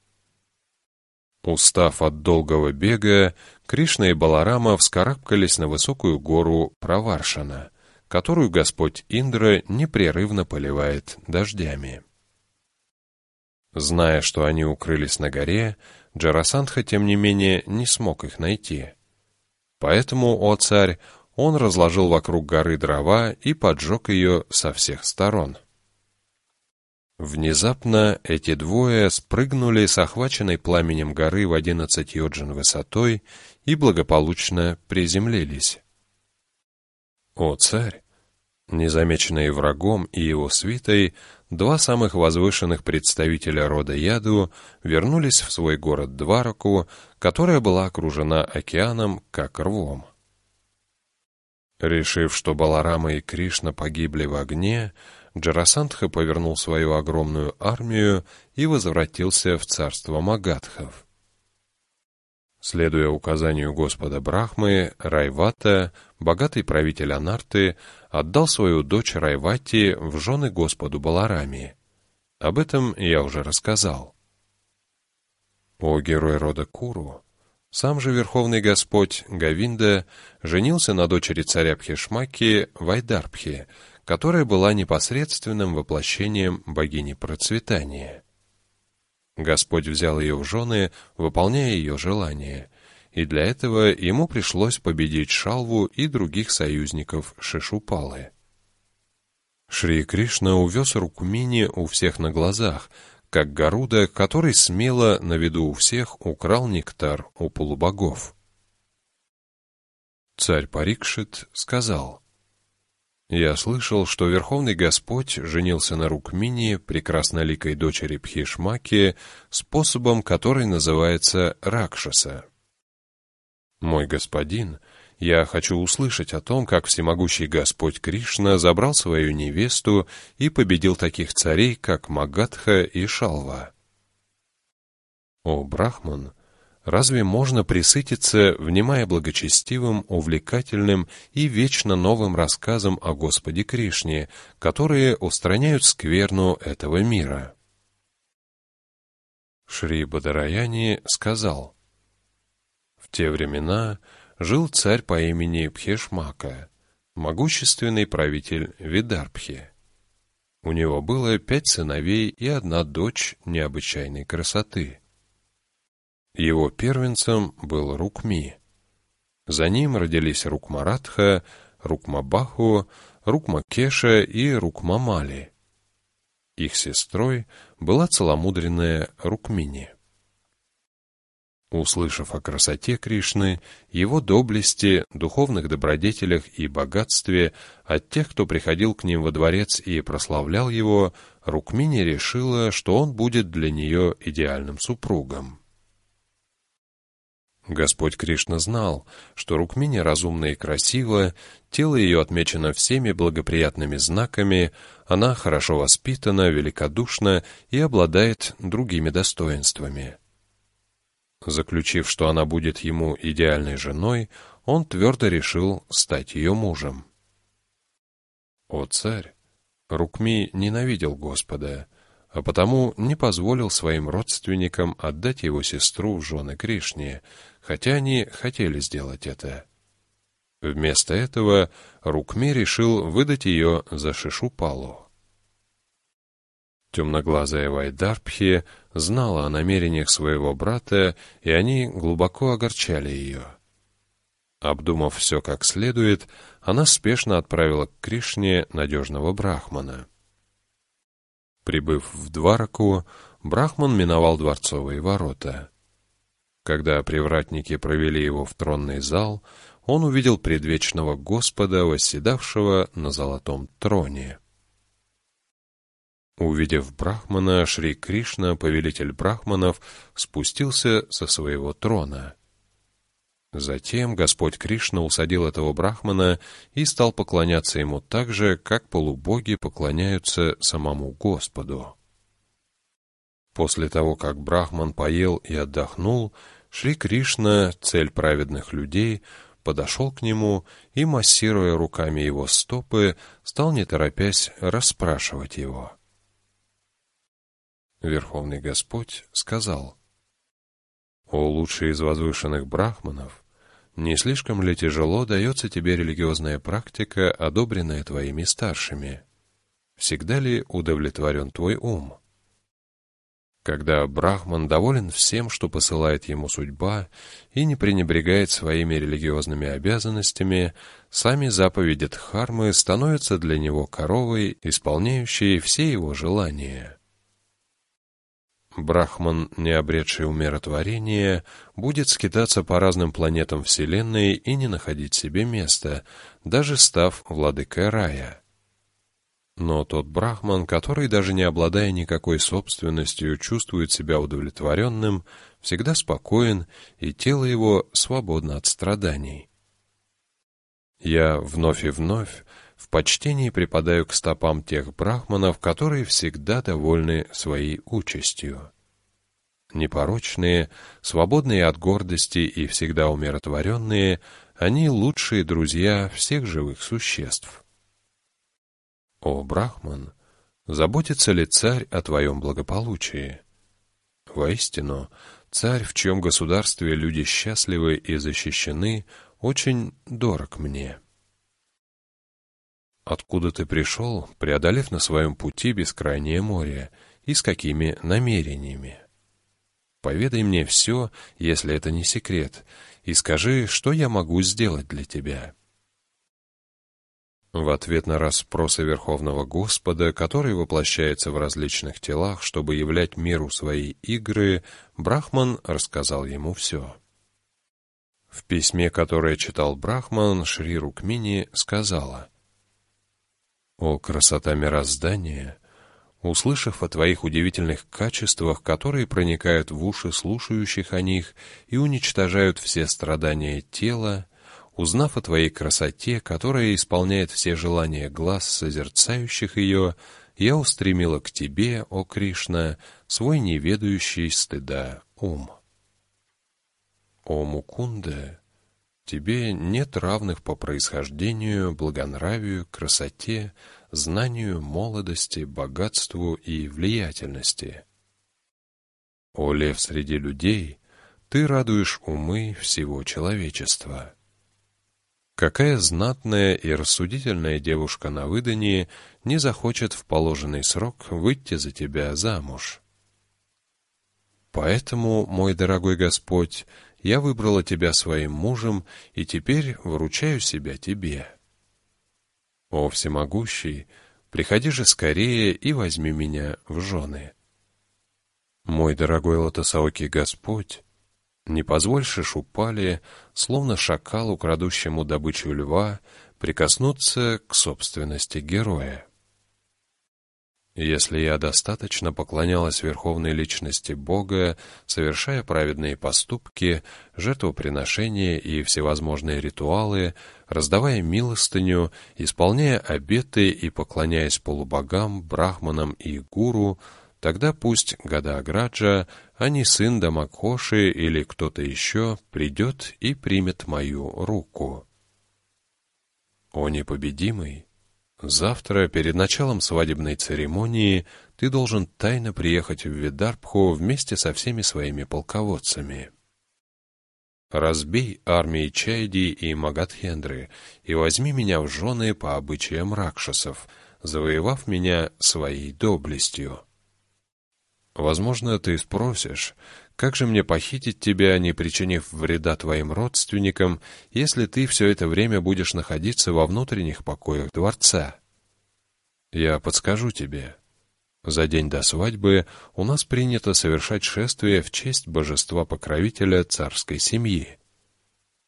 Устав от долгого бега, Кришна и Баларама вскарабкались на высокую гору Праваршана, которую Господь Индра непрерывно поливает дождями. Зная, что они укрылись на горе, Джарасандха, тем не менее, не смог их найти. Поэтому, о царь, он разложил вокруг горы дрова и поджег ее со всех сторон. Внезапно эти двое спрыгнули с охваченной пламенем горы в одиннадцать йоджин высотой и благополучно приземлились. О, царь! Незамеченные врагом и его свитой, два самых возвышенных представителя рода Яду вернулись в свой город Двараку, которая была окружена океаном, как рвом. Решив, что Баларама и Кришна погибли в огне, Джарасандха повернул свою огромную армию и возвратился в царство Магадхов. Следуя указанию Господа Брахмы, Райвата, богатый правитель Анарты, отдал свою дочь Райвати в жены Господу Баларами. Об этом я уже рассказал. О герой рода Куру! Сам же Верховный Господь Гавинда женился на дочери царя Пхешмаки Вайдарбхи, которая была непосредственным воплощением богини процветания. Господь взял ее в жены, выполняя ее желание, и для этого ему пришлось победить Шалву и других союзников Шишупалы. Шри Кришна увез Рукмини у всех на глазах, как Гаруда, который смело на виду у всех украл нектар у полубогов. Царь Парикшит сказал, я слышал, что Верховный Господь женился на Рукмине, прекрасноликой дочери Пхишмаки, способом, который называется Ракшаса. Мой господин, я хочу услышать о том, как всемогущий Господь Кришна забрал свою невесту и победил таких царей, как Магадха и Шалва. О, Брахман, Разве можно присытиться, внимая благочестивым, увлекательным и вечно новым рассказам о Господе Кришне, которые устраняют скверну этого мира? Шри Бадараяни сказал, «В те времена жил царь по имени Пхешмака, могущественный правитель Видарпхи. У него было пять сыновей и одна дочь необычайной красоты. Его первенцем был Рукми. За ним родились Рукмаратха, Рукмабаху, Рукмакеша и Рукмамали. Их сестрой была целомудренная Рукмини. Услышав о красоте Кришны, его доблести, духовных добродетелях и богатстве от тех, кто приходил к ним во дворец и прославлял его, Рукмини решила, что он будет для нее идеальным супругом. Господь Кришна знал, что Рукмини разумна и красива, тело ее отмечено всеми благоприятными знаками, она хорошо воспитана, великодушна и обладает другими достоинствами. Заключив, что она будет ему идеальной женой, он твердо решил стать ее мужем. О царь! Рукми ненавидел Господа, а потому не позволил своим родственникам отдать его сестру в жены Кришне, хотя они хотели сделать это. Вместо этого Рукми решил выдать ее за Шишупалу. Темноглазая Вайдарпхи знала о намерениях своего брата, и они глубоко огорчали ее. Обдумав все как следует, она спешно отправила к Кришне надежного брахмана. Прибыв в Двараку, брахман миновал дворцовые ворота. Когда привратники провели его в тронный зал, он увидел предвечного Господа, восседавшего на золотом троне. Увидев Брахмана, Шри Кришна, повелитель Брахманов, спустился со своего трона. Затем Господь Кришна усадил этого Брахмана и стал поклоняться ему так же, как полубоги поклоняются самому Господу. После того, как Брахман поел и отдохнул, Шри Кришна, цель праведных людей, подошел к нему и, массируя руками его стопы, стал, не торопясь, расспрашивать его. Верховный Господь сказал, «О лучший из возвышенных брахманов, не слишком ли тяжело дается тебе религиозная практика, одобренная твоими старшими? Всегда ли удовлетворен твой ум?» Когда Брахман доволен всем, что посылает ему судьба, и не пренебрегает своими религиозными обязанностями, сами заповеди Дхармы становятся для него коровой, исполняющей все его желания. Брахман, не обретший умиротворения, будет скитаться по разным планетам Вселенной и не находить себе места, даже став владыкой рая. Но тот брахман, который, даже не обладая никакой собственностью, чувствует себя удовлетворенным, всегда спокоен, и тело его свободно от страданий. Я вновь и вновь в почтении припадаю к стопам тех брахманов, которые всегда довольны своей участью. Непорочные, свободные от гордости и всегда умиротворенные, они лучшие друзья всех живых существ. О, Брахман, заботится ли царь о твоем благополучии? Воистину, царь, в чьем государстве люди счастливы и защищены, очень дорог мне. Откуда ты пришел, преодолев на своем пути бескрайнее море, и с какими намерениями? Поведай мне все, если это не секрет, и скажи, что я могу сделать для тебя». В ответ на расспросы Верховного Господа, который воплощается в различных телах, чтобы являть миру свои игры, Брахман рассказал ему все. В письме, которое читал Брахман, Шри Рукмини сказала — о, красота мироздания! Услышав о твоих удивительных качествах, которые проникают в уши слушающих о них и уничтожают все страдания тела, узнав о твоей красоте, которая исполняет все желания глаз созерцающих ее, я устремила к тебе, о Кришна, свой неведающий стыда ум. О Мукунда, Тебе нет равных по происхождению, благонравию, красоте, знанию, молодости, богатству и влиятельности. О лев среди людей, ты радуешь умы всего человечества. Какая знатная и рассудительная девушка на выдании не захочет в положенный срок выйти за тебя замуж? Поэтому, мой дорогой Господь, я выбрала тебя своим мужем и теперь вручаю себя тебе. О всемогущий, приходи же скорее и возьми меня в жены. Мой дорогой Лотосаоки Господь, не позволь Шишупали, словно шакалу, крадущему добычу льва, прикоснуться к собственности героя. Если я достаточно поклонялась верховной личности Бога, совершая праведные поступки, жертвоприношения и всевозможные ритуалы, раздавая милостыню, исполняя обеты и поклоняясь полубогам, брахманам и гуру, тогда пусть Гадаграджа, а не сын Дамакоши или кто-то еще, придет и примет мою руку. О непобедимый! Завтра, перед началом свадебной церемонии, ты должен тайно приехать в Видарбху вместе со всеми своими полководцами. Разбей армии Чайди и Магадхендры и возьми меня в жены по обычаям ракшасов, завоевав меня своей доблестью. Возможно, ты спросишь, как же мне похитить тебя, не причинив вреда твоим родственникам, если ты все это время будешь находиться во внутренних покоях дворца? Я подскажу тебе. За день до свадьбы у нас принято совершать шествие в честь божества-покровителя царской семьи.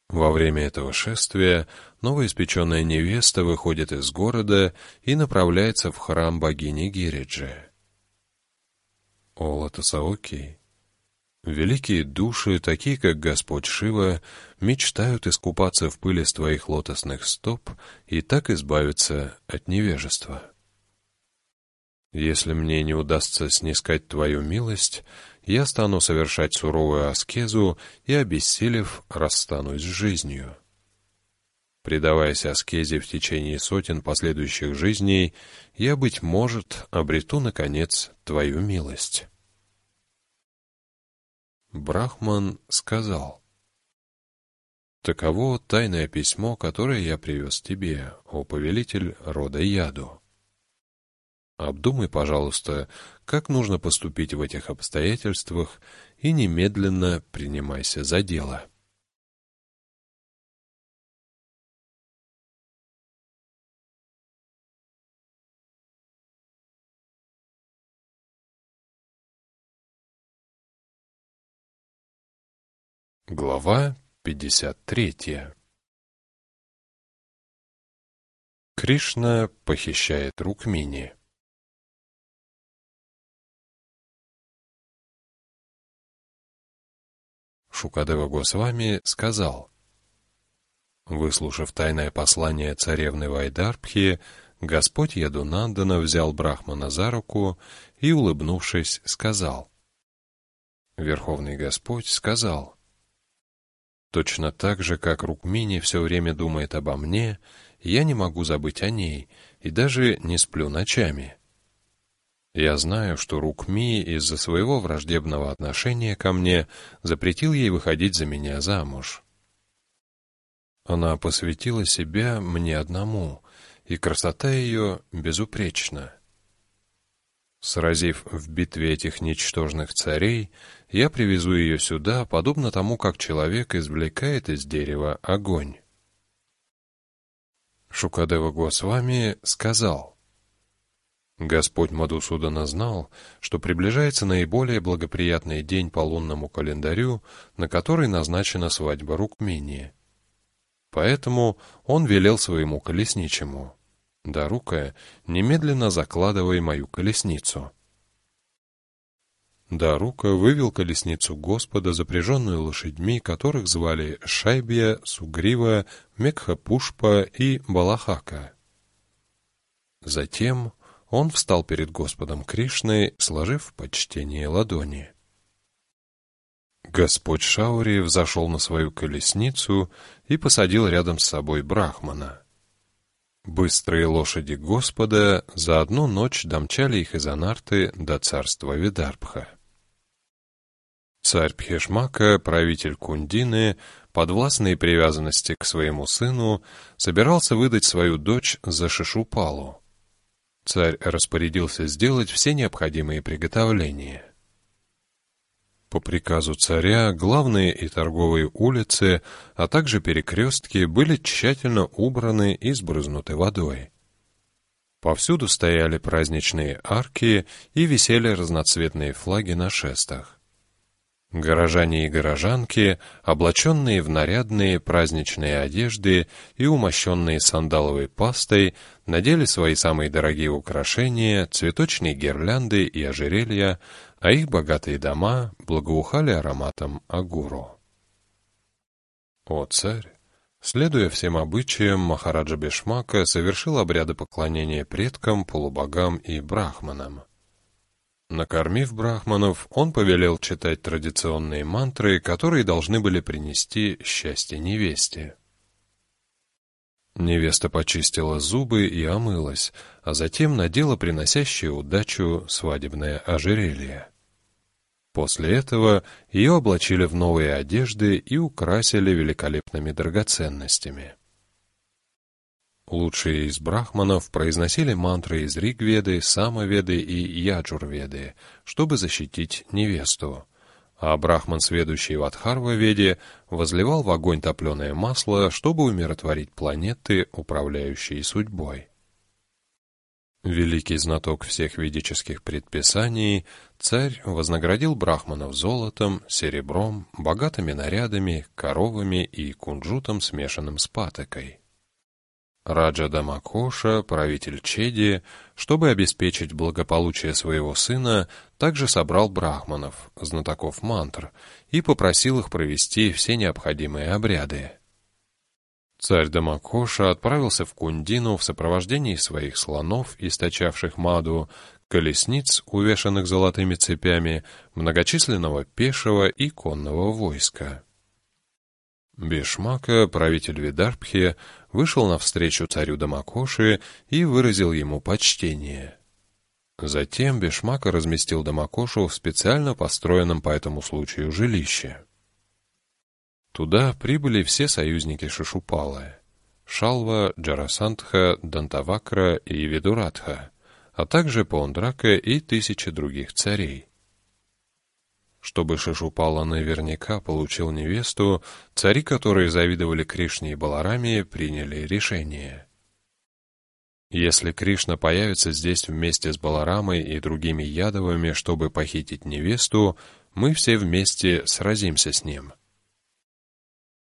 Во время этого шествия новоиспеченная невеста выходит из города и направляется в храм богини Гириджи. О Великие души, такие как Господь Шива, мечтают искупаться в пыли с твоих лотосных стоп и так избавиться от невежества. Если мне не удастся снискать твою милость, я стану совершать суровую аскезу и, обессилев, расстанусь с жизнью. Предаваясь аскезе в течение сотен последующих жизней, я, быть может, обрету, наконец, твою милость. Брахман сказал, «Таково тайное письмо, которое я привез тебе, о повелитель рода Яду. Обдумай, пожалуйста, как нужно поступить в этих обстоятельствах и немедленно принимайся за дело». Глава 53 Кришна похищает Рукмини. Шукадева Госвами сказал, Выслушав тайное послание царевны Вайдарбхи, Господь Ядунандана взял Брахмана за руку и, улыбнувшись, сказал, Верховный Господь сказал, Точно так же, как Рукмини все время думает обо мне, я не могу забыть о ней и даже не сплю ночами. Я знаю, что Рукми из-за своего враждебного отношения ко мне запретил ей выходить за меня замуж. Она посвятила себя мне одному, и красота ее безупречна. Сразив в битве этих ничтожных царей, я привезу ее сюда, подобно тому, как человек извлекает из дерева огонь. Шукадева Госвами сказал, Господь Мадусудана знал, что приближается наиболее благоприятный день по лунному календарю, на который назначена свадьба Рукмини. Поэтому он велел своему колесничему — Дарука, немедленно закладывай мою колесницу. Дарука вывел колесницу Господа, запряженную лошадьми, которых звали Шайбия, Сугрива, Мекхапушпа и Балахака. Затем он встал перед Господом Кришной, сложив в почтение ладони. Господь Шаури взошел на свою колесницу и посадил рядом с собой Брахмана — Быстрые лошади Господа за одну ночь домчали их из Анарты до царства Видарбха. Царь Пхешмака, правитель Кундины, подвластной привязанности к своему сыну, собирался выдать свою дочь за Шишупалу. Царь распорядился сделать все необходимые приготовления. По приказу царя главные и торговые улицы, а также перекрестки были тщательно убраны и сбрызнуты водой. Повсюду стояли праздничные арки и висели разноцветные флаги на шестах. Горожане и горожанки, облаченные в нарядные праздничные одежды и умощенные сандаловой пастой, надели свои самые дорогие украшения, цветочные гирлянды и ожерелья, а их богатые дома благоухали ароматом агуру. О царь! Следуя всем обычаям, Махараджа Бешмака совершил обряды поклонения предкам, полубогам и брахманам. Накормив брахманов, он повелел читать традиционные мантры, которые должны были принести счастье невесте. Невеста почистила зубы и омылась, а затем надела приносящее удачу свадебное ожерелье. После этого ее облачили в новые одежды и украсили великолепными драгоценностями. Лучшие из брахманов произносили мантры из Ригведы, Самоведы и Яджурведы, чтобы защитить невесту. А брахман, сведущий в Адхарва-веде, возливал в огонь топленое масло, чтобы умиротворить планеты, управляющие судьбой. Великий знаток всех ведических предписаний, царь вознаградил брахманов золотом, серебром, богатыми нарядами, коровами и кунжутом, смешанным с патокой. Раджа Дамакоша, правитель Чеди, чтобы обеспечить благополучие своего сына, также собрал брахманов, знатоков мантр, и попросил их провести все необходимые обряды. Царь Дамакоша отправился в Кундину в сопровождении своих слонов, источавших маду, колесниц, увешанных золотыми цепями, многочисленного пешего и конного войска. Бешмака, правитель Видарбхи, вышел навстречу царю Дамакоши и выразил ему почтение. Затем Бешмака разместил Дамакошу в специально построенном по этому случаю жилище. Туда прибыли все союзники Шишупалы — Шалва, Джарасантха, Дантавакра и Видуратха, а также Паундрака и тысячи других царей — чтобы Шишупала наверняка получил невесту, цари, которые завидовали Кришне и Балараме, приняли решение. Если Кришна появится здесь вместе с Баларамой и другими ядовыми, чтобы похитить невесту, мы все вместе сразимся с ним.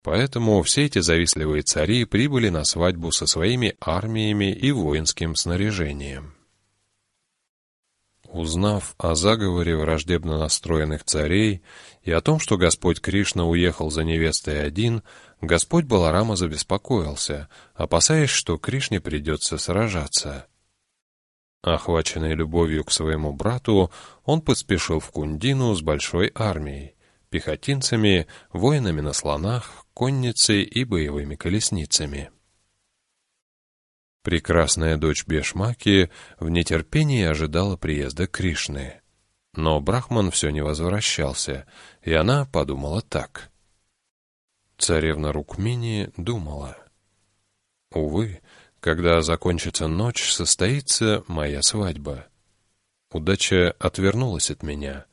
Поэтому все эти завистливые цари прибыли на свадьбу со своими армиями и воинским снаряжением. Узнав о заговоре враждебно настроенных царей и о том, что Господь Кришна уехал за невестой один, Господь Баларама забеспокоился, опасаясь, что Кришне придется сражаться. Охваченный любовью к своему брату, он поспешил в Кундину с большой армией, пехотинцами, воинами на слонах, конницей и боевыми колесницами. Прекрасная дочь Бешмаки в нетерпении ожидала приезда Кришны. Но Брахман все не возвращался, и она подумала так. Царевна Рукмини думала. «Увы, когда закончится ночь, состоится моя свадьба. Удача отвернулась от меня.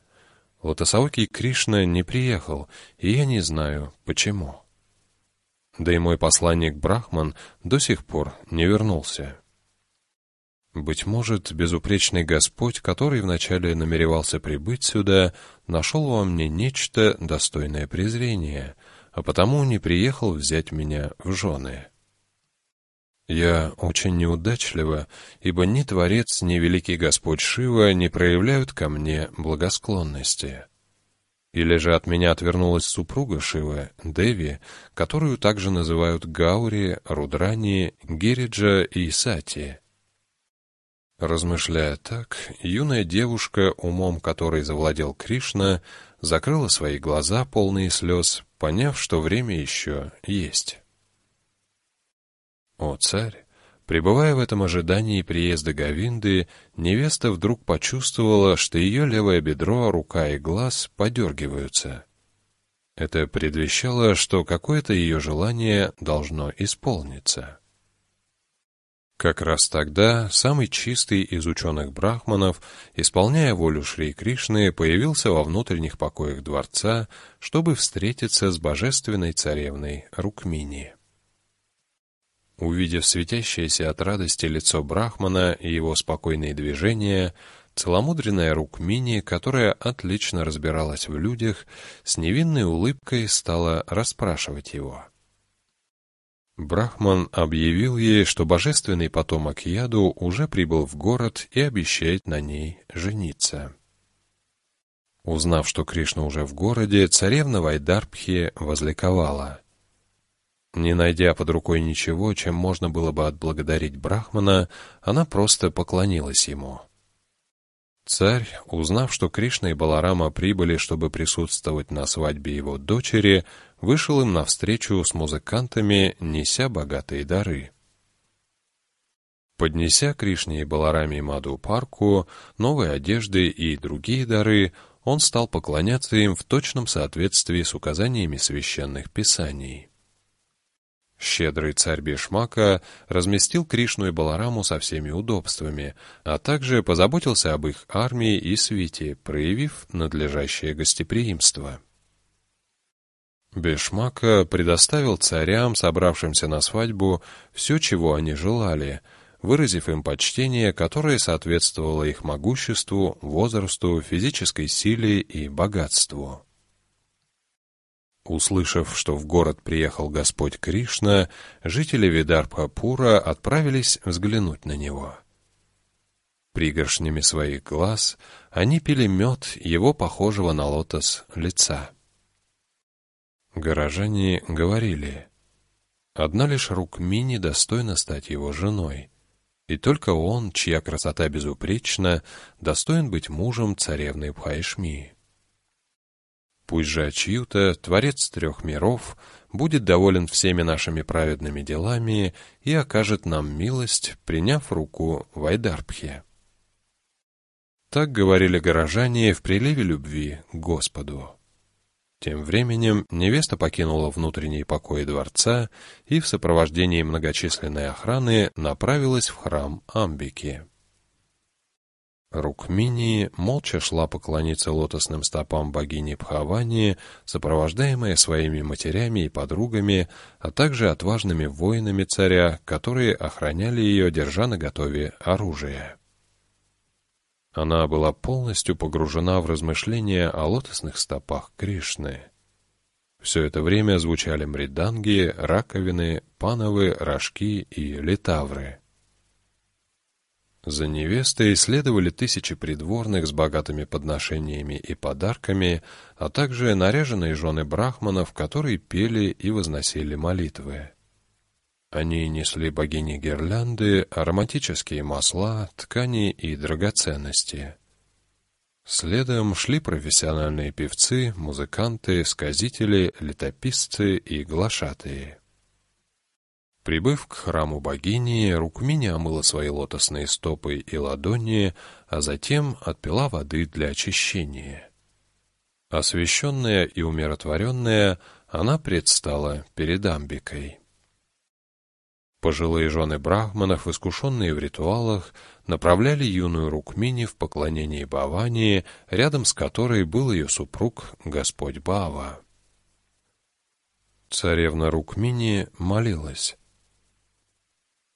Лотосаокий Кришна не приехал, и я не знаю, почему» да и мой посланник Брахман до сих пор не вернулся. Быть может, безупречный Господь, который вначале намеревался прибыть сюда, нашел во мне нечто достойное презрения, а потому не приехал взять меня в жены. Я очень неудачлива, ибо ни Творец, ни Великий Господь Шива не проявляют ко мне благосклонности. Или же от меня отвернулась супруга Шивы, Деви, которую также называют Гаури, Рудрани, Гириджа и Сати. Размышляя так, юная девушка, умом которой завладел Кришна, закрыла свои глаза, полные слез, поняв, что время еще есть. «О, царь, Пребывая в этом ожидании приезда Гавинды, невеста вдруг почувствовала, что ее левое бедро, рука и глаз подергиваются. Это предвещало, что какое-то ее желание должно исполниться. Как раз тогда самый чистый из ученых брахманов, исполняя волю Шри Кришны, появился во внутренних покоях дворца, чтобы встретиться с божественной царевной Рукмини. Увидев светящееся от радости лицо Брахмана и его спокойные движения, целомудренная Рукмини, которая отлично разбиралась в людях, с невинной улыбкой стала расспрашивать его — Брахман объявил ей, что божественный потомок Яду уже прибыл в город и обещает на ней жениться. Узнав, что Кришна уже в городе, царевна Вайдарбхи возликовала. Не найдя под рукой ничего, чем можно было бы отблагодарить Брахмана, она просто поклонилась ему. Царь, узнав, что Кришна и Баларама прибыли, чтобы присутствовать на свадьбе его дочери, вышел им навстречу с музыкантами, неся богатые дары. Поднеся Кришне и Балараме Маду парку, новые одежды и другие дары, он стал поклоняться им в точном соответствии с указаниями священных писаний. Щедрый царь Бишмака разместил Кришну и Балараму со всеми удобствами, а также позаботился об их армии и свите, проявив надлежащее гостеприимство. Бешмака предоставил царям, собравшимся на свадьбу, все, чего они желали, выразив им почтение, которое соответствовало их могуществу, возрасту, физической силе и богатству. Услышав, что в город приехал Господь Кришна, жители Видарбхапура отправились взглянуть на него. Пригоршнями своих глаз они пили мед его похожего на лотос лица. Горожане говорили, одна лишь Рукмини достойна стать его женой, и только он, чья красота безупречна, достоин быть мужем царевны Бхайшми. Пусть же Ачьюта, Творец трех миров, будет доволен всеми нашими праведными делами и окажет нам милость, приняв руку Вайдарбхе. Так говорили горожане в приливе любви к Господу. Тем временем невеста покинула внутренние покои дворца и в сопровождении многочисленной охраны направилась в храм Амбики. Рукмини молча шла поклониться лотосным стопам богини Пхавани, сопровождаемая своими матерями и подругами, а также отважными воинами царя, которые охраняли ее, держа наготове оружие. Она была полностью погружена в размышления о лотосных стопах Кришны. Все это время звучали мриданги, раковины, пановы, рожки и литавры. За невестой следовали тысячи придворных с богатыми подношениями и подарками, а также наряженные жены брахманов, которые пели и возносили молитвы. Они несли богине гирлянды, ароматические масла, ткани и драгоценности. Следом шли профессиональные певцы, музыканты, сказители, летописцы и глашатые. Прибыв к храму богини, Рукмини омыла свои лотосные стопы и ладони, а затем отпила воды для очищения. Освященная и умиротворенная, она предстала перед Амбикой. Пожилые жены брахманов, искушенные в ритуалах, направляли юную Рукмини в поклонение Бавании, рядом с которой был ее супруг Господь Бава. Царевна Рукмини молилась.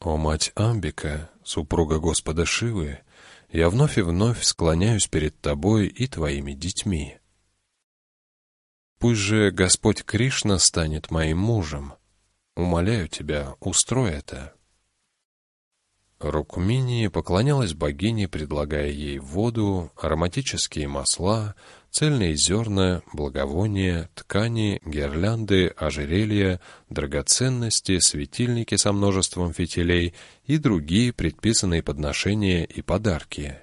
«О, мать Амбика, супруга Господа Шивы, я вновь и вновь склоняюсь перед тобой и твоими детьми. Пусть же Господь Кришна станет моим мужем» Умоляю тебя, устрой это». Рукмини поклонялась богине, предлагая ей воду, ароматические масла, цельные зерна, благовония, ткани, гирлянды, ожерелья, драгоценности, светильники со множеством фитилей и другие предписанные подношения и подарки.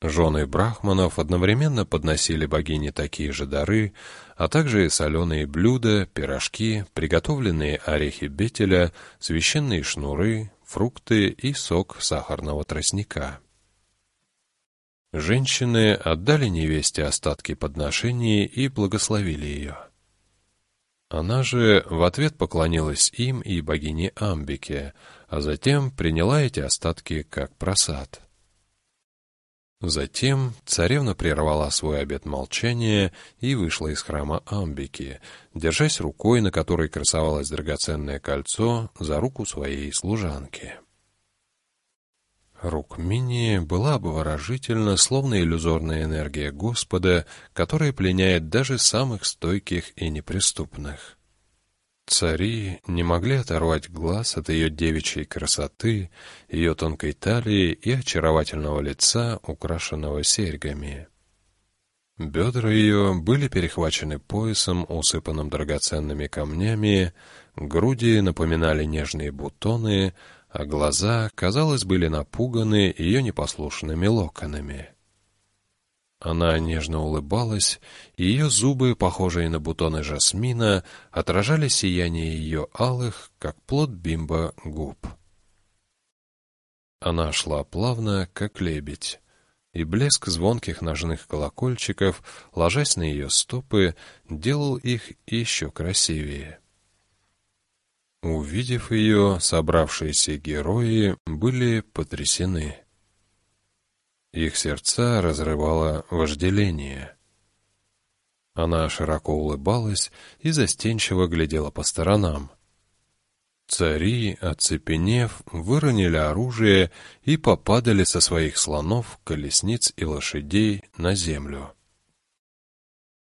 Жены брахманов одновременно подносили богине такие же дары, а также соленые блюда, пирожки, приготовленные орехи бетеля, священные шнуры, фрукты и сок сахарного тростника. Женщины отдали невесте остатки подношений и благословили ее. Она же в ответ поклонилась им и богине Амбике, а затем приняла эти остатки как просад. Затем царевна прервала свой обет молчания и вышла из храма Амбики, держась рукой, на которой красовалось драгоценное кольцо, за руку своей служанки. Рукмини была обворожительна, словно иллюзорная энергия Господа, которая пленяет даже самых стойких и неприступных. Цари не могли оторвать глаз от ее девичьей красоты, ее тонкой талии и очаровательного лица, украшенного серьгами. Бедра ее были перехвачены поясом, усыпанным драгоценными камнями, груди напоминали нежные бутоны, а глаза, казалось, были напуганы ее непослушными локонами. Она нежно улыбалась, и ее зубы, похожие на бутоны жасмина, отражали сияние ее алых, как плод бимба, губ. Она шла плавно, как лебедь, и блеск звонких ножных колокольчиков, ложась на ее стопы, делал их еще красивее. Увидев ее, собравшиеся герои были потрясены. Их сердца разрывало вожделение. Она широко улыбалась и застенчиво глядела по сторонам. Цари, оцепенев, выронили оружие и попадали со своих слонов, колесниц и лошадей на землю.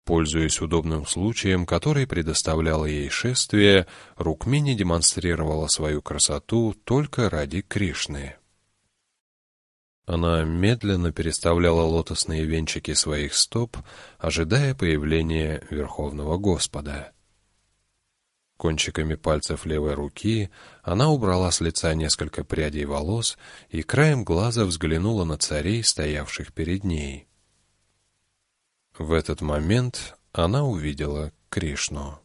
Пользуясь удобным случаем, который предоставляло ей шествие, Рукмини демонстрировала свою красоту только ради Кришны. Она медленно переставляла лотосные венчики своих стоп, ожидая появления Верховного Господа. Кончиками пальцев левой руки она убрала с лица несколько прядей волос и краем глаза взглянула на царей, стоявших перед ней. В этот момент она увидела Кришну.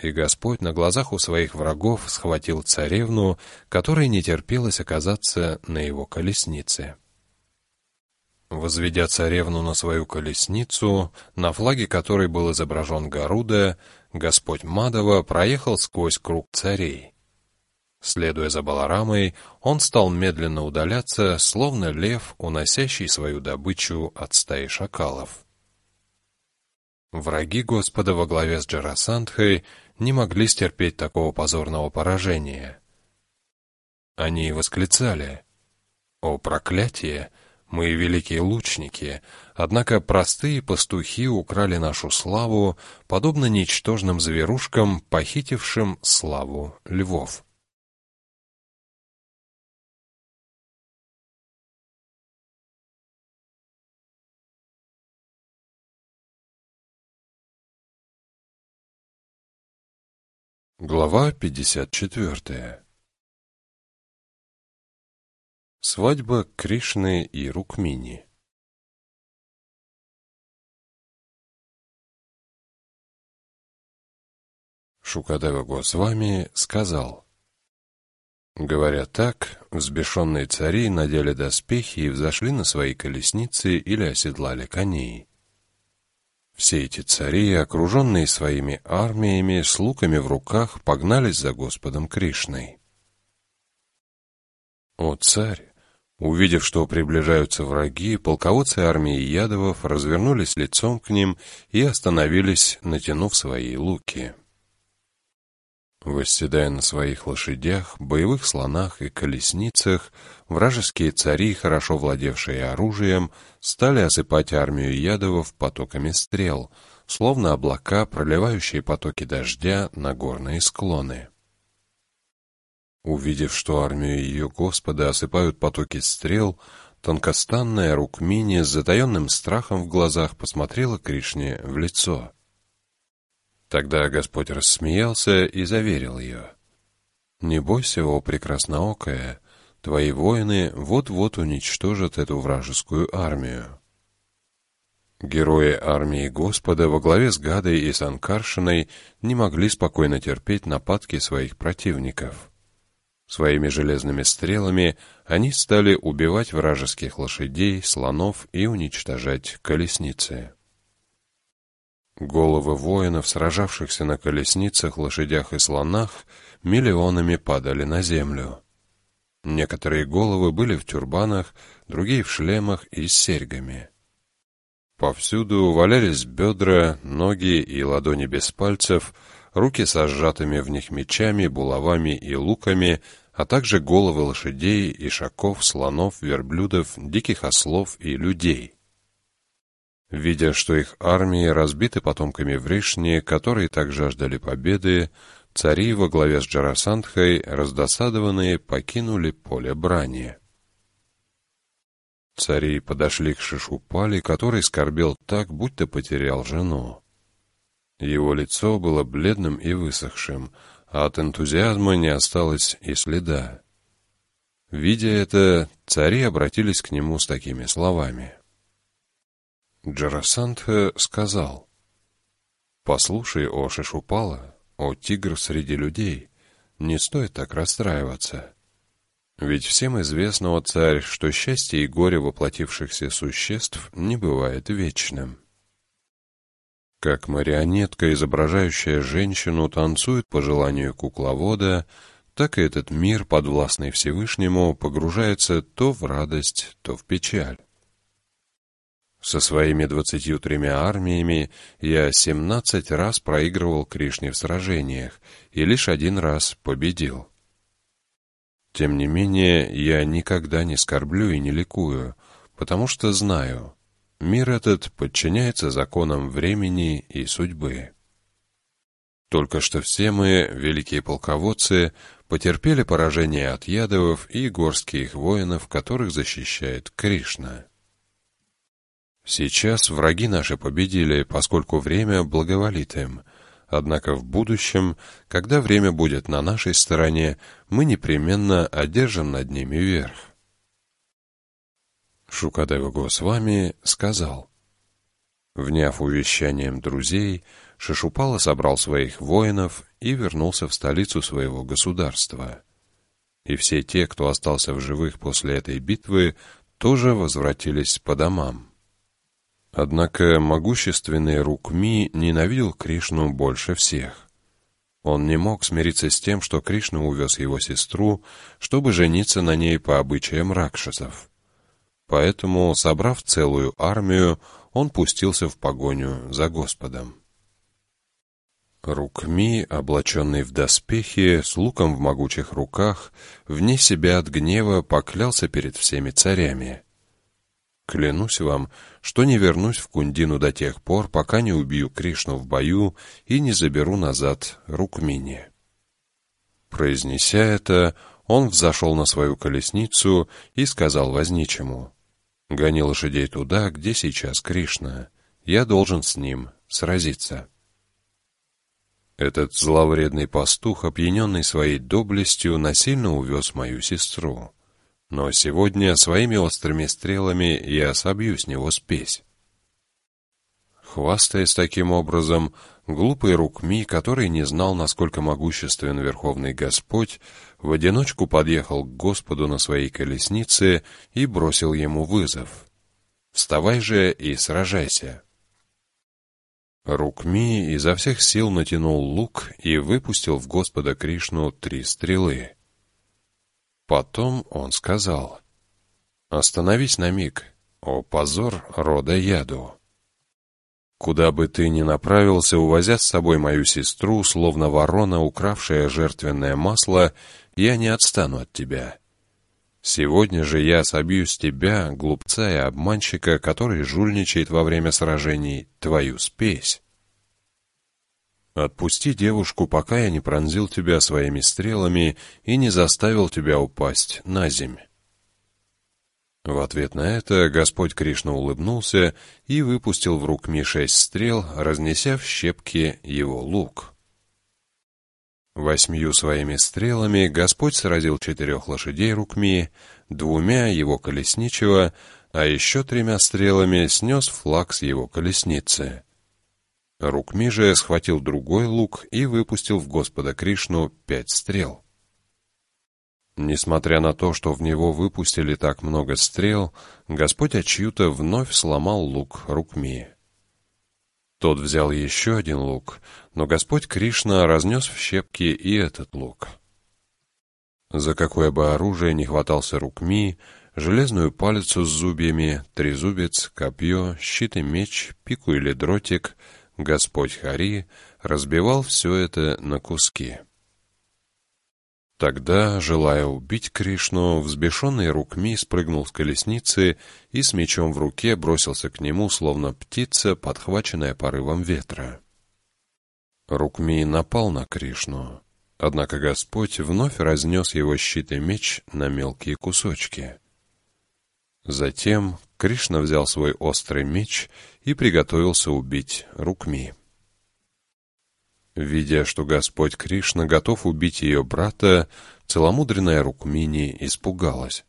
И Господь на глазах у своих врагов схватил царевну, которой не терпелось оказаться на его колеснице. Возведя царевну на свою колесницу, на флаге которой был изображен Гаруда, Господь Мадова проехал сквозь круг царей. Следуя за Баларамой, он стал медленно удаляться, словно лев, уносящий свою добычу от стаи шакалов. Враги Господа во главе с Джарасандхой не могли стерпеть такого позорного поражения. Они восклицали «О проклятие! Мы великие лучники, однако простые пастухи украли нашу славу, подобно ничтожным зверушкам, похитившим славу львов». Глава 54 Свадьба Кришны и Рукмини. Шукадева Госвами сказал. Говоря так, взбешенные цари надели доспехи и взошли на свои колесницы или оседлали коней. Все эти цари, окруженные своими армиями, с луками в руках, погнались за Господом Кришной. О царь! Увидев, что приближаются враги, полководцы армии Ядовов развернулись лицом к ним и остановились, натянув свои луки. Восседая на своих лошадях, боевых слонах и колесницах, вражеские цари, хорошо владевшие оружием, стали осыпать армию ядовов потоками стрел, словно облака, проливающие потоки дождя на горные склоны. Увидев, что армию ее Господа осыпают потоки стрел, тонкостанная Рукмини с затаенным страхом в глазах посмотрела Кришне в лицо — Тогда Господь рассмеялся и заверил ее. «Не бойся, о прекрасноокая, Твои воины вот-вот уничтожат эту вражескую армию. Герои армии Господа во главе с Гадой и Санкаршиной не могли спокойно терпеть нападки своих противников. Своими железными стрелами они стали убивать вражеских лошадей, слонов и уничтожать колесницы. Головы воинов, сражавшихся на колесницах, лошадях и слонах, миллионами падали на землю. Некоторые головы были в тюрбанах, другие в шлемах и с серьгами. Повсюду валялись бедра, ноги и ладони без пальцев, руки со сжатыми в них мечами, булавами и луками, а также головы лошадей, ишаков, слонов, верблюдов, диких ослов и людей. Видя, что их армии разбиты потомками Вришни, которые так жаждали победы, цари во главе с Джарасандхой, раздосадованные, покинули поле брани. Цари подошли к Шишупали, который скорбел так, будто потерял жену. Его лицо было бледным и высохшим, а от энтузиазма не осталось и следа. Видя это, цари обратились к нему с такими словами. Джарасандха сказал, «Послушай, о Шишупала, о тигр среди людей, не стоит так расстраиваться. Ведь всем известно, о царь, что счастье и горе воплотившихся существ не бывает вечным. Как марионетка, изображающая женщину, танцует по желанию кукловода, так и этот мир, подвластный Всевышнему, погружается то в радость, то в печаль. Со своими двадцатью тремя армиями я семнадцать раз проигрывал Кришне в сражениях и лишь один раз победил. Тем не менее, я никогда не скорблю и не ликую, потому что знаю, мир этот подчиняется законам времени и судьбы. Только что все мы, великие полководцы, потерпели поражение от ядовов и горских воинов, которых защищает Кришна. Сейчас враги наши победили, поскольку время благоволит им, Однако в будущем, когда время будет на нашей стороне, мы непременно одержим над ними верх. Шукадева Госвами сказал, Вняв увещанием друзей, Шишупала собрал своих воинов и вернулся в столицу своего государства. И все те, кто остался в живых после этой битвы, тоже возвратились по домам. Однако могущественный Рукми ненавидел Кришну больше всех. Он не мог смириться с тем, что Кришна увез его сестру, чтобы жениться на ней по обычаям ракшасов. Поэтому, собрав целую армию, он пустился в погоню за Господом. Рукми, облаченный в доспехи, с луком в могучих руках, вне себя от гнева поклялся перед всеми царями — Клянусь вам, что не вернусь в Кундину до тех пор, пока не убью Кришну в бою и не заберу назад Рукмини. Произнеся это, он взошел на свою колесницу и сказал возничему, «Гони лошадей туда, где сейчас Кришна. Я должен с ним сразиться». Этот зловредный пастух, опьяненный своей доблестью, насильно увез мою сестру. Но сегодня своими острыми стрелами я собью с него спесь. Хвастаясь таким образом, глупый Рукми, который не знал, насколько могуществен Верховный Господь, в одиночку подъехал к Господу на своей колеснице и бросил ему вызов. «Вставай же и сражайся!» Рукми изо всех сил натянул лук и выпустил в Господа Кришну три стрелы. Потом он сказал, «Остановись на миг, о позор рода яду! Куда бы ты ни направился, увозя с собой мою сестру, словно ворона, укравшая жертвенное масло, я не отстану от тебя. Сегодня же я собью с тебя, глупца и обманщика, который жульничает во время сражений, твою спесь». Отпусти девушку, пока я не пронзил тебя своими стрелами и не заставил тебя упасть на земь. В ответ на это Господь Кришна улыбнулся и выпустил в рук Ми шесть стрел, разнеся в щепки его лук. Восьмью своими стрелами Господь сразил четырех лошадей Рукми, двумя его колесничего, а еще тремя стрелами снес флаг с его колесницы. Рукми же схватил другой лук и выпустил в Господа Кришну пять стрел. Несмотря на то, что в него выпустили так много стрел, Господь Ачьюта вновь сломал лук Рукми. Тот взял еще один лук, но Господь Кришна разнес в щепки и этот лук. За какое бы оружие не хватался Рукми, железную палицу с зубьями, трезубец, копье, щит и меч, пику или дротик, Господь Хари разбивал все это на куски. Тогда, желая убить Кришну, взбешенный Рукми спрыгнул с колесницы и с мечом в руке бросился к нему, словно птица, подхваченная порывом ветра. Рукми напал на Кришну, однако Господь вновь разнес его щит и меч на мелкие кусочки. Затем Кришна взял свой острый меч и приготовился убить Рукми. Видя, что Господь Кришна готов убить ее брата, целомудренная Рукмини испугалась.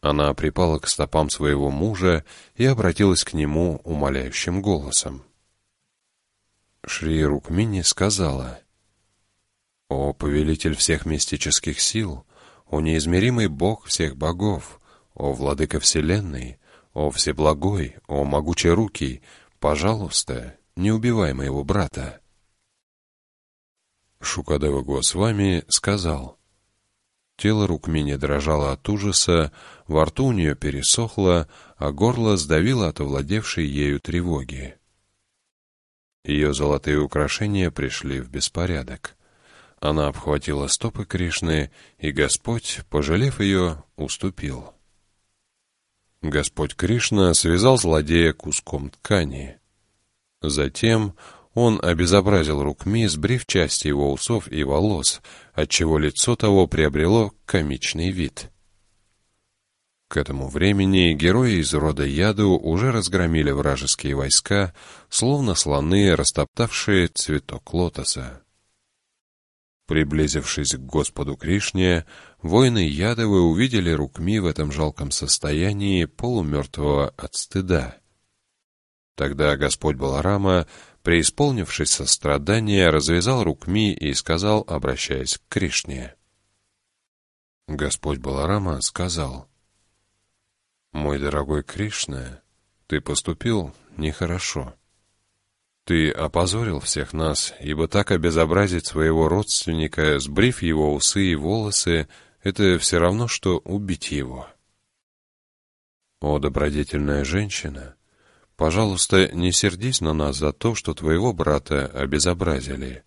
Она припала к стопам своего мужа и обратилась к нему умоляющим голосом. Шри Рукмини сказала, «О, повелитель всех мистических сил, о неизмеримый бог всех богов, о владыка вселенной, о всеблагой, о могучерукий, пожалуйста, не убивай моего брата». Шукадева Госвами сказал, Тело Рукмини дрожало от ужаса, во рту у нее пересохло, а горло сдавило от овладевшей ею тревоги. Ее золотые украшения пришли в беспорядок. Она обхватила стопы Кришны, и Господь, пожалев ее, уступил. Господь Кришна связал злодея куском ткани. Затем он обезобразил Рукми, сбрив части его усов и волос, отчего лицо того приобрело комичный вид. К этому времени герои из рода Яду уже разгромили вражеские войска, словно слоны, растоптавшие цветок лотоса. Приблизившись к Господу Кришне, воины Ядовы увидели Рукми в этом жалком состоянии полумертвого от стыда. Тогда Господь Баларама преисполнившись сострадания, развязал Рукми и сказал, обращаясь к Кришне. Господь Баларама сказал, «Мой дорогой Кришна, ты поступил нехорошо. Ты опозорил всех нас, ибо так обезобразить своего родственника, сбрив его усы и волосы, это все равно, что убить его. О, добродетельная женщина, Пожалуйста, не сердись на нас за то, что твоего брата обезобразили.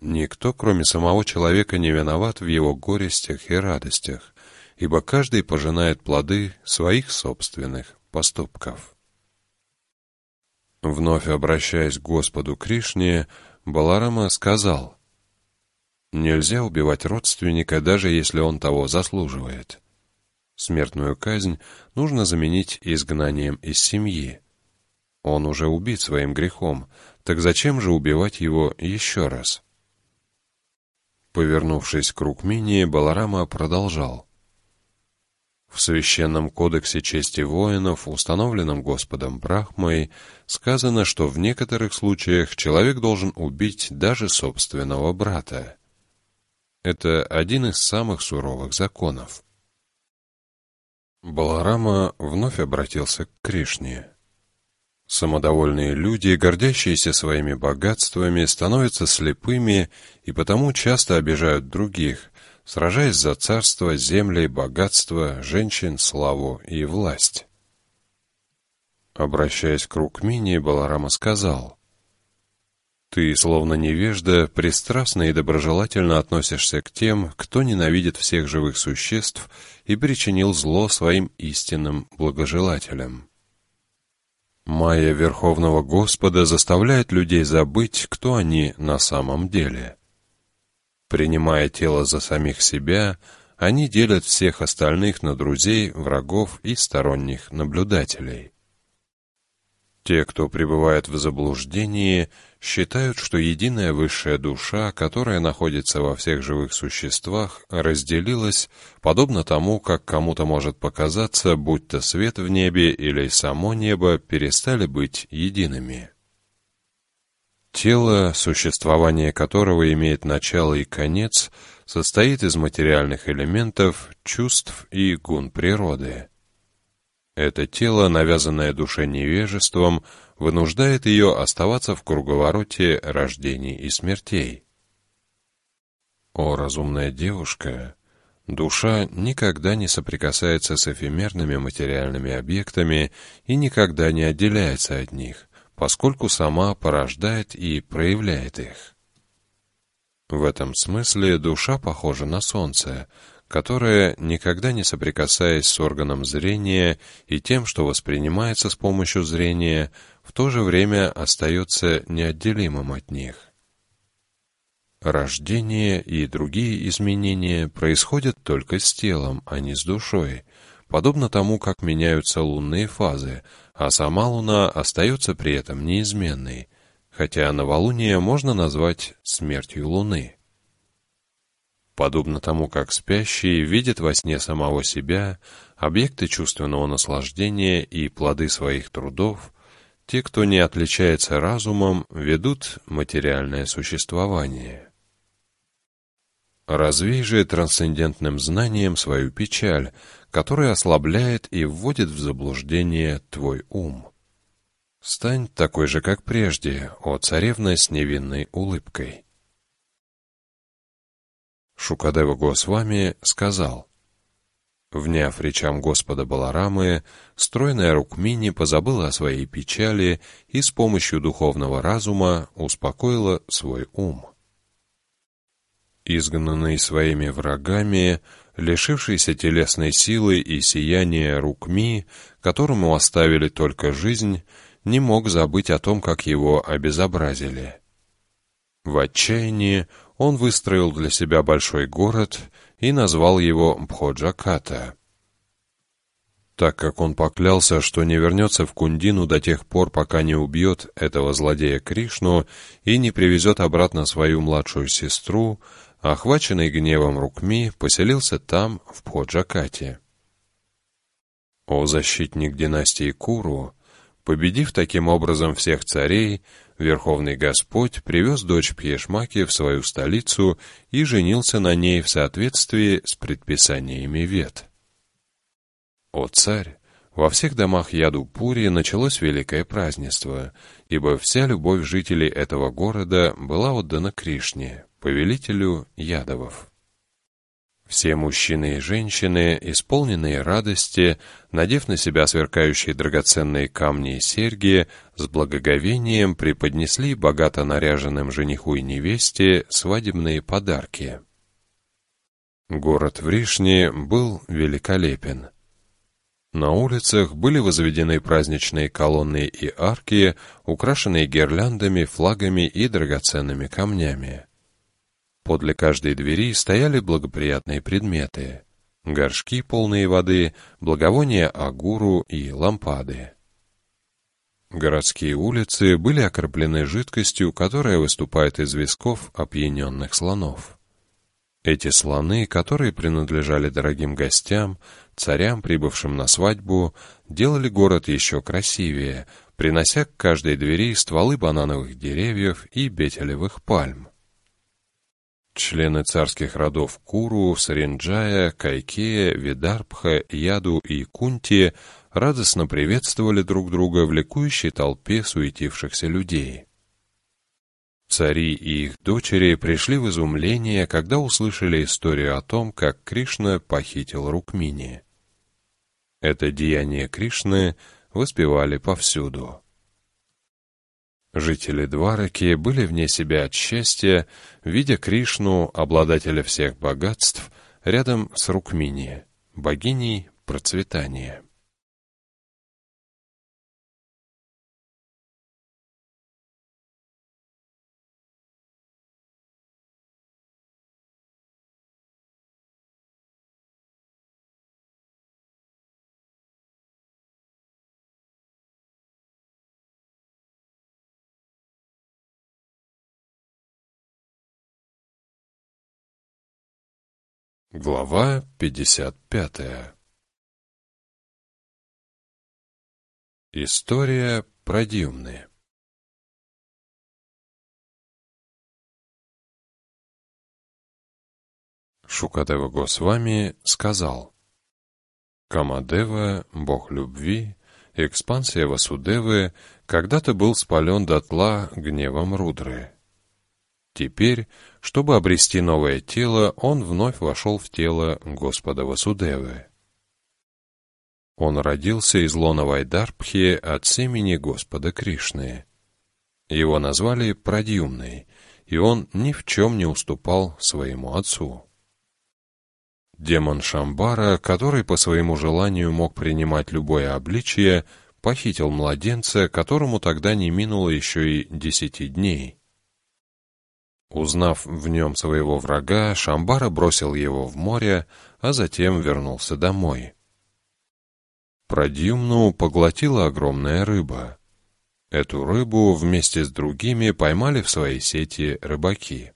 Никто, кроме самого человека, не виноват в его горестях и радостях, ибо каждый пожинает плоды своих собственных поступков. Вновь обращаясь к Господу Кришне, Баларама сказал, «Нельзя убивать родственника, даже если он того заслуживает. Смертную казнь нужно заменить изгнанием из семьи. Он уже убит своим грехом, так зачем же убивать его еще раз? Повернувшись к Рукмине, Баларама продолжал. В Священном кодексе чести воинов, установленном Господом Брахмой, сказано, что в некоторых случаях человек должен убить даже собственного брата. Это один из самых суровых законов. Баларама вновь обратился к Кришне. Самодовольные люди, гордящиеся своими богатствами, становятся слепыми и потому часто обижают других, сражаясь за царство, земли, богатство, женщин, славу и власть. Обращаясь к Рукмине, Баларама сказал, «Ты, словно невежда, пристрастно и доброжелательно относишься к тем, кто ненавидит всех живых существ и причинил зло своим истинным благожелателям». Майя Верховного Господа заставляет людей забыть, кто они на самом деле. Принимая тело за самих себя, они делят всех остальных на друзей, врагов и сторонних наблюдателей. Те, кто пребывает в заблуждении, считают, что единая высшая душа, которая находится во всех живых существах, разделилась, подобно тому, как кому-то может показаться, будь то свет в небе или само небо перестали быть едиными. Тело, существование которого имеет начало и конец, состоит из материальных элементов, чувств и гун природы. Это тело, навязанное душе невежеством, вынуждает ее оставаться в круговороте рождений и смертей. О, разумная девушка! Душа никогда не соприкасается с эфемерными материальными объектами и никогда не отделяется от них, поскольку сама порождает и проявляет их. В этом смысле душа похожа на солнце, которое, никогда не соприкасаясь с органом зрения и тем, что воспринимается с помощью зрения, в то же время остается неотделимым от них. Рождение и другие изменения происходят только с телом, а не с душой, подобно тому, как меняются лунные фазы, а сама Луна остается при этом неизменной, хотя новолуние можно назвать смертью Луны. Подобно тому, как спящий видит во сне самого себя, объекты чувственного наслаждения и плоды своих трудов, те, кто не отличается разумом, ведут материальное существование. Развей же трансцендентным знанием свою печаль, которая ослабляет и вводит в заблуждение твой ум. Стань такой же, как прежде, о царевна с невинной улыбкой. Шукадева Госвами сказал, Вняв речам Господа Баларамы, стройная Рукмини позабыла о своей печали и с помощью духовного разума успокоила свой ум. Изгнанный своими врагами, лишившийся телесной силы и сияния Рукми, которому оставили только жизнь, не мог забыть о том, как его обезобразили. В отчаянии он выстроил для себя большой город и назвал его Бходжаката. Так как он поклялся, что не вернется в Кундину до тех пор, пока не убьет этого злодея Кришну и не привезет обратно свою младшую сестру, охваченный гневом Рукми поселился там, в Бходжакате. О защитник династии Куру, победив таким образом всех царей, Верховный Господь привез дочь Пьешмаки в свою столицу и женился на ней в соответствии с предписаниями вет. О царь! Во всех домах Ядупури началось великое празднество, ибо вся любовь жителей этого города была отдана Кришне, повелителю Ядовов. Все мужчины и женщины, исполненные радости, надев на себя сверкающие драгоценные камни и серьги, с благоговением преподнесли богато наряженным жениху и невесте свадебные подарки. Город Вришни был великолепен. На улицах были возведены праздничные колонны и арки, украшенные гирляндами, флагами и драгоценными камнями. Подле каждой двери стояли благоприятные предметы. Горшки, полные воды, благовония агуру и лампады. Городские улицы были окроплены жидкостью, которая выступает из висков опьяненных слонов. Эти слоны, которые принадлежали дорогим гостям, царям, прибывшим на свадьбу, делали город еще красивее, принося к каждой двери стволы банановых деревьев и бетелевых пальм. Члены царских родов Куру, Саринджая, Кайкея, Видарбха, Яду и Кунти радостно приветствовали друг друга в ликующей толпе суетившихся людей. Цари и их дочери пришли в изумление, когда услышали историю о том, как Кришна похитил Рукмини. Это деяние Кришны воспевали повсюду. Жители Двараки были вне себя от счастья, видя Кришну, обладателя всех богатств, рядом с Рукмини, богиней процветания. Глава 55 История про Дюмны Шукадева Госвами сказал Камадева, бог любви, экспансия Васудевы, когда-то был спален дотла гневом Рудры. Теперь, чтобы обрести новое тело, он вновь вошел в тело Господа Васудевы. Он родился из лона Вайдарбхи от семени Господа Кришны. Его назвали Прадьюмной, и он ни в чем не уступал своему отцу. Демон Шамбара, который по своему желанию мог принимать любое обличие, похитил младенца, которому тогда не минуло еще и десяти дней. Узнав в нем своего врага, Шамбара бросил его в море, а затем вернулся домой. Продюмну поглотила огромная рыба. Эту рыбу вместе с другими поймали в своей сети рыбаки.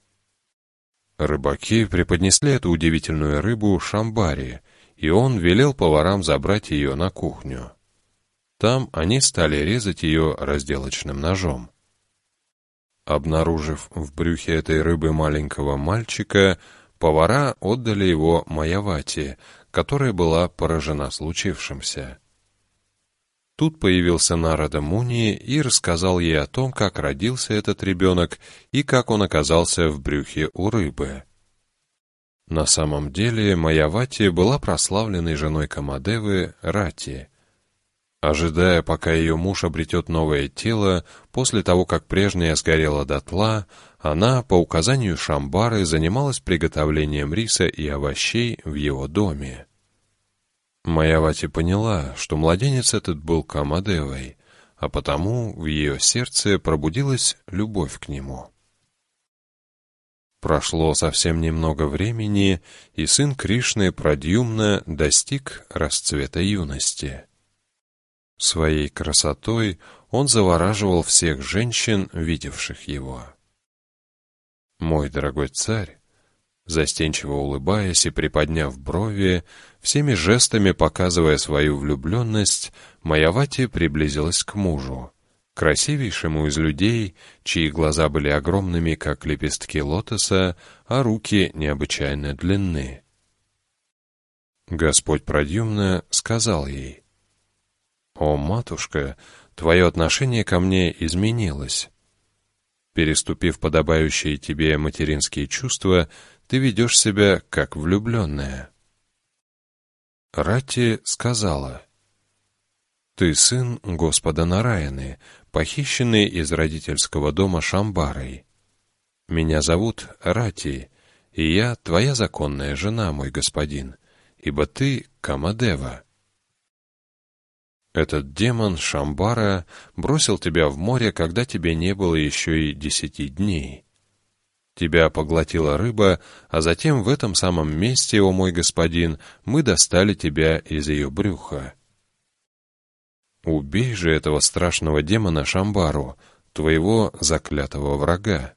Рыбаки преподнесли эту удивительную рыбу Шамбаре, и он велел поварам забрать ее на кухню. Там они стали резать ее разделочным ножом. Обнаружив в брюхе этой рыбы маленького мальчика, повара отдали его Маявати, которая была поражена случившимся. Тут появился Нарада Муни и рассказал ей о том, как родился этот ребенок и как он оказался в брюхе у рыбы. На самом деле Маявати была прославленной женой Камадевы Рати, Ожидая, пока ее муж обретет новое тело, после того, как прежнее сгорело дотла, она, по указанию Шамбары, занималась приготовлением риса и овощей в его доме. Маявати поняла, что младенец этот был Камадевой, а потому в ее сердце пробудилась любовь к нему. Прошло совсем немного времени, и сын Кришны Прадьюмна достиг расцвета юности. Своей красотой он завораживал всех женщин, видевших его. «Мой дорогой царь», застенчиво улыбаясь и приподняв брови, всеми жестами показывая свою влюбленность, Маявати приблизилась к мужу, красивейшему из людей, чьи глаза были огромными, как лепестки лотоса, а руки необычайно длинны. Господь Продюмна сказал ей, «О, матушка, твое отношение ко мне изменилось. Переступив подобающие тебе материнские чувства, ты ведешь себя как влюбленная». Ратти сказала, «Ты сын Господа Нараяны, похищенный из родительского дома Шамбарой. Меня зовут Рати, и я твоя законная жена, мой господин, ибо ты Камадева». Этот демон Шамбара бросил тебя в море, когда тебе не было еще и десяти дней. Тебя поглотила рыба, а затем в этом самом месте, о мой господин, мы достали тебя из ее брюха. Убей же этого страшного демона Шамбару, твоего заклятого врага.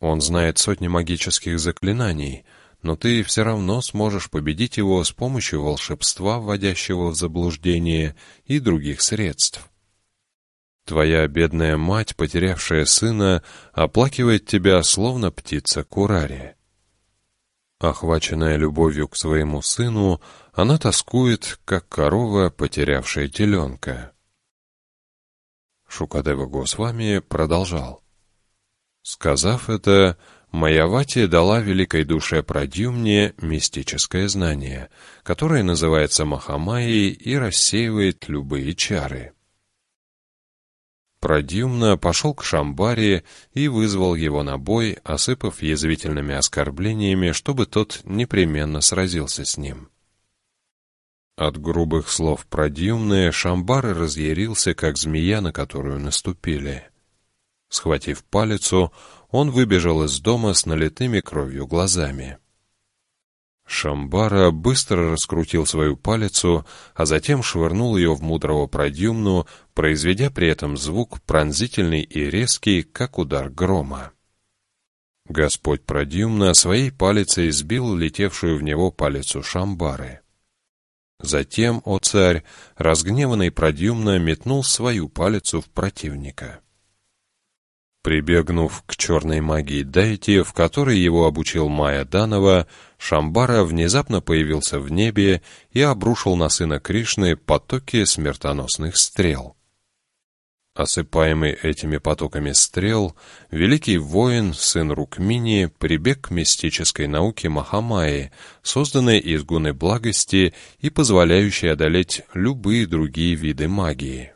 Он знает сотни магических заклинаний — но ты все равно сможешь победить его с помощью волшебства, вводящего в заблуждение, и других средств. Твоя бедная мать, потерявшая сына, оплакивает тебя, словно птица Курари. Охваченная любовью к своему сыну, она тоскует, как корова, потерявшая теленка. Шукадева Госвами продолжал. Сказав это, Маявати дала великой душе Прадюмне мистическое знание, которое называется Махамайей и рассеивает любые чары. Прадюмна пошел к Шамбаре и вызвал его на бой, осыпав язвительными оскорблениями, чтобы тот непременно сразился с ним. От грубых слов Прадюмны Шамбар разъярился, как змея, на которую наступили. Схватив палицу, он выбежал из дома с налитыми кровью глазами. Шамбара быстро раскрутил свою палицу, а затем швырнул ее в мудрого продюмну, произведя при этом звук пронзительный и резкий, как удар грома. Господь Продюмна своей палицей сбил летевшую в него палицу Шамбары. Затем, о царь, разгневанный Продюмна метнул свою палицу в противника. Прибегнув к черной магии Дайти, в которой его обучил Майя Данова, Шамбара внезапно появился в небе и обрушил на сына Кришны потоки смертоносных стрел. Осыпаемый этими потоками стрел, великий воин, сын Рукмини, прибег к мистической науке Махамаи, созданной из гуны благости и позволяющей одолеть любые другие виды магии.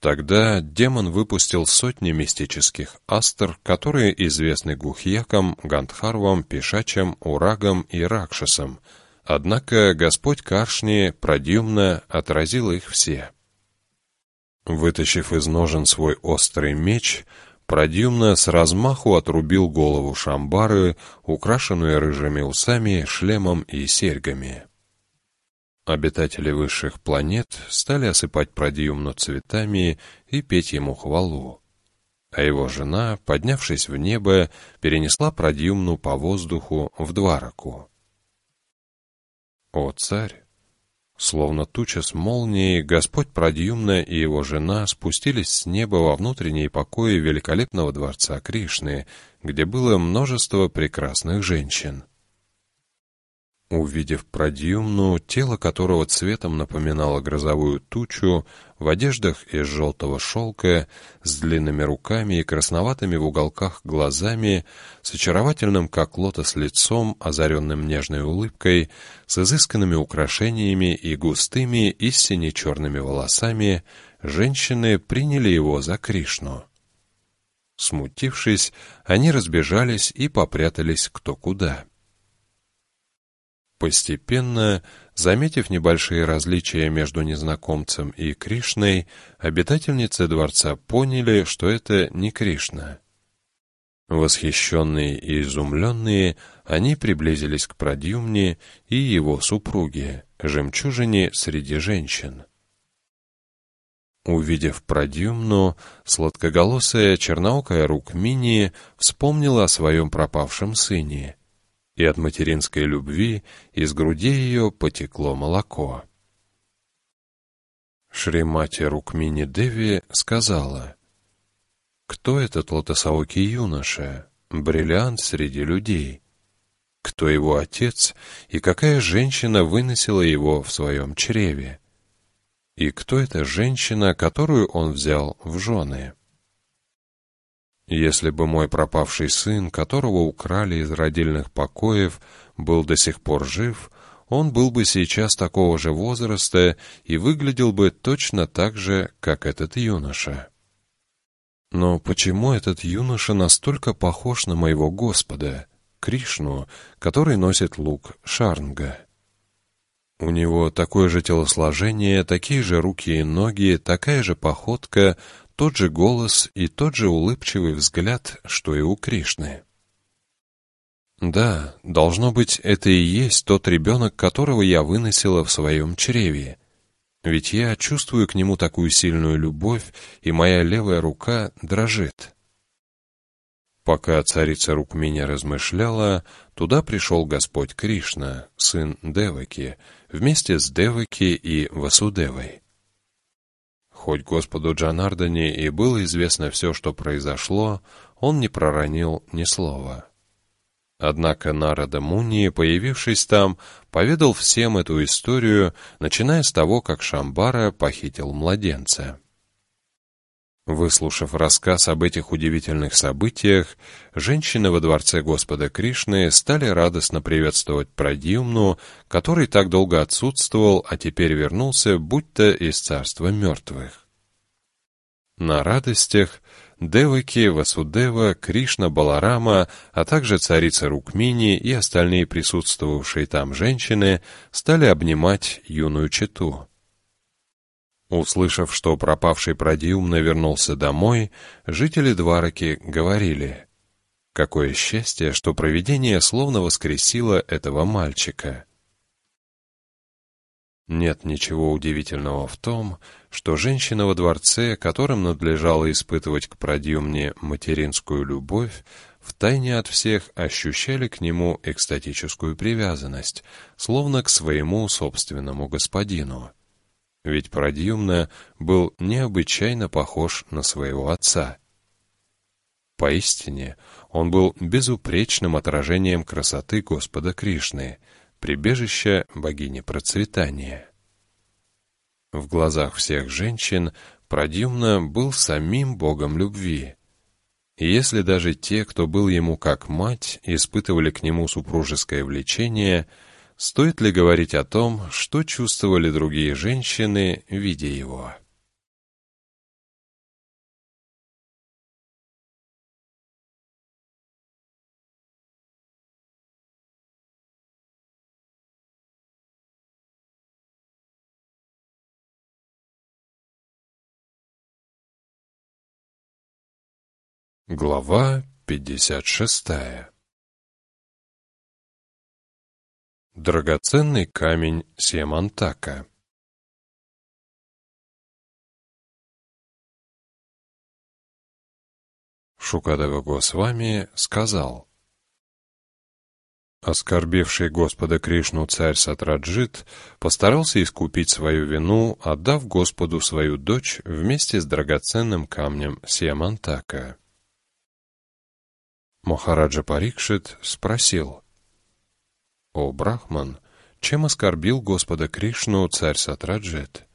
Тогда демон выпустил сотни мистических астр, которые известны гухьякам, гандхарвам, пешачам, урагам и ракшасам. Однако Господь Каршни продюмно отразил их все. Вытащив из ножен свой острый меч, Продюмно с размаху отрубил голову Шамбары, украшенную рыжими усами, шлемом и серьгами. Обитатели высших планет стали осыпать Продиумну цветами и петь ему хвалу. А его жена, поднявшись в небо, перенесла Продиумну по воздуху в Двараку. О, царь! Словно туча с молнией, Господь Продиумна и его жена спустились с неба во внутренние покои великолепного дворца Кришны, где было множество прекрасных женщин. Увидев продюмну, тело которого цветом напоминало грозовую тучу, в одеждах из желтого шелка, с длинными руками и красноватыми в уголках глазами, с очаровательным, как лотос, лицом, озаренным нежной улыбкой, с изысканными украшениями и густыми и сине-черными волосами, женщины приняли его за Кришну. Смутившись, они разбежались и попрятались кто куда. Постепенно, заметив небольшие различия между незнакомцем и Кришной, обитательницы дворца поняли, что это не Кришна. Восхищенные и изумленные, они приблизились к Прадьюмне и его супруге, жемчужине среди женщин. Увидев Прадьюмну, сладкоголосая черноокая Рукмини вспомнила о своем пропавшем сыне — и от материнской любви из груди ее потекло молоко. Шримати Рукмини Деви сказала, «Кто этот лотосоокий юноша, бриллиант среди людей? Кто его отец и какая женщина выносила его в своем чреве? И кто эта женщина, которую он взял в жены?» Если бы мой пропавший сын, которого украли из родильных покоев, был до сих пор жив, он был бы сейчас такого же возраста и выглядел бы точно так же, как этот юноша. Но почему этот юноша настолько похож на моего Господа, Кришну, который носит лук Шарнга? У него такое же телосложение, такие же руки и ноги, такая же походка, тот же голос и тот же улыбчивый взгляд, что и у Кришны. Да, должно быть, это и есть тот ребенок, которого я выносила в своем чреве. Ведь я чувствую к нему такую сильную любовь, и моя левая рука дрожит. Пока царица рук меня размышляла, туда пришел Господь Кришна, сын Деваки, вместе с Деваки и Васудевой. Хоть Господу Джанардане и было известно все, что произошло, он не проронил ни слова. Однако Нарада Муни, появившись там, поведал всем эту историю, начиная с того, как Шамбара похитил младенца. Выслушав рассказ об этих удивительных событиях, женщины во дворце Господа Кришны стали радостно приветствовать Прадьюмну, который так долго отсутствовал, а теперь вернулся, будто из царства мертвых. На радостях Деваки, Васудева, Кришна, Баларама, а также царица Рукмини и остальные присутствовавшие там женщины стали обнимать юную чету. Услышав, что пропавший Продиум навернулся домой, жители Двараки говорили, «Какое счастье, что провидение словно воскресило этого мальчика». Нет ничего удивительного в том, что женщина во дворце, которым надлежало испытывать к Продиумне материнскую любовь, втайне от всех ощущали к нему экстатическую привязанность, словно к своему собственному господину. Ведь Продьюмна был необычайно похож на своего отца. Поистине, он был безупречным отражением красоты Господа Кришны, прибежища богини процветания. В глазах всех женщин Продюмна был самим богом любви. И если даже те, кто был ему как мать, испытывали к нему супружеское влечение, стоит ли говорить о том, что чувствовали другие женщины, видя его? Глава 56 Драгоценный камень Семантака Шукадева Госвами сказал, Оскорбивший Господа Кришну царь Сатраджит постарался искупить свою вину, отдав Господу свою дочь вместе с драгоценным камнем Семантака. Махараджа Парикшит спросил, «О, Брахман, чем оскорбил Господа Кришну царь Сатраджет?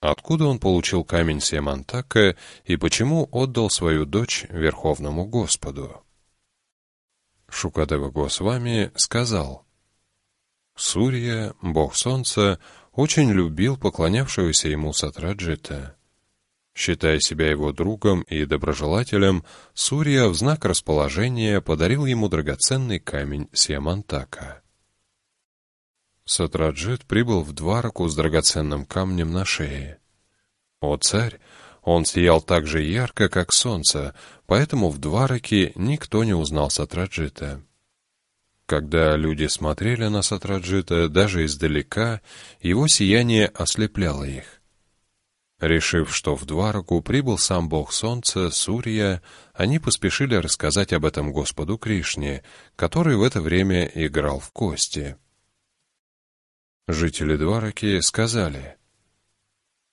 Откуда он получил камень Семантака и почему отдал свою дочь Верховному Господу?» Шукадева Госвами сказал, «Сурья, бог солнца, очень любил поклонявшегося ему Сатраджита. Считая себя его другом и доброжелателем, Сурья в знак расположения подарил ему драгоценный камень Сиамантака. Сатраджит прибыл в Двараку с драгоценным камнем на шее. О царь! Он сиял так же ярко, как солнце, поэтому в Двараке никто не узнал Сатраджита. Когда люди смотрели на Сатраджита даже издалека, его сияние ослепляло их. Решив, что в Двараку прибыл сам бог солнца, Сурья, они поспешили рассказать об этом Господу Кришне, который в это время играл в кости. Жители Двараки сказали,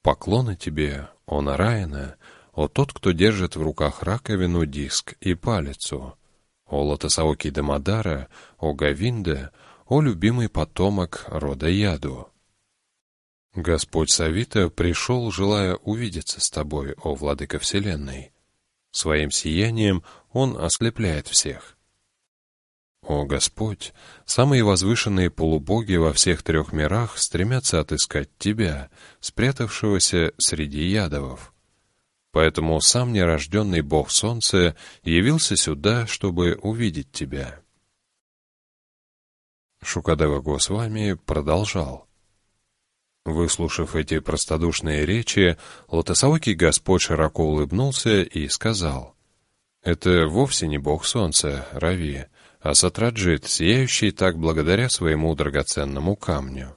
«Поклоны тебе, о Нараина, о тот, кто держит в руках раковину, диск и палицу, о Лотосаоки Дамадара, о Гавинде, о любимый потомок рода Яду». Господь Савита пришел, желая увидеться с тобой, о Владыка Вселенной. Своим сиянием Он ослепляет всех. О Господь, самые возвышенные полубоги во всех трех мирах стремятся отыскать Тебя, спрятавшегося среди ядовов. Поэтому сам нерожденный Бог Солнца явился сюда, чтобы увидеть Тебя. Шукадева Госвами продолжал. Выслушав эти простодушные речи, Лотосаокий Господь широко улыбнулся и сказал, «Это вовсе не бог солнца, Рави, а Сатраджит, сияющий так благодаря своему драгоценному камню».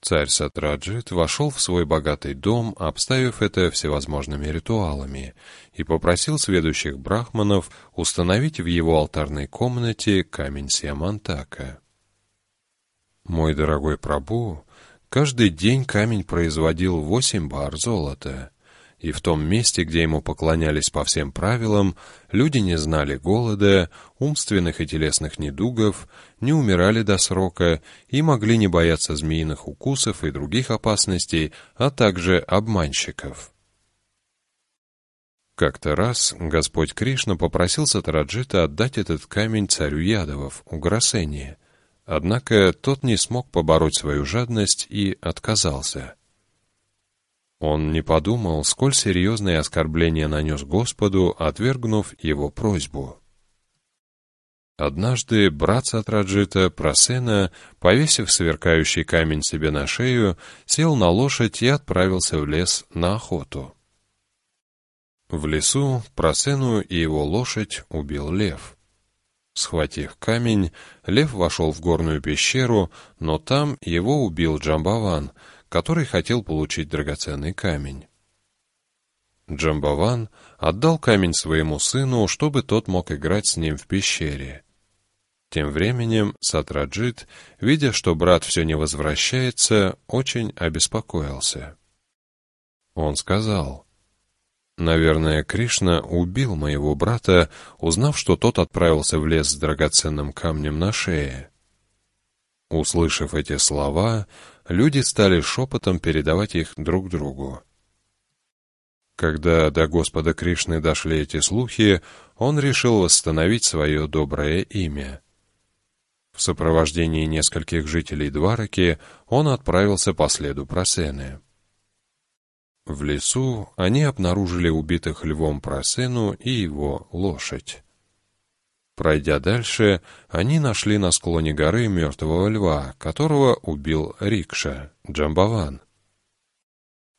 Царь Сатраджит вошел в свой богатый дом, обставив это всевозможными ритуалами, и попросил сведущих брахманов установить в его алтарной комнате камень Сиамантака. «Мой дорогой Прабу, Каждый день камень производил восемь бар золота, и в том месте, где ему поклонялись по всем правилам, люди не знали голода, умственных и телесных недугов, не умирали до срока и могли не бояться змеиных укусов и других опасностей, а также обманщиков. Как-то раз Господь Кришна попросил Сатараджита отдать этот камень царю Ядовов, Уграсене, Однако тот не смог побороть свою жадность и отказался. Он не подумал, сколь серьезное оскорбление нанес Господу, отвергнув его просьбу. Однажды брат Сатраджита, Просена, повесив сверкающий камень себе на шею, сел на лошадь и отправился в лес на охоту. В лесу Просену и его лошадь убил лев. Схватив камень, лев вошел в горную пещеру, но там его убил Джамбаван, который хотел получить драгоценный камень. Джамбаван отдал камень своему сыну, чтобы тот мог играть с ним в пещере. Тем временем Сатраджит, видя, что брат все не возвращается, очень обеспокоился. Он сказал, «Наверное, Кришна убил моего брата, узнав, что тот отправился в лес с драгоценным камнем на шее». Услышав эти слова, люди стали шепотом передавать их друг другу. Когда до Господа Кришны дошли эти слухи, он решил восстановить свое доброе имя. В сопровождении нескольких жителей Двараки он отправился по следу Просены. В лесу они обнаружили убитых львом Просену и его лошадь. Пройдя дальше, они нашли на склоне горы мертвого льва, которого убил Рикша, Джамбаван.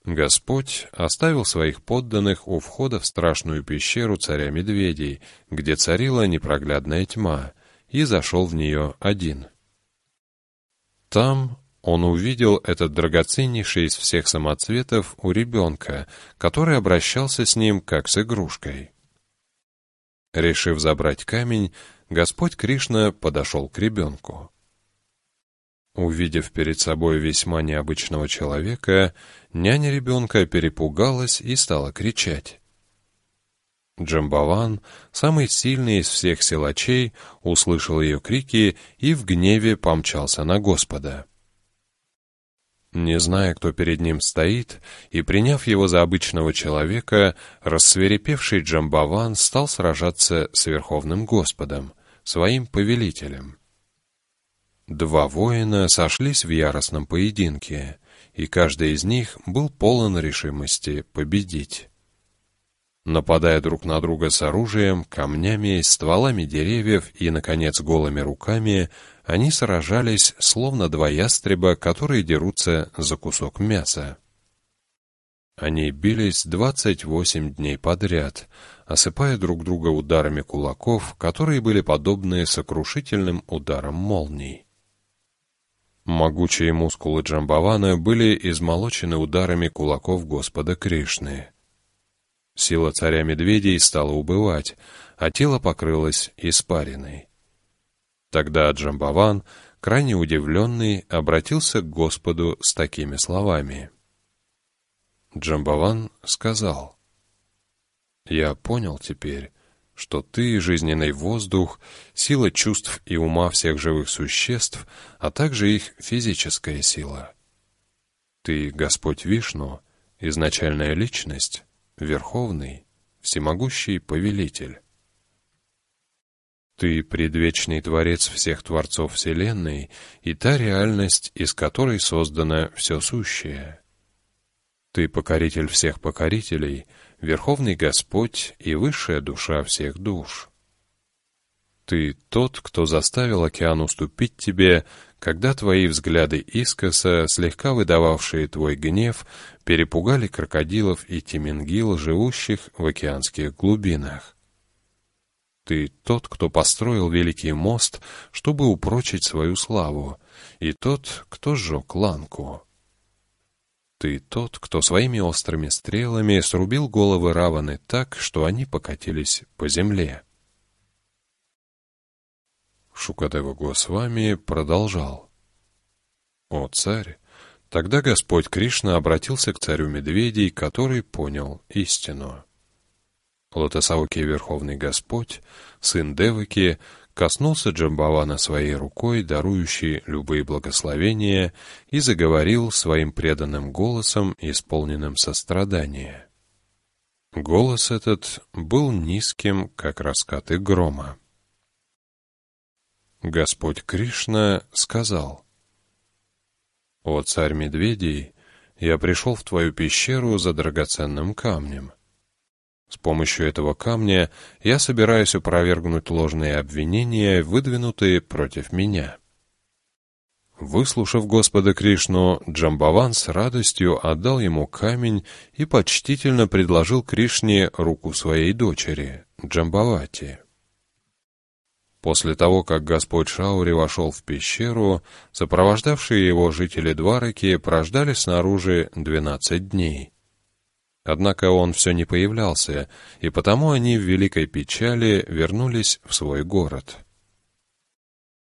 Господь оставил своих подданных у входа в страшную пещеру царя медведей, где царила непроглядная тьма, и зашел в нее один. Там он увидел этот драгоценнейший из всех самоцветов у ребенка, который обращался с ним как с игрушкой. Решив забрать камень, Господь Кришна подошел к ребенку. Увидев перед собой весьма необычного человека, няня ребенка перепугалась и стала кричать. Джамбаван, самый сильный из всех силачей, услышал ее крики и в гневе помчался на Господа. Не зная, кто перед ним стоит, и приняв его за обычного человека, рассверепевший Джамбаван стал сражаться с Верховным Господом, своим повелителем. Два воина сошлись в яростном поединке, и каждый из них был полон решимости победить. Нападая друг на друга с оружием, камнями, стволами деревьев и, наконец, голыми руками, они сражались, словно два ястреба, которые дерутся за кусок мяса. Они бились двадцать восемь дней подряд, осыпая друг друга ударами кулаков, которые были подобны сокрушительным ударам молний. Могучие мускулы Джамбавана были измолочены ударами кулаков Господа Кришны. Сила царя медведей стала убывать, а тело покрылось испариной. Тогда Джамбаван, крайне удивленный, обратился к Господу с такими словами. Джамбаван сказал, «Я понял теперь, что ты — жизненный воздух, сила чувств и ума всех живых существ, а также их физическая сила. Ты — Господь Вишну, изначальная личность, Верховный, Всемогущий Повелитель. Ты — предвечный Творец всех Творцов Вселенной и та реальность, из которой создано все сущее. Ты — покоритель всех покорителей, Верховный Господь и высшая душа всех душ. Ты — тот, кто заставил океан уступить тебе, когда твои взгляды искоса, слегка выдававшие твой гнев, перепугали крокодилов и тимингил, живущих в океанских глубинах. Ты тот, кто построил великий мост, чтобы упрочить свою славу, и тот, кто сжег ланку. Ты тот, кто своими острыми стрелами срубил головы Раваны так, что они покатились по земле. Шукадева Госвами продолжал. «О, царь!» Тогда Господь Кришна обратился к царю медведей, который понял истину. Лотосауки Верховный Господь, сын Деваки, коснулся Джамбавана своей рукой, дарующей любые благословения, и заговорил своим преданным голосом, исполненным сострадания. Голос этот был низким, как раскаты грома. Господь Кришна сказал, «О царь медведей, я пришел в твою пещеру за драгоценным камнем. С помощью этого камня я собираюсь опровергнуть ложные обвинения, выдвинутые против меня». Выслушав Господа Кришну, Джамбаван с радостью отдал ему камень и почтительно предложил Кришне руку своей дочери, Джамбавати. После того, как Господь Шаури вошел в пещеру, сопровождавшие его жители Двараки прождали снаружи двенадцать дней. Однако он все не появлялся, и потому они в великой печали вернулись в свой город.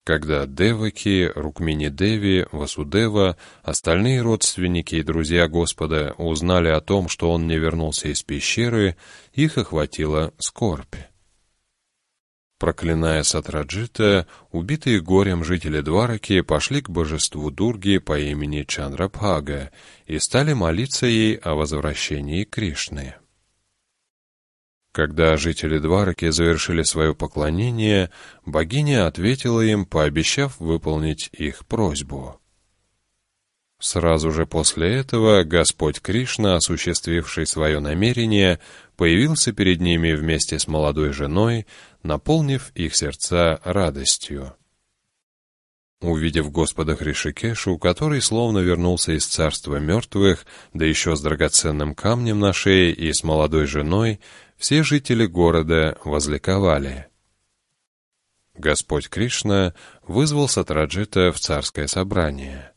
Когда Деваки, Рукмини Деви, Васудева, остальные родственники и друзья Господа узнали о том, что он не вернулся из пещеры, их охватила скорбь. Проклиная Сатраджита, убитые горем жители Двараки пошли к божеству Дурги по имени Чандрабхага и стали молиться ей о возвращении Кришны. Когда жители Двараки завершили свое поклонение, богиня ответила им, пообещав выполнить их просьбу. Сразу же после этого Господь Кришна, осуществивший свое намерение, появился перед ними вместе с молодой женой, наполнив их сердца радостью. Увидев Господа Хришикешу, который словно вернулся из царства мертвых, да еще с драгоценным камнем на шее и с молодой женой, все жители города возликовали. Господь Кришна вызвал Сатраджита в царское собрание.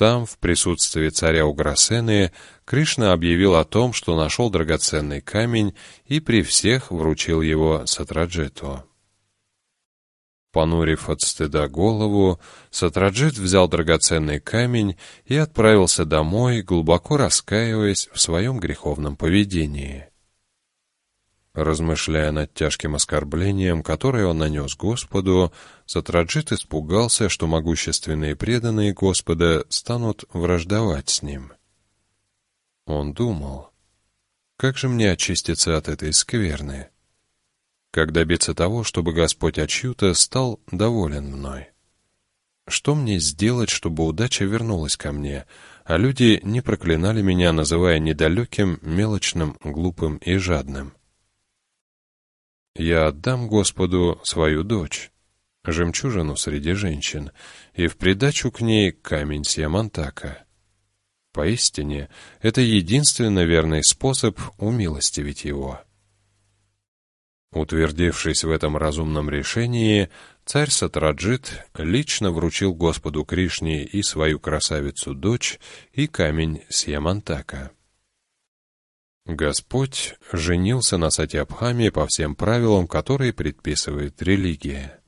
Там, в присутствии царя Уграсены, Кришна объявил о том, что нашел драгоценный камень и при всех вручил его Сатраджиту. Понурив от стыда голову, Сатраджит взял драгоценный камень и отправился домой, глубоко раскаиваясь в своем греховном поведении. Размышляя над тяжким оскорблением, которое он нанес Господу, Сатраджит испугался, что могущественные преданные Господа станут враждовать с ним. Он думал, как же мне очиститься от этой скверны? Как добиться того, чтобы Господь Ачьюта стал доволен мной? Что мне сделать, чтобы удача вернулась ко мне, а люди не проклинали меня, называя недалеким, мелочным, глупым и жадным? Я отдам Господу свою дочь, жемчужину среди женщин, и в придачу к ней камень Сиамантака. Поистине, это единственно верный способ умилостивить его. Утвердившись в этом разумном решении, царь Сатраджит лично вручил Господу Кришне и свою красавицу-дочь и камень Сьямантака. Господь женился на Сатиабхаме по всем правилам, которые предписывает религия.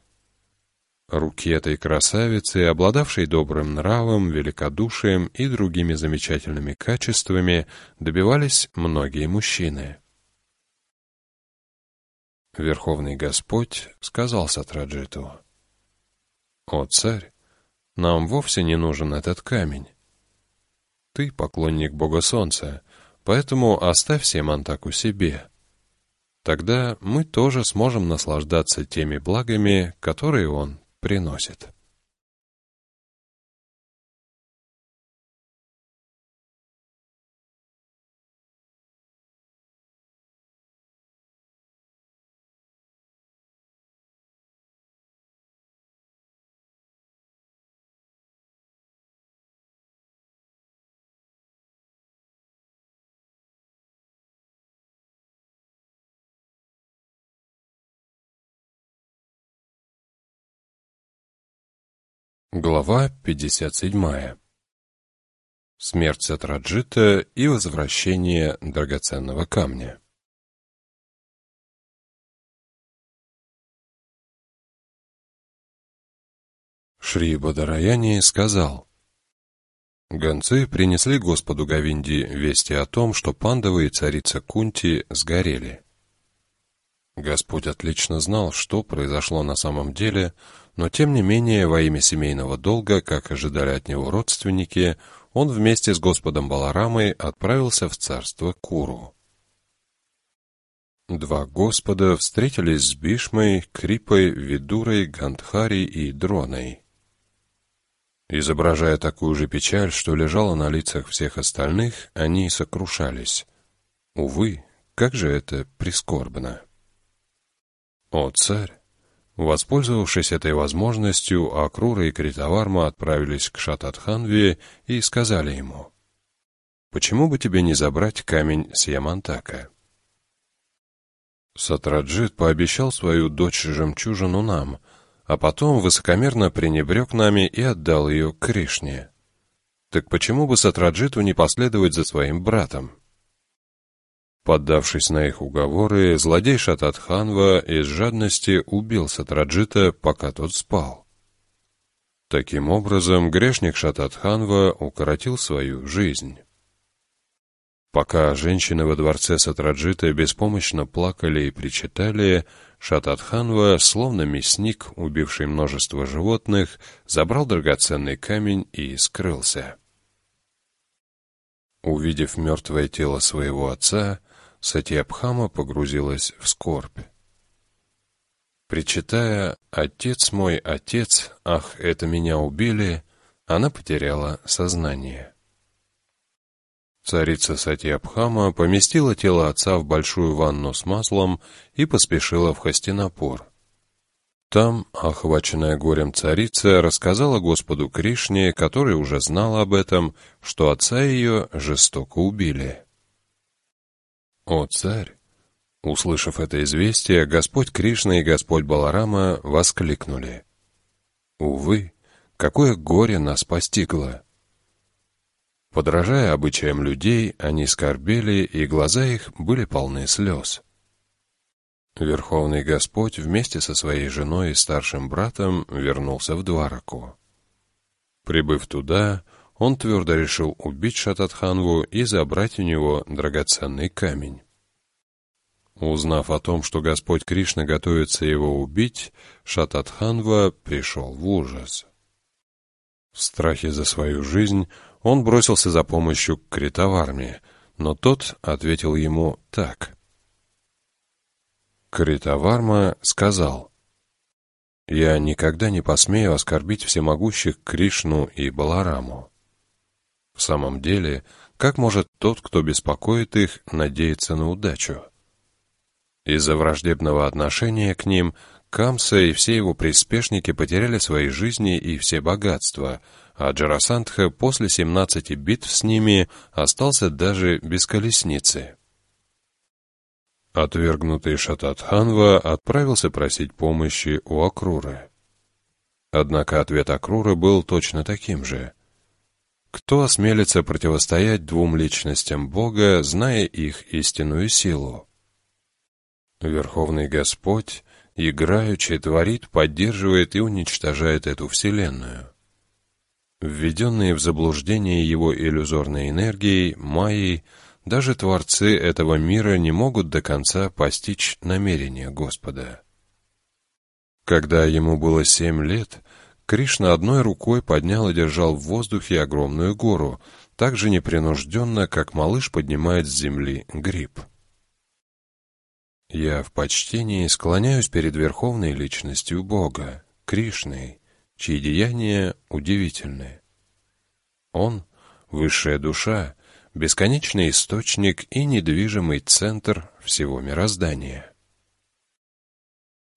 Руки этой красавицы, обладавшей добрым нравом, великодушием и другими замечательными качествами, добивались многие мужчины. Верховный Господь сказал Сатраджиту, «О, царь, нам вовсе не нужен этот камень. Ты поклонник Бога Солнца, Поэтому оставь Семантаку себе. Тогда мы тоже сможем наслаждаться теми благами, которые он приносит. Глава 57. Смерть Сатраджита и возвращение драгоценного камня. Шри Бадараяни сказал, Гонцы принесли Господу Гавинди вести о том, что пандавы и царица Кунти сгорели. Господь отлично знал, что произошло на самом деле, но тем не менее во имя семейного долга, как ожидали от него родственники, он вместе с Господом Баларамой отправился в царство Куру. Два Господа встретились с Бишмой, Крипой, Видурой, Гандхари и Дроной. Изображая такую же печаль, что лежала на лицах всех остальных, они сокрушались. Увы, как же это прискорбно! О, царь! Воспользовавшись этой возможностью, Акрура и Критаварма отправились к Шататханве и сказали ему, «Почему бы тебе не забрать камень с Ямантака?» Сатраджит пообещал свою дочь-жемчужину нам, а потом высокомерно пренебрег нами и отдал ее Кришне. Так почему бы Сатраджиту не последовать за своим братом? Поддавшись на их уговоры, злодей Шататханва из жадности убил Сатраджита, пока тот спал. Таким образом, грешник Шататханва укоротил свою жизнь. Пока женщины во дворце Сатраджита беспомощно плакали и причитали, Шататханва, словно мясник, убивший множество животных, забрал драгоценный камень и скрылся. Увидев мертвое тело своего отца, Сатьябхама погрузилась в скорбь. Причитая «Отец мой, отец, ах, это меня убили», она потеряла сознание. Царица Сатьябхама поместила тело отца в большую ванну с маслом и поспешила в Хастинапур. Там, охваченная горем царица, рассказала Господу Кришне, который уже знал об этом, что отца ее жестоко убили. «О, царь!» Услышав это известие, Господь Кришна и Господь Баларама воскликнули. «Увы, какое горе нас постигло!» Подражая обычаям людей, они скорбели, и глаза их были полны слез. Верховный Господь вместе со своей женой и старшим братом вернулся в Двараку. Прибыв туда, он твердо решил убить Шататханву и забрать у него драгоценный камень. Узнав о том, что Господь Кришна готовится его убить, Шататханва пришел в ужас. В страхе за свою жизнь он бросился за помощью к Критоварме, но тот ответил ему так. Критоварма сказал, «Я никогда не посмею оскорбить всемогущих Кришну и Балараму. В самом деле, как может тот, кто беспокоит их, надеяться на удачу? Из-за враждебного отношения к ним Камса и все его приспешники потеряли свои жизни и все богатства, а Джарасандха после 17 битв с ними остался даже без колесницы. Отвергнутый Шататханва отправился просить помощи у Акруры. Однако ответ Акруры был точно таким же. Кто осмелится противостоять двум личностям Бога, зная их истинную силу? Верховный Господь, играючи, творит, поддерживает и уничтожает эту Вселенную. Введенные в заблуждение его иллюзорной энергией, майей, даже творцы этого мира не могут до конца постичь намерения Господа. Когда ему было семь лет, Кришна одной рукой поднял и держал в воздухе огромную гору, так же непринужденно, как малыш поднимает с земли гриб. Я в почтении склоняюсь перед верховной личностью Бога, Кришной, чьи деяния удивительны. Он — высшая душа, бесконечный источник и недвижимый центр всего мироздания.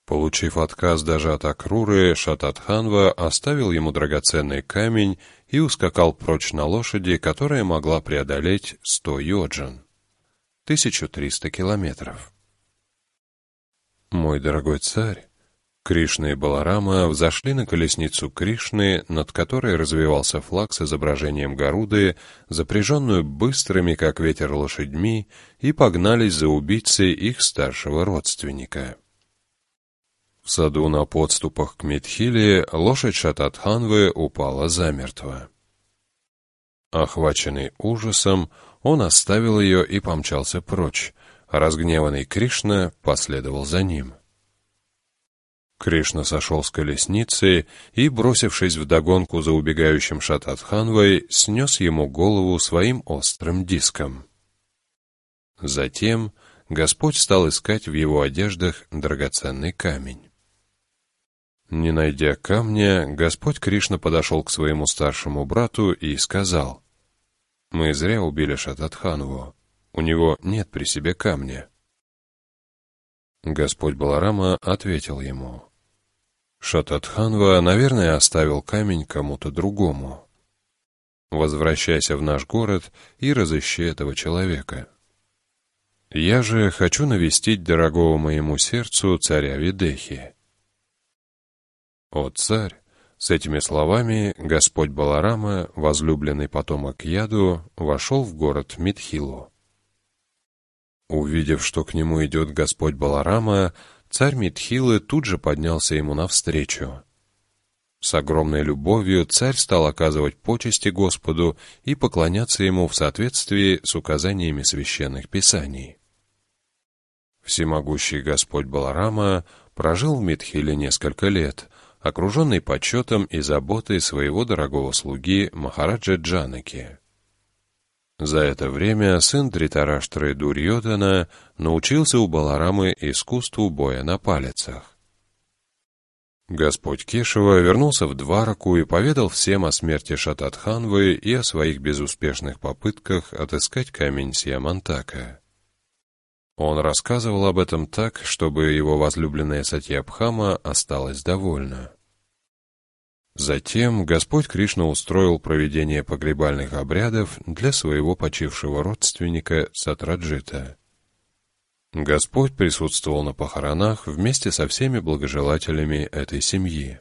Получив отказ даже от Акруры, Шататханва оставил ему драгоценный камень и ускакал прочь на лошади, которая могла преодолеть 100 йоджин, 1300 километров. «Мой дорогой царь, Кришна и Баларама взошли на колесницу Кришны, над которой развивался флаг с изображением Гаруды, запряженную быстрыми, как ветер, лошадьми, и погнались за убийцей их старшего родственника. В саду на подступах к Медхиле лошадь Шататханвы упала замертво. Охваченный ужасом, он оставил ее и помчался прочь, разгневанный Кришна последовал за ним. Кришна сошел с колесницы и, бросившись вдогонку за убегающим Шататханвой, снес ему голову своим острым диском. Затем Господь стал искать в его одеждах драгоценный камень. Не найдя камня, Господь Кришна подошел к своему старшему брату и сказал, «Мы зря убили Шататханву, у него нет при себе камня». Господь Баларама ответил ему, «Шататханва, наверное, оставил камень кому-то другому. Возвращайся в наш город и разыщи этого человека. Я же хочу навестить дорогого моему сердцу царя Видехи». «О, царь!» С этими словами Господь Баларама, возлюбленный потомок Яду, вошел в город Митхилу. Увидев, что к нему идет Господь Баларама, царь Митхилы тут же поднялся ему навстречу. С огромной любовью царь стал оказывать почести Господу и поклоняться ему в соответствии с указаниями священных писаний. Всемогущий Господь Баларама прожил в Митхиле несколько лет, окруженный почетом и заботой своего дорогого слуги Махараджа Джанаки. За это время сын Дритараштры Дурьотана научился у Баларамы искусству боя на палицах. Господь Кешева вернулся в Двараку и поведал всем о смерти Шататханвы и о своих безуспешных попытках отыскать камень Сиамантака. Он рассказывал об этом так, чтобы его возлюбленная Сатьябхама осталась довольна. Затем Господь Кришна устроил проведение погребальных обрядов для своего почившего родственника Сатраджита. Господь присутствовал на похоронах вместе со всеми благожелателями этой семьи.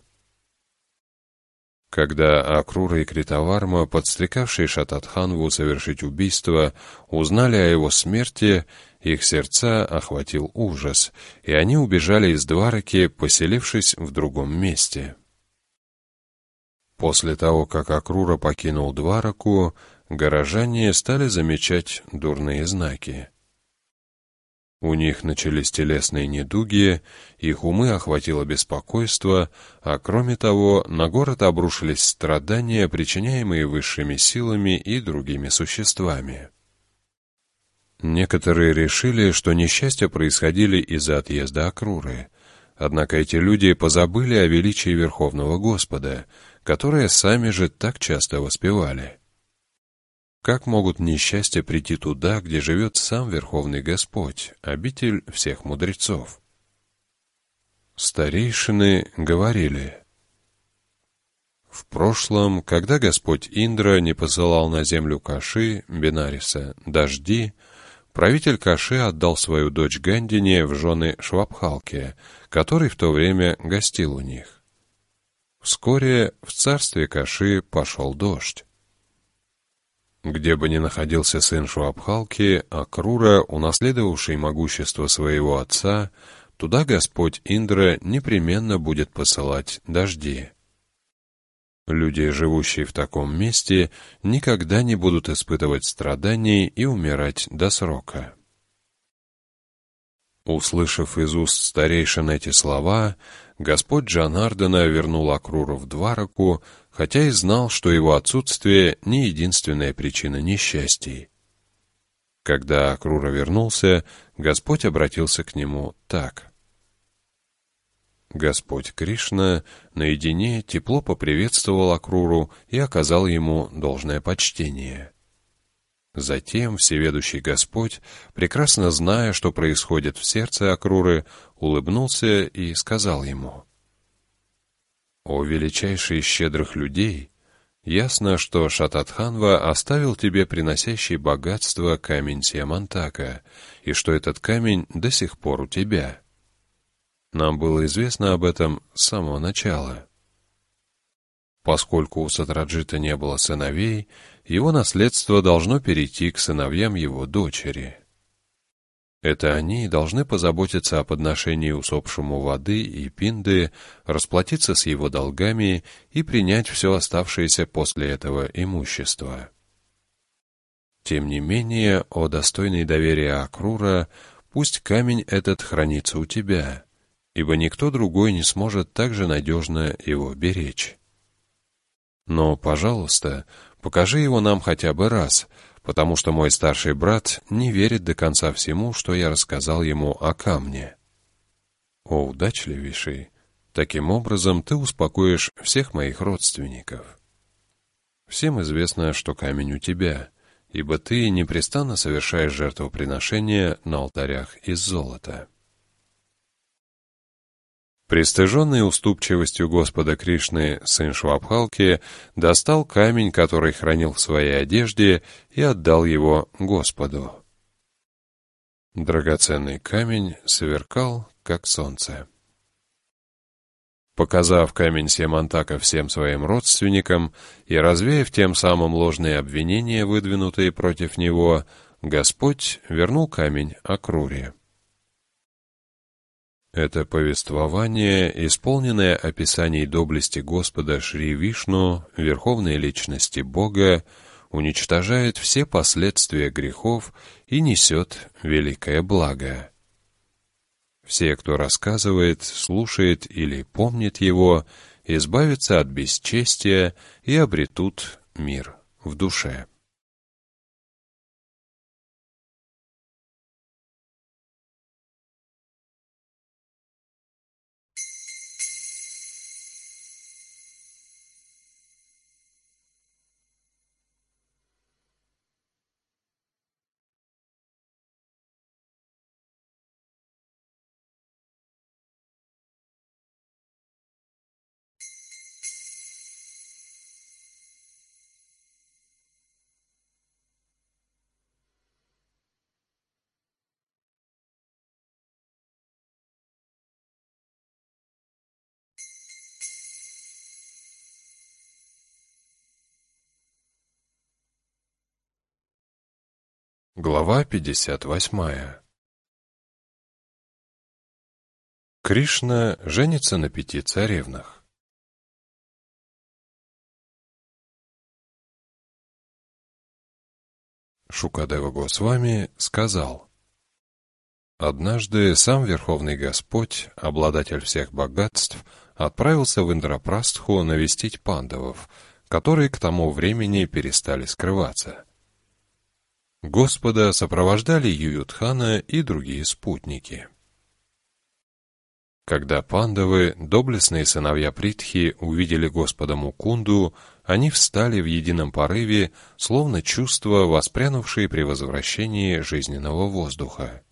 Когда Акрура и Критаварма, подстрекавшие Шататханву совершить убийство, узнали о его смерти, их сердца охватил ужас, и они убежали из Двараки, поселившись в другом месте. После того, как Акрура покинул Двараку, горожане стали замечать дурные знаки. У них начались телесные недуги, их умы охватило беспокойство, а кроме того, на город обрушились страдания, причиняемые высшими силами и другими существами. Некоторые решили, что несчастья происходили из-за отъезда Акруры, однако эти люди позабыли о величии Верховного Господа — которые сами же так часто воспевали. Как могут несчастья прийти туда, где живет сам Верховный Господь, обитель всех мудрецов? Старейшины говорили, в прошлом, когда Господь Индра не посылал на землю Каши, Бенариса, дожди, правитель Каши отдал свою дочь Гандине в жены Швабхалке, который в то время гостил у них. Вскоре в царстве Каши пошел дождь. Где бы ни находился сын Шуабхалки, Акрура, унаследовавший могущество своего отца, туда Господь Индра непременно будет посылать дожди. Люди, живущие в таком месте, никогда не будут испытывать страданий и умирать до срока. Услышав из уст старейшин эти слова, Господь Джанардена вернул Акруру в Двараку, хотя и знал, что его отсутствие не единственная причина несчастий. Когда Акрура вернулся, Господь обратился к нему так. Господь Кришна наедине тепло поприветствовал Акруру и оказал ему должное почтение. Затем всеведущий Господь, прекрасно зная, что происходит в сердце Акруры, улыбнулся и сказал ему, «О величайший из щедрых людей, ясно, что Шататханва оставил тебе приносящий богатство камень Сиамантака, и что этот камень до сих пор у тебя. Нам было известно об этом с самого начала». Поскольку у Сатраджита не было сыновей, его наследство должно перейти к сыновьям его дочери. Это они должны позаботиться о подношении усопшему воды и пинды, расплатиться с его долгами и принять все оставшееся после этого имущество. Тем не менее, о достойной доверия Акрура, пусть камень этот хранится у тебя, ибо никто другой не сможет так же надежно его беречь. Но, пожалуйста, покажи его нам хотя бы раз, потому что мой старший брат не верит до конца всему, что я рассказал ему о камне. О, удачливейший, таким образом ты успокоишь всех моих родственников. Всем известно, что камень у тебя, ибо ты непрестанно совершаешь жертвоприношения на алтарях из золота. Пристыженный уступчивостью Господа Кришны, сын Швабхалки, достал камень, который хранил в своей одежде, и отдал его Господу. Драгоценный камень сверкал, как солнце. Показав камень Семантака всем своим родственникам и развеяв тем самым ложные обвинения, выдвинутые против него, Господь вернул камень Акруре. Это повествование, исполненное описаний доблести Господа Шри Вишну, верховной личности Бога, уничтожает все последствия грехов и несет великое благо. Все, кто рассказывает, слушает или помнит его, избавятся от бесчестия и обретут мир в душе. Глава 58 Кришна женится на пяти царевнах. Шукадева Госвами сказал, «Однажды сам Верховный Господь, обладатель всех богатств, отправился в Индрапрастху навестить пандавов, которые к тому времени перестали скрываться». Господа сопровождали Юютхана и другие спутники. Когда пандавы, доблестные сыновья Притхи, увидели Господа Мукунду, они встали в едином порыве, словно чувства, воспрянувшие при возвращении жизненного воздуха.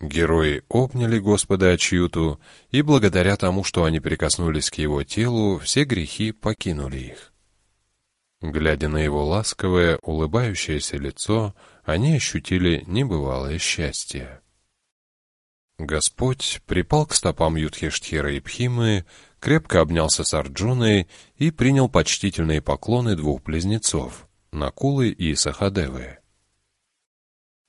Герои обняли Господа Ачьюту, и благодаря тому, что они прикоснулись к его телу, все грехи покинули их. Глядя на его ласковое, улыбающееся лицо, они ощутили небывалое счастье. Господь припал к стопам Юдхиштхира и Пхимы, крепко обнялся с Арджуной и принял почтительные поклоны двух близнецов, Накулы и Сахадевы.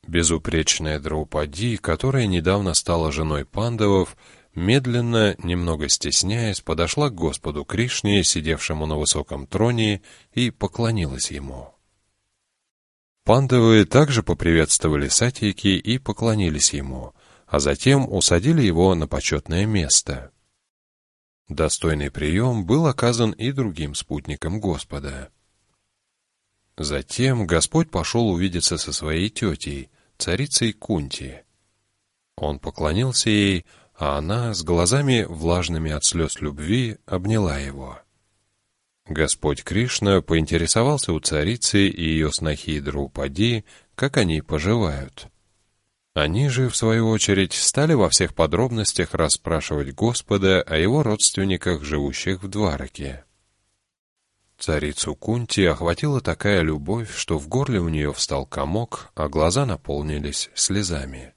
Безупречная Драупади, которая недавно стала женой пандавов, медленно, немного стесняясь, подошла к Господу Кришне, сидевшему на высоком троне, и поклонилась ему. Пандавы также поприветствовали Сатьяки и поклонились ему, а затем усадили его на почетное место. Достойный прием был оказан и другим спутникам Господа. Затем Господь пошел увидеться со своей тетей, царицей Кунти. Он поклонился ей, а она с глазами, влажными от слез любви, обняла его. Господь Кришна поинтересовался у царицы и ее снохи Друпади, как они поживают. Они же, в свою очередь, стали во всех подробностях расспрашивать Господа о его родственниках, живущих в Двараке. Царицу Кунти охватила такая любовь, что в горле у нее встал комок, а глаза наполнились слезами.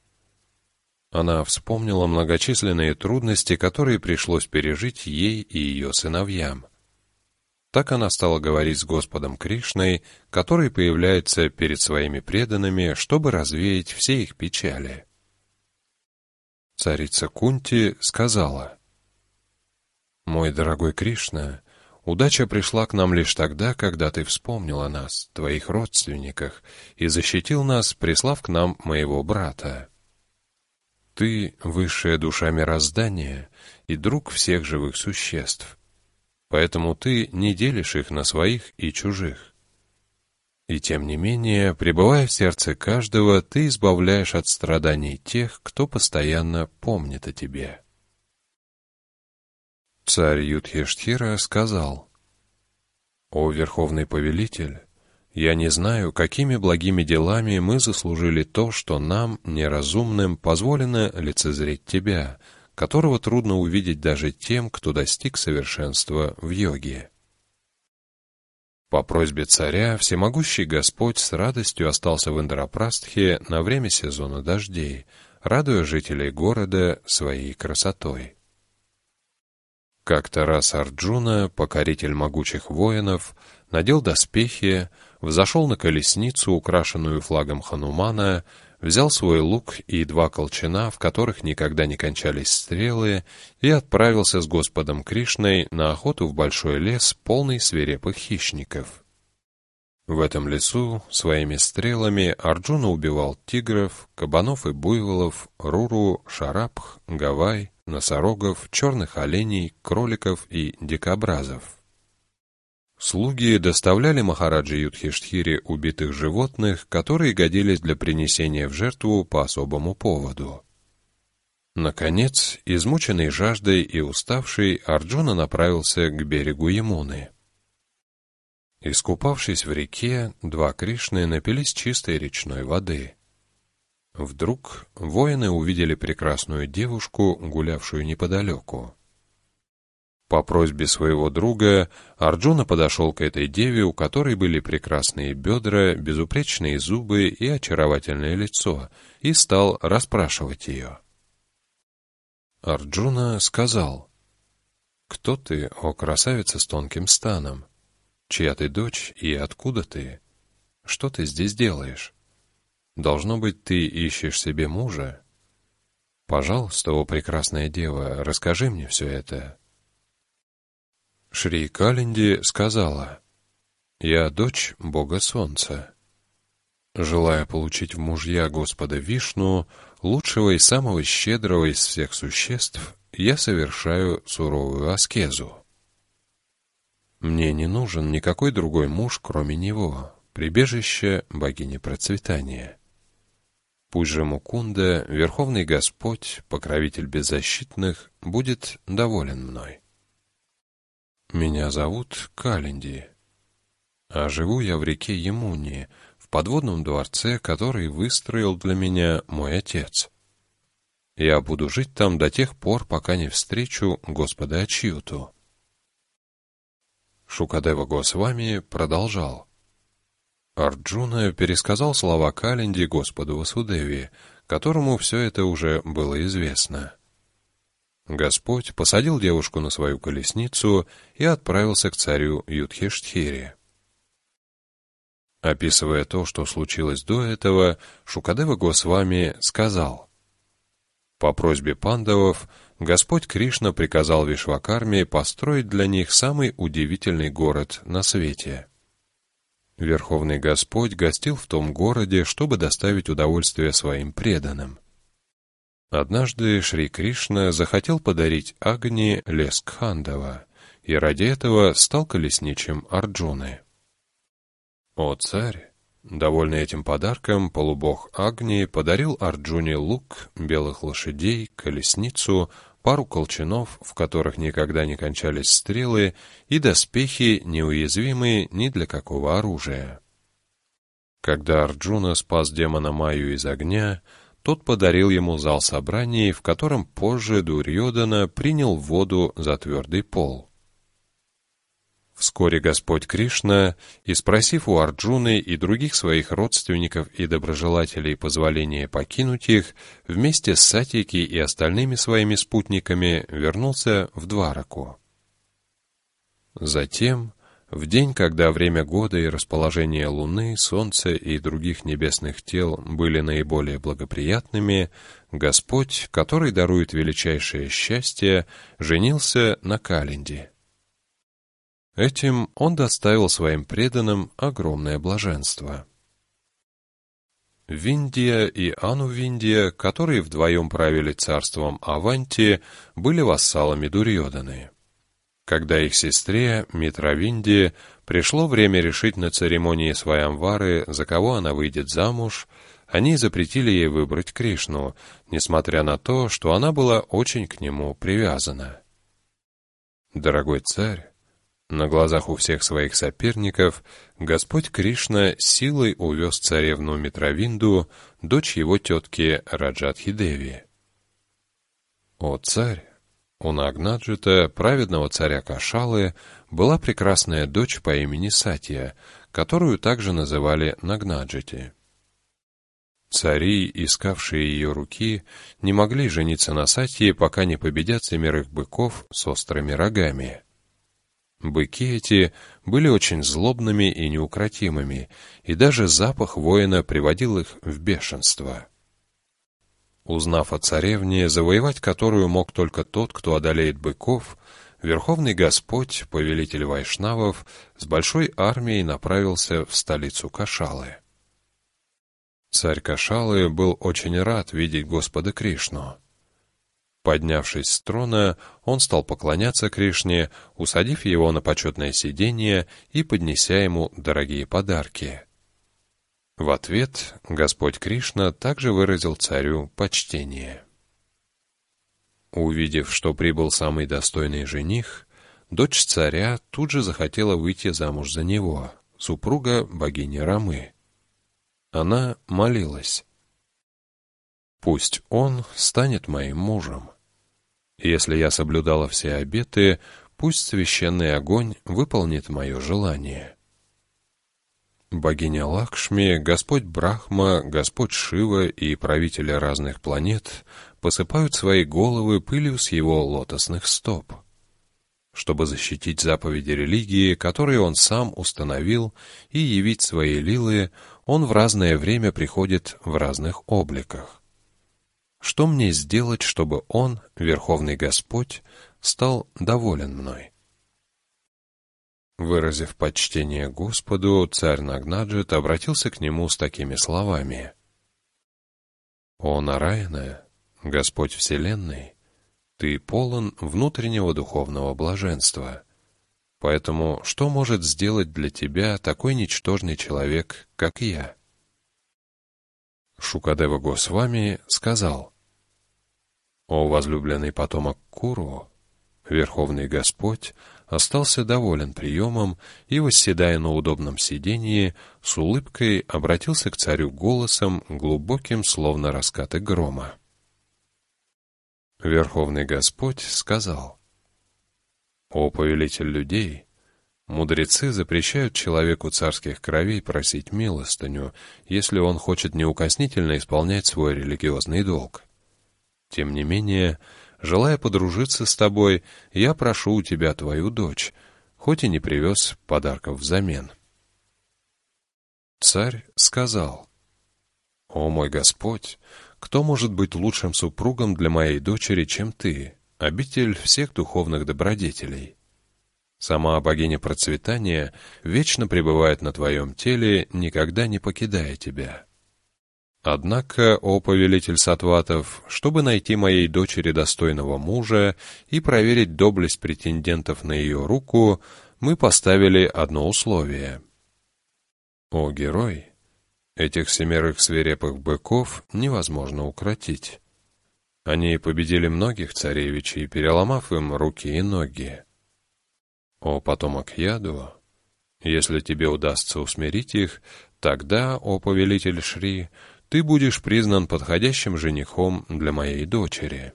Она вспомнила многочисленные трудности, которые пришлось пережить ей и ее сыновьям. Так она стала говорить с Господом Кришной, который появляется перед своими преданными, чтобы развеять все их печали. Царица Кунти сказала, «Мой дорогой Кришна, удача пришла к нам лишь тогда, когда ты вспомнил о нас, твоих родственниках, и защитил нас, прислав к нам моего брата. Ты — высшая душа мироздания и друг всех живых существ, поэтому ты не делишь их на своих и чужих. И тем не менее, пребывая в сердце каждого, ты избавляешь от страданий тех, кто постоянно помнит о тебе. Царь Юдхиштхира сказал, «О Верховный Повелитель, я не знаю, какими благими делами мы заслужили то, что нам, неразумным, позволено лицезреть Тебя, которого трудно увидеть даже тем, кто достиг совершенства в йоге. По просьбе царя, всемогущий Господь с радостью остался в Индрапрастхе на время сезона дождей, радуя жителей города своей красотой. Как-то раз Арджуна, покоритель могучих воинов, надел доспехи, взошел на колесницу, украшенную флагом Ханумана, взял свой лук и два колчана, в которых никогда не кончались стрелы, и отправился с Господом Кришной на охоту в большой лес, полный свирепых хищников. В этом лесу своими стрелами Арджуна убивал тигров, кабанов и буйволов, руру, шарапх, гавай, носорогов, черных оленей, кроликов и дикобразов. Слуги доставляли Махараджи Юдхиштхире убитых животных, которые годились для принесения в жертву по особому поводу. Наконец, измученный жаждой и уставший, Арджуна направился к берегу Ямуны. Искупавшись в реке, два Кришны напились чистой речной воды. Вдруг воины увидели прекрасную девушку, гулявшую неподалеку. По просьбе своего друга Арджуна подошел к этой деве, у которой были прекрасные бедра, безупречные зубы и очаровательное лицо, и стал расспрашивать ее. Арджуна сказал, «Кто ты, о красавица с тонким станом? Чья ты дочь и откуда ты? Что ты здесь делаешь? Должно быть, ты ищешь себе мужа? Пожалуйста, о прекрасная дева, расскажи мне все это». Шри Калинди сказала, «Я дочь Бога Солнца. Желая получить в мужья Господа Вишну, лучшего и самого щедрого из всех существ, я совершаю суровую аскезу. Мне не нужен никакой другой муж, кроме него, прибежище богини процветания. Пусть же Мукунда, Верховный Господь, покровитель беззащитных, будет доволен мной. Меня зовут Калинди, а живу я в реке Емуни, в подводном дворце, который выстроил для меня мой отец. Я буду жить там до тех пор, пока не встречу Господа Ачьюту. Шукадева Госвами продолжал. Арджуна пересказал слова Калинди Господу Васудеви, которому все это уже было известно. Господь посадил девушку на свою колесницу и отправился к царю Юдхиштхире. Описывая то, что случилось до этого, Шукадева Госвами сказал, «По просьбе пандавов Господь Кришна приказал Вишвакарме построить для них самый удивительный город на свете. Верховный Господь гостил в том городе, чтобы доставить удовольствие своим преданным. Однажды Шри Кришна захотел подарить Агни лес Кхандава, и ради этого стал колесничем Арджуны. О царь! Довольный этим подарком, полубог Агни подарил Арджуне лук, белых лошадей, колесницу, пару колчанов, в которых никогда не кончались стрелы, и доспехи, неуязвимые ни для какого оружия. Когда Арджуна спас демона Майю из огня, тот подарил ему зал собраний, в котором позже Дурьодана принял воду за твердый пол. Вскоре Господь Кришна, и спросив у Арджуны и других своих родственников и доброжелателей позволения покинуть их, вместе с Сатики и остальными своими спутниками вернулся в Двараку. Затем в день, когда время года и расположение Луны, Солнца и других небесных тел были наиболее благоприятными, Господь, который дарует величайшее счастье, женился на Калинде. Этим он доставил своим преданным огромное блаженство. Виндия и Анувиндия, которые вдвоем правили царством Аванти, были вассалами Дурьоданы. Когда их сестре, Митравинде, пришло время решить на церемонии Сваямвары, за кого она выйдет замуж, они запретили ей выбрать Кришну, несмотря на то, что она была очень к нему привязана. Дорогой царь, на глазах у всех своих соперников Господь Кришна силой увез царевну Митравинду, дочь его тетки Раджатхидеви. О царь! У Нагнаджита, праведного царя Кашалы, была прекрасная дочь по имени Сатия, которую также называли Нагнаджити. Цари, искавшие ее руки, не могли жениться на Сатье, пока не победят семерых быков с острыми рогами. Быки эти были очень злобными и неукротимыми, и даже запах воина приводил их в бешенство. Узнав о царевне, завоевать которую мог только тот, кто одолеет быков, Верховный Господь, повелитель Вайшнавов, с большой армией направился в столицу Кашалы. Царь Кашалы был очень рад видеть Господа Кришну. Поднявшись с трона, он стал поклоняться Кришне, усадив его на почетное сиденье и поднеся ему дорогие подарки. В ответ Господь Кришна также выразил царю почтение. Увидев, что прибыл самый достойный жених, дочь царя тут же захотела выйти замуж за него, супруга богини Рамы. Она молилась. «Пусть он станет моим мужем. Если я соблюдала все обеты, пусть священный огонь выполнит мое желание». Богиня Лакшми, Господь Брахма, Господь Шива и правители разных планет посыпают свои головы пылью с его лотосных стоп чтобы защитить заповеди религии, которые он сам установил, и явить свои лилы, он в разное время приходит в разных обликах. Что мне сделать, чтобы он, Верховный Господь, стал доволен мной? Выразив почтение Господу, царь Нагнаджит обратился к нему с такими словами. «О Нараяна, Господь Вселенной, ты полон внутреннего духовного блаженства. Поэтому что может сделать для тебя такой ничтожный человек, как я? Шукадева Госвами сказал, «О возлюбленный потомок Куру, Верховный Господь остался доволен приемом и, восседая на удобном сидении, с улыбкой обратился к царю голосом, глубоким, словно раскаты грома. Верховный Господь сказал, «О повелитель людей, мудрецы запрещают человеку царских кровей просить милостыню, если он хочет неукоснительно исполнять свой религиозный долг. Тем не менее, желая подружиться с тобой, я прошу у тебя твою дочь, хоть и не привез подарков взамен». Царь сказал, «О мой Господь, кто может быть лучшим супругом для моей дочери, чем ты, обитель всех духовных добродетелей? Сама богиня процветания вечно пребывает на твоем теле, никогда не покидая тебя. Однако, о повелитель Сатватов, чтобы найти моей дочери достойного мужа и проверить доблесть претендентов на ее руку, мы поставили одно условие. О герой! Этих семерых свирепых быков невозможно укротить. Они победили многих царевичей, переломав им руки и ноги. О потомок Яду, если тебе удастся усмирить их, тогда, о повелитель Шри, ты будешь признан подходящим женихом для моей дочери.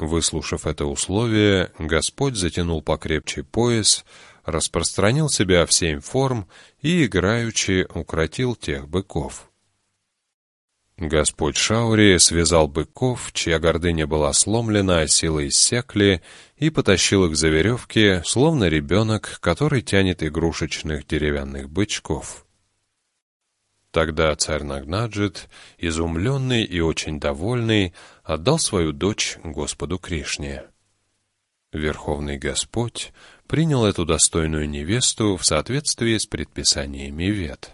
Выслушав это условие, Господь затянул покрепче пояс, распространил себя в семь форм и играючи укротил тех быков. Господь Шаури связал быков, чья гордыня была сломлена, а силы иссякли, и потащил их за веревки, словно ребенок, который тянет игрушечных деревянных бычков. Тогда царь Нагнаджит, изумленный и очень довольный, отдал свою дочь Господу Кришне. Верховный Господь принял эту достойную невесту в соответствии с предписаниями Вет.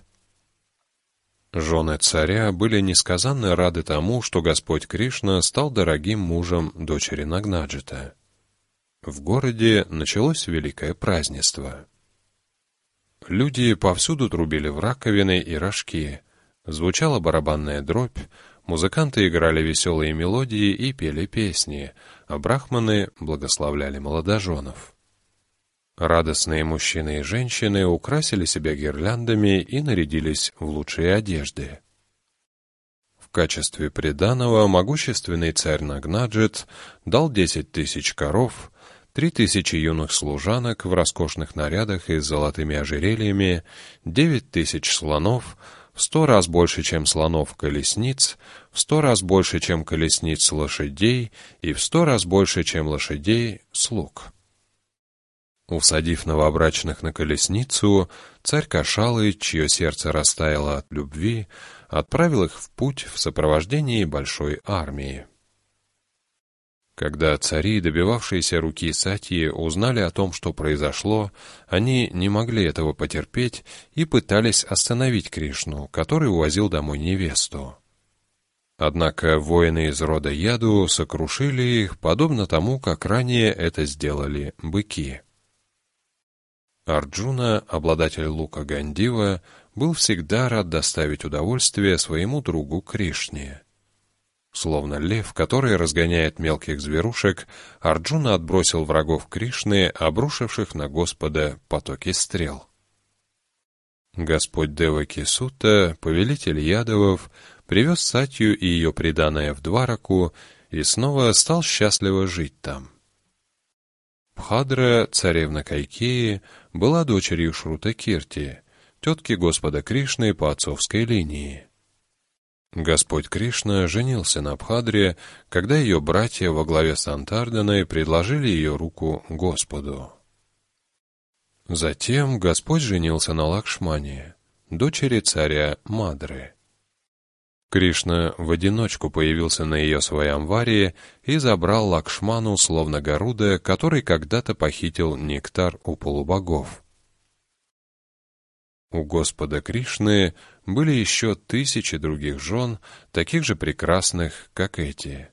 Жены царя были несказанно рады тому, что Господь Кришна стал дорогим мужем дочери Нагнаджита. В городе началось великое празднество. Люди повсюду трубили в раковины и рожки, звучала барабанная дробь, музыканты играли веселые мелодии и пели песни, а брахманы благословляли молодоженов. Радостные мужчины и женщины украсили себя гирляндами и нарядились в лучшие одежды. В качестве приданого могущественный царь Нагнаджет дал десять тысяч коров, три тысячи юных служанок в роскошных нарядах и с золотыми ожерельями, девять тысяч слонов, в сто раз больше, чем слонов колесниц, в сто раз больше, чем колесниц лошадей, и в сто раз больше, чем лошадей слуг. Усадив новобрачных на колесницу, царь Кашалы, чье сердце растаяло от любви, отправил их в путь в сопровождении большой армии. Когда цари, добивавшиеся руки Сатьи, узнали о том, что произошло, они не могли этого потерпеть и пытались остановить Кришну, который увозил домой невесту. Однако воины из рода Яду сокрушили их, подобно тому, как ранее это сделали быки. Арджуна, обладатель лука Гандива, был всегда рад доставить удовольствие своему другу Кришне. Словно лев, который разгоняет мелких зверушек, Арджуна отбросил врагов Кришны, обрушивших на Господа потоки стрел. Господь Деваки Сута, повелитель Ядовов, привез Сатью и ее приданное в Двараку и снова стал счастливо жить там. Пхадра, царевна Кайкеи, была дочерью Шрута Кирти, тетки Господа Кришны по отцовской линии. Господь Кришна женился на Абхадре, когда ее братья во главе с Антарданой предложили ее руку Господу. Затем Господь женился на Лакшмане, дочери царя Мадры. Кришна в одиночку появился на ее своямваре и забрал Лакшману, словно Гаруда, который когда-то похитил нектар у полубогов. У Господа Кришны были еще тысячи других жен, таких же прекрасных, как эти.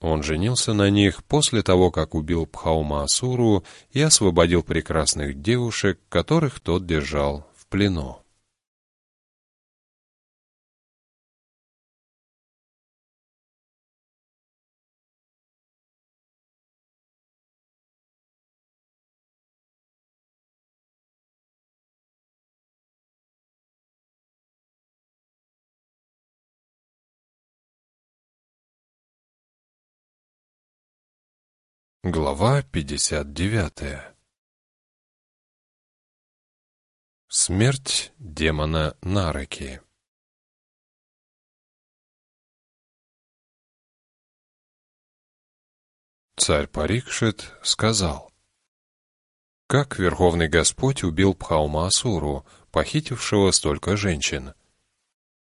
Он женился на них после того, как убил Пхаума Асуру и освободил прекрасных девушек, которых тот держал в плену. Глава 59 Смерть демона Нараки Царь Парикшит сказал, «Как Верховный Господь убил Пхаумасуру, похитившего столько женщин?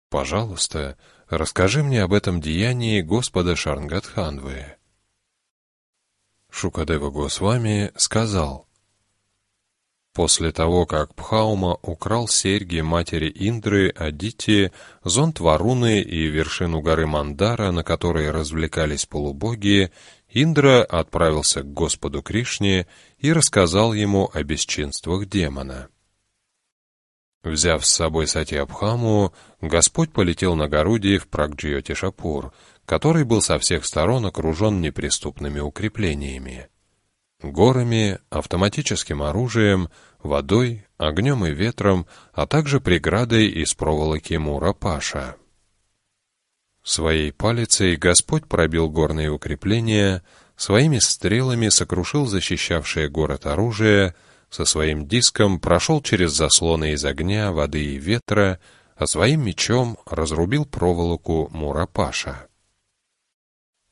Пожалуйста, расскажи мне об этом деянии Господа Шарнгатханвы». Шукадева Госвами сказал, После того, как Пхаума украл серьги матери Индры, Адити, зонт Варуны и вершину горы Мандара, на которой развлекались полубоги, Индра отправился к Господу Кришне и рассказал ему о бесчинствах демона. Взяв с собой Сати Абхаму, Господь полетел на Гаруди в Пракджиотишапур, который был со всех сторон окружен неприступными укреплениями. Горами, автоматическим оружием, водой, огнем и ветром, а также преградой из проволоки Мура-Паша. Своей палицей Господь пробил горные укрепления, своими стрелами сокрушил защищавшее город оружие, со своим диском прошел через заслоны из огня, воды и ветра, а своим мечом разрубил проволоку Мурапаша.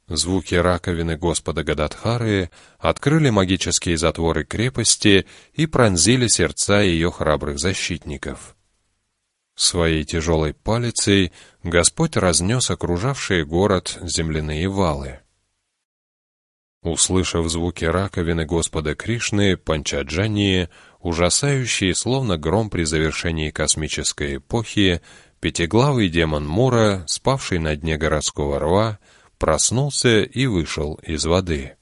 Звуки раковины Господа Гададхары открыли магические затворы крепости и пронзили сердца ее храбрых защитников. Своей тяжелой палицей Господь разнес окружавшие город земляные валы. Услышав звуки раковины Господа Кришны, Панчаджании, ужасающие, словно гром при завершении космической эпохи, пятиглавый демон Мура, спавший на дне городского рва, проснулся и вышел из воды.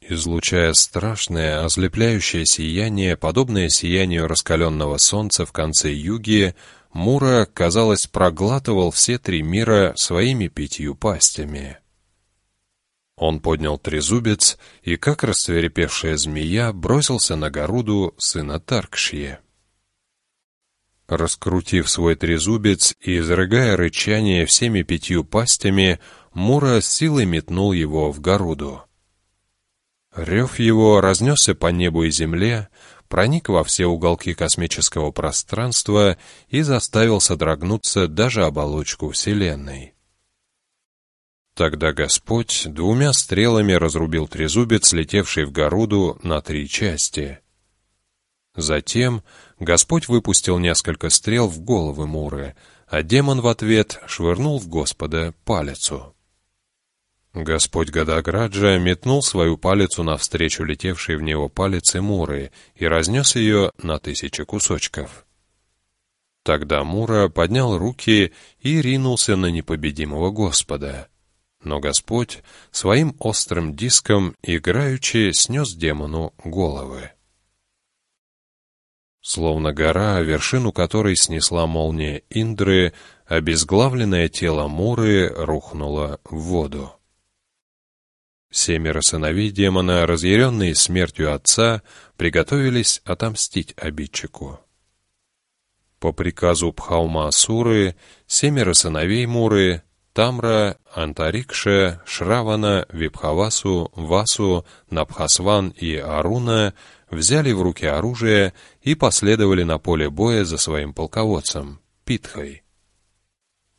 Излучая страшное, ослепляющее сияние, подобное сиянию раскаленного солнца в конце юги, Мура, казалось, проглатывал все три мира своими пятью пастями. Он поднял трезубец и, как расцверепевшая змея, бросился на Горуду, сына Таркшье. Раскрутив свой трезубец и изрыгая рычание всеми пятью пастями, Мура с силой метнул его в Горуду. Рев его разнесся по небу и земле, проник во все уголки космического пространства и заставил содрогнуться даже оболочку Вселенной. Тогда Господь двумя стрелами разрубил трезубец, летевший в Горуду, на три части. Затем Господь выпустил несколько стрел в головы Муры, а демон в ответ швырнул в Господа палицу. Господь Гадаграджа метнул свою палицу навстречу летевшей в него палице Муры и разнес ее на тысячи кусочков. Тогда Мура поднял руки и ринулся на непобедимого Господа. Но Господь своим острым диском играючи снес демону головы. Словно гора, вершину которой снесла молния Индры, обезглавленное тело Муры рухнуло в воду. Семеро сыновей демона, разъяренные смертью отца, приготовились отомстить обидчику. По приказу Пхаума-Асуры, семеро сыновей Муры, Тамра, Антарикша, Шравана, Випхавасу, Васу, Набхасван и Аруна взяли в руки оружие и последовали на поле боя за своим полководцем, Питхой.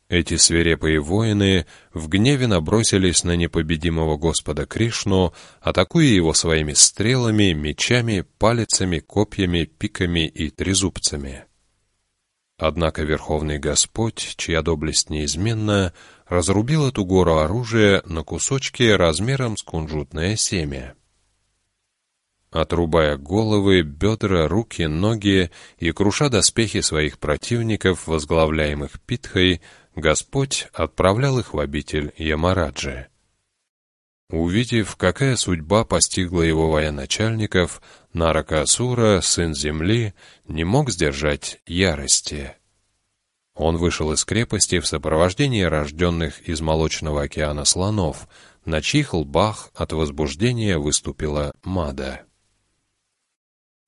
Эти свирепые воины в гневе набросились на непобедимого Господа Кришну, атакуя его своими стрелами, мечами, палицами, копьями, пиками и трезубцами. Однако Верховный Господь, чья доблесть неизменна, разрубил эту гору оружия на кусочки размером с кунжутное семя. Отрубая головы, бедра, руки, ноги и круша доспехи своих противников, возглавляемых Питхой, Господь отправлял их в обитель Ямараджи. Увидев, какая судьба постигла его военачальников, Наракасура, сын земли, не мог сдержать ярости. Он вышел из крепости в сопровождении рожденных из молочного океана слонов, на чьих лбах от возбуждения выступила мада.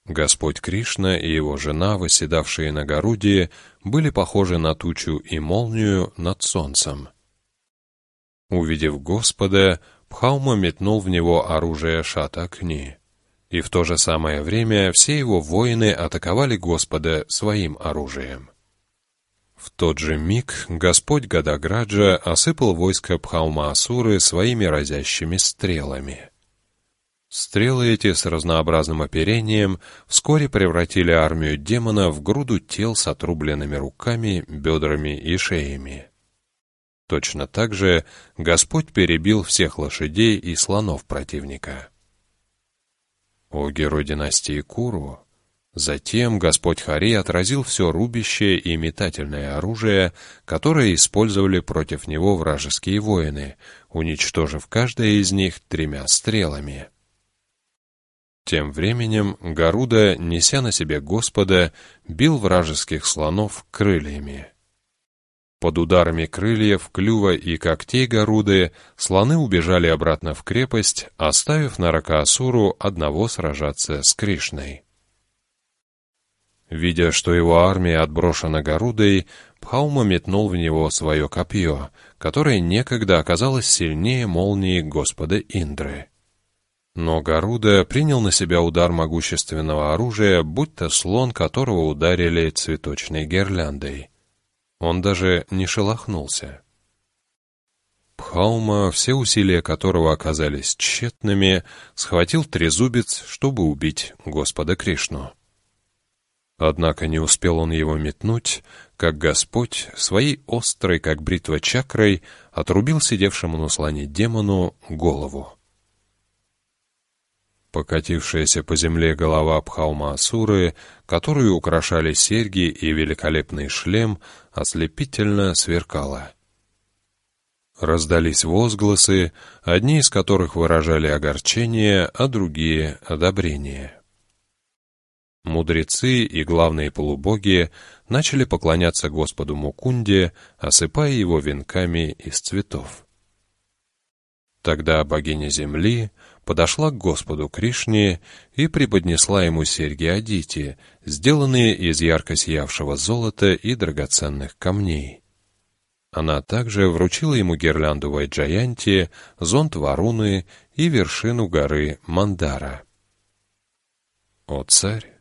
Господь Кришна и его жена, восседавшие на Гарудии, были похожи на тучу и молнию над солнцем. Увидев Господа, Пхаума метнул в него оружие Шатакни, и в то же самое время все его воины атаковали Господа своим оружием. В тот же миг Господь Гадаграджа осыпал войско Пхаума-Асуры своими разящими стрелами — Стрелы эти с разнообразным оперением вскоре превратили армию демона в груду тел с отрубленными руками, бедрами и шеями. Точно так же Господь перебил всех лошадей и слонов противника. О герой династии Куру! Затем Господь Хари отразил все рубящее и метательное оружие, которое использовали против него вражеские воины, уничтожив каждое из них тремя стрелами. Тем временем Гаруда, неся на себе Господа, бил вражеских слонов крыльями. Под ударами крыльев, клюва и когтей Гаруды слоны убежали обратно в крепость, оставив Наракаасуру одного сражаться с Кришной. Видя, что его армия отброшена Гарудой, Пхаума метнул в него свое копье, которое некогда оказалось сильнее молнии Господа Индры. Но Гаруда принял на себя удар могущественного оружия, будь то слон, которого ударили цветочной гирляндой. Он даже не шелохнулся. Пхаума, все усилия которого оказались тщетными, схватил трезубец, чтобы убить Господа Кришну. Однако не успел он его метнуть, как Господь своей острой, как бритва чакрой, отрубил сидевшему на слоне демону голову. Покатившаяся по земле голова Пхаума-Асуры, которую украшали серьги и великолепный шлем, ослепительно сверкала. Раздались возгласы, одни из которых выражали огорчение, а другие — одобрение. Мудрецы и главные полубоги начали поклоняться Господу Мукунде, осыпая его венками из цветов. Тогда богиня земли — подошла к Господу Кришне и преподнесла ему серьги Адити, сделанные из ярко сиявшего золота и драгоценных камней. Она также вручила ему гирлянду Вайджаянти, зонт Варуны и вершину горы Мандара. «О царь!»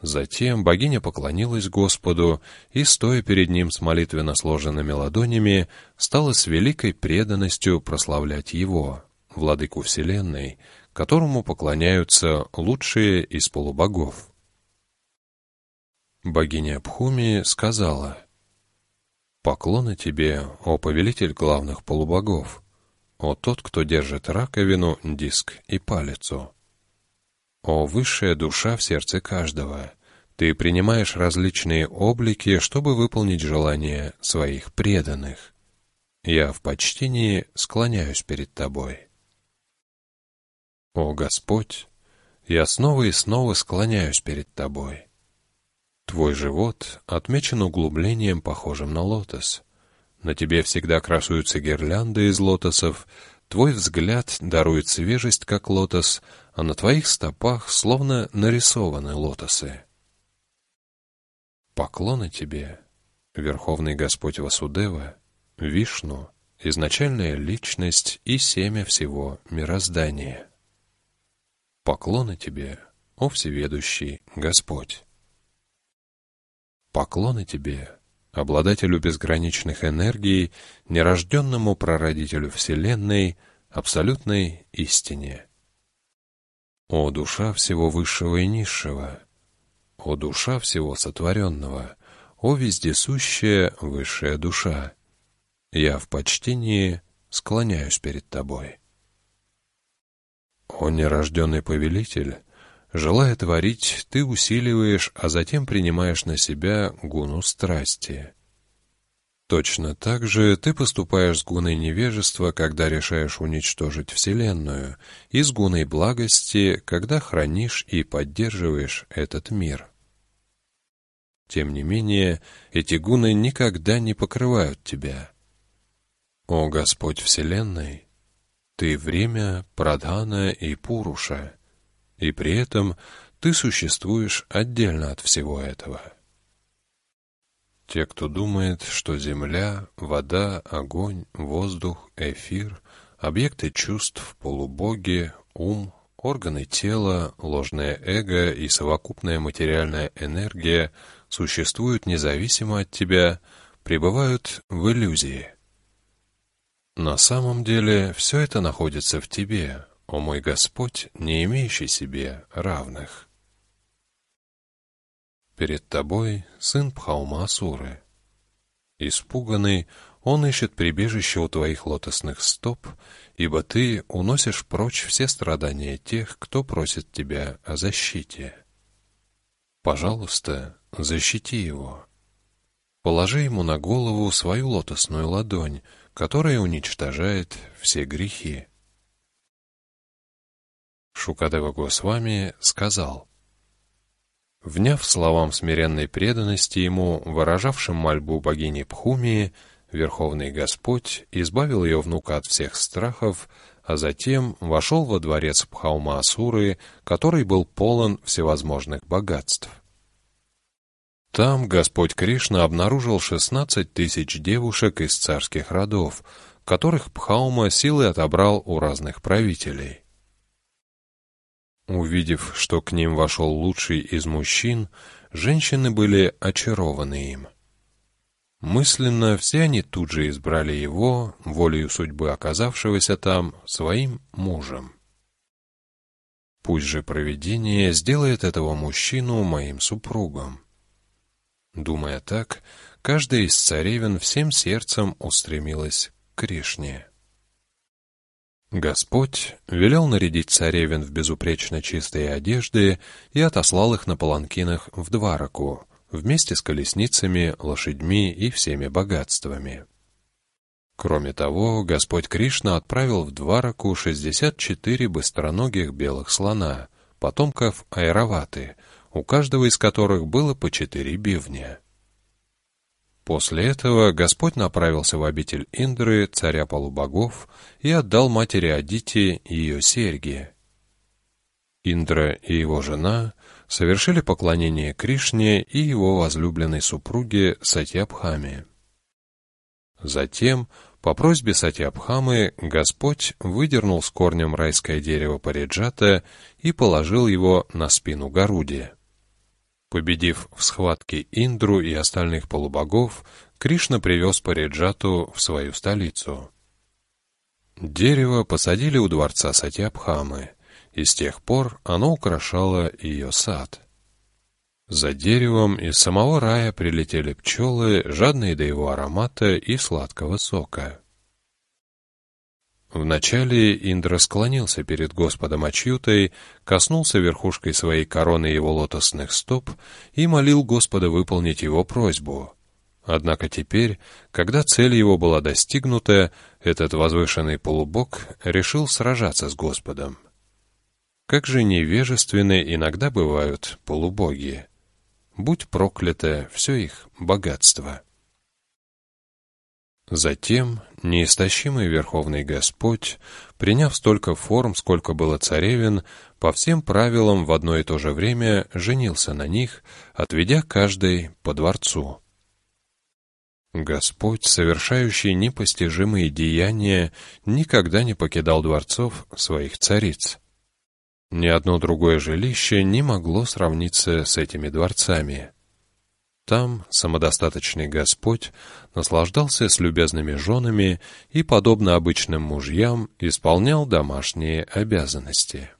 Затем богиня поклонилась Господу и, стоя перед ним с молитвенно сложенными ладонями, стала с великой преданностью прославлять Его, Владыку Вселенной, которому поклоняются лучшие из полубогов. Богиня Пхуми сказала, «Поклоны тебе, о повелитель главных полубогов, о тот, кто держит раковину, диск и палицу». О высшая душа в сердце каждого, ты принимаешь различные облики, чтобы выполнить желания своих преданных. Я в почтении склоняюсь перед тобой. О Господь, я снова и снова склоняюсь перед тобой. Твой живот отмечен углублением, похожим на лотос. На тебе всегда красуются гирлянды из лотосов, Твой взгляд дарует свежесть, как лотос, а на твоих стопах словно нарисованы лотосы. Поклоны тебе, Верховный Господь Васудева, Вишну, изначальная личность и семя всего мироздания. Поклоны тебе, о Всеведущий Господь. Поклоны тебе, обладателю безграничных энергий, нерожденному прародителю Вселенной, абсолютной истине. О душа всего высшего и низшего! О душа всего сотворенного! О вездесущая высшая душа! Я в почтении склоняюсь перед тобой. О нерожденный повелитель! Желая творить, ты усиливаешь, а затем принимаешь на себя гуну страсти. Точно так же ты поступаешь с гуной невежества, когда решаешь уничтожить Вселенную, и с гуной благости, когда хранишь и поддерживаешь этот мир. Тем не менее, эти гуны никогда не покрывают тебя. О Господь Вселенной! Ты время, Прадхана и Пуруша — и при этом ты существуешь отдельно от всего этого. Те, кто думает, что земля, вода, огонь, воздух, эфир, объекты чувств, полубоги, ум, органы тела, ложное эго и совокупная материальная энергия существуют независимо от тебя, пребывают в иллюзии. На самом деле все это находится в тебе, о мой Господь, не имеющий себе равных. Перед тобой сын Пхаумасуры. Испуганный, он ищет прибежище у твоих лотосных стоп, ибо ты уносишь прочь все страдания тех, кто просит тебя о защите. Пожалуйста, защити его. Положи ему на голову свою лотосную ладонь, которая уничтожает все грехи. Шукадева Госвами сказал, Вняв словам смиренной преданности ему, выражавшим мольбу богини Пхумии, Верховный Господь избавил ее внука от всех страхов, а затем вошел во дворец Пхаума-Асуры, который был полон всевозможных богатств. Там Господь Кришна обнаружил шестнадцать тысяч девушек из царских родов, которых Пхаума силой отобрал у разных правителей. Увидев, что к ним вошел лучший из мужчин, женщины были очарованы им. Мысленно все они тут же избрали его, волею судьбы оказавшегося там, своим мужем. Пусть же провидение сделает этого мужчину моим супругом. Думая так, каждая из царевен всем сердцем устремилась к Кришне. Господь велел нарядить царевин в безупречно чистые одежды и отослал их на паланкинах в Двараку, вместе с колесницами, лошадьми и всеми богатствами. Кроме того, Господь Кришна отправил в Двараку 64 быстроногих белых слона, потомков Айраваты, у каждого из которых было по четыре бивня. После этого Господь направился в обитель Индры, царя полубогов, и отдал матери Адити ее серьги. Индра и его жена совершили поклонение Кришне и его возлюбленной супруге Сатьябхаме. Затем, по просьбе Сатьябхамы, Господь выдернул с корнем райское дерево Париджата и положил его на спину Гаруди. Победив в схватке Индру и остальных полубогов, Кришна привез Париджату в свою столицу. Дерево посадили у дворца Сатьябхамы, и с тех пор оно украшало ее сад. За деревом из самого рая прилетели пчелы, жадные до его аромата и сладкого сока. Вначале Индра склонился перед Господом Ачьютой, коснулся верхушкой своей короны его лотосных стоп и молил Господа выполнить его просьбу. Однако теперь, когда цель его была достигнута, этот возвышенный полубог решил сражаться с Господом. Как же невежественны иногда бывают полубоги. Будь проклято все их богатство. Затем неистощимый Верховный Господь, приняв столько форм, сколько было царевин, по всем правилам в одно и то же время женился на них, отведя каждой по дворцу. Господь, совершающий непостижимые деяния, никогда не покидал дворцов своих цариц. Ни одно другое жилище не могло сравниться с этими дворцами. Там самодостаточный Господь наслаждался с любезными женами и, подобно обычным мужьям, исполнял домашние обязанности.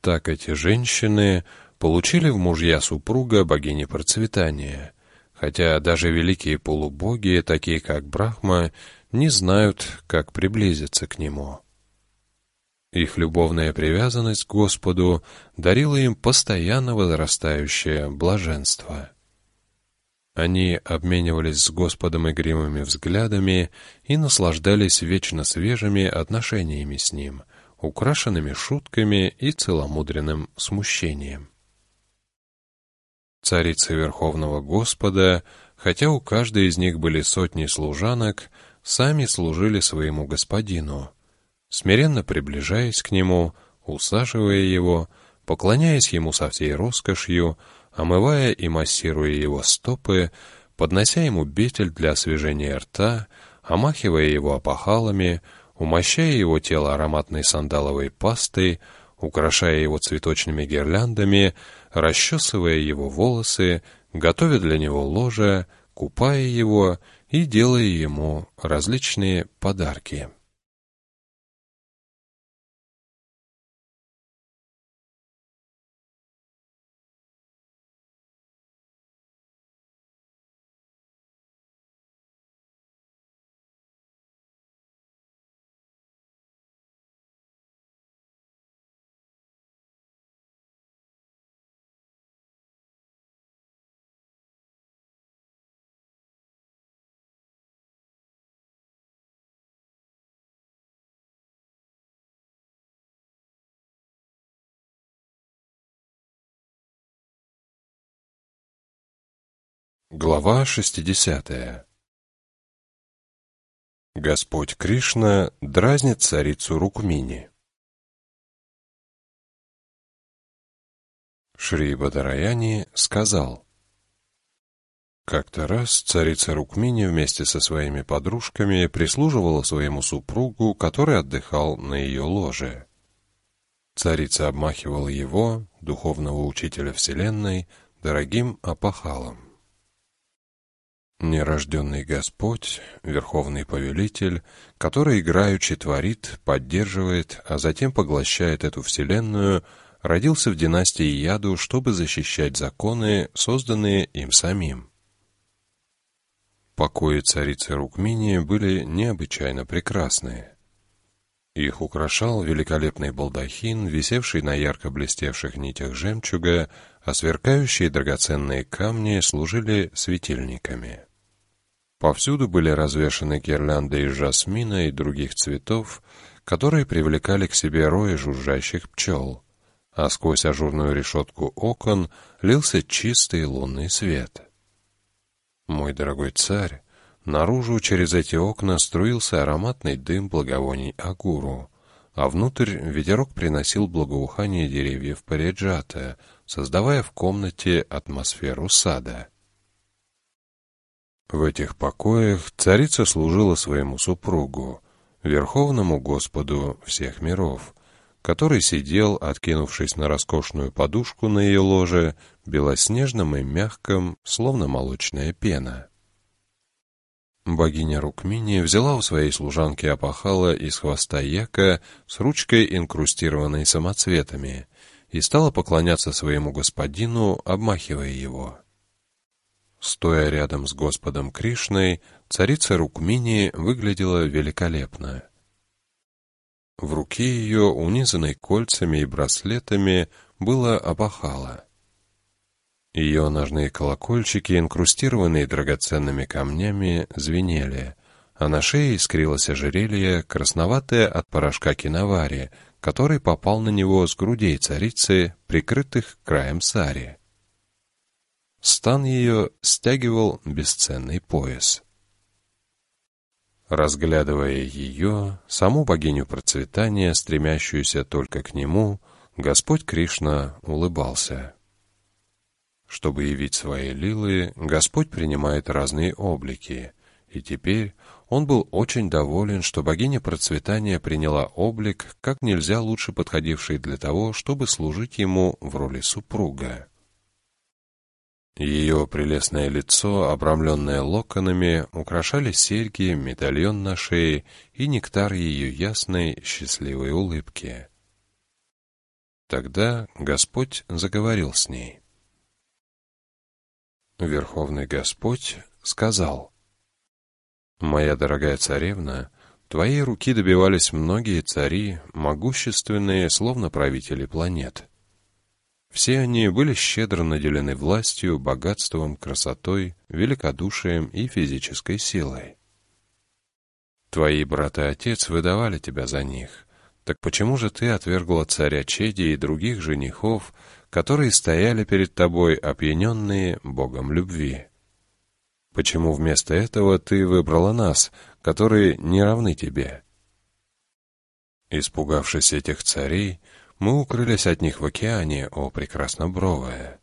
Так эти женщины получили в мужья супруга богини процветания, хотя даже великие полубоги, такие как Брахма, не знают, как приблизиться к нему. Их любовная привязанность к Господу дарила им постоянно возрастающее блаженство. Они обменивались с Господом игривыми взглядами и наслаждались вечно свежими отношениями с Ним, украшенными шутками и целомудренным смущением. Царицы Верховного Господа, хотя у каждой из них были сотни служанок, сами служили своему господину, смиренно приближаясь к нему, усаживая его, поклоняясь ему со всей роскошью, омывая и массируя его стопы, поднося ему бетель для освежения рта, омахивая его опахалами, умощая его тело ароматной сандаловой пастой, украшая его цветочными гирляндами, расчесывая его волосы, готовя для него ложе, купая его и делая ему различные подарки. Глава 60 Господь Кришна дразнит царицу Рукмини. Шри Бадараяни сказал, Как-то раз царица Рукмини вместе со своими подружками прислуживала своему супругу, который отдыхал на ее ложе. Царица обмахивала его, духовного учителя Вселенной, дорогим опахалом. Нерожденный Господь, Верховный Повелитель, который играючи творит, поддерживает, а затем поглощает эту Вселенную, родился в династии Яду, чтобы защищать законы, созданные им самим. Покои царицы Рукмини были необычайно прекрасные. Их украшал великолепный балдахин, висевший на ярко блестевших нитях жемчуга, а сверкающие драгоценные камни служили светильниками. Повсюду были развешаны гирлянды из жасмина и других цветов, которые привлекали к себе рои жужжащих пчел, а сквозь ажурную решетку окон лился чистый лунный свет. Мой дорогой царь, наружу через эти окна струился ароматный дым благовоний агуру, а внутрь ветерок приносил благоухание деревьев париджата, создавая в комнате атмосферу сада. В этих покоях царица служила своему супругу, Верховному Господу всех миров, который сидел, откинувшись на роскошную подушку на ее ложе, белоснежным и мягким, словно молочная пена. Богиня Рукмини взяла у своей служанки опахала из хвоста яка с ручкой, инкрустированной самоцветами, и стала поклоняться своему господину, обмахивая его. Стоя рядом с Господом Кришной, царица Рукмини выглядела великолепно. В руке ее, унизанной кольцами и браслетами, было опахало. Ее ножные колокольчики, инкрустированные драгоценными камнями, звенели, а на шее искрилось ожерелье, красноватое от порошка киновари, который попал на него с грудей царицы, прикрытых краем сари. Стан ее стягивал бесценный пояс. Разглядывая ее, саму богиню процветания, стремящуюся только к нему, Господь Кришна улыбался. Чтобы явить свои лилы, Господь принимает разные облики, и теперь он был очень доволен, что богиня процветания приняла облик, как нельзя лучше подходивший для того, чтобы служить ему в роли супруга. Ее прелестное лицо, обрамленное локонами, украшали серьги, медальон на шее и нектар ее ясной, счастливой улыбки. Тогда Господь заговорил с ней. Верховный Господь сказал, «Моя дорогая царевна, твоей руки добивались многие цари, могущественные, словно правители планет». Все они были щедро наделены властью, богатством, красотой, великодушием и физической силой. Твои брат и отец выдавали тебя за них. Так почему же ты отвергла царя Чеди и других женихов, которые стояли перед тобой, опьяненные Богом любви? Почему вместо этого ты выбрала нас, которые не равны тебе? Испугавшись этих царей, мы укрылись от них в океане, о прекраснобровая.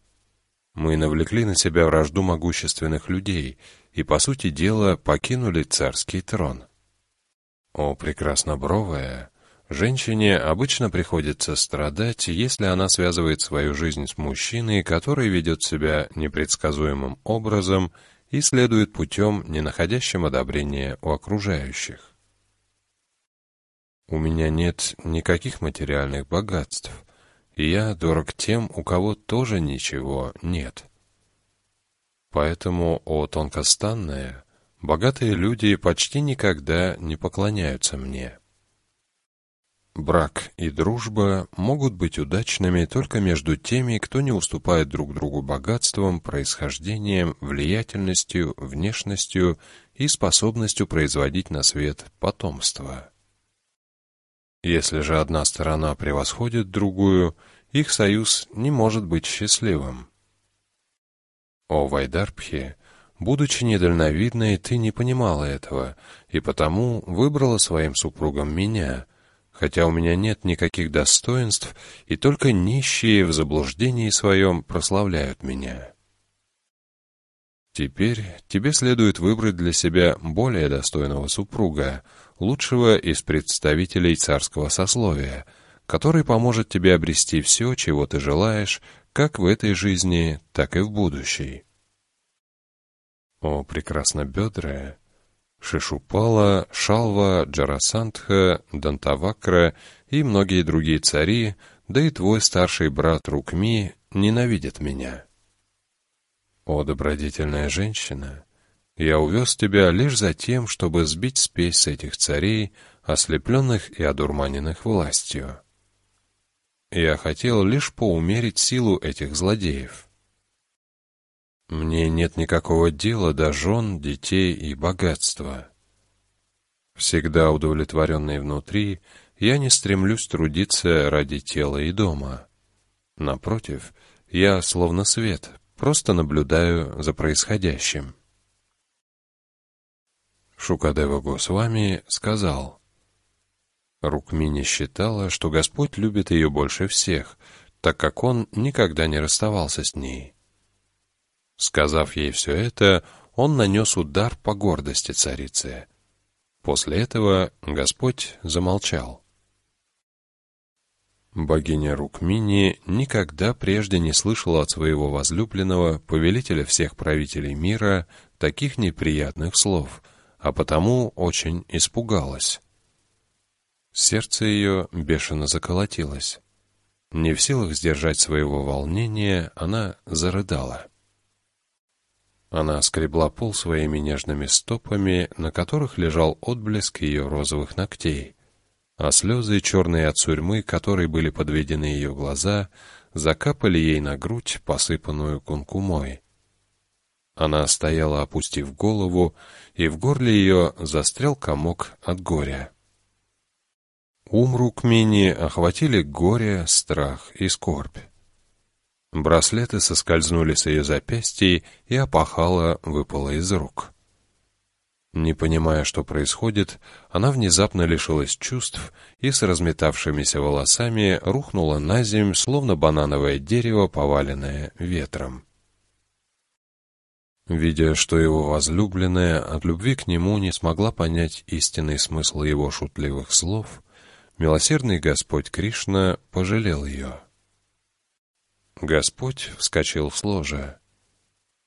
Мы навлекли на себя вражду могущественных людей и, по сути дела, покинули царский трон. О прекраснобровая, женщине обычно приходится страдать, если она связывает свою жизнь с мужчиной, который ведет себя непредсказуемым образом и следует путем, не находящим одобрения у окружающих. У меня нет никаких материальных богатств, и я дорог тем, у кого тоже ничего нет. Поэтому, о тонкостанная, богатые люди почти никогда не поклоняются мне. Брак и дружба могут быть удачными только между теми, кто не уступает друг другу богатством, происхождением, влиятельностью, внешностью и способностью производить на свет потомство. Если же одна сторона превосходит другую, их союз не может быть счастливым. О Вайдарбхе, будучи недальновидной, ты не понимала этого, и потому выбрала своим супругом меня, хотя у меня нет никаких достоинств, и только нищие в заблуждении своем прославляют меня. Теперь тебе следует выбрать для себя более достойного супруга, лучшего из представителей царского сословия, который поможет тебе обрести все, чего ты желаешь, как в этой жизни, так и в будущей. О, прекрасно бедрая! Шишупала, Шалва, Джарасантха, Дантавакра и многие другие цари, да и твой старший брат Рукми ненавидят меня. О, добродетельная женщина! Я увез тебя лишь за тем, чтобы сбить спесь с этих царей, ослепленных и одурманенных властью. Я хотел лишь поумерить силу этих злодеев. Мне нет никакого дела до жен, детей и богатства. Всегда удовлетворенный внутри, я не стремлюсь трудиться ради тела и дома. Напротив, я, словно свет, просто наблюдаю за происходящим. Шукадева Госвами сказал, Рукмини считала, что Господь любит ее больше всех, так как он никогда не расставался с ней. Сказав ей все это, он нанес удар по гордости царицы. После этого Господь замолчал. Богиня Рукмини никогда прежде не слышала от своего возлюбленного, повелителя всех правителей мира, таких неприятных слов, а потому очень испугалась. Сердце ее бешено заколотилось. Не в силах сдержать своего волнения, она зарыдала. Она скребла пол своими нежными стопами, на которых лежал отблеск ее розовых ногтей — а слезы, черные от сурьмы, которой были подведены ее глаза, закапали ей на грудь, посыпанную кункумой. Она стояла, опустив голову, и в горле ее застрял комок от горя. Ум Рукмини охватили горе, страх и скорбь. Браслеты соскользнули с ее запястьей, и опахало выпало из рук. Не понимая, что происходит, она внезапно лишилась чувств и с разметавшимися волосами рухнула на землю, словно банановое дерево, поваленное ветром. Видя, что его возлюбленная от любви к нему не смогла понять истинный смысл его шутливых слов, милосердный Господь Кришна пожалел ее. Господь вскочил в сложе.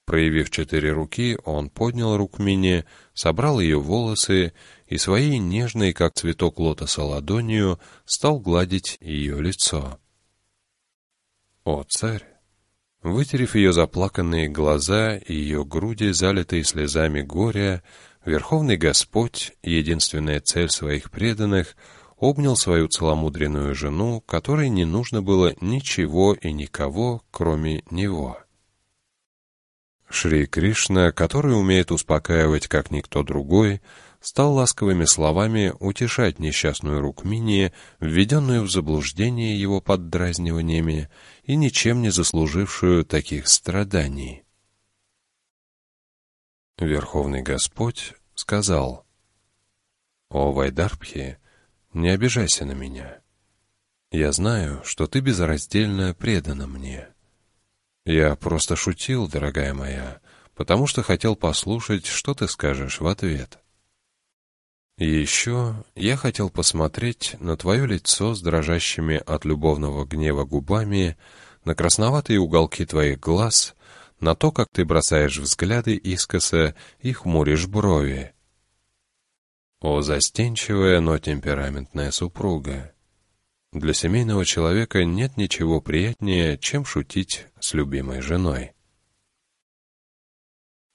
Проявив четыре руки, он поднял Рукмини, собрал ее волосы и своей нежной, как цветок лотоса, ладонью стал гладить ее лицо. «О, царь!» Вытерев ее заплаканные глаза и ее груди, залитые слезами горя, Верховный Господь, единственная цель своих преданных, обнял свою целомудренную жену, которой не нужно было ничего и никого, кроме него. Шри Кришна, который умеет успокаивать, как никто другой, стал ласковыми словами утешать несчастную Рукмини, введенную в заблуждение его поддразниваниями и ничем не заслужившую таких страданий. Верховный Господь сказал, «О, Вайдарбхи, не обижайся на меня. Я знаю, что ты безраздельно предана мне». «Я просто шутил, дорогая моя, потому что хотел послушать, что ты скажешь в ответ». И еще я хотел посмотреть на твое лицо с дрожащими от любовного гнева губами, на красноватые уголки твоих глаз, на то, как ты бросаешь взгляды искоса и хмуришь брови. О, застенчивая, но темпераментная супруга! Для семейного человека нет ничего приятнее, чем шутить с любимой женой.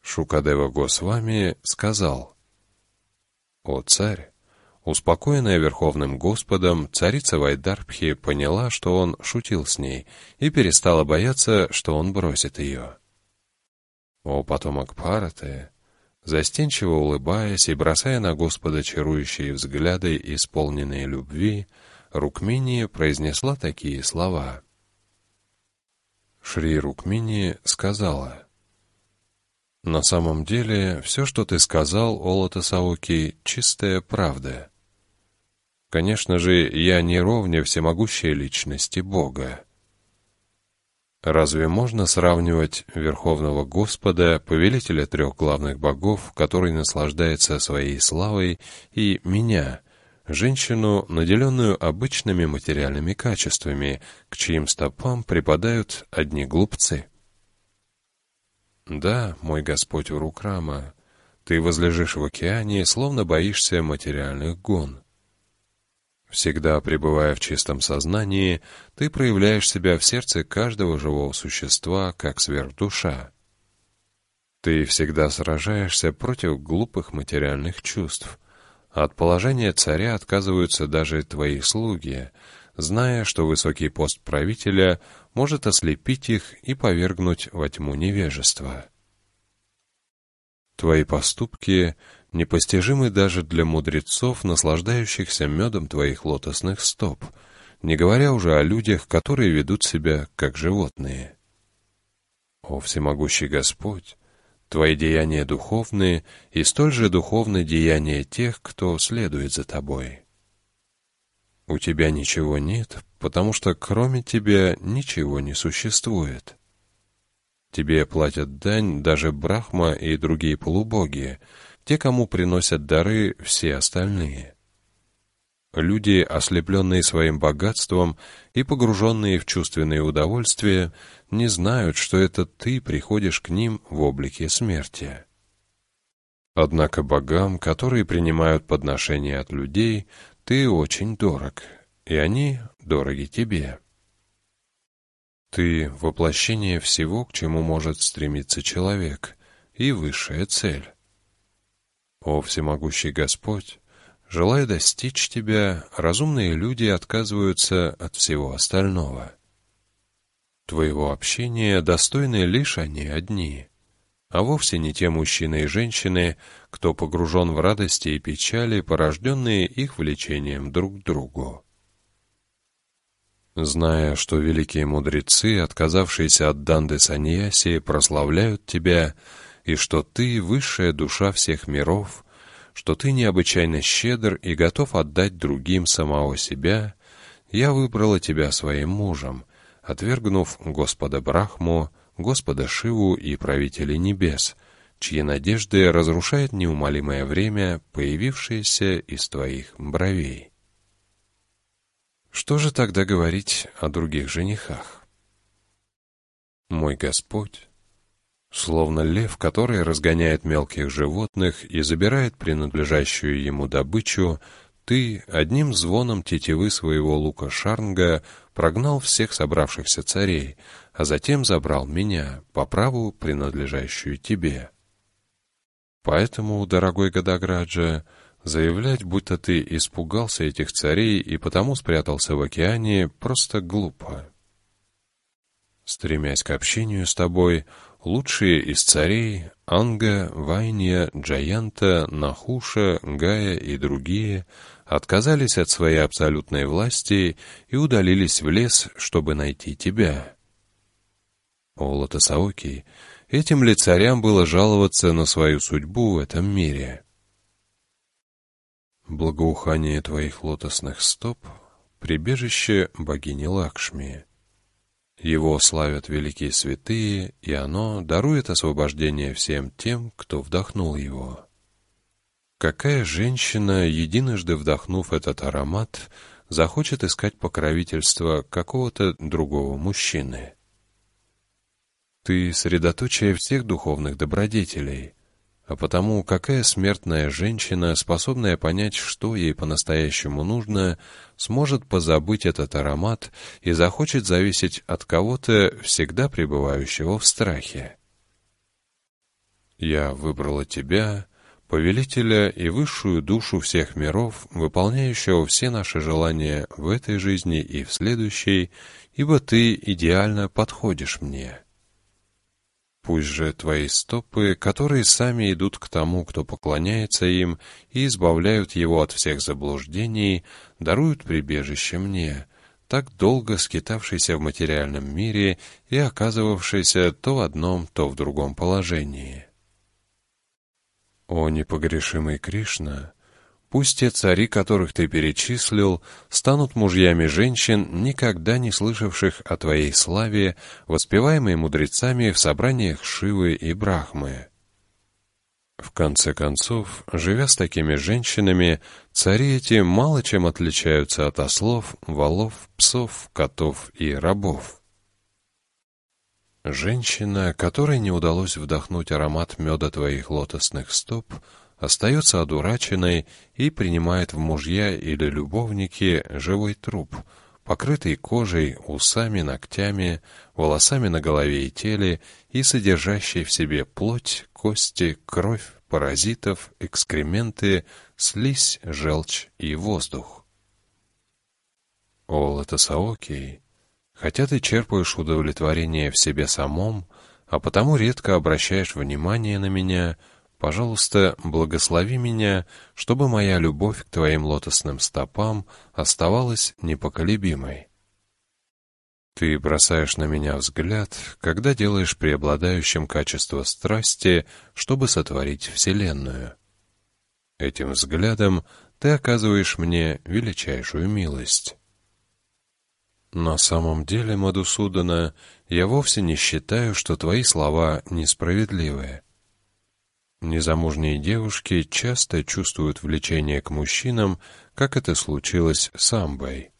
Шукадева Госвами сказал, «О царь!» Успокоенная Верховным Господом, царица Вайдарбхи поняла, что он шутил с ней, и перестала бояться, что он бросит ее. О потомок Параты! Застенчиво улыбаясь и бросая на Господа чарующие взгляды, исполненные любви, Рукмини произнесла такие слова. Шри Рукмини сказала, «На самом деле, все, что ты сказал, Олата Сауки, чистая правда. Конечно же, я не ровня всемогущей личности Бога. Разве можно сравнивать Верховного Господа, повелителя трех главных богов, который наслаждается своей славой, и меня, женщину, наделенную обычными материальными качествами, к чьим стопам припадают одни глупцы. Да, мой Господь Урукрама, ты возлежишь в океане, словно боишься материальных гон. Всегда пребывая в чистом сознании, ты проявляешь себя в сердце каждого живого существа, как сверхдуша. Ты всегда сражаешься против глупых материальных чувств — от положения царя отказываются даже твои слуги, зная, что высокий пост правителя может ослепить их и повергнуть во тьму невежества. Твои поступки непостижимы даже для мудрецов, наслаждающихся медом твоих лотосных стоп, не говоря уже о людях, которые ведут себя как животные. О всемогущий Господь! Твои деяния духовные, и столь же духовны деяния тех, кто следует за тобой. У тебя ничего нет, потому что кроме тебя ничего не существует. Тебе платят дань даже Брахма и другие полубоги, те, кому приносят дары все остальные. Люди, ослепленные своим богатством и погруженные в чувственные удовольствия, не знают, что это ты приходишь к ним в облике смерти. Однако богам, которые принимают подношения от людей, ты очень дорог, и они дороги тебе. Ты — воплощение всего, к чему может стремиться человек, и высшая цель. О всемогущий Господь, желая достичь Тебя, разумные люди отказываются от всего остального. Твоего общения достойны лишь они одни, а вовсе не те мужчины и женщины, кто погружен в радости и печали, порожденные их влечением друг к другу. Зная, что великие мудрецы, отказавшиеся от Данды Саньяси, прославляют тебя, и что ты — высшая душа всех миров, что ты необычайно щедр и готов отдать другим самого себя, я выбрала тебя своим мужем, отвергнув Господа Брахму, Господа Шиву и правителей небес, чьи надежды разрушает неумолимое время, появившееся из твоих бровей. Что же тогда говорить о других женихах? Мой Господь, словно лев, который разгоняет мелких животных и забирает принадлежащую ему добычу, ты одним звоном тетивы своего лука Шарнга прогнал всех собравшихся царей, а затем забрал меня, по праву принадлежащую тебе. Поэтому, дорогой Гадаграджа, заявлять, будто ты испугался этих царей и потому спрятался в океане, просто глупо. Стремясь к общению с тобой, лучшие из царей Анга, Вайния, Джаянта, Нахуша, Гая и другие отказались от своей абсолютной власти и удалились в лес, чтобы найти тебя. О, Лотосаоки, этим ли царям было жаловаться на свою судьбу в этом мире? Благоухание твоих лотосных стоп — прибежище богини Лакшми — его славят великие святые, и оно дарует освобождение всем тем, кто вдохнул его. Какая женщина, единожды вдохнув этот аромат, захочет искать покровительство какого-то другого мужчины? Ты — средоточие всех духовных добродетелей — а потому какая смертная женщина, способная понять, что ей по-настоящему нужно, сможет позабыть этот аромат и захочет зависеть от кого-то, всегда пребывающего в страхе? Я выбрала тебя, повелителя и высшую душу всех миров, выполняющего все наши желания в этой жизни и в следующей, ибо ты идеально подходишь мне». Пусть же твои стопы, которые сами идут к тому, кто поклоняется им, и избавляют его от всех заблуждений, даруют прибежище мне, так долго скитавшийся в материальном мире и оказывавшийся то в одном, то в другом положении. О непогрешимый Кришна! Пусть те цари, которых ты перечислил, станут мужьями женщин, никогда не слышавших о твоей славе, воспеваемой мудрецами в собраниях Шивы и Брахмы. В конце концов, живя с такими женщинами, цари эти мало чем отличаются от ослов, валов, псов, котов и рабов. Женщина, которой не удалось вдохнуть аромат меда твоих лотосных стоп, остается одураченной и принимает в мужья или любовники живой труп, покрытый кожей, усами, ногтями, волосами на голове и теле и содержащий в себе плоть, кости, кровь, паразитов, экскременты, слизь, желчь и воздух. О, Латасаоки, хотя ты черпаешь удовлетворение в себе самом, а потому редко обращаешь внимание на меня — Пожалуйста, благослови меня, чтобы моя любовь к Твоим лотосным стопам оставалась непоколебимой. Ты бросаешь на меня взгляд, когда делаешь преобладающим качество страсти, чтобы сотворить Вселенную. Этим взглядом ты оказываешь мне величайшую милость. На самом деле, Мадусудана, я вовсе не считаю, что твои слова несправедливые. Незамужние девушки часто чувствуют влечение к мужчинам, как это случилось с Амбой.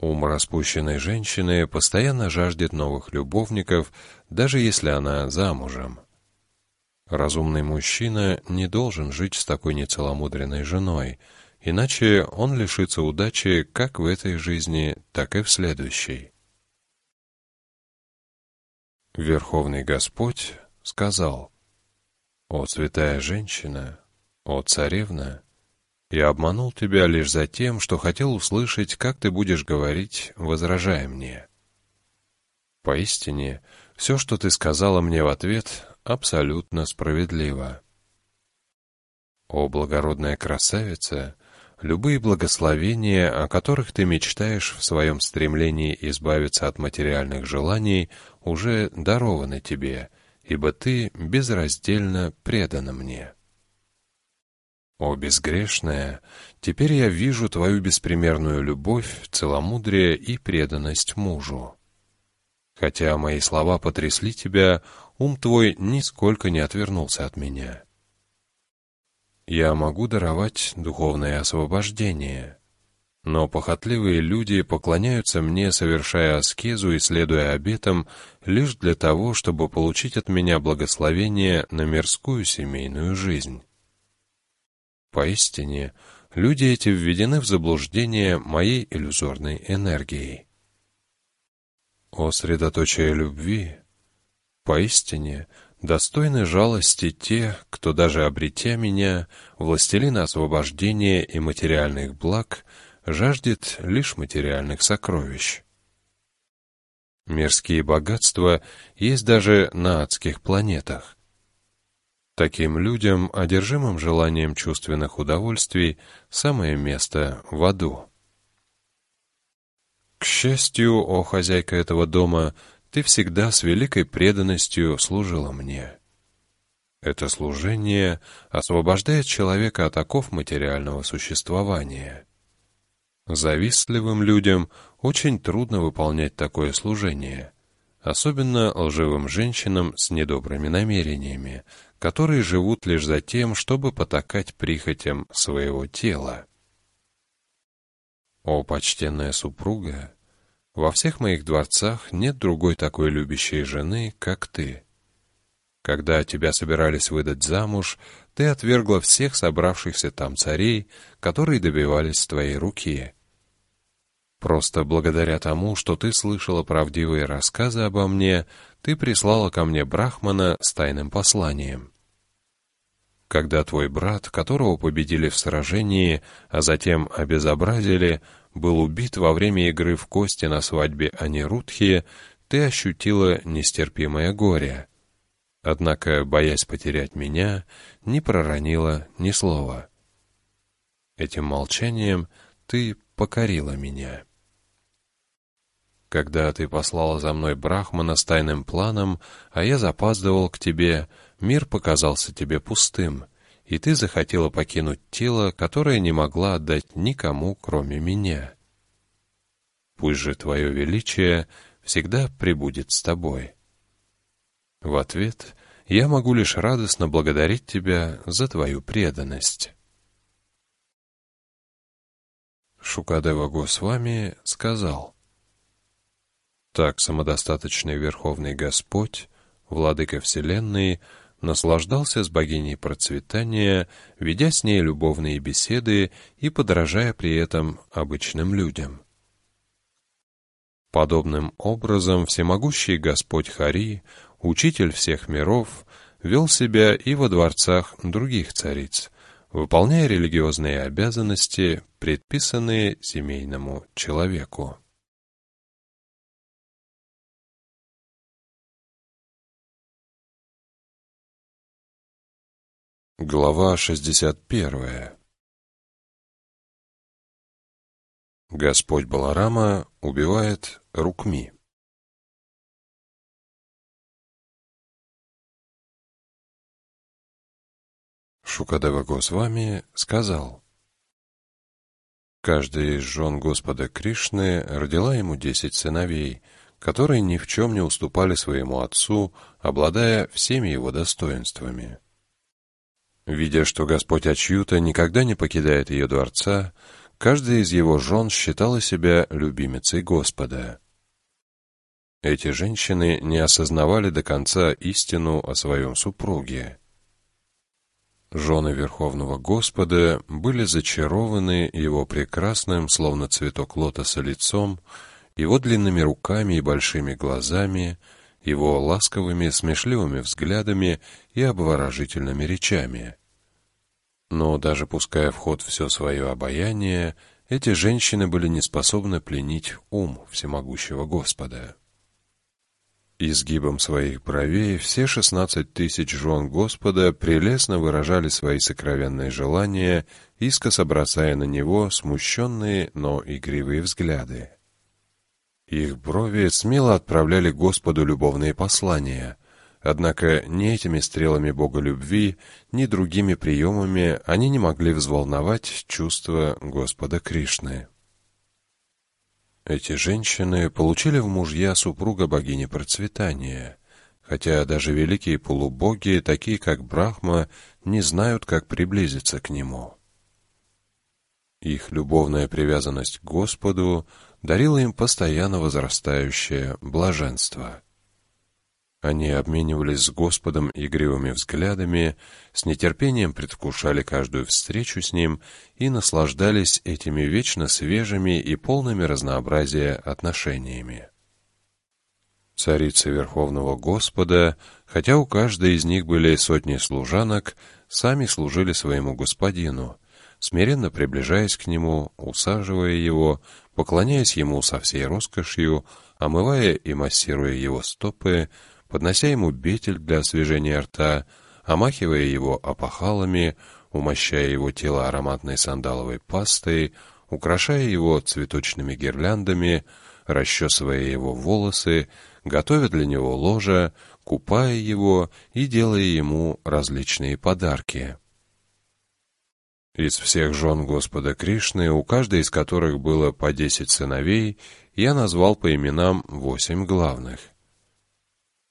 Ум распущенной женщины постоянно жаждет новых любовников, даже если она замужем. Разумный мужчина не должен жить с такой нецеломудренной женой, иначе он лишится удачи как в этой жизни, так и в следующей. Верховный Господь сказал, «О, святая женщина, о, царевна, я обманул тебя лишь за тем, что хотел услышать, как ты будешь говорить, возражая мне. Поистине, все, что ты сказала мне в ответ, абсолютно справедливо. О, благородная красавица, любые благословения, о которых ты мечтаешь в своем стремлении избавиться от материальных желаний, уже дарованы тебе — ибо Ты безраздельно предана мне. О, безгрешная, теперь я вижу Твою беспримерную любовь, целомудрие и преданность мужу. Хотя мои слова потрясли Тебя, ум Твой нисколько не отвернулся от меня. Я могу даровать духовное освобождение — но похотливые люди поклоняются мне, совершая аскезу и следуя обетам, лишь для того, чтобы получить от меня благословение на мирскую семейную жизнь. Поистине, люди эти введены в заблуждение моей иллюзорной энергией. О средоточие любви! Поистине, достойны жалости те, кто даже обретя меня, властелина освобождения и материальных благ — жаждет лишь материальных сокровищ. Мирские богатства есть даже на адских планетах. Таким людям, одержимым желанием чувственных удовольствий, самое место в аду. К счастью, о хозяйка этого дома, ты всегда с великой преданностью служила мне. Это служение освобождает человека от оков материального существования. Завистливым людям очень трудно выполнять такое служение, особенно лживым женщинам с недобрыми намерениями, которые живут лишь за тем, чтобы потакать прихотям своего тела. О, почтенная супруга! Во всех моих дворцах нет другой такой любящей жены, как ты. Когда тебя собирались выдать замуж, ты отвергла всех собравшихся там царей, которые добивались твоей руки. Просто благодаря тому, что ты слышала правдивые рассказы обо мне, ты прислала ко мне Брахмана с тайным посланием. Когда твой брат, которого победили в сражении, а затем обезобразили, был убит во время игры в кости на свадьбе Анирудхи, ты ощутила нестерпимое горе. Однако, боясь потерять меня, не проронила ни слова. Этим молчанием ты покорила меня. Когда ты послала за мной Брахмана с тайным планом, а я запаздывал к тебе, мир показался тебе пустым, и ты захотела покинуть тело, которое не могла отдать никому, кроме меня. Пусть же твое величие всегда пребудет с тобой. В ответ я могу лишь радостно благодарить тебя за твою преданность. Шукадева Госвами сказал — так самодостаточный Верховный Господь, Владыка Вселенной, наслаждался с богиней процветания, ведя с ней любовные беседы и подражая при этом обычным людям. Подобным образом всемогущий Господь Хари, учитель всех миров, вел себя и во дворцах других цариц, выполняя религиозные обязанности, предписанные семейному человеку. Глава 61 Господь Баларама убивает Рукми. Шукадева Госвами сказал, «Каждая из жен Господа Кришны родила ему десять сыновей, которые ни в чем не уступали своему отцу, обладая всеми его достоинствами. Видя, что Господь Ачьюта никогда не покидает ее дворца, каждая из его жен считала себя любимицей Господа. Эти женщины не осознавали до конца истину о своем супруге. Жены Верховного Господа были зачарованы его прекрасным, словно цветок лотоса, лицом, его длинными руками и большими глазами, его ласковыми, смешливыми взглядами и обворожительными речами. Но даже пуская в ход все свое обаяние, эти женщины были не способны пленить ум всемогущего Господа. Изгибом своих бровей все шестнадцать тысяч жен Господа прелестно выражали свои сокровенные желания, искоса бросая на него смущенные, но игривые взгляды. Их брови смело отправляли Господу любовные послания, однако ни этими стрелами Бога любви, ни другими приемами они не могли взволновать чувства Господа Кришны. Эти женщины получили в мужья супруга богини процветания, хотя даже великие полубоги, такие как Брахма, не знают, как приблизиться к нему. Их любовная привязанность к Господу дарила им постоянно возрастающее блаженство. Они обменивались с Господом игривыми взглядами, с нетерпением предвкушали каждую встречу с Ним и наслаждались этими вечно свежими и полными разнообразия отношениями. Царицы Верховного Господа, хотя у каждой из них были сотни служанок, сами служили своему Господину, смиренно приближаясь к Нему, усаживая Его, поклоняясь Ему со всей роскошью, омывая и массируя Его стопы, поднося ему бетель для освежения рта, омахивая его опахалами, умощая его тело ароматной сандаловой пастой, украшая его цветочными гирляндами, расчесывая его волосы, готовя для него ложа, купая его и делая ему различные подарки. Из всех жен Господа Кришны, у каждой из которых было по десять сыновей, я назвал по именам восемь главных —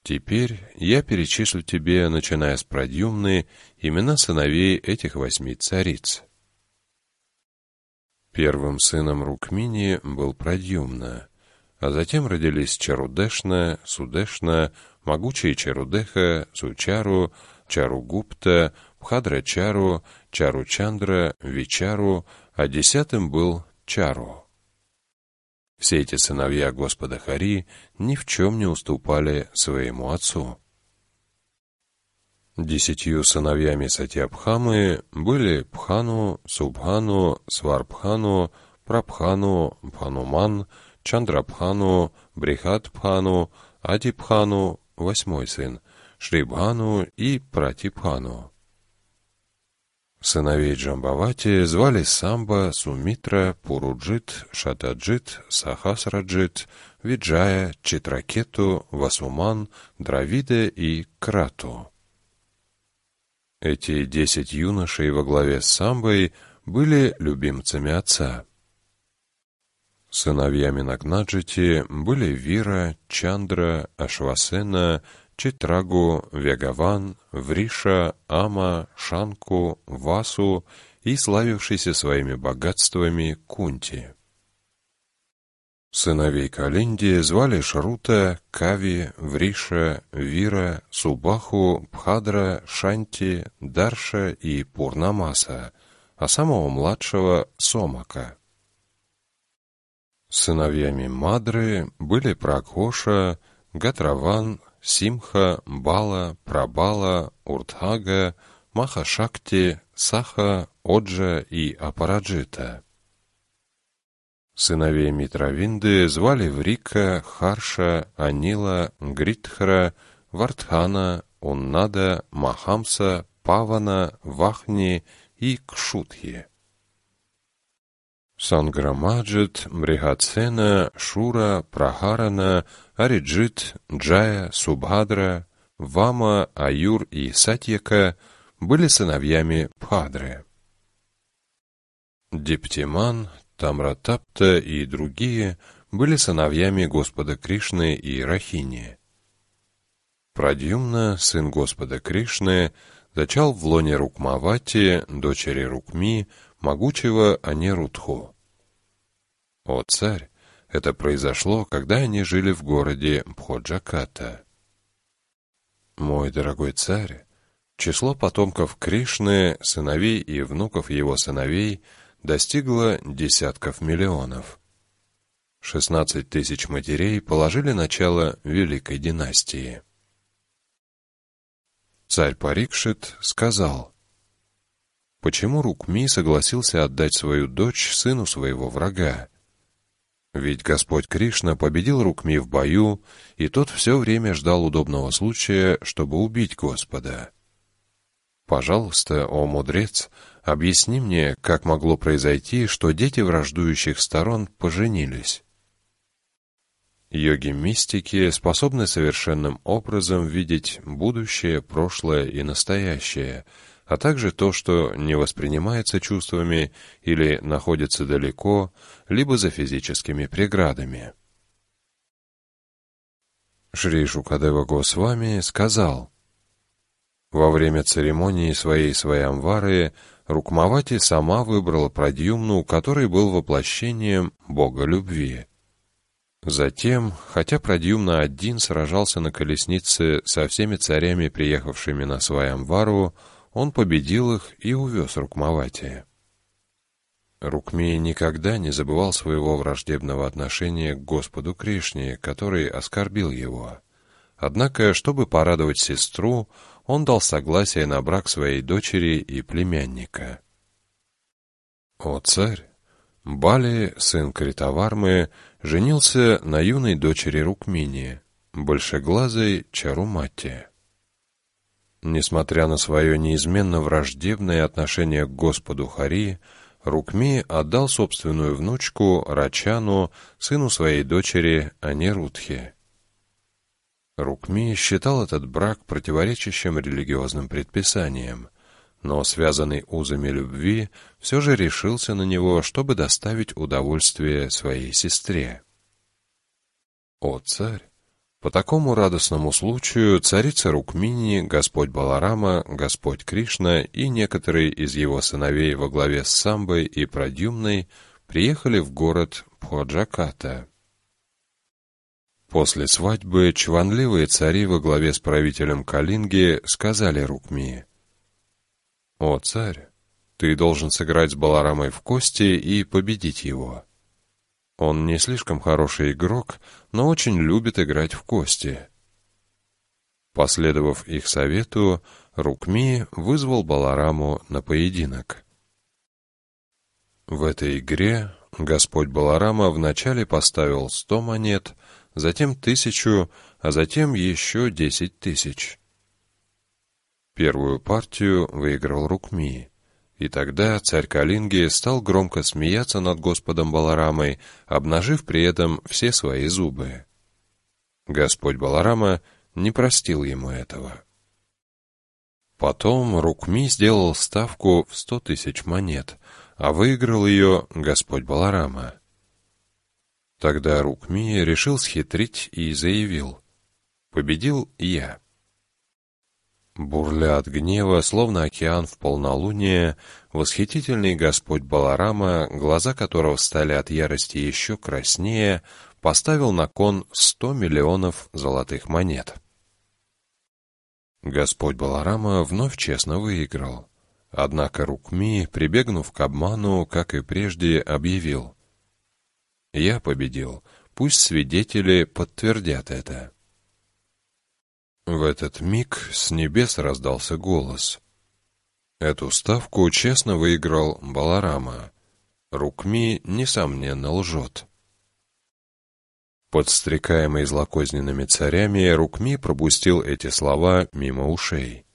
Теперь я перечислю тебе, начиная с Продюмны, имена сыновей этих восьми цариц. Первым сыном Рукмини был Продюмна, а затем родились Чарудешна, Судешна, могучие Чарудеха, Сучару, Чаругупта, Пхадрачару, Чаручандра, Вичару, а десятым был Чару. Все эти сыновья Господа Хари ни в чем не уступали своему отцу. Десятью сыновьями Сатьябхамы были Пхану, Субхану, Сварбхану, Прабхану, Пхануман, Чандрабхану, Брихатбхану, Адипхану, восьмой сын, Шрибхану и Пратипхану. Сыновей Джамбавати звали Самба, Сумитра, Пуруджит, Шатаджит, Сахасраджит, Виджая, Читракету, Васуман, Дравида и Крату. Эти десять юношей во главе с Самбой были любимцами отца. Сыновьями Нагнаджити были Вира, Чандра, Ашвасена, Читрагу, Вегаван, Вриша, Ама, Шанку, Васу и славившийся своими богатствами Кунти. Сыновей Калинди звали Шрута, Кави, Вриша, Вира, Субаху, Пхадра, Шанти, Дарша и Пурнамаса, а самого младшего — Сомака. Сыновьями Мадры были Пракоша, Гатраван, Симха, Бала, Прабала, Уртхага, Махашакти, Саха, Оджа и Апараджита. Сыновей Митравинды звали Врика, Харша, Анила, Гритхара, Вартхана, Уннада, Махамса, Павана, Вахни и Кшутхи. Санграмаджит, Брихацена, Шура, Прахарана, Ариджит, Джая, Субхадра, Вама, Аюр и Сатьяка были сыновьями Пхадры. Диптиман, Тамратапта и другие были сыновьями Господа Кришны и Рахини. Прадьюмна, сын Господа Кришны, зачал в лоне Рукмавати, дочери Рукми, могучего Анирудху. О царь, это произошло, когда они жили в городе Бходжаката. Мой дорогой царь, число потомков Кришны, сыновей и внуков его сыновей достигло десятков миллионов. 16 тысяч матерей положили начало Великой династии. Царь Парикшит сказал, «Почему Рукми согласился отдать свою дочь сыну своего врага? Ведь Господь Кришна победил Рукми в бою, и тот все время ждал удобного случая, чтобы убить Господа. Пожалуйста, о мудрец, объясни мне, как могло произойти, что дети враждующих сторон поженились?» Йоги-мистики способны совершенным образом видеть будущее, прошлое и настоящее, а также то, что не воспринимается чувствами или находится далеко, либо за физическими преградами. Шри Шукадева Госвами сказал, «Во время церемонии своей Своямвары Рукмавати сама выбрала Прадьюмну, который был воплощением Бога любви». Затем, хотя Продюмна один сражался на колеснице со всеми царями, приехавшими на Сваямвару, он победил их и увез Рукмавати. Рукми никогда не забывал своего враждебного отношения к Господу Кришне, который оскорбил его. Однако, чтобы порадовать сестру, он дал согласие на брак своей дочери и племянника. «О, царь! Бали, сын Критавармы, женился на юной дочери Рукмини, большеглазой Чарумате. Несмотря на свое неизменно враждебное отношение к Господу Хари, Рукми отдал собственную внучку Рачану, сыну своей дочери Анирудхи. Рукми считал этот брак противоречащим религиозным предписаниям, но связанный узами любви все же решился на него, чтобы доставить удовольствие своей сестре. О, царь! По такому радостному случаю царица Рукмини, Господь Баларама, Господь Кришна и некоторые из его сыновей во главе с Самбой и Прадюмной приехали в город Пходжаката. После свадьбы чванливые цари во главе с правителем Калинги сказали Рукми, «О, царь, ты должен сыграть с Баларамой в кости и победить его. Он не слишком хороший игрок, но очень любит играть в кости». Последовав их совету, Рукми вызвал Балараму на поединок. В этой игре Господь Баларама вначале поставил сто монет, затем тысячу, а затем еще десять тысяч. Первую партию выиграл Рукми. И тогда царь Калинги стал громко смеяться над Господом Баларамой, обнажив при этом все свои зубы. Господь Баларама не простил ему этого. Потом Рукми сделал ставку в сто тысяч монет, а выиграл ее Господь Баларама. Тогда Рукми решил схитрить и заявил «Победил я». Бурля от гнева, словно океан в полнолуние, восхитительный Господь Баларама, глаза которого стали от ярости еще краснее, поставил на кон сто миллионов золотых монет. Господь Баларама вновь честно выиграл. Однако Рукми, прибегнув к обману, как и прежде, объявил. «Я победил, пусть свидетели подтвердят это». В этот миг с небес раздался голос. Эту ставку честно выиграл Баларама. Рукми, несомненно, лжет. Подстрекаемый злокозненными царями, Рукми пропустил эти слова мимо ушей.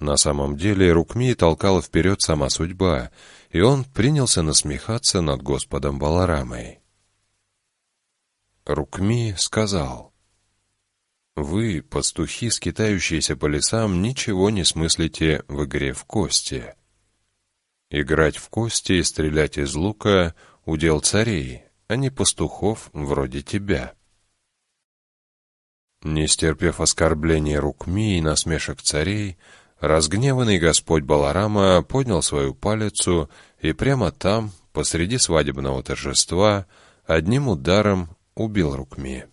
На самом деле Рукми толкала вперед сама судьба, и он принялся насмехаться над Господом Баларамой. Рукми сказал — вы, пастухи, скитающиеся по лесам, ничего не смыслите в игре в кости. Играть в кости и стрелять из лука — удел царей, а не пастухов вроде тебя. Не стерпев оскорблений Рукми и насмешек царей, разгневанный Господь Баларама поднял свою палицу и прямо там, посреди свадебного торжества, одним ударом убил Рукми.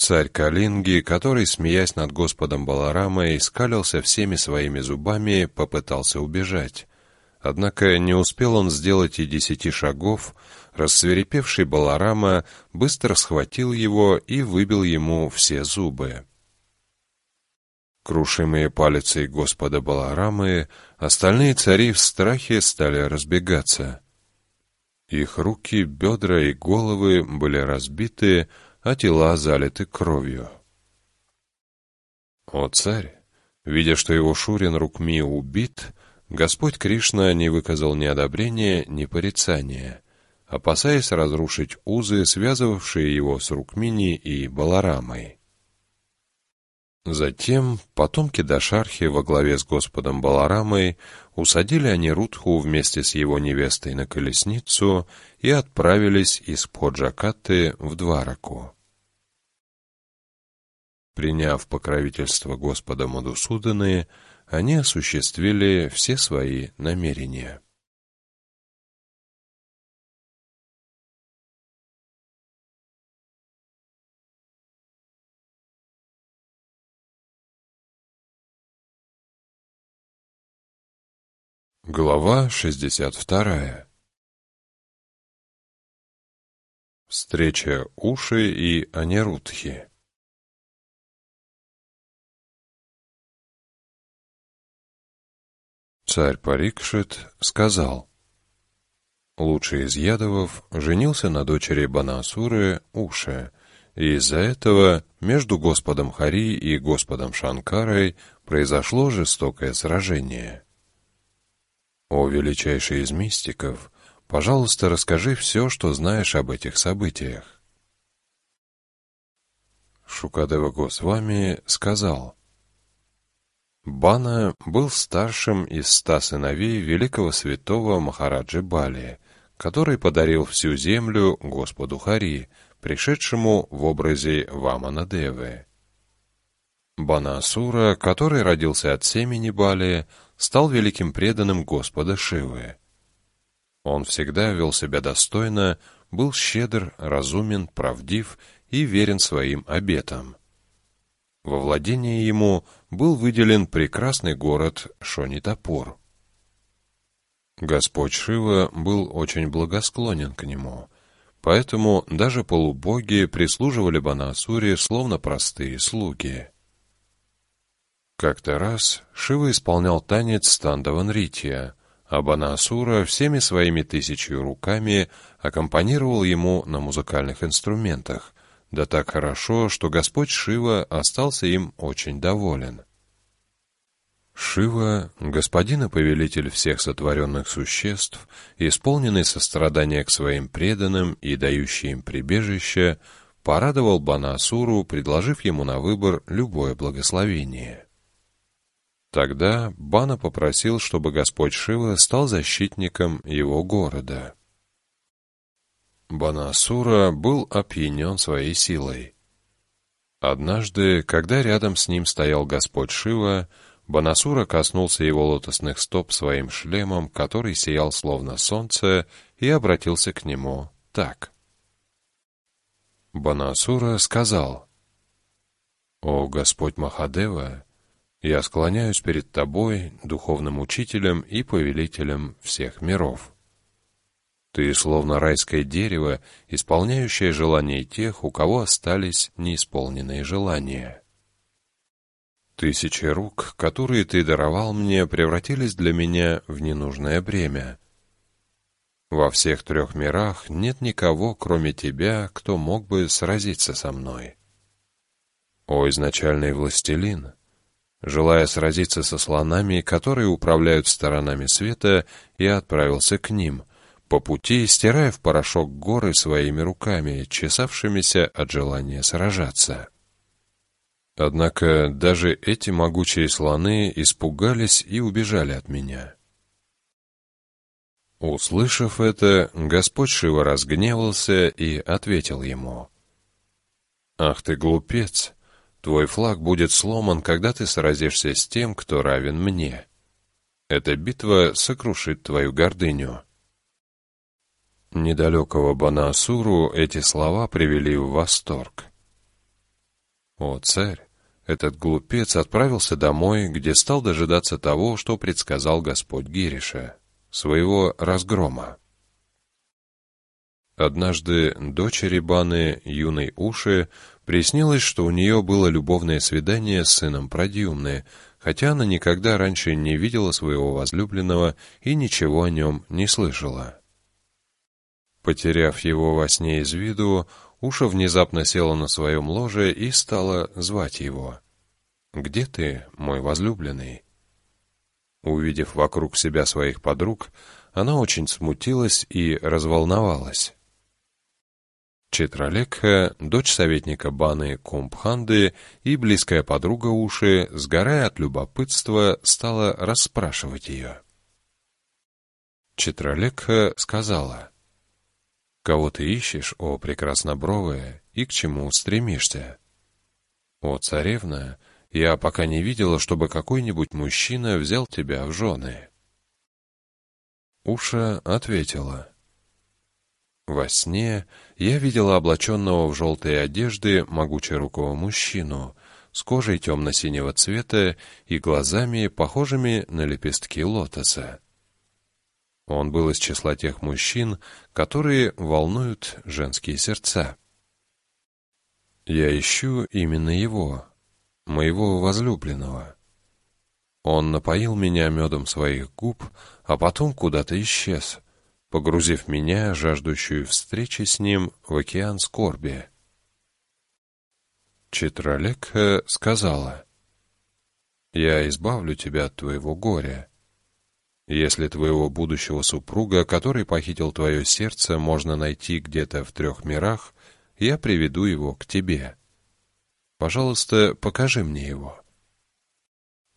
Царь Калинги, который, смеясь над Господом Баларамой, скалился всеми своими зубами, попытался убежать. Однако не успел он сделать и десяти шагов, рассверепевший Баларама быстро схватил его и выбил ему все зубы. Крушимые палицей Господа Баларамы, остальные цари в страхе стали разбегаться. Их руки, бедра и головы были разбиты, а тела залиты кровью. О царь! Видя, что его Шурин Рукми убит, Господь Кришна не выказал ни одобрения, ни порицания, опасаясь разрушить узы, связывавшие его с Рукмини и Баларамой. Затем потомки Дашархи во главе с Господом Баларамой усадили Анирудху вместе с его невестой на колесницу и отправились из Поджакаты в Двараку. Приняв покровительство Господа Мадусуданы, они осуществили все свои намерения. Глава 62 Встреча Уши и Анерутхи Царь Парикшит сказал, Лучший из ядовов женился на дочери Банасуры Уше, и из-за этого между Господом Хари и Господом Шанкарой произошло жестокое сражение. О величайший из мистиков, пожалуйста, расскажи все, что знаешь об этих событиях. Шукадева Госвами сказал, Бана был старшим из ста сыновей великого святого Махараджи Бали, который подарил всю землю Господу Хари, пришедшему в образе Ваманадевы. Банасура, который родился от семени Бали, стал великим преданным Господа Шивы. Он всегда вел себя достойно, был щедр, разумен, правдив и верен своим обетам. Во владение ему был выделен прекрасный город Шонитапур. Господь Шива был очень благосклонен к нему, поэтому даже полубоги прислуживали Банасуре словно простые слуги. Как-то раз Шива исполнял танец Тандаванрития, а Банасура всеми своими тысячью руками аккомпанировал ему на музыкальных инструментах, да так хорошо, что Господь Шива остался им очень доволен. Шива, господин и повелитель всех сотворенных существ, исполненный сострадания к своим преданным и дающий им прибежище, порадовал Банасуру, предложив ему на выбор любое благословение. Тогда Бана попросил, чтобы Господь Шива стал защитником его города. Банасура был опьянен своей силой. Однажды, когда рядом с ним стоял Господь Шива, Банасура коснулся его лотосных стоп своим шлемом, который сиял словно солнце, и обратился к нему так. Банасура сказал, «О Господь Махадева, я склоняюсь перед Тобой, духовным учителем и повелителем всех миров. Ты словно райское дерево, исполняющее желания тех, у кого остались неисполненные желания. Тысячи рук, которые Ты даровал мне, превратились для меня в ненужное бремя. Во всех трех мирах нет никого, кроме Тебя, кто мог бы сразиться со мной. О изначальный властелин! Желая сразиться со слонами, которые управляют сторонами света, я отправился к ним, по пути стирая в порошок горы своими руками, чесавшимися от желания сражаться. Однако даже эти могучие слоны испугались и убежали от меня. Услышав это, Господь Шива разгневался и ответил ему. «Ах ты глупец! Твой флаг будет сломан, когда ты сразишься с тем, кто равен мне. Эта битва сокрушит твою гордыню». Недалекого Банаасуру эти слова привели в восторг. «О, царь! Этот глупец отправился домой, где стал дожидаться того, что предсказал Господь Гириша, своего разгрома. Однажды дочери Баны, юной Уши, приснилось, что у нее было любовное свидание с сыном Продиумны, хотя она никогда раньше не видела своего возлюбленного и ничего о нем не слышала. Потеряв его во сне из виду, Уша внезапно села на своем ложе и стала звать его. «Где ты, мой возлюбленный?» Увидев вокруг себя своих подруг, она очень смутилась и разволновалась. Читралекха, дочь советника Баны Кумбханды и близкая подруга Уши, сгорая от любопытства, стала расспрашивать ее. Читралекха сказала, «Кого ты ищешь, о прекраснобровая, и к чему стремишься?» «О царевна, я пока не видела, чтобы какой-нибудь мужчина взял тебя в жены». Уша ответила, во сне я видела облаченного в желтые одежды могучерукого мужчину с кожей темно-синего цвета и глазами, похожими на лепестки лотоса. Он был из числа тех мужчин, которые волнуют женские сердца. Я ищу именно его, моего возлюбленного. Он напоил меня медом своих губ, а потом куда-то исчез — погрузив меня, жаждущую встречи с ним, в океан скорби. Читралекха сказала, «Я избавлю тебя от твоего горя. Если твоего будущего супруга, который похитил твое сердце, можно найти где-то в трех мирах, я приведу его к тебе. Пожалуйста, покажи мне его».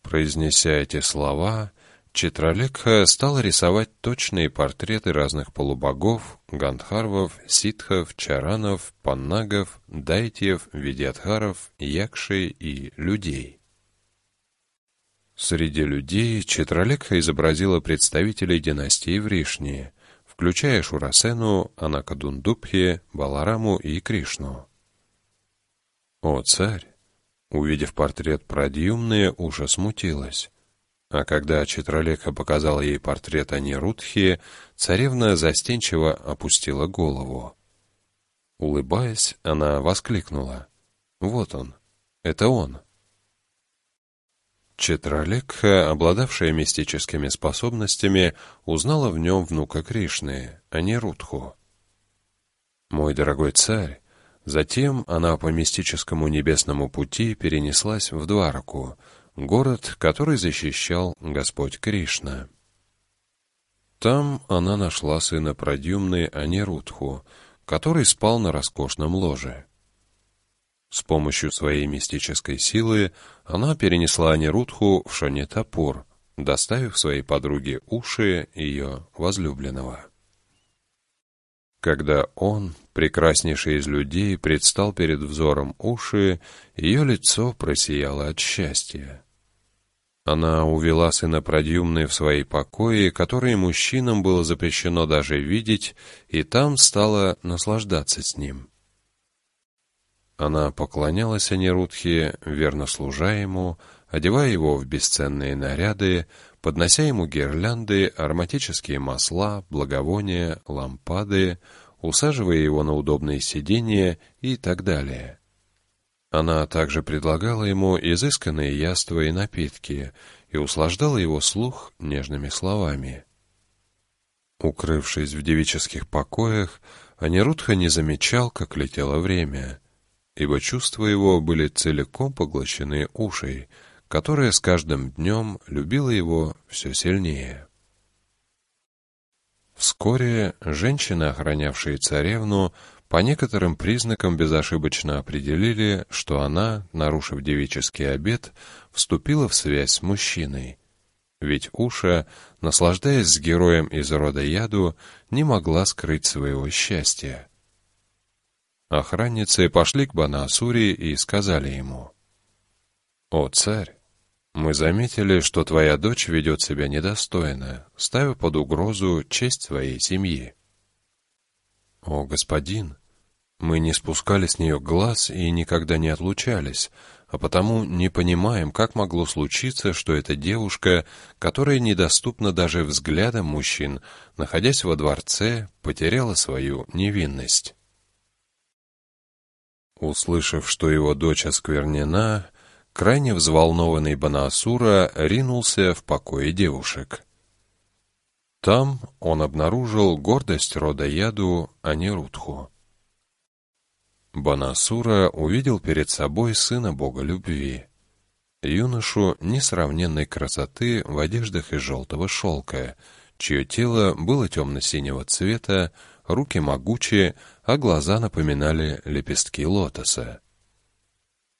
Произнеся эти слова, Читраликха стал рисовать точные портреты разных полубогов, гандхарвов, ситхов, чаранов, паннагов, дайтьев, видятхаров, якшей и людей. Среди людей Читраликха изобразила представителей династии Вришни, включая Шурасену, Анакадундубхи, Балараму и Кришну. О, царь! Увидев портрет Прадьюмны, Уша смутилась. А когда Читралека показал ей портрет Анирудхи, царевна застенчиво опустила голову. Улыбаясь, она воскликнула. «Вот он! Это он!» Читралекха, обладавшая мистическими способностями, узнала в нем внука Кришны, а не Рудху. «Мой дорогой царь!» Затем она по мистическому небесному пути перенеслась в Двараку, город, который защищал Господь Кришна. Там она нашла сына Прадюмны Анирудху, который спал на роскошном ложе. С помощью своей мистической силы она перенесла Анирудху в Шанитапур, доставив своей подруге уши ее возлюбленного. Когда он, прекраснейший из людей, предстал перед взором уши, ее лицо просияло от счастья. Она увела сына Продюмны в свои покои, которые мужчинам было запрещено даже видеть, и там стала наслаждаться с ним. Она поклонялась Анирудхе, верно служа ему, одевая его в бесценные наряды, поднося ему гирлянды, ароматические масла, благовония, лампады, усаживая его на удобные сиденья и так далее. Она также предлагала ему изысканные яства и напитки и услаждала его слух нежными словами. Укрывшись в девических покоях, Анирудха не замечал, как летело время, ибо чувства его были целиком поглощены ушей, которая с каждым днем любила его все сильнее. Вскоре женщины, охранявшие царевну, по некоторым признакам безошибочно определили, что она, нарушив девический обет, вступила в связь с мужчиной. ведь Уша, наслаждаясь с героем из рода Яду, не могла скрыть своего счастья. Охранницы пошли к Банаасури и сказали ему, «О, царь, мы заметили, что твоя дочь ведет себя недостойно, ставя под угрозу честь своей семьи». «О, господин, мы не спускали с нее глаз и никогда не отлучались, а потому не понимаем, как могло случиться, что эта девушка, которая недоступна даже взглядам мужчин, находясь во дворце, потеряла свою невинность. Услышав, что его дочь осквернена, крайне взволнованный Банаасура ринулся в покое девушек. Там он обнаружил гордость рода Яду Анирудху. Банасура увидел перед собой сына бога любви, юношу несравненной красоты в одеждах из желтого шелка, чье тело было темно-синего цвета, руки могучие, а глаза напоминали лепестки лотоса.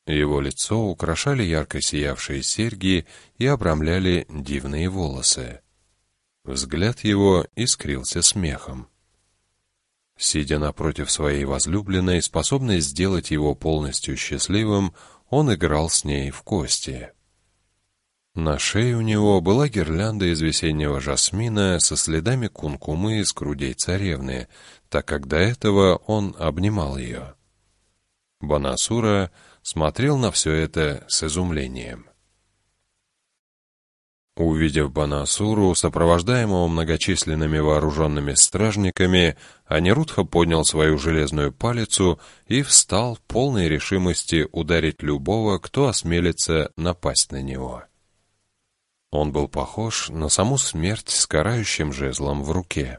Его лицо украшали ярко сиявшие серьги и обрамляли дивные волосы. Взгляд его искрился смехом. Сидя напротив своей возлюбленной, способной сделать его полностью счастливым, он играл с ней в кости. На шее у него была гирлянда из весеннего жасмина со следами кункумы из грудей царевны, так как до этого он обнимал ее. Банасура смотрел на все это с изумлением. Увидев Банасуру, сопровождаемого многочисленными вооруженными стражниками, Анирудха поднял свою железную палицу и встал полной решимости ударить любого, кто осмелится напасть на него. Он был похож на саму смерть с карающим жезлом в руке.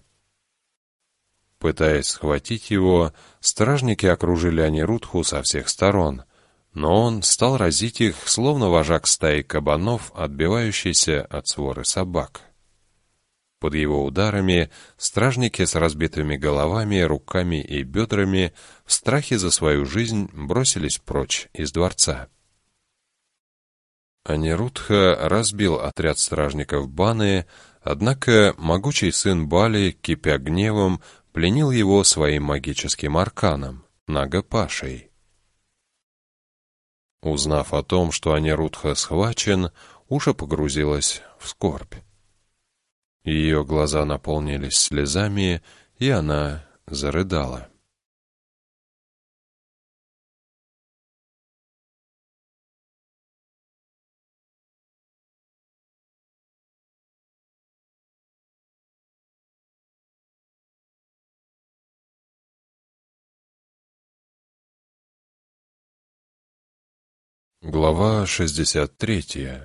Пытаясь схватить его, стражники окружили Анирудху со всех сторон — но он стал разить их, словно вожак стаи кабанов, отбивающийся от своры собак. Под его ударами стражники с разбитыми головами, руками и бедрами в страхе за свою жизнь бросились прочь из дворца. Анирудха разбил отряд стражников Баны, однако могучий сын Бали, кипя гневом, пленил его своим магическим арканом, Нагапашей. Узнав о том, что Анирудха схвачен, Уша погрузилась в скорбь. Ее глаза наполнились слезами, и она зарыдала. Глава 63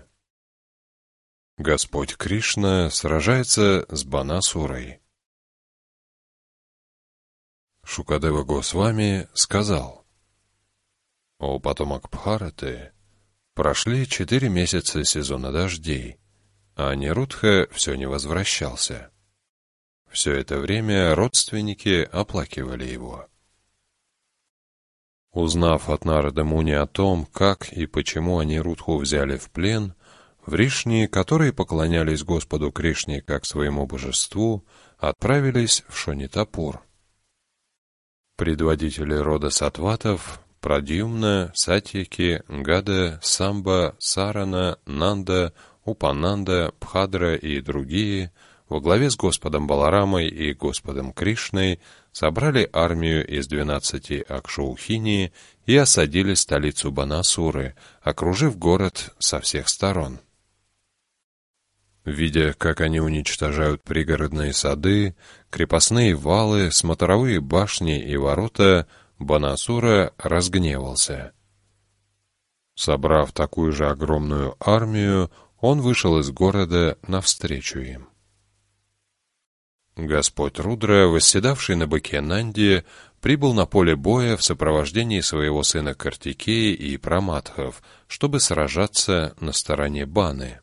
Господь Кришна сражается с Банасурой. Шукадева Госвами сказал, «О потомок Бхараты, прошли четыре месяца сезона дождей, а Нерудха все не возвращался. Все это время родственники оплакивали его». Узнав от Нарада Муни о том, как и почему они Рудху взяли в плен, Вришни, которые поклонялись Господу Кришне как своему божеству, отправились в Шонитапур. Предводители рода сатватов Прадьюмна, Сатьяки, Гада, Самба, Сарана, Нанда, Упананда, Пхадра и другие во главе с Господом Баларамой и Господом Кришной собрали армию из двенадцати Акшоухини и осадили столицу Банасуры, окружив город со всех сторон. Видя, как они уничтожают пригородные сады, крепостные валы, смотровые башни и ворота, Банасура разгневался. Собрав такую же огромную армию, он вышел из города навстречу им. Господь Рудра, восседавший на быке Нанди, прибыл на поле боя в сопровождении своего сына Картикея и Праматхов, чтобы сражаться на стороне Баны.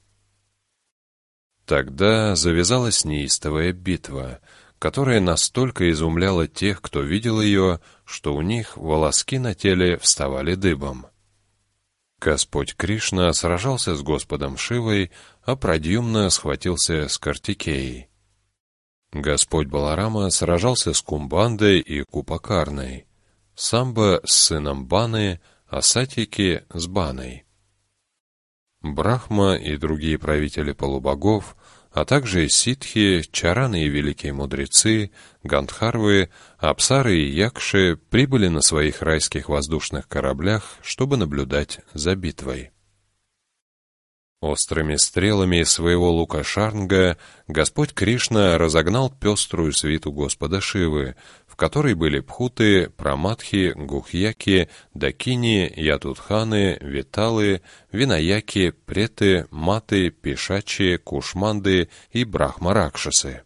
Тогда завязалась неистовая битва, которая настолько изумляла тех, кто видел ее, что у них волоски на теле вставали дыбом. Господь Кришна сражался с Господом Шивой, а Прадьюмна схватился с Картикеей. Господь Баларама сражался с Кумбандой и Купакарной, Самба с сыном Баны, а Сатики с Баной. Брахма и другие правители полубогов, а также ситхи, чараны и великие мудрецы, гандхарвы, апсары и якши прибыли на своих райских воздушных кораблях, чтобы наблюдать за битвой. Острыми стрелами своего лука Шарнга Господь Кришна разогнал пеструю свиту Господа Шивы, в которой были пхуты, праматхи, гухьяки, дакини, ятутханы, виталы, винаяки, преты, маты, пишачи, кушманды и брахмаракшасы.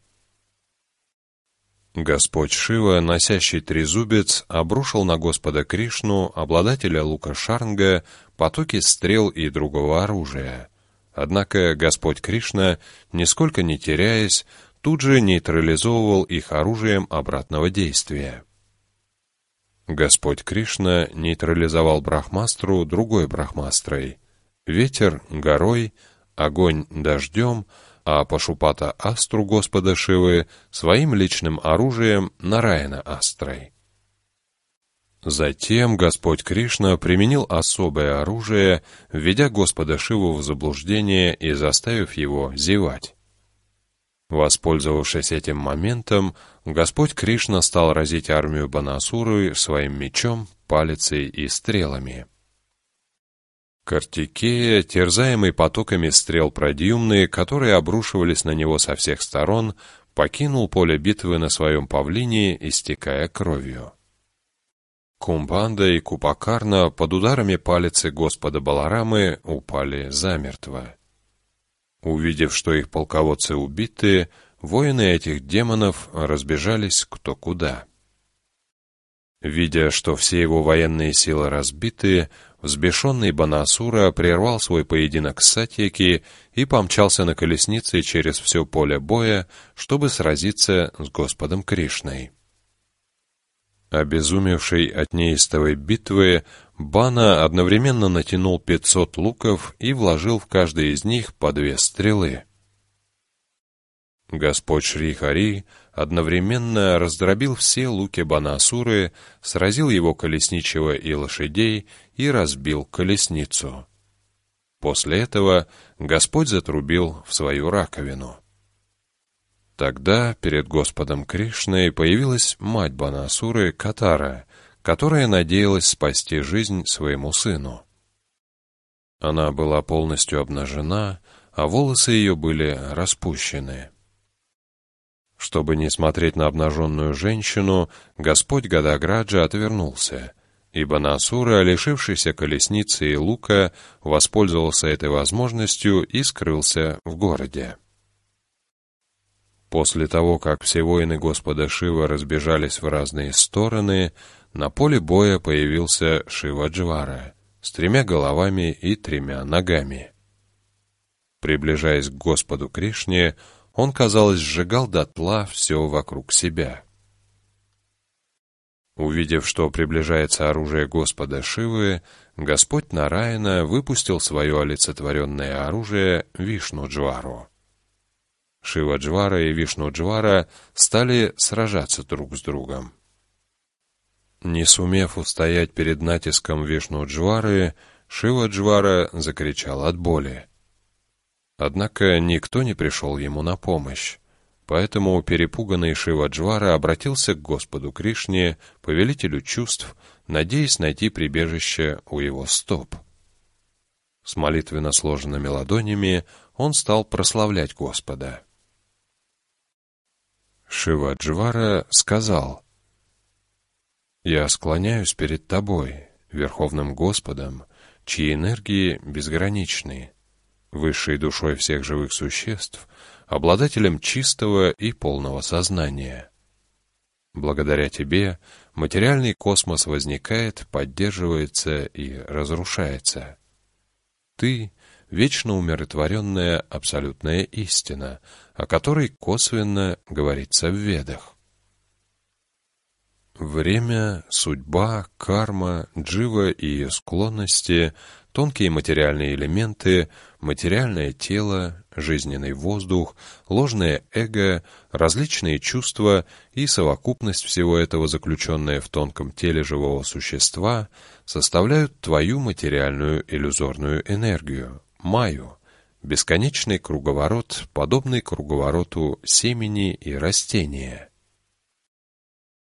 Господь Шива, носящий трезубец, обрушил на Господа Кришну, обладателя лука Шарнга, потоки стрел и другого оружия — Однако Господь Кришна, нисколько не теряясь, тут же нейтрализовывал их оружием обратного действия. Господь Кришна нейтрализовал Брахмастру другой Брахмастрой, ветер — горой, огонь — дождем, а Пашупата Астру Господа Шивы своим личным оружием Нараяна Астрой. Затем Господь Кришна применил особое оружие, введя Господа Шиву в заблуждение и заставив его зевать. Воспользовавшись этим моментом, Господь Кришна стал разить армию Банасуры своим мечом, палицей и стрелами. Картикея, терзаемый потоками стрел продюмны, которые обрушивались на него со всех сторон, покинул поле битвы на своем павлине, истекая кровью. Кумбанда и Купакарна под ударами палицы Господа Баларамы упали замертво. Увидев, что их полководцы убиты, воины этих демонов разбежались кто куда. Видя, что все его военные силы разбиты, взбешенный Банасура прервал свой поединок с Сатьяки и помчался на колеснице через все поле боя, чтобы сразиться с Господом Кришной. Обезумевший от неистовой битвы, Бана одновременно натянул пятьсот луков и вложил в каждый из них по две стрелы. Господь Шри Хари одновременно раздробил все луки Банасуры, сразил его колесничего и лошадей и разбил колесницу. После этого Господь затрубил в свою раковину. Тогда перед Господом Кришной появилась мать Банасуры Катара, которая надеялась спасти жизнь своему сыну. Она была полностью обнажена, а волосы ее были распущены. Чтобы не смотреть на обнаженную женщину, Господь Гадаграджа отвернулся, и Банасура, лишившийся колесницы и лука, воспользовался этой возможностью и скрылся в городе. После того, как все воины Господа Шива разбежались в разные стороны, на поле боя появился Шива Джвара с тремя головами и тремя ногами. Приближаясь к Господу Кришне, он, казалось, сжигал дотла все вокруг себя. Увидев, что приближается оружие Господа Шивы, Господь Нараяна выпустил свое олицетворенное оружие Вишну Джвару. Шива-Джвара и Вишну-Джвара стали сражаться друг с другом. Не сумев устоять перед натиском Вишну-Джвары, Шива-Джвара закричал от боли. Однако никто не пришел ему на помощь, поэтому перепуганный Шива-Джвара обратился к Господу Кришне, повелителю чувств, надеясь найти прибежище у его стоп. С молитвенно сложенными ладонями он стал прославлять Господа. Шиваджвара сказал, «Я склоняюсь перед Тобой, Верховным Господом, чьи энергии безграничны, высшей душой всех живых существ, обладателем чистого и полного сознания. Благодаря Тебе материальный космос возникает, поддерживается и разрушается. Ты вечно умиротворенная абсолютная истина, о которой косвенно говорится в Ведах. Время, судьба, карма, джива и ее склонности тонкие материальные элементы, материальное тело, жизненный воздух, ложное эго, различные чувства и совокупность всего этого, заключенная в тонком теле живого существа, составляют твою материальную иллюзорную энергию, майю, бесконечный круговорот, подобный круговороту семени и растения.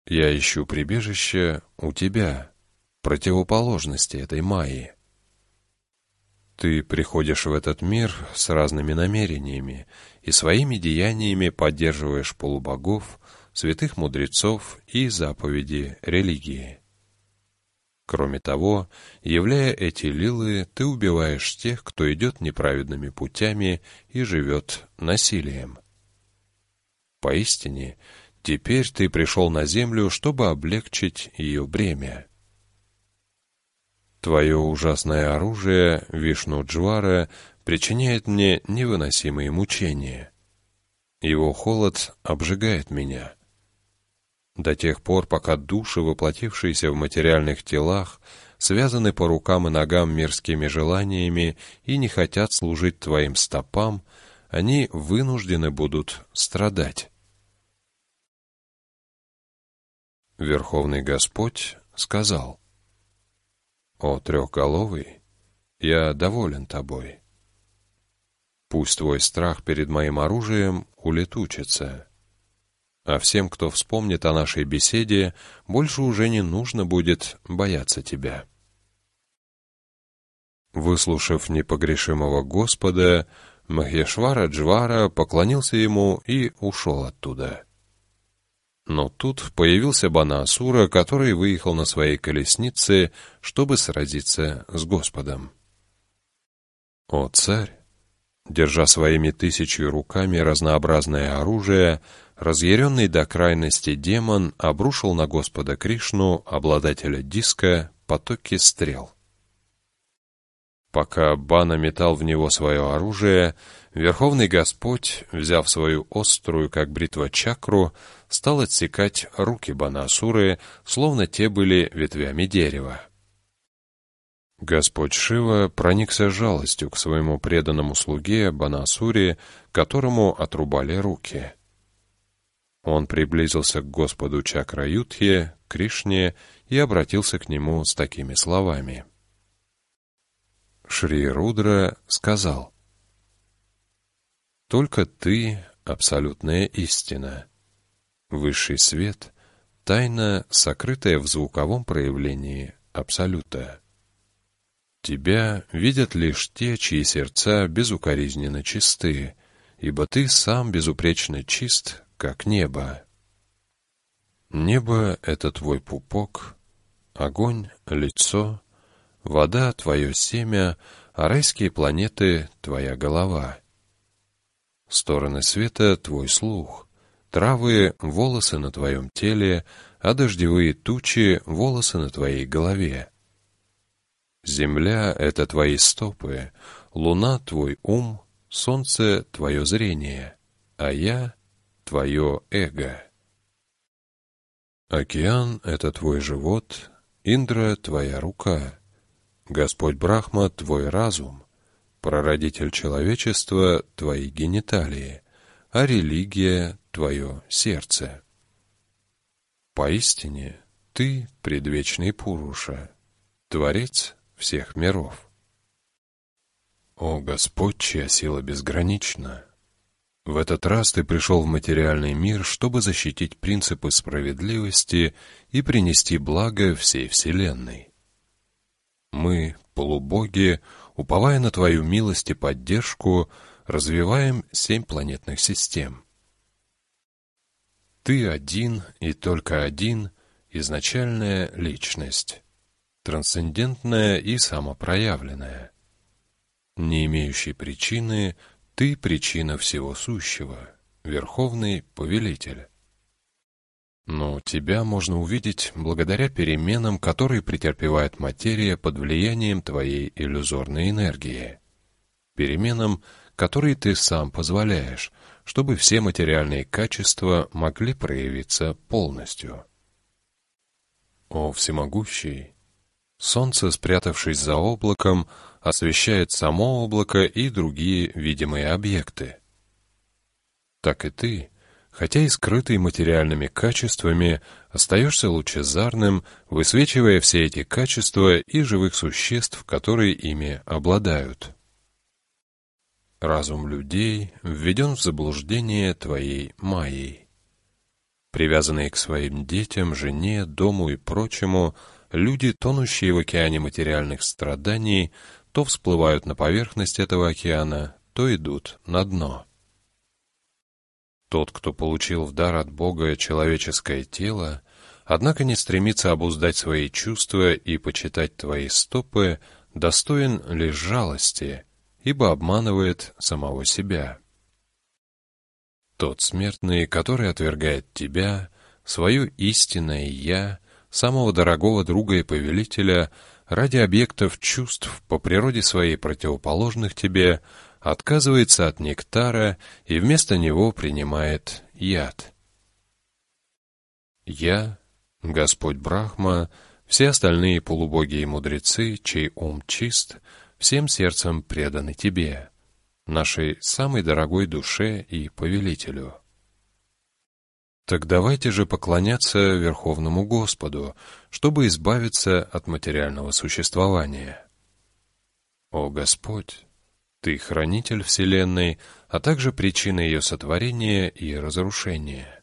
Я ищу прибежище у тебя, противоположности этой майи. Ты приходишь в этот мир с разными намерениями и своими деяниями поддерживаешь полубогов, святых мудрецов и заповеди религии. Кроме того, являя эти лилы, ты убиваешь тех, кто идет неправедными путями и живет насилием. Поистине, теперь ты пришел на землю, чтобы облегчить ее бремя. Твое ужасное оружие, Вишну Джвара, причиняет мне невыносимые мучения. Его холод обжигает меня. До тех пор, пока души, воплотившиеся в материальных телах, связаны по рукам и ногам мирскими желаниями и не хотят служить твоим стопам, они вынуждены будут страдать. Верховный Господь сказал, «О трехголовый, я доволен тобой. Пусть твой страх перед моим оружием улетучится, а всем, кто вспомнит о нашей беседе, больше уже не нужно будет бояться тебя». Выслушав непогрешимого Господа, Махешвара Джвара поклонился ему и ушел оттуда. Но тут появился Банаасура, который выехал на своей колеснице, чтобы сразиться с Господом. «О, царь!» Держа своими тысячей руками разнообразное оружие, разъяренный до крайности демон обрушил на Господа Кришну, обладателя диска, потоки стрел. Пока Бана метал в него свое оружие, Верховный Господь, взяв свою острую, как бритва, чакру, стал отсекать руки Банасуры, словно те были ветвями дерева. Господь Шива проникся жалостью к своему преданному слуге Банасуре, которому отрубали руки. Он приблизился к Господу Чакраютхе, Кришне, и обратился к нему с такими словами. Шри Рудра сказал, «Только ты — абсолютная истина». Высший свет — тайна, сокрытая в звуковом проявлении Абсолюта. Тебя видят лишь те, чьи сердца безукоризненно чисты, ибо ты сам безупречно чист, как небо. Небо — это твой пупок, огонь — лицо, вода — твое семя, а райские планеты — твоя голова. Стороны света — твой слух — Травы — волосы на твоем теле, а дождевые тучи — волосы на твоей голове. Земля — это твои стопы, луна — твой ум, солнце — твое зрение, а я — твое эго. Океан — это твой живот, Индра — твоя рука, Господь Брахма — твой разум, прародитель человечества — твои гениталии, а религия твое сердце. Поистине, ты предвечный Пуруша, Творец всех миров. О Господь, чья сила безгранична! В этот раз ты пришел в материальный мир, чтобы защитить принципы справедливости и принести благо всей Вселенной. Мы, полубоги, уповая на Твою милость и поддержку, развиваем семь планетных систем — ты один и только один — изначальная личность, трансцендентная и самопроявленная. Не имеющий причины, ты — причина всего сущего, верховный повелитель. Но тебя можно увидеть благодаря переменам, которые претерпевает материя под влиянием твоей иллюзорной энергии. Переменам, которые ты сам позволяешь, чтобы все материальные качества могли проявиться полностью. О всемогущий! Солнце, спрятавшись за облаком, освещает само облако и другие видимые объекты. Так и ты, хотя и скрытый материальными качествами, остаешься лучезарным, высвечивая все эти качества и живых существ, которые ими обладают. Разум людей введен в заблуждение твоей майей. Привязанные к своим детям, жене, дому и прочему, люди, тонущие в океане материальных страданий, то всплывают на поверхность этого океана, то идут на дно. Тот, кто получил в дар от Бога человеческое тело, однако не стремится обуздать свои чувства и почитать твои стопы, достоин лишь жалости — ибо обманывает самого себя. Тот смертный, который отвергает тебя, свое истинное «я», самого дорогого друга и повелителя, ради объектов чувств по природе своей противоположных тебе, отказывается от нектара и вместо него принимает яд. Я, Господь Брахма, все остальные полубоги и мудрецы, чей ум чист — всем сердцем преданы Тебе, нашей самой дорогой душе и повелителю. Так давайте же поклоняться Верховному Господу, чтобы избавиться от материального существования. О Господь! Ты хранитель Вселенной, а также причина ее сотворения и разрушения.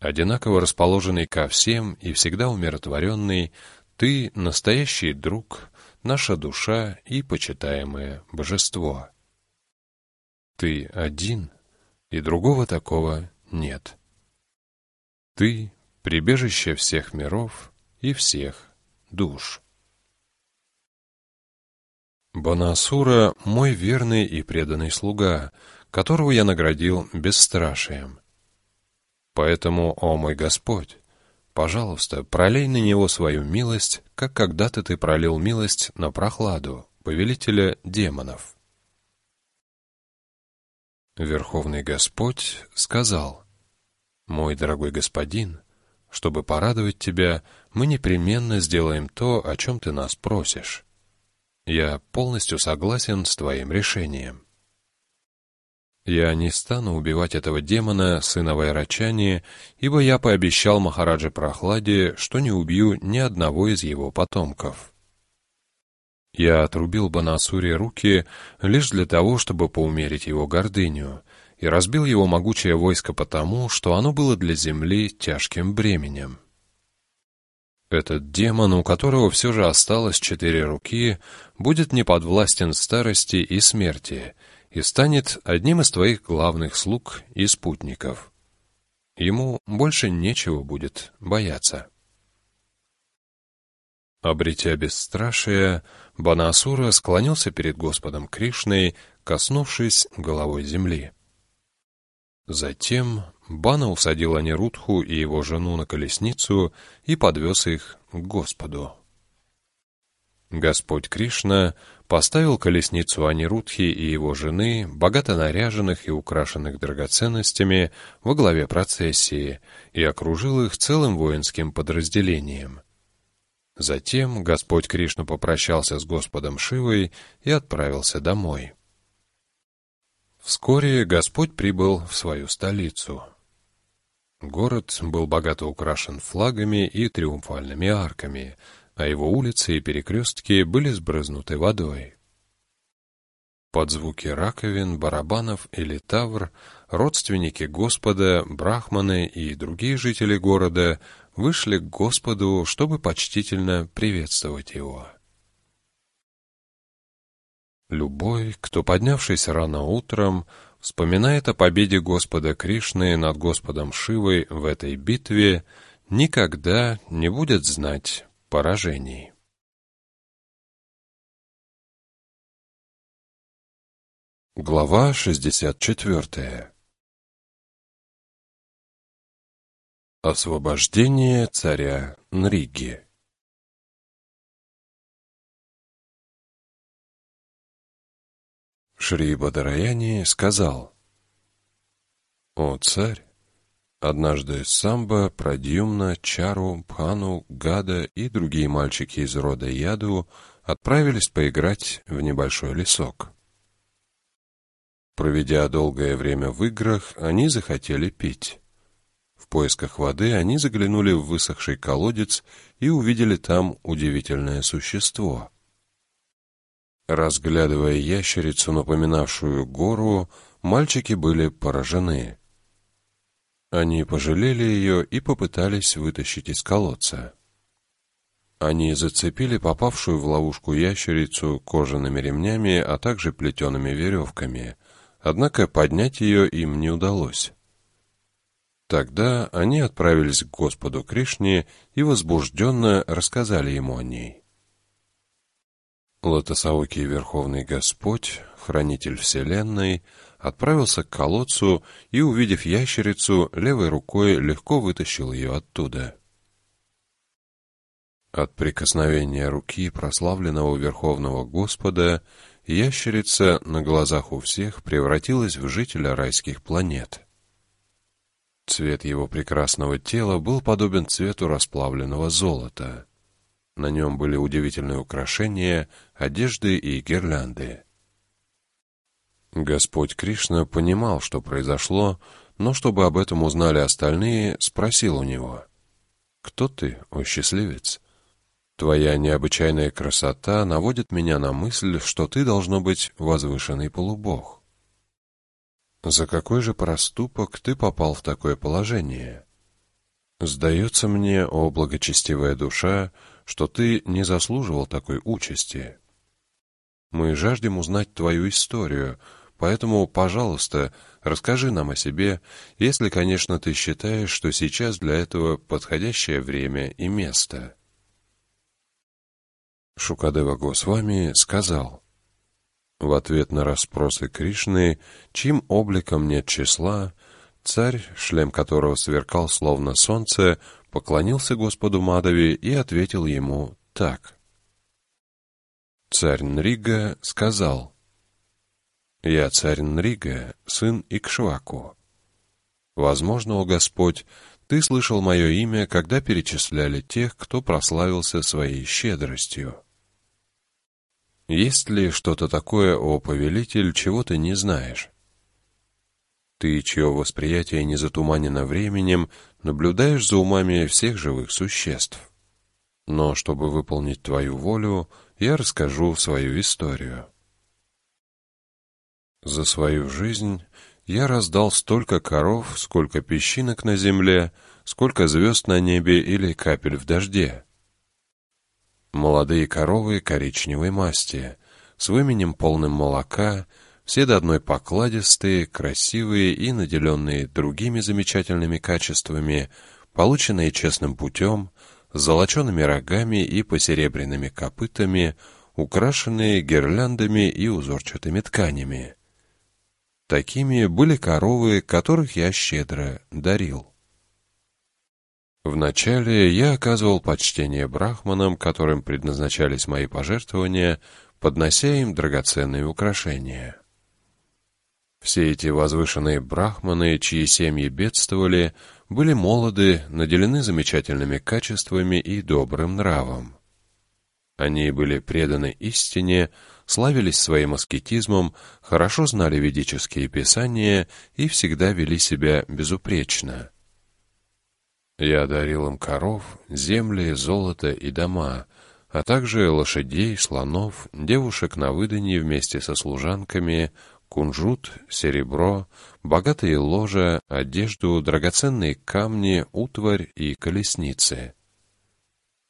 Одинаково расположенный ко всем и всегда умиротворенный, ты — настоящий друг, наша душа и почитаемое божество. Ты один, и другого такого нет. Ты — прибежище всех миров и всех душ. Банасура — мой верный и преданный слуга, которого я наградил бесстрашием. Поэтому, о мой Господь, Пожалуйста, пролей на него свою милость, как когда-то ты пролил милость на прохладу, повелителя демонов. Верховный Господь сказал, «Мой дорогой господин, чтобы порадовать тебя, мы непременно сделаем то, о чем ты нас просишь. Я полностью согласен с твоим решением». Я не стану убивать этого демона, сына Вайрачани, ибо я пообещал Махараджи Прохладе, что не убью ни одного из его потомков. Я отрубил Банасуре руки лишь для того, чтобы поумерить его гордыню, и разбил его могучее войско потому, что оно было для земли тяжким бременем. Этот демон, у которого все же осталось четыре руки, будет неподвластен старости и смерти — и станет одним из твоих главных слуг и спутников. Ему больше нечего будет бояться. Обретя бесстрашие, Банасура склонился перед Господом Кришной, коснувшись головой земли. Затем Бана усадил Анирудху и его жену на колесницу и подвез их к Господу. Господь Кришна поставил колесницу Анирудхи и его жены, богато наряженных и украшенных драгоценностями, во главе процессии и окружил их целым воинским подразделением. Затем Господь Кришна попрощался с Господом Шивой и отправился домой. Вскоре Господь прибыл в свою столицу. Город был богато украшен флагами и триумфальными арками — а его улицы и перекрестки были сбрызнуты водой. Под звуки раковин, барабанов или тавр родственники Господа, брахманы и другие жители города вышли к Господу, чтобы почтительно приветствовать его. Любой, кто, поднявшись рано утром, вспоминает о победе Господа Кришны над Господом Шивой в этой битве, никогда не будет знать поражений. Глава 64 Освобождение царя Нриги Шри Бадараяни сказал, «О царь, Однажды Самба, Прадьюмна, Чару, Пхану, Гада и другие мальчики из рода Яду отправились поиграть в небольшой лесок. Проведя долгое время в играх, они захотели пить. В поисках воды они заглянули в высохший колодец и увидели там удивительное существо. Разглядывая ящерицу, напоминавшую гору, мальчики были поражены. Они пожалели ее и попытались вытащить из колодца. Они зацепили попавшую в ловушку ящерицу кожаными ремнями, а также плетеными веревками, однако поднять ее им не удалось. Тогда они отправились к Господу Кришне и возбужденно рассказали ему о ней. Лотосаокий Верховный Господь, Хранитель Вселенной, отправился к колодцу и, увидев ящерицу, левой рукой легко вытащил ее оттуда. От прикосновения руки прославленного Верховного Господа ящерица на глазах у всех превратилась в жителя райских планет. Цвет его прекрасного тела был подобен цвету расплавленного золота. На нем были удивительные украшения, одежды и гирлянды. Господь Кришна понимал, что произошло, но чтобы об этом узнали остальные, спросил у него, «Кто ты, о счастливец?» Твоя необычайная красота наводит меня на мысль, что ты должно быть возвышенный полубог. За какой же проступок ты попал в такое положение? Сдается мне, о благочестивая душа, что ты не заслуживал такой участи. Мы жаждем узнать твою историю, поэтому, пожалуйста, расскажи нам о себе, если, конечно, ты считаешь, что сейчас для этого подходящее время и место. Шукадева Госвами сказал, в ответ на расспросы Кришны, чьим обликом нет числа, царь, шлем которого сверкал словно солнце, поклонился Господу Мадови и ответил ему так. Царь Нрига сказал, «Я царь Нрига, сын Икшваку. Возможно, о Господь, ты слышал мое имя, когда перечисляли тех, кто прославился своей щедростью. Есть ли что-то такое, о повелитель, чего ты не знаешь? Ты, чье восприятие не затуманено временем, наблюдаешь за умами всех живых существ. Но чтобы выполнить твою волю, я расскажу свою историю. За свою жизнь я раздал столько коров, сколько песчинок на земле, сколько звезд на небе или капель в дожде. Молодые коровы коричневой масти, с выменем полным молока, все до одной покладистые, красивые и наделенные другими замечательными качествами, полученные честным путем, с золочеными рогами и посеребряными копытами, украшенные гирляндами и узорчатыми тканями. Такими были коровы, которых я щедро дарил. Вначале я оказывал почтение брахманам, которым предназначались мои пожертвования, поднося им драгоценные украшения. Все эти возвышенные брахманы, чьи семьи бедствовали, были молоды, наделены замечательными качествами и добрым нравом. Они были преданы истине, славились своим аскетизмом, хорошо знали ведические писания и всегда вели себя безупречно. Я дарил им коров, земли, золото и дома, а также лошадей, слонов, девушек на выданье вместе со служанками, кунжут, серебро, богатые ложа, одежду, драгоценные камни, утварь и колесницы.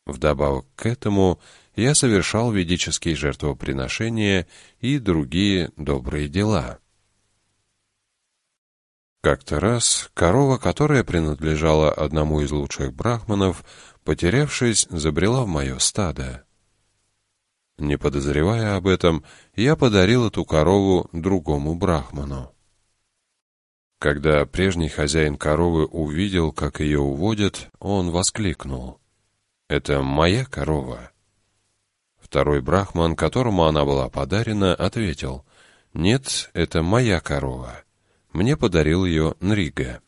Вдобавок к этому я совершал ведические жертвоприношения и другие добрые дела. Как-то раз корова, которая принадлежала одному из лучших брахманов, потерявшись, забрела в мое стадо. Не подозревая об этом, я подарил эту корову другому брахману. Когда прежний хозяин коровы увидел, как ее уводят, он воскликнул. «Это моя корова». Второй брахман, которому она была подарена, ответил. «Нет, это моя корова». Мне подарил ее Нрига.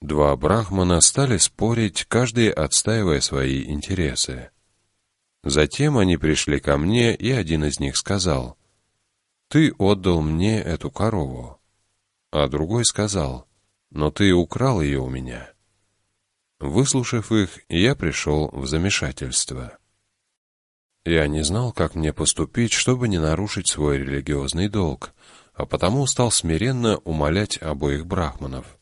Два брахмана стали спорить, каждый отстаивая свои интересы. Затем они пришли ко мне, и один из них сказал, «Ты отдал мне эту корову». А другой сказал, «Но ты украл ее у меня». Выслушав их, я пришел в замешательство. Я не знал, как мне поступить, чтобы не нарушить свой религиозный долг, а потому стал смиренно умолять обоих брахманов.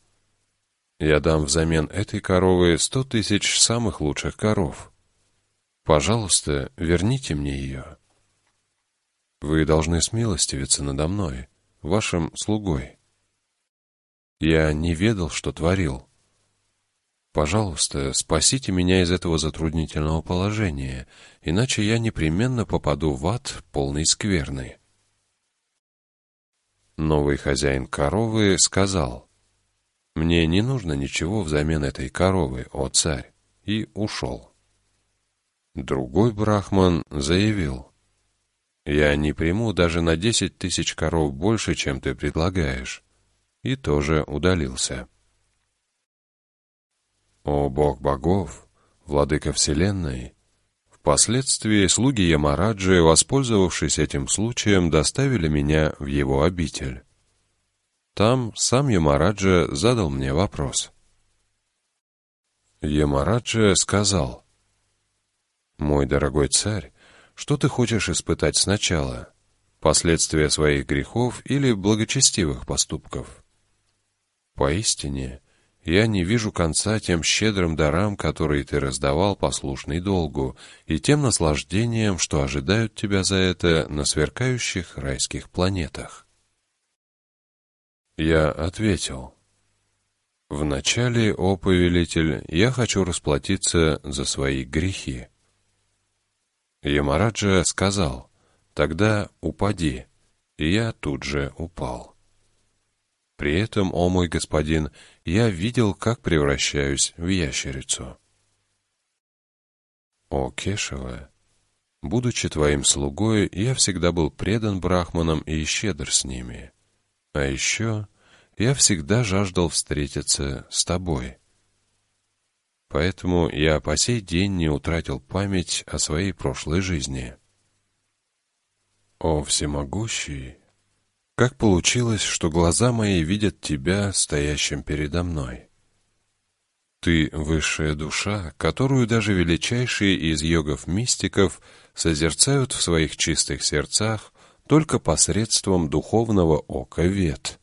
Я дам взамен этой коровы сто тысяч самых лучших коров. Пожалуйста, верните мне ее. Вы должны смилостивиться надо мной, вашим слугой. Я не ведал, что творил. Пожалуйста, спасите меня из этого затруднительного положения, иначе я непременно попаду в ад полный скверны. Новый хозяин коровы сказал, «Мне не нужно ничего взамен этой коровы, о царь», и ушел. Другой брахман заявил, «Я не приму даже на десять тысяч коров больше, чем ты предлагаешь», и тоже удалился. О Бог богов, владыка вселенной, впоследствии слуги Ямараджи, воспользовавшись этим случаем, доставили меня в его обитель. Там сам Ямараджа задал мне вопрос. Ямараджа сказал, «Мой дорогой царь, что ты хочешь испытать сначала? Последствия своих грехов или благочестивых поступков?» Поистине, я не вижу конца тем щедрым дарам, которые ты раздавал послушный долгу, и тем наслаждением, что ожидают тебя за это на сверкающих райских планетах. Я ответил. Вначале, о повелитель, я хочу расплатиться за свои грехи. Ямараджа сказал, тогда упади, и я тут же упал. При этом, о мой господин, я видел, как превращаюсь в ящерицу. О Кешева, будучи твоим слугой, я всегда был предан брахманам и щедр с ними. А еще я всегда жаждал встретиться с тобой. Поэтому я по сей день не утратил память о своей прошлой жизни. О всемогущий, как получилось, что глаза мои видят тебя, стоящим передо мной? Ты — высшая душа, которую даже величайшие из йогов-мистиков созерцают в своих чистых сердцах только посредством духовного ока Вед.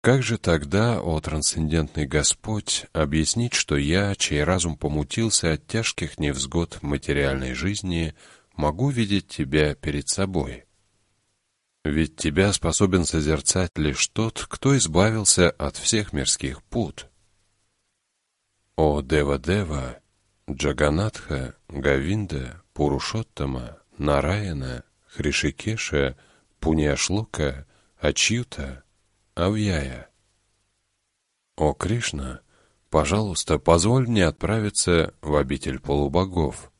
Как же тогда, о трансцендентный Господь, объяснить, что я, чей разум помутился от тяжких невзгод материальной жизни, могу видеть тебя перед собой? Ведь тебя способен созерцать лишь тот, кто избавился от всех мирских пут. О Дева-Дева, Джаганатха, Гавинда, Пурушоттама, Нараяна, Хришикеша, Пуняшлока, Ачьюта, Авьяя. О Кришна, пожалуйста, позволь мне отправиться в обитель полубогов.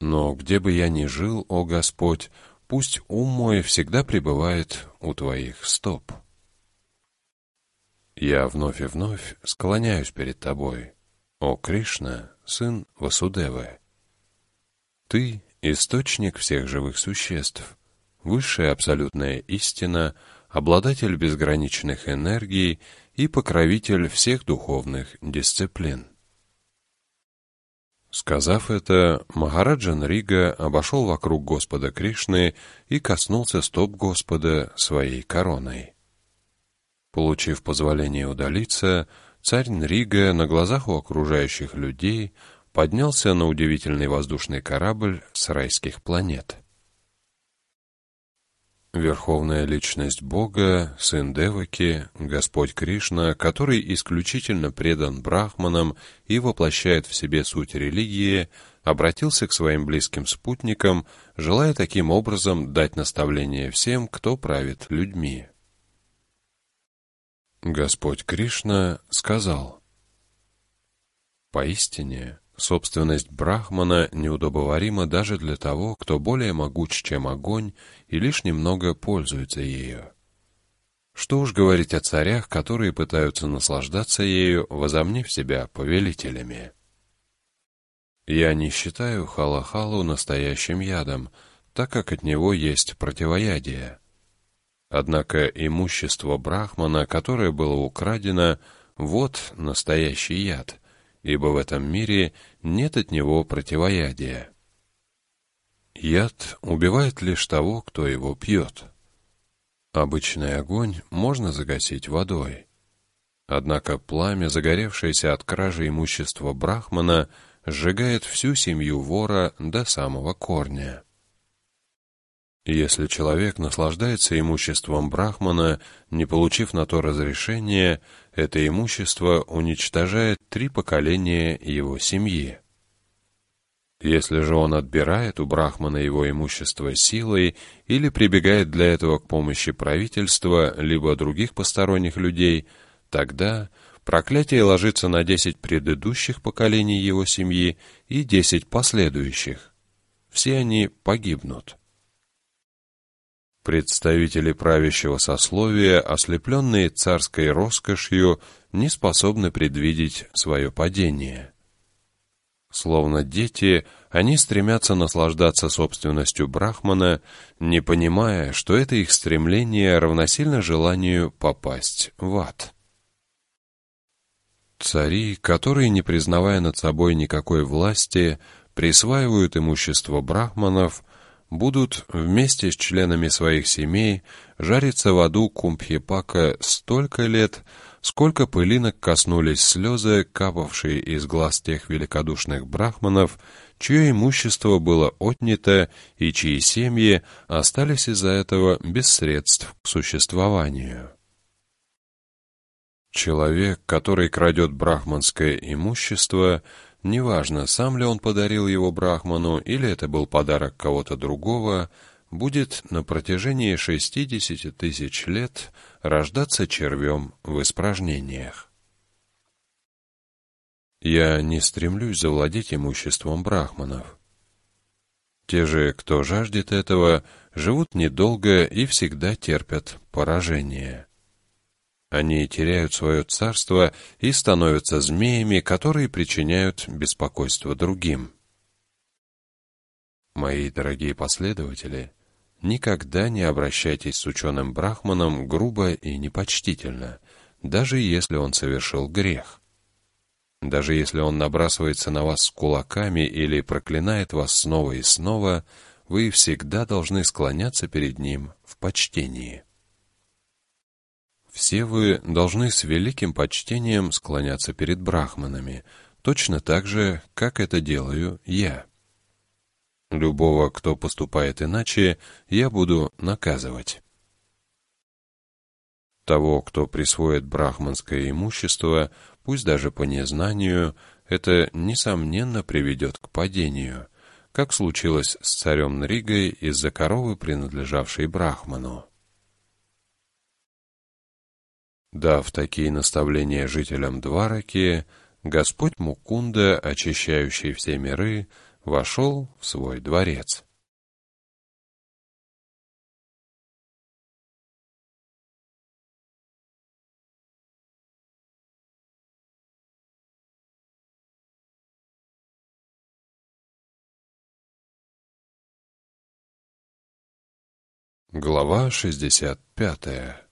Но где бы я ни жил, о Господь, Пусть ум мой всегда пребывает у твоих стоп. Я вновь и вновь склоняюсь перед тобой, о Кришна, сын Васудевы. Ты — источник всех живых существ, высшая абсолютная истина, обладатель безграничных энергий и покровитель всех духовных дисциплин. Сказав это, Махараджан Рига обошел вокруг Господа Кришны и коснулся стоп Господа своей короной. Получив позволение удалиться, царь Нрига на глазах у окружающих людей поднялся на удивительный воздушный корабль с райских планет. Верховная личность Бога, сын Деваки, Господь Кришна, который исключительно предан брахманам и воплощает в себе суть религии, обратился к своим близким спутникам, желая таким образом дать наставление всем, кто правит людьми. Господь Кришна сказал, «Поистине, Собственность Брахмана неудобоварима даже для того, кто более могуч, чем огонь, и лишь немного пользуется ею. Что уж говорить о царях, которые пытаются наслаждаться ею, возомнив себя повелителями. Я не считаю халахалу настоящим ядом, так как от него есть противоядие. Однако имущество брахмана, которое было украдено, вот настоящий яд, ибо в этом мире нет от него противоядия. Яд убивает лишь того, кто его пьет. Обычный огонь можно загасить водой. Однако пламя, загоревшееся от кражи имущества Брахмана, сжигает всю семью вора до самого корня. Если человек наслаждается имуществом Брахмана, не получив на то разрешения, это имущество уничтожает три поколения его семьи. Если же он отбирает у Брахмана его имущество силой или прибегает для этого к помощи правительства либо других посторонних людей, тогда проклятие ложится на десять предыдущих поколений его семьи и десять последующих. Все они погибнут. Представители правящего сословия, ослепленные царской роскошью, не способны предвидеть свое падение – Словно дети, они стремятся наслаждаться собственностью Брахмана, не понимая, что это их стремление равносильно желанию попасть в ад. Цари, которые, не признавая над собой никакой власти, присваивают имущество брахманов, будут вместе с членами своих семей жариться в аду Кумбхипака столько лет, сколько пылинок коснулись слезы, капавшие из глаз тех великодушных брахманов, чье имущество было отнято и чьи семьи остались из-за этого без средств к существованию. Человек, который крадет брахманское имущество, неважно, сам ли он подарил его брахману или это был подарок кого-то другого, будет на протяжении 60 тысяч лет рождаться червем в испражнениях. Я не стремлюсь завладеть имуществом брахманов. Те же, кто жаждет этого, живут недолго и всегда терпят поражение. Они теряют свое царство и становятся змеями, которые причиняют беспокойство другим. Мои дорогие последователи, Никогда не обращайтесь с ученым брахманом грубо и непочтительно, даже если он совершил грех. Даже если он набрасывается на вас с кулаками или проклинает вас снова и снова, вы всегда должны склоняться перед ним в почтении. Все вы должны с великим почтением склоняться перед брахманами, точно так же, как это делаю я. Любого, кто поступает иначе, я буду наказывать. Того, кто присвоит брахманское имущество, пусть даже по незнанию, это, несомненно, приведет к падению, как случилось с царем Нригой из-за коровы, принадлежавшей брахману. Дав такие наставления жителям Двараки, Господь Мукунда, очищающий все миры, вошел в свой дворец. Глава 65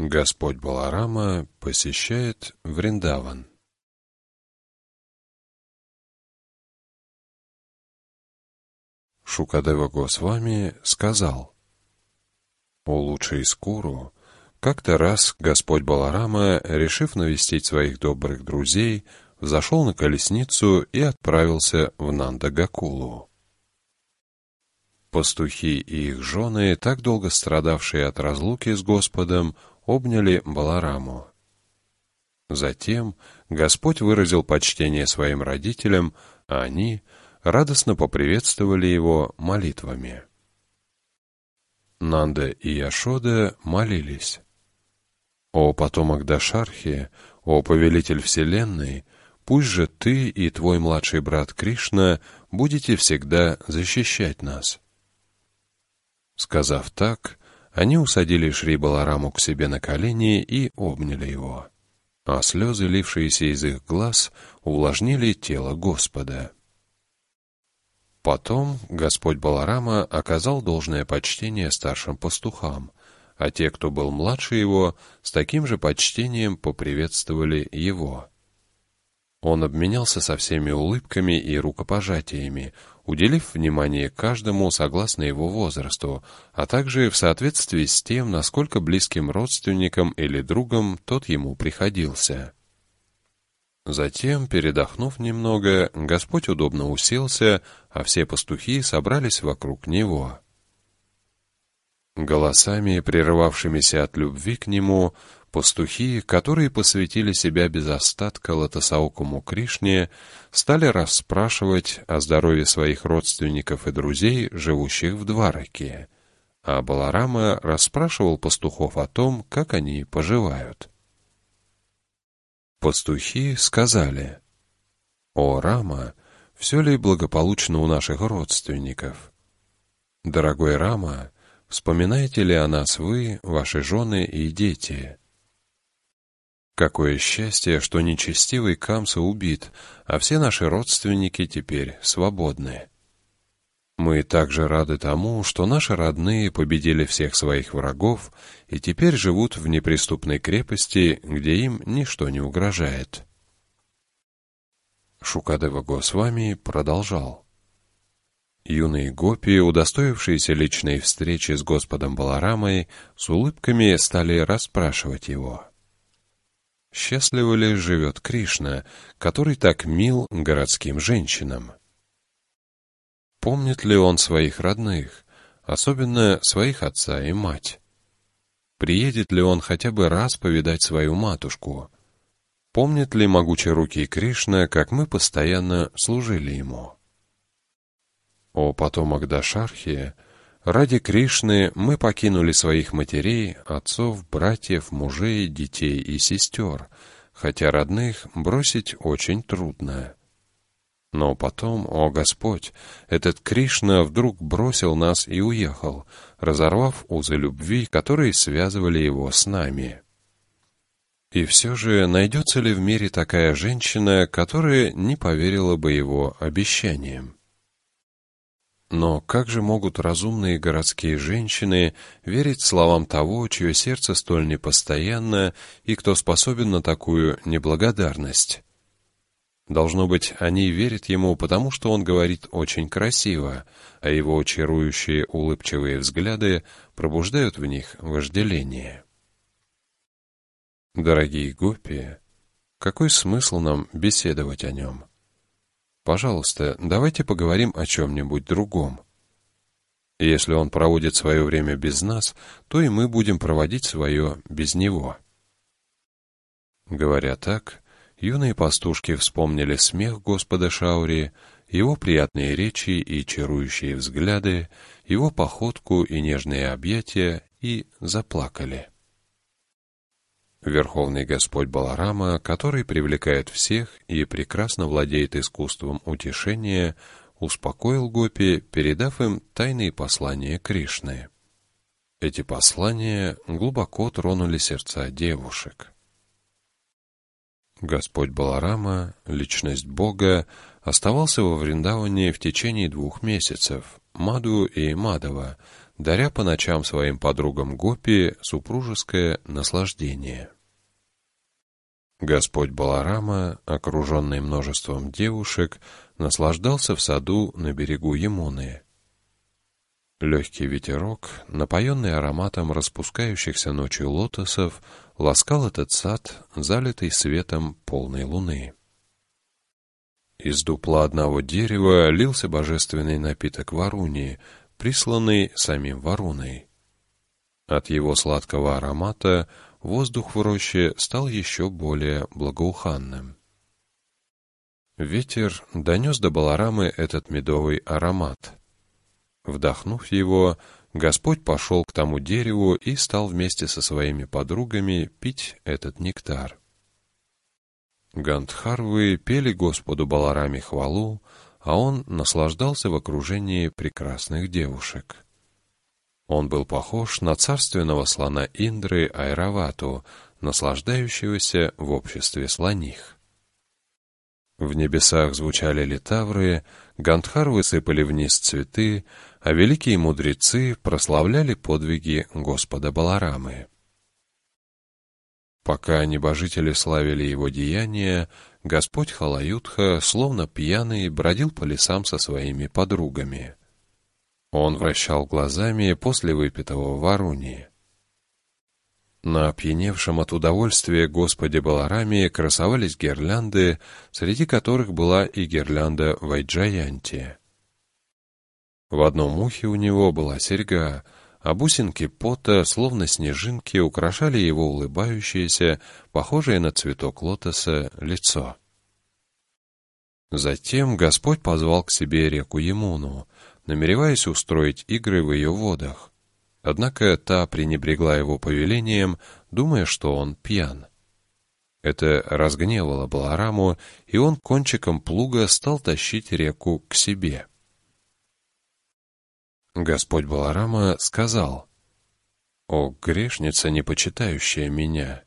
Господь Баларама посещает Вриндаван. Шукадева Госвами сказал, «О лучший Скуру, как-то раз Господь Баларама, решив навестить своих добрых друзей, взошел на колесницу и отправился в Нандагакулу. Пастухи и их жены, так долго страдавшие от разлуки с Господом, обняли Балараму. Затем Господь выразил почтение своим родителям, а они — радостно поприветствовали его молитвами. Нанда и Яшода молились. «О потомок Дашархи, о повелитель Вселенной, пусть же ты и твой младший брат Кришна будете всегда защищать нас». Сказав так, Они усадили Шри Балараму к себе на колени и обняли его. А слезы, лившиеся из их глаз, увлажнили тело Господа. Потом Господь Баларама оказал должное почтение старшим пастухам, а те, кто был младше его, с таким же почтением поприветствовали его. Он обменялся со всеми улыбками и рукопожатиями, уделив внимание каждому согласно его возрасту, а также в соответствии с тем, насколько близким родственником или другом тот ему приходился. Затем, передохнув немного, Господь удобно уселся, а все пастухи собрались вокруг него. Голосами, прерывавшимися от любви к нему, пастухи, которые посвятили себя без остатка Латасаукому Кришне, стали расспрашивать о здоровье своих родственников и друзей, живущих в Двараке, а Баларама расспрашивал пастухов о том, как они поживают. Пастухи сказали, «О, Рама, все ли благополучно у наших родственников? Дорогой Рама, вспоминаете ли о нас вы, ваши жены и дети?» Какое счастье, что нечестивый Камса убит, а все наши родственники теперь свободны. Мы также рады тому, что наши родные победили всех своих врагов и теперь живут в неприступной крепости, где им ничто не угрожает. Шукадева Госвами продолжал. Юные гопи, удостоившиеся личной встречи с Господом Баларамой, с улыбками стали расспрашивать его. Счастливо ли живет Кришна, который так мил городским женщинам? Помнит ли он своих родных, особенно своих отца и мать? Приедет ли он хотя бы раз повидать свою матушку? Помнит ли могучий руки Кришна, как мы постоянно служили ему? О потомок Дашархи, ради Кришны мы покинули своих матерей, отцов, братьев, мужей, детей и сестер, хотя родных бросить очень трудно. Но потом, о Господь, этот Кришна вдруг бросил нас и уехал, разорвав узы любви, которые связывали его с нами. И все же найдется ли в мире такая женщина, которая не поверила бы его обещаниям? Но как же могут разумные городские женщины верить словам того, чье сердце столь непостоянно и кто способен на такую неблагодарность? Должно быть, они верят ему, потому что он говорит очень красиво, а его чарующие улыбчивые взгляды пробуждают в них вожделение. Дорогие гопи, какой смысл нам беседовать о нем? Пожалуйста, давайте поговорим о чем-нибудь другом. Если он проводит свое время без нас, то и мы будем проводить свое без него. Говоря так, юные пастушки вспомнили смех Господа Шаури, его приятные речи и чарующие взгляды, его походку и нежные объятия, и заплакали. Верховный Господь Баларама, который привлекает всех и прекрасно владеет искусством утешения, успокоил гопи, передав им тайные послания Кришны. Эти послания глубоко тронули сердца девушек. Господь Баларама, личность Бога, оставался во Вриндаване в течение двух месяцев, Маду и Мадова, даря по ночам своим подругам Гопи супружеское наслаждение. Господь Баларама, окруженный множеством девушек, наслаждался в саду на берегу Емуны. Легкий ветерок, напоенный ароматом распускающихся ночью лотосов, ласкал этот сад, залитый светом полной луны. Из дупла одного дерева лился божественный напиток Варуни, присланный самим Варуной. От его сладкого аромата воздух в роще стал еще более благоуханным. Ветер донес до Баларамы этот медовый аромат. Вдохнув его, Господь пошел к тому дереву и стал вместе со своими подругами пить этот нектар. Гандхарвы пели Господу Балараме хвалу, а он наслаждался в окружении прекрасных девушек. Он был похож на царственного слона Индры Айравату, наслаждающегося в обществе слоних. В небесах звучали литавры, Гандхар высыпали вниз цветы, а великие мудрецы прославляли подвиги Господа Баларамы. Пока небожители славили его деяния, Господь Халаютха, словно пьяный, бродил по лесам со своими подругами. Он вращал глазами после выпитого варуни. На опьяневшем от удовольствия Господе Балараме красовались гирлянды, среди которых была и гирлянда Вайджаянти. В одном ухе у него была серьга, а бусинки пота, словно снежинки, украшали его улыбающееся, похожее на цветок лотоса, лицо. Затем Господь позвал к себе реку Емуну, намереваясь устроить игры в ее водах. Однако та пренебрегла его повелением, думая, что он пьян. Это разгневало Балараму, и он кончиком плуга стал тащить реку к себе. Господь Баларама сказал, «О, грешница, не почитающая меня!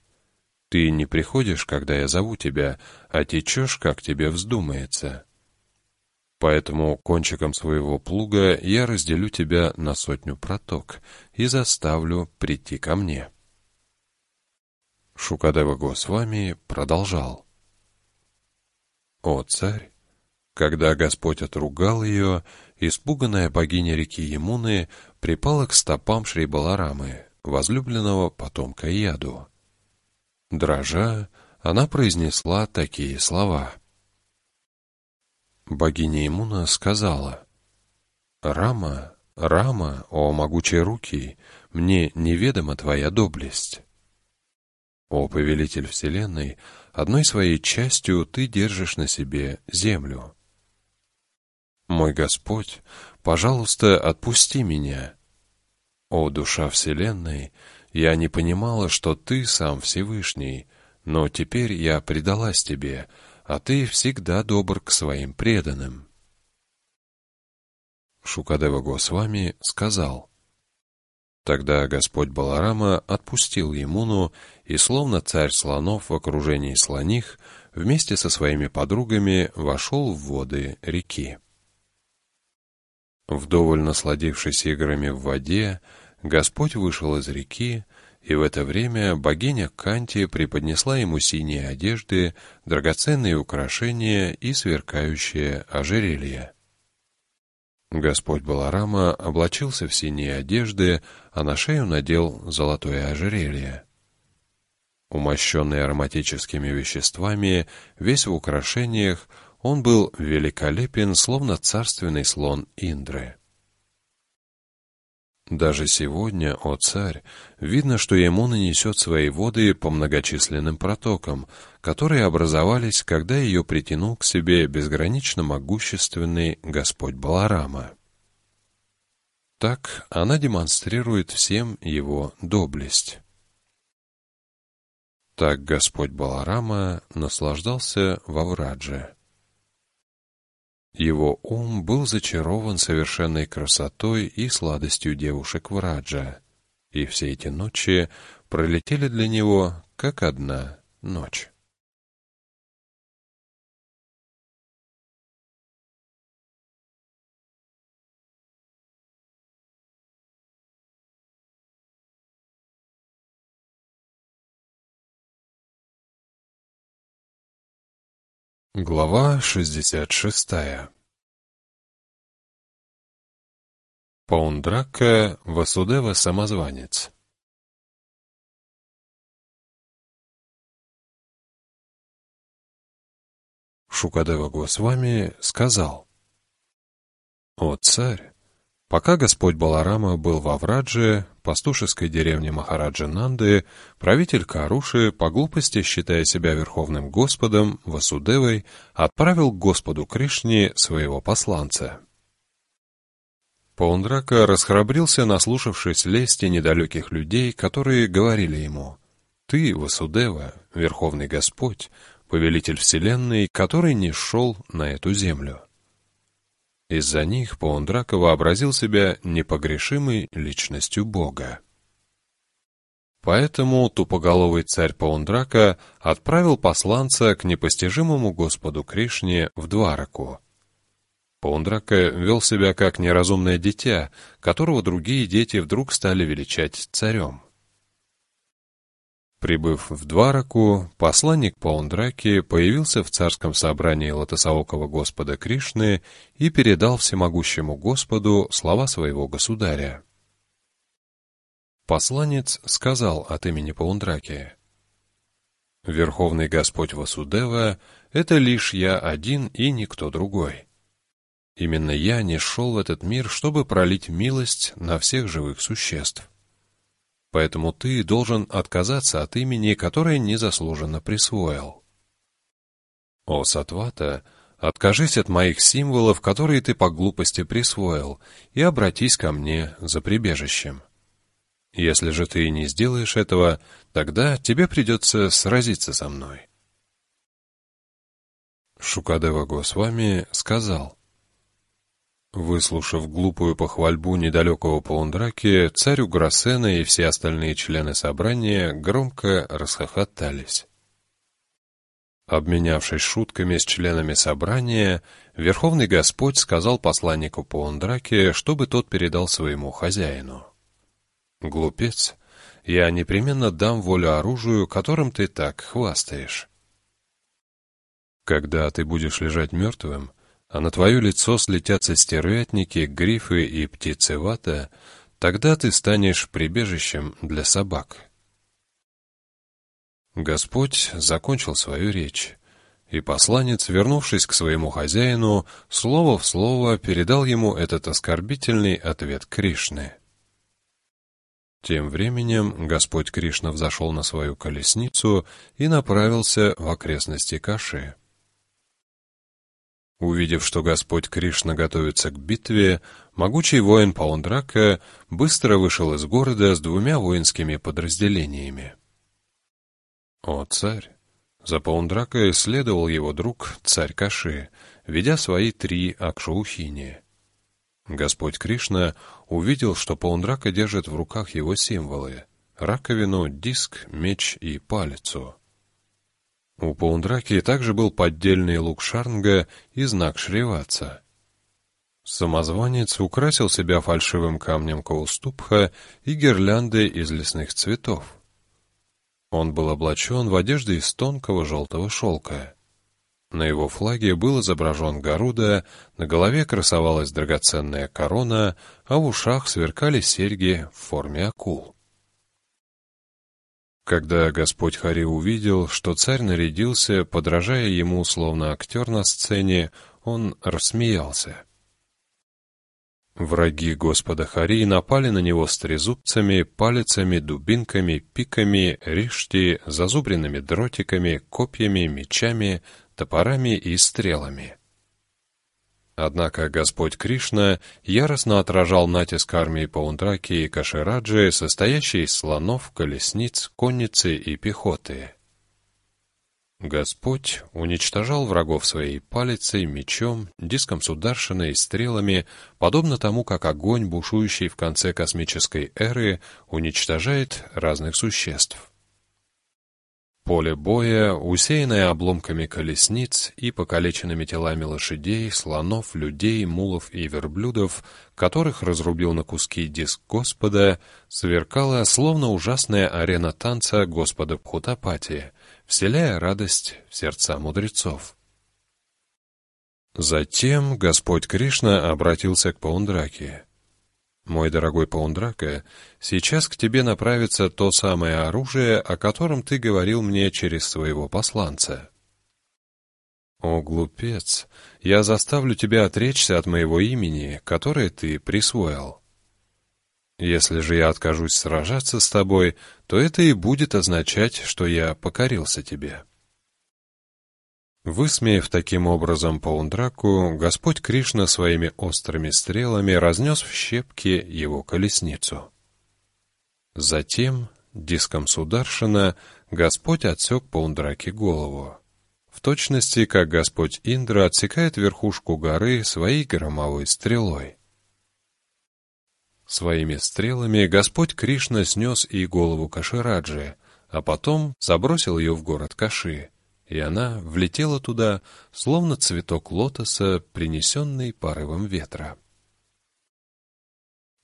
Ты не приходишь, когда я зову тебя, а течешь, как тебе вздумается. Поэтому кончиком своего плуга я разделю тебя на сотню проток и заставлю прийти ко мне. Шукадева Госвами продолжал. «О, царь! Когда Господь отругал ее, испуганная богиня реки Емуны припала к стопам Шри Баларамы, возлюбленного потомка Яду. Дрожа, она произнесла такие слова — Богиня Имуна сказала, «Рама, Рама, о могучие руки, мне неведома твоя доблесть. О повелитель вселенной, одной своей частью ты держишь на себе землю. Мой Господь, пожалуйста, отпусти меня. О душа вселенной, я не понимала, что ты сам Всевышний, но теперь я предалась тебе, а ты всегда добр к своим преданным. Шукадева Госвами сказал, Тогда Господь Баларама отпустил Емуну, и словно царь слонов в окружении слоних, вместе со своими подругами вошел в воды реки. Вдоволь насладившись играми в воде, Господь вышел из реки, и в это время богиня Канти преподнесла ему синие одежды, драгоценные украшения и сверкающее ожерелье. Господь Баларама облачился в синие одежды, а на шею надел золотое ожерелье. Умощенный ароматическими веществами, весь в украшениях, он был великолепен, словно царственный слон Индры. Даже сегодня, о царь, видно, что ему нанесет свои воды по многочисленным протокам, которые образовались, когда ее притянул к себе безгранично могущественный Господь Баларама. Так она демонстрирует всем его доблесть. Так Господь Баларама наслаждался во Врадже. Его ум был зачарован совершенной красотой и сладостью девушек Враджа, и все эти ночи пролетели для него как одна ночь. Глава 66 Паундрака Васудева Самозванец. Шукадева Госвами сказал, «О царь, Пока Господь Баларама был во Врадже, пастушеской деревне Махараджа Нанды, правитель Каруши, по глупости считая себя верховным Господом, Васудевой, отправил к Господу Кришне своего посланца. Паундрака расхрабрился, наслушавшись лести недалеких людей, которые говорили ему, «Ты, Васудева, Верховный Господь, повелитель Вселенной, который не шел на эту землю». Из-за них Паундрака вообразил себя непогрешимой личностью Бога. Поэтому тупоголовый царь Паундрака отправил посланца к непостижимому Господу Кришне в Двараку. Паундрака вел себя как неразумное дитя, которого другие дети вдруг стали величать царем. Прибыв в Двараку, посланник Паундраки появился в царском собрании Лотосоокого Господа Кришны и передал всемогущему Господу слова своего государя. Посланец сказал от имени Паундраки, «Верховный Господь Васудева — это лишь я один и никто другой. Именно я не шел в этот мир, чтобы пролить милость на всех живых существ. Поэтому ты должен отказаться от имени, которое незаслуженно присвоил. О, Сатвата, откажись от моих символов, которые ты по глупости присвоил, и обратись ко мне за прибежищем. Если же ты не сделаешь этого, тогда тебе придется сразиться со мной. Шукадева Госвами сказал, Выслушав глупую похвальбу недалекого Паундраки, царь Уграсена и все остальные члены собрания громко расхохотались. Обменявшись шутками с членами собрания, Верховный Господь сказал посланнику Паундраке, чтобы тот передал своему хозяину. Глупец, я непременно дам волю оружию, которым ты так хвастаешь. Когда ты будешь лежать мертвым, а на твое лицо слетятся стервятники, грифы и птицы вата, тогда ты станешь прибежищем для собак. Господь закончил свою речь, и посланец, вернувшись к своему хозяину, слово в слово передал ему этот оскорбительный ответ Кришны. Тем временем Господь Кришна взошел на свою колесницу и направился в окрестности Каши. Увидев, что Господь Кришна готовится к битве, могучий воин Паундрака быстро вышел из города с двумя воинскими подразделениями. О, царь! За Паундрака следовал его друг, царь Каши, ведя свои три акшаухини. Господь Кришна увидел, что Паундрака держит в руках его символы — раковину, диск, меч и палицу. У Паундраки также был поддельный лук Шарнга и знак Шриваца. Самозванец украсил себя фальшивым камнем Кауступха и гирляндой из лесных цветов. Он был облачен в одежды из тонкого желтого шелка. На его флаге был изображен Гаруда, на голове красовалась драгоценная корона, а в ушах сверкали серьги в форме акул. Когда Господь Хари увидел, что царь нарядился, подражая ему словно актер на сцене, он рассмеялся. Враги Господа Хари напали на него с трезубцами, палицами, дубинками, пиками, ришти, зазубренными дротиками, копьями, мечами, топорами и стрелами. Однако Господь Кришна яростно отражал натиск армии Паундраки и Кашираджи, состоящей из слонов, колесниц, конницы и пехоты. Господь уничтожал врагов своей палицей, мечом, диском сударшина и стрелами, подобно тому, как огонь, бушующий в конце космической эры, уничтожает разных существ. Поле боя, усеянное обломками колесниц и покалеченными телами лошадей, слонов, людей, мулов и верблюдов, которых разрубил на куски диск Господа, сверкало, словно ужасная арена танца Господа Пхутапати, вселяя радость в сердца мудрецов. Затем Господь Кришна обратился к Паундраке. Мой дорогой Паундрака, сейчас к тебе направится то самое оружие, о котором ты говорил мне через своего посланца. О, глупец, я заставлю тебя отречься от моего имени, которое ты присвоил. Если же я откажусь сражаться с тобой, то это и будет означать, что я покорился тебе. Высмеяв таким образом Паундраку, Господь Кришна своими острыми стрелами разнес в щепки его колесницу. Затем, диском Сударшина, Господь отсек Паундраке голову. в точности, как Господь Индра отсекает верхушку горы своей громовой стрелой. Своими стрелами Господь Кришна снес и голову Кашираджи, а потом забросил ее в город Каши, и она влетела туда, словно цветок лотоса, принесенный порывом ветра.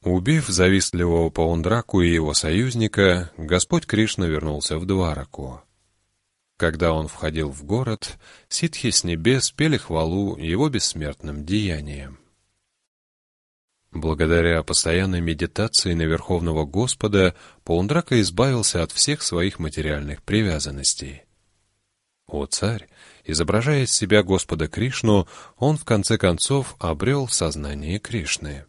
Убив завистливого Паундраку и его союзника, Господь Кришна вернулся в Двараку. Когда он входил в город, ситхи с небес пели хвалу его бессмертным деяниям. Благодаря постоянной медитации на Верховного Господа Паундрака избавился от всех своих материальных привязанностей. О царь, изображая из себя Господа Кришну, он в конце концов обрел сознание Кришны.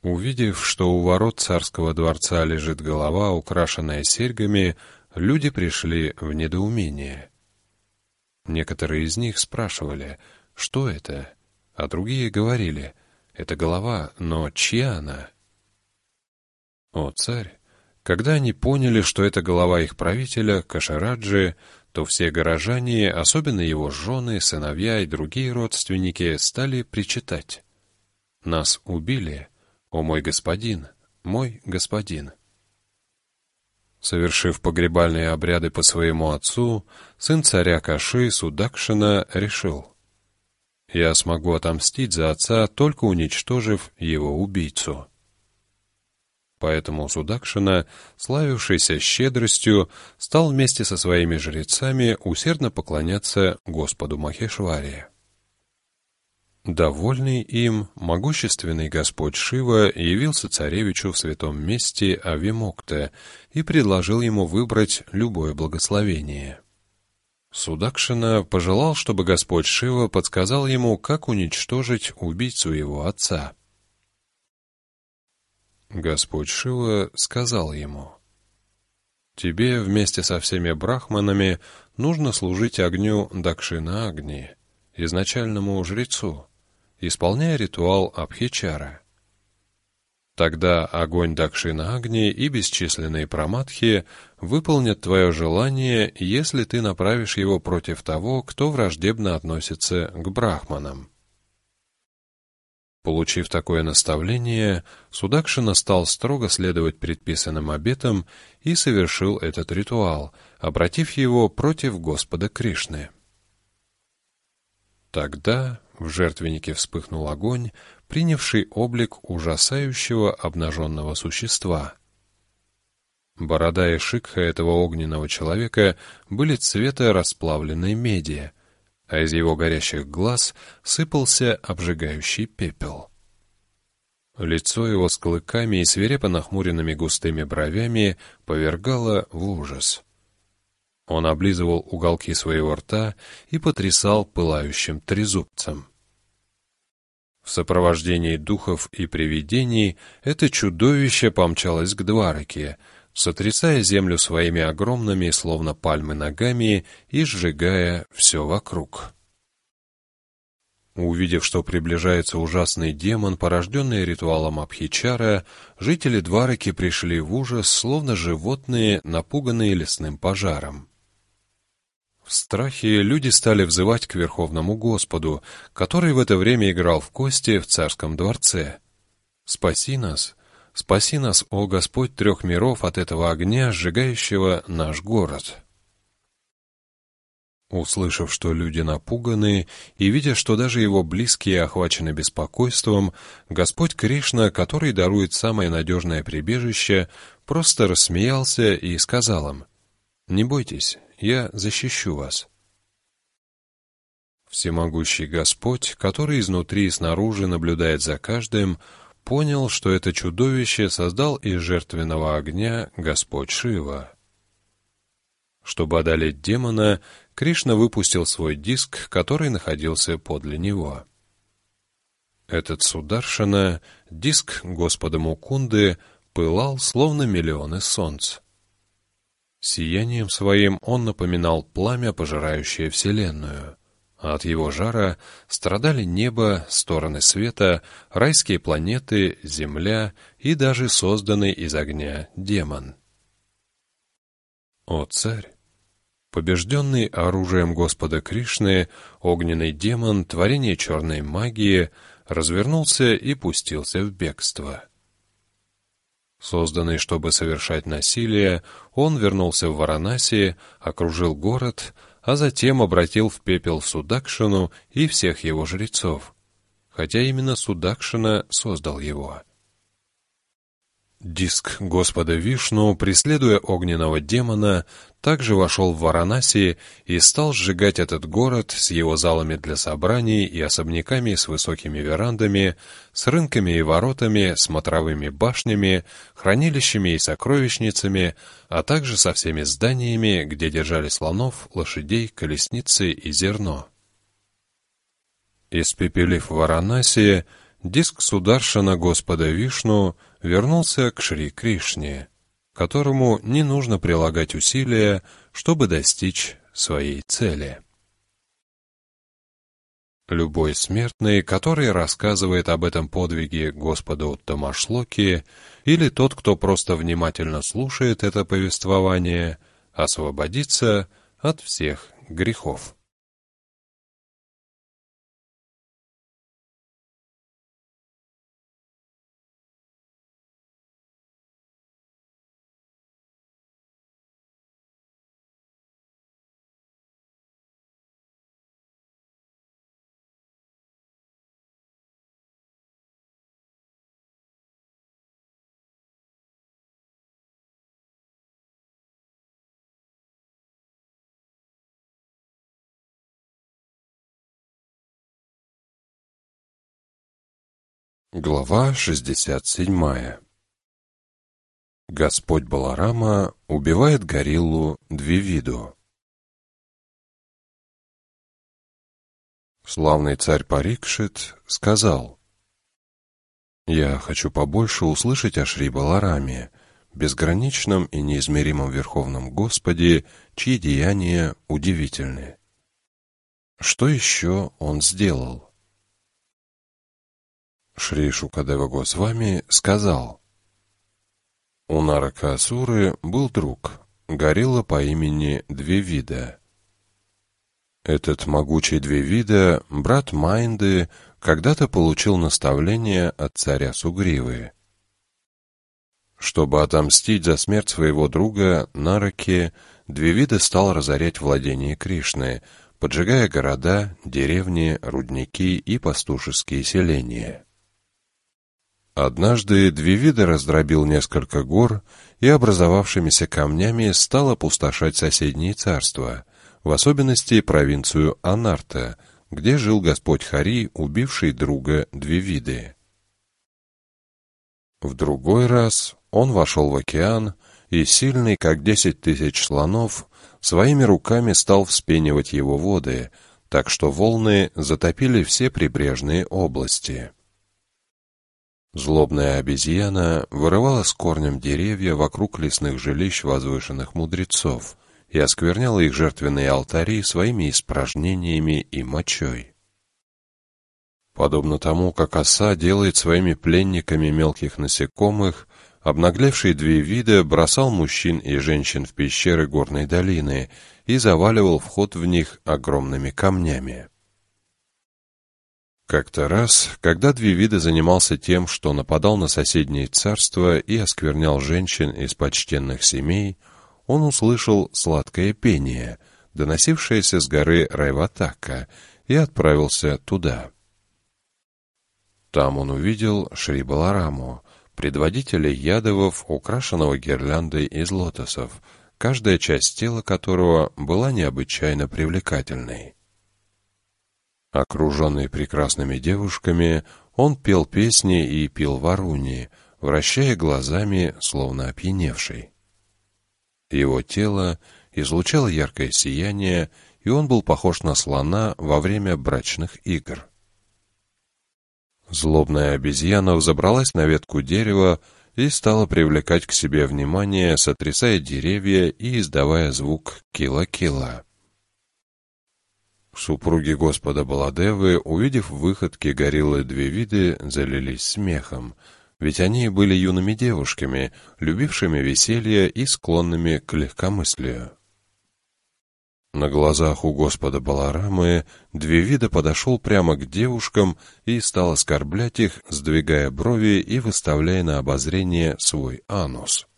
Увидев, что у ворот царского дворца лежит голова, украшенная серьгами, люди пришли в недоумение. Некоторые из них спрашивали, что это, а другие говорили, это голова, но чья она? О, царь! Когда они поняли, что это голова их правителя, Кашараджи, то все горожане, особенно его жены, сыновья и другие родственники, стали причитать. «Нас убили, о мой господин, мой господин». Совершив погребальные обряды по своему отцу, сын царя Каши Судакшина решил — я смогу отомстить за отца, только уничтожив его убийцу. Поэтому Судакшина, славившийся щедростью, стал вместе со своими жрецами усердно поклоняться Господу Махешваре. Довольный им, могущественный Господь Шива явился царевичу в святом месте Авимокте и предложил ему выбрать любое благословение. Судакшина пожелал, чтобы Господь Шива подсказал ему, как уничтожить убийцу его отца. Господь Шива сказал ему, «Тебе вместе со всеми брахманами нужно служить огню Дакшина Агни, изначальному жрецу, исполняя ритуал Абхичара. Тогда огонь Дакшина Агни и бесчисленные праматхи выполнят твое желание, если ты направишь его против того, кто враждебно относится к брахманам. Получив такое наставление, Судакшина стал строго следовать предписанным обетам и совершил этот ритуал, обратив его против Господа Кришны. Тогда в жертвеннике вспыхнул огонь, принявший облик ужасающего обнаженного существа. Борода и шикха этого огненного человека были цвета расплавленной меди, а из его горящих глаз сыпался обжигающий пепел. Лицо его с клыками и свирепо нахмуренными густыми бровями повергало в ужас. Он облизывал уголки своего рта и потрясал пылающим трезубцем. В сопровождении духов и привидений это чудовище помчалось к Двараке, сотрясая землю своими огромными, словно пальмы, ногами и сжигая все вокруг. Увидев, что приближается ужасный демон, порожденный ритуалом Абхичара, жители Двараки пришли в ужас, словно животные, напуганные лесным пожаром. В страхе люди стали взывать к Верховному Господу, который в это время играл в кости в царском дворце. «Спаси нас! Спаси нас, о Господь трех миров, от этого огня, сжигающего наш город!» Услышав, что люди напуганы, и видя, что даже его близкие охвачены беспокойством, Господь Кришна, который дарует самое надежное прибежище, просто рассмеялся и сказал им, «Не бойтесь, я защищу вас. Всемогущий Господь, который изнутри и снаружи наблюдает за каждым, понял, что это чудовище создал из жертвенного огня Господь Шива. Чтобы одолеть демона, Кришна выпустил свой диск, который находился подле него. Этот Сударшана, диск Господа Мукунды, пылал, словно миллионы солнц. Сиянием своим он напоминал пламя, пожирающее Вселенную. А от его жара страдали небо, стороны света, райские планеты, земля и даже созданный из огня демон. О, царь! Побежденный оружием Господа Кришны, огненный демон, творение черной магии, развернулся и пустился в бегство. Созданный, чтобы совершать насилие, он вернулся в Варанаси, окружил город, а затем обратил в пепел Судакшину и всех его жрецов, хотя именно Судакшина создал его. Диск Господа Вишну, преследуя огненного демона, также вошел в Варанаси и стал сжигать этот город с его залами для собраний и особняками с высокими верандами, с рынками и воротами, смотровыми башнями, хранилищами и сокровищницами, а также со всеми зданиями, где держали слонов, лошадей, колесницы и зерно. Испепелив Варанаси, диск Сударшана Господа Вишну — вернулся к Шри Кришне, которому не нужно прилагать усилия, чтобы достичь своей цели. Любой смертный, который рассказывает об этом подвиге Господу Тамашлоки, или тот, кто просто внимательно слушает это повествование, освободится от всех грехов. Глава 67 Господь Баларама убивает гориллу Двивиду. Славный царь Парикшит сказал, «Я хочу побольше услышать о Шри Балараме, безграничном и неизмеримом Верховном Господе, чьи деяния удивительны. Что еще он сделал?» Шри Шукадева Госвами сказал, «У Наракасуры был друг, горилла по имени Двевида. Этот могучий Двевида, брат Майнды, когда-то получил наставление от царя Сугривы. Чтобы отомстить за смерть своего друга Нараки, Двевида стал разорять владения Кришны, поджигая города, деревни, рудники и пастушеские селения. Однажды Двивида раздробил несколько гор и образовавшимися камнями стал опустошать соседние царства, в особенности провинцию Анарта, где жил Господь Хари, убивший друга Двивиды. В другой раз он вошел в океан и, сильный как десять тысяч слонов, своими руками стал вспенивать его воды, так что волны затопили все прибрежные области. Злобная обезьяна вырывала с корнем деревья вокруг лесных жилищ возвышенных мудрецов и оскверняла их жертвенные алтари своими испражнениями и мочой. Подобно тому, как оса делает своими пленниками мелких насекомых, обнаглевший две вида бросал мужчин и женщин в пещеры горной долины и заваливал вход в них огромными камнями. Как-то раз, когда Двивида занимался тем, что нападал на соседние царства и осквернял женщин из почтенных семей, он услышал сладкое пение, доносившееся с горы Райватака, и отправился туда. Там он увидел Шри Балараму, предводителя ядовов, украшенного гирляндой из лотосов, каждая часть тела которого была необычайно привлекательной. Окруженный прекрасными девушками, он пел песни и пил варуни, вращая глазами, словно опьяневший. Его тело излучало яркое сияние, и он был похож на слона во время брачных игр. Злобная обезьяна взобралась на ветку дерева и стала привлекать к себе внимание, сотрясая деревья и издавая звук кила-кила. Супруги Господа Баладевы, увидев выходки гориллы две виды, залились смехом, ведь они были юными девушками, любившими веселье и склонными к легкомыслию. На глазах у господа Баларамы Двевида подошел прямо к девушкам и стал оскорблять их, сдвигая брови и выставляя на обозрение свой анус.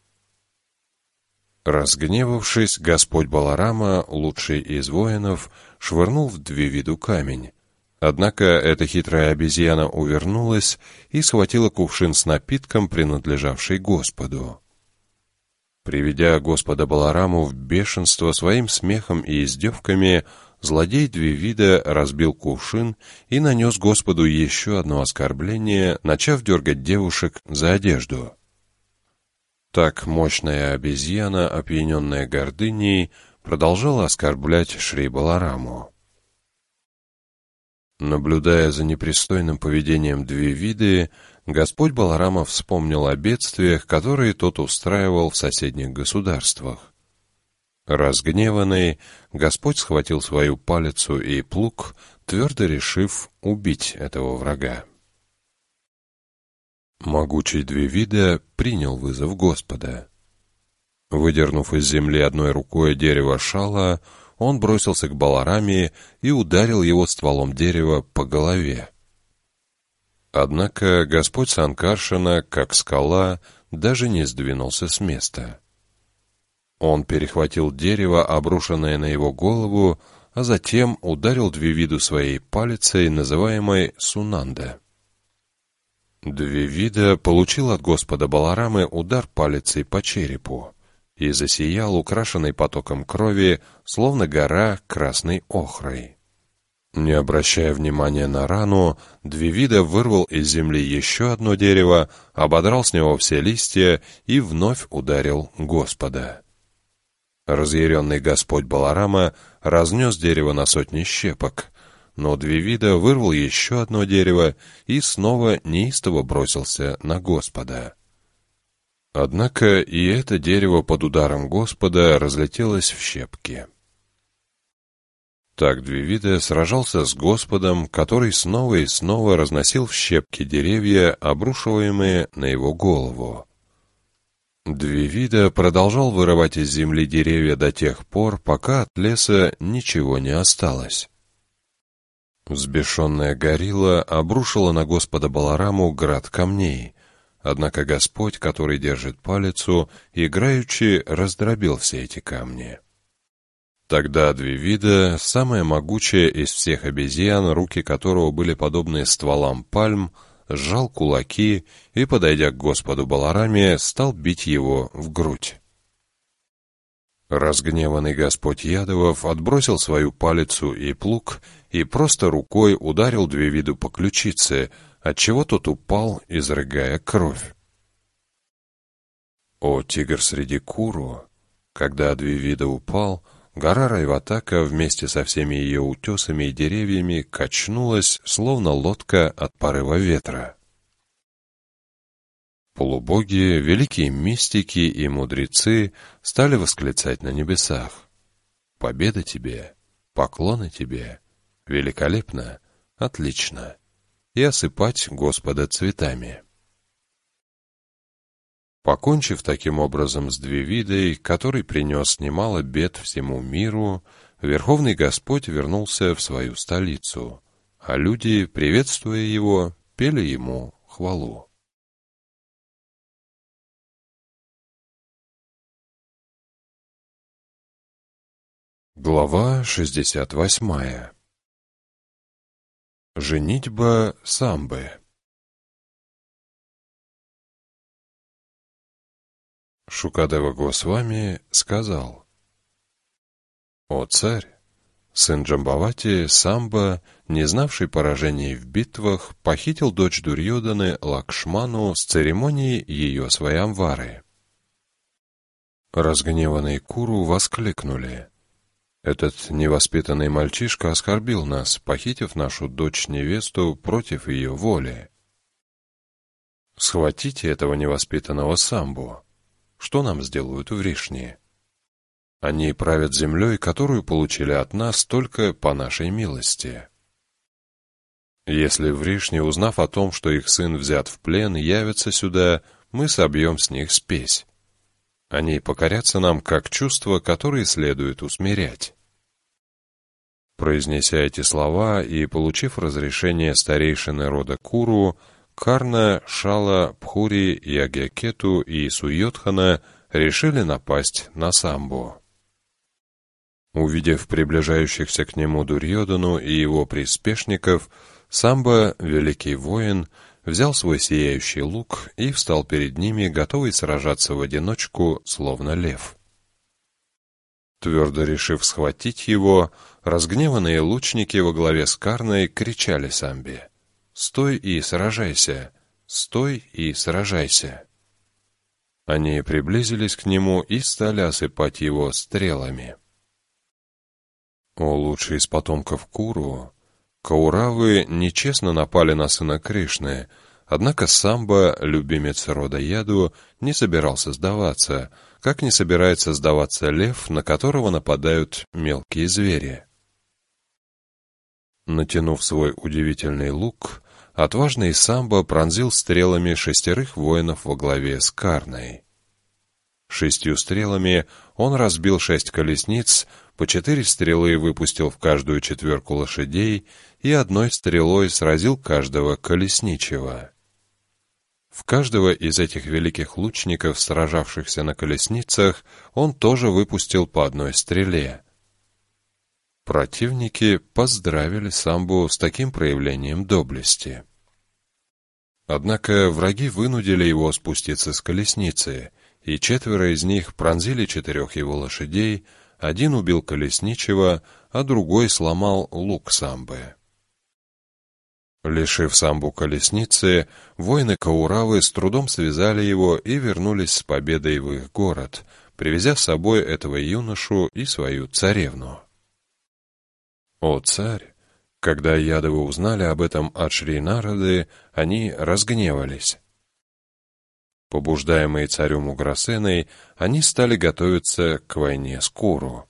Разгневавшись, господь Баларама, лучший из воинов, швырнул в Двевиду камень. Однако эта хитрая обезьяна увернулась и схватила кувшин с напитком, принадлежавший Господу. Приведя Господа Балараму в бешенство своим смехом и издевками, злодей Двивида разбил кувшин и нанес Господу еще одно оскорбление, начав дергать девушек за одежду. Так мощная обезьяна, опьяненная гордыней, продолжала оскорблять Шри Балараму. Наблюдая за непристойным поведением две виды, Господь Баларама вспомнил о бедствиях, которые тот устраивал в соседних государствах. Разгневанный, Господь схватил свою палицу и плуг, твердо решив убить этого врага. Могучий Двивида принял вызов Господа. Выдернув из земли одной рукой дерево шала, он бросился к Балараме и ударил его стволом дерева по голове. Однако Господь Санкаршина, как скала, даже не сдвинулся с места. Он перехватил дерево, обрушенное на его голову, а затем ударил Двивиду своей палицей, называемой Сунанда. Двивида получил от Господа Баларамы удар палицей по черепу и засиял, украшенный потоком крови, словно гора красной охрой. Не обращая внимания на рану, Двивида вырвал из земли еще одно дерево, ободрал с него все листья и вновь ударил Господа. Разъяренный Господь Баларама разнес дерево на сотни щепок, но Двивида вырвал еще одно дерево и снова неистово бросился на Господа. Однако и это дерево под ударом Господа разлетелось в щепки. Так Двивида сражался с Господом, который снова и снова разносил в щепки деревья, обрушиваемые на его голову. Двивида продолжал вырывать из земли деревья до тех пор, пока от леса ничего не осталось. Взбешенная горилла обрушила на Господа Балараму град камней, Однако Господь, который держит палицу, играючи раздробил все эти камни. Тогда две вида, самая могучая из всех обезьян, руки которого были подобны стволам пальм, сжал кулаки и, подойдя к Господу Балараме, стал бить его в грудь. Разгневанный Господь Ядовов отбросил свою палицу и плуг и просто рукой ударил две виду по ключице, отчего тот упал, изрыгая кровь. О, тигр среди куру! Когда Двивида упал, гора Райватака вместе со всеми ее утесами и деревьями качнулась, словно лодка от порыва ветра. Полубоги, великие мистики и мудрецы стали восклицать на небесах. «Победа тебе! Поклоны тебе! Великолепно! Отлично!» И осыпать Господа цветами. Покончив таким образом с Двивидой, который принес немало бед всему миру, Верховный Господь вернулся в свою столицу, а люди, приветствуя его, пели ему хвалу. Глава шестьдесят восьмая Женитьба самбы Шукадева Госвами сказал «О царь, сын Джамбавати Самба, не знавший поражений в битвах, похитил дочь Дурьоданы Лакшману с церемонии ее своямвары». Разгневанные Куру воскликнули этот невоспитанный мальчишка оскорбил нас, похитив нашу дочь-невесту против ее воли. Схватите этого невоспитанного самбу. Что нам сделают вришни? Они правят землей, которую получили от нас только по нашей милости. Если вришни, узнав о том, что их сын взят в плен, явятся сюда, мы собьем с них спесь. Они покорятся нам как чувства, которые следует усмирять. Произнеся эти слова и получив разрешение старейшины рода Куру, Карна, Шала, Пхури, Ягякету и Суйотхана решили напасть на Самбу. Увидев приближающихся к нему Дурьодану и его приспешников, Самба, великий воин, взял свой сияющий лук и встал перед ними, готовый сражаться в одиночку, словно лев. Твердо решив схватить его, разгневанные лучники во главе с Карной кричали Самбе «Стой и сражайся! Стой и сражайся!» Они приблизились к нему и стали осыпать его стрелами. О, лучший из потомков Куру! Кауравы нечестно напали на сына Кришны, однако Самба, любимец рода Яду, не собирался сдаваться — как не собирается сдаваться лев, на которого нападают мелкие звери. Натянув свой удивительный лук, отважный самбо пронзил стрелами шестерых воинов во главе с Карной. Шестью стрелами он разбил шесть колесниц, по четыре стрелы выпустил в каждую четверку лошадей и одной стрелой сразил каждого колесничего. В каждого из этих великих лучников, сражавшихся на колесницах, он тоже выпустил по одной стреле. Противники поздравили самбу с таким проявлением доблести. Однако враги вынудили его спуститься с колесницы, и четверо из них пронзили четырех его лошадей, один убил колесничего, а другой сломал лук самбы. Лишив самбу колесницы, воины Кауравы с трудом связали его и вернулись с победой в их город, привезя с собой этого юношу и свою царевну. О царь! Когда Ядовы узнали об этом от Шри Нарады, они разгневались. Побуждаемые царем Уграсеной, они стали готовиться к войне с Куру.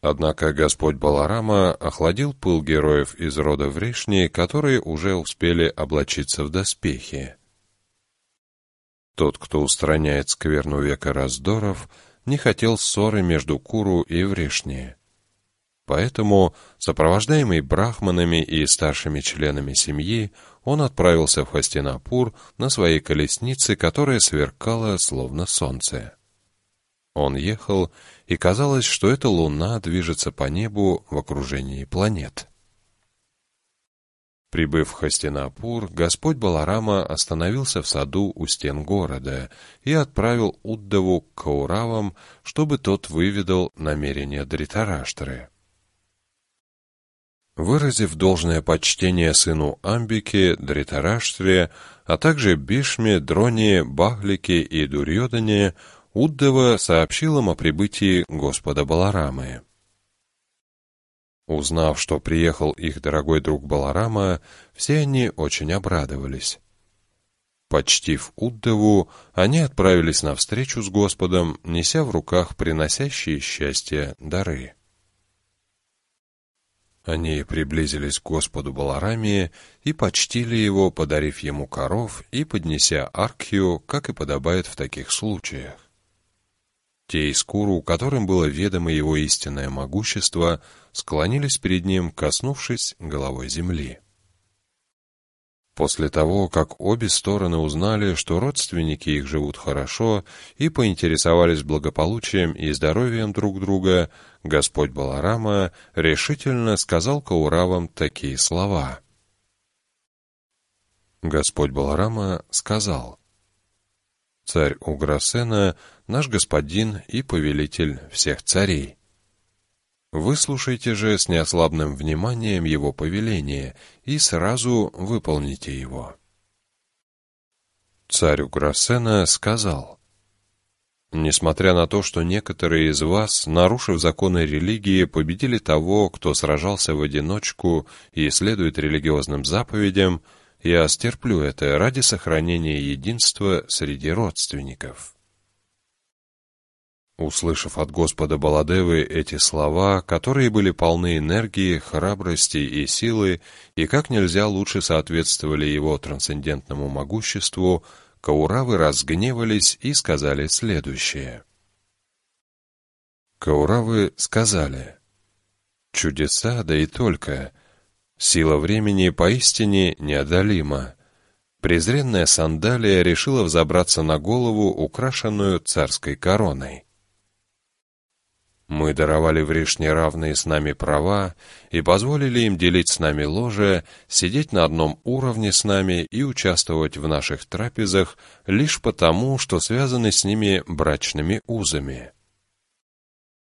Однако Господь Баларама охладил пыл героев из рода Вришни, которые уже успели облачиться в доспехи. Тот, кто устраняет скверну века раздоров, не хотел ссоры между Куру и Вришни. Поэтому, сопровождаемый брахманами и старшими членами семьи, он отправился в Хастинапур на своей колеснице, которая сверкала словно солнце. Он ехал и казалось, что эта луна движется по небу в окружении планет. Прибыв в Хастинапур, Господь Баларама остановился в саду у стен города и отправил Уддаву к Кауравам, чтобы тот выведал намерения Дритараштры. Выразив должное почтение сыну Амбике, Дритараштре, а также Бишме, Дроне, Бахлике и Дурьодане, Уддева сообщил им о прибытии Господа Баларамы. Узнав, что приехал их дорогой друг Баларама, все они очень обрадовались. Почтив Уддеву, они отправились на встречу с Господом, неся в руках приносящие счастье дары. Они приблизились к Господу Балараме и почтили его, подарив ему коров и поднеся архию, как и подобает в таких случаях. Те из Куру, которым было ведомо его истинное могущество, склонились перед ним, коснувшись головой земли. После того, как обе стороны узнали, что родственники их живут хорошо и поинтересовались благополучием и здоровьем друг друга, Господь Баларама решительно сказал Кауравам такие слова. Господь Баларама сказал, «Царь Уграсена наш господин и повелитель всех царей. Выслушайте же с неослабным вниманием его повеление и сразу выполните его. Царь Уграсена сказал, «Несмотря на то, что некоторые из вас, нарушив законы религии, победили того, кто сражался в одиночку и следует религиозным заповедям, я стерплю это ради сохранения единства среди родственников». Услышав от Господа Баладевы эти слова, которые были полны энергии, храбрости и силы, и как нельзя лучше соответствовали его трансцендентному могуществу, Кауравы разгневались и сказали следующее. Кауравы сказали, Чудеса, да и только. Сила времени поистине неодолима. Презренная сандалия решила взобраться на голову, украшенную царской короной. Мы даровали Вришне равные с нами права и позволили им делить с нами ложе, сидеть на одном уровне с нами и участвовать в наших трапезах лишь потому, что связаны с ними брачными узами.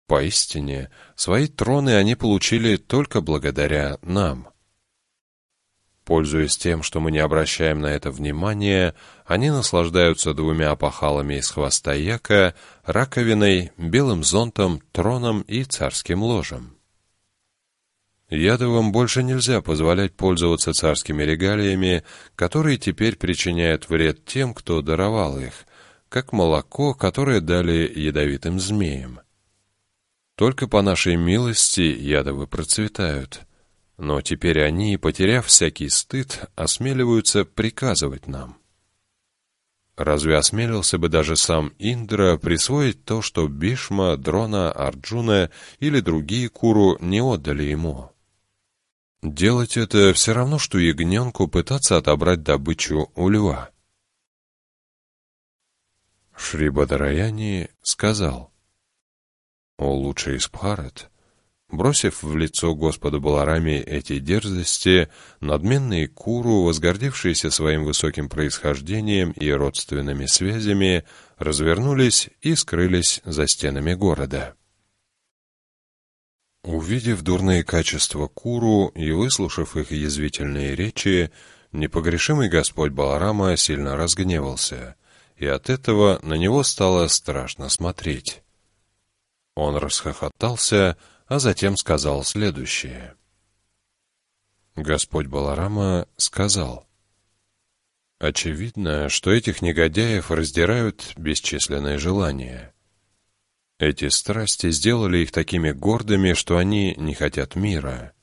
Поистине, свои троны они получили только благодаря нам. Пользуясь тем, что мы не обращаем на это внимания, они наслаждаются двумя опахалами из хвоста яка, раковиной, белым зонтом, троном и царским ложем. Ядовым больше нельзя позволять пользоваться царскими регалиями, которые теперь причиняют вред тем, кто даровал их, как молоко, которое дали ядовитым змеям. Только по нашей милости ядовы процветают — но теперь они, потеряв всякий стыд, осмеливаются приказывать нам. Разве осмелился бы даже сам Индра присвоить то, что Бишма, Дрона, Арджуна или другие Куру не отдали ему? Делать это все равно, что ягненку пытаться отобрать добычу у льва. Шри Бадараяни сказал, «О лучший из Бхарат, Бросив в лицо Господу Баларами эти дерзости, надменные Куру, возгордившиеся своим высоким происхождением и родственными связями, развернулись и скрылись за стенами города. Увидев дурные качества Куру и выслушав их язвительные речи, непогрешимый Господь Баларама сильно разгневался, и от этого на него стало страшно смотреть. Он расхохотался, а затем сказал следующее. Господь Баларама сказал, «Очевидно, что этих негодяев раздирают бесчисленные желания. Эти страсти сделали их такими гордыми, что они не хотят мира.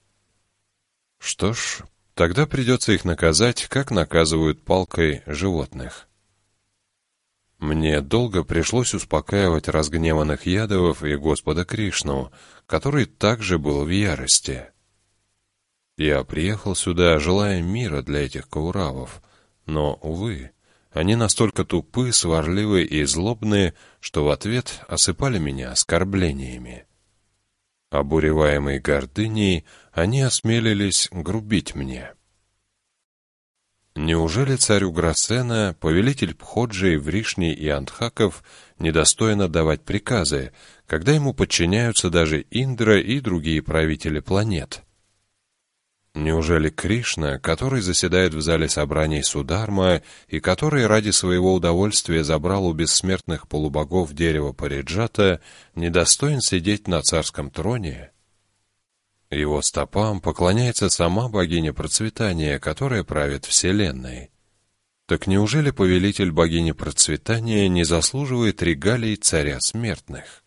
Что ж, тогда придется их наказать, как наказывают палкой животных». Мне долго пришлось успокаивать разгневанных ядовов и Господа Кришну, который также был в ярости. Я приехал сюда, желая мира для этих кауравов, но, увы, они настолько тупы, сварливы и злобны, что в ответ осыпали меня оскорблениями. Обуреваемые гордыней, они осмелились грубить мне. Неужели царю Грасена, повелитель Пходжи, Вришни и Антхаков, недостойно давать приказы, когда ему подчиняются даже Индра и другие правители планет? Неужели Кришна, который заседает в зале собраний Сударма и который ради своего удовольствия забрал у бессмертных полубогов дерево Париджата, недостоин сидеть на царском троне? Его стопам поклоняется сама богиня процветания, которая правит Вселенной. Так неужели повелитель богини процветания не заслуживает регалий царя смертных?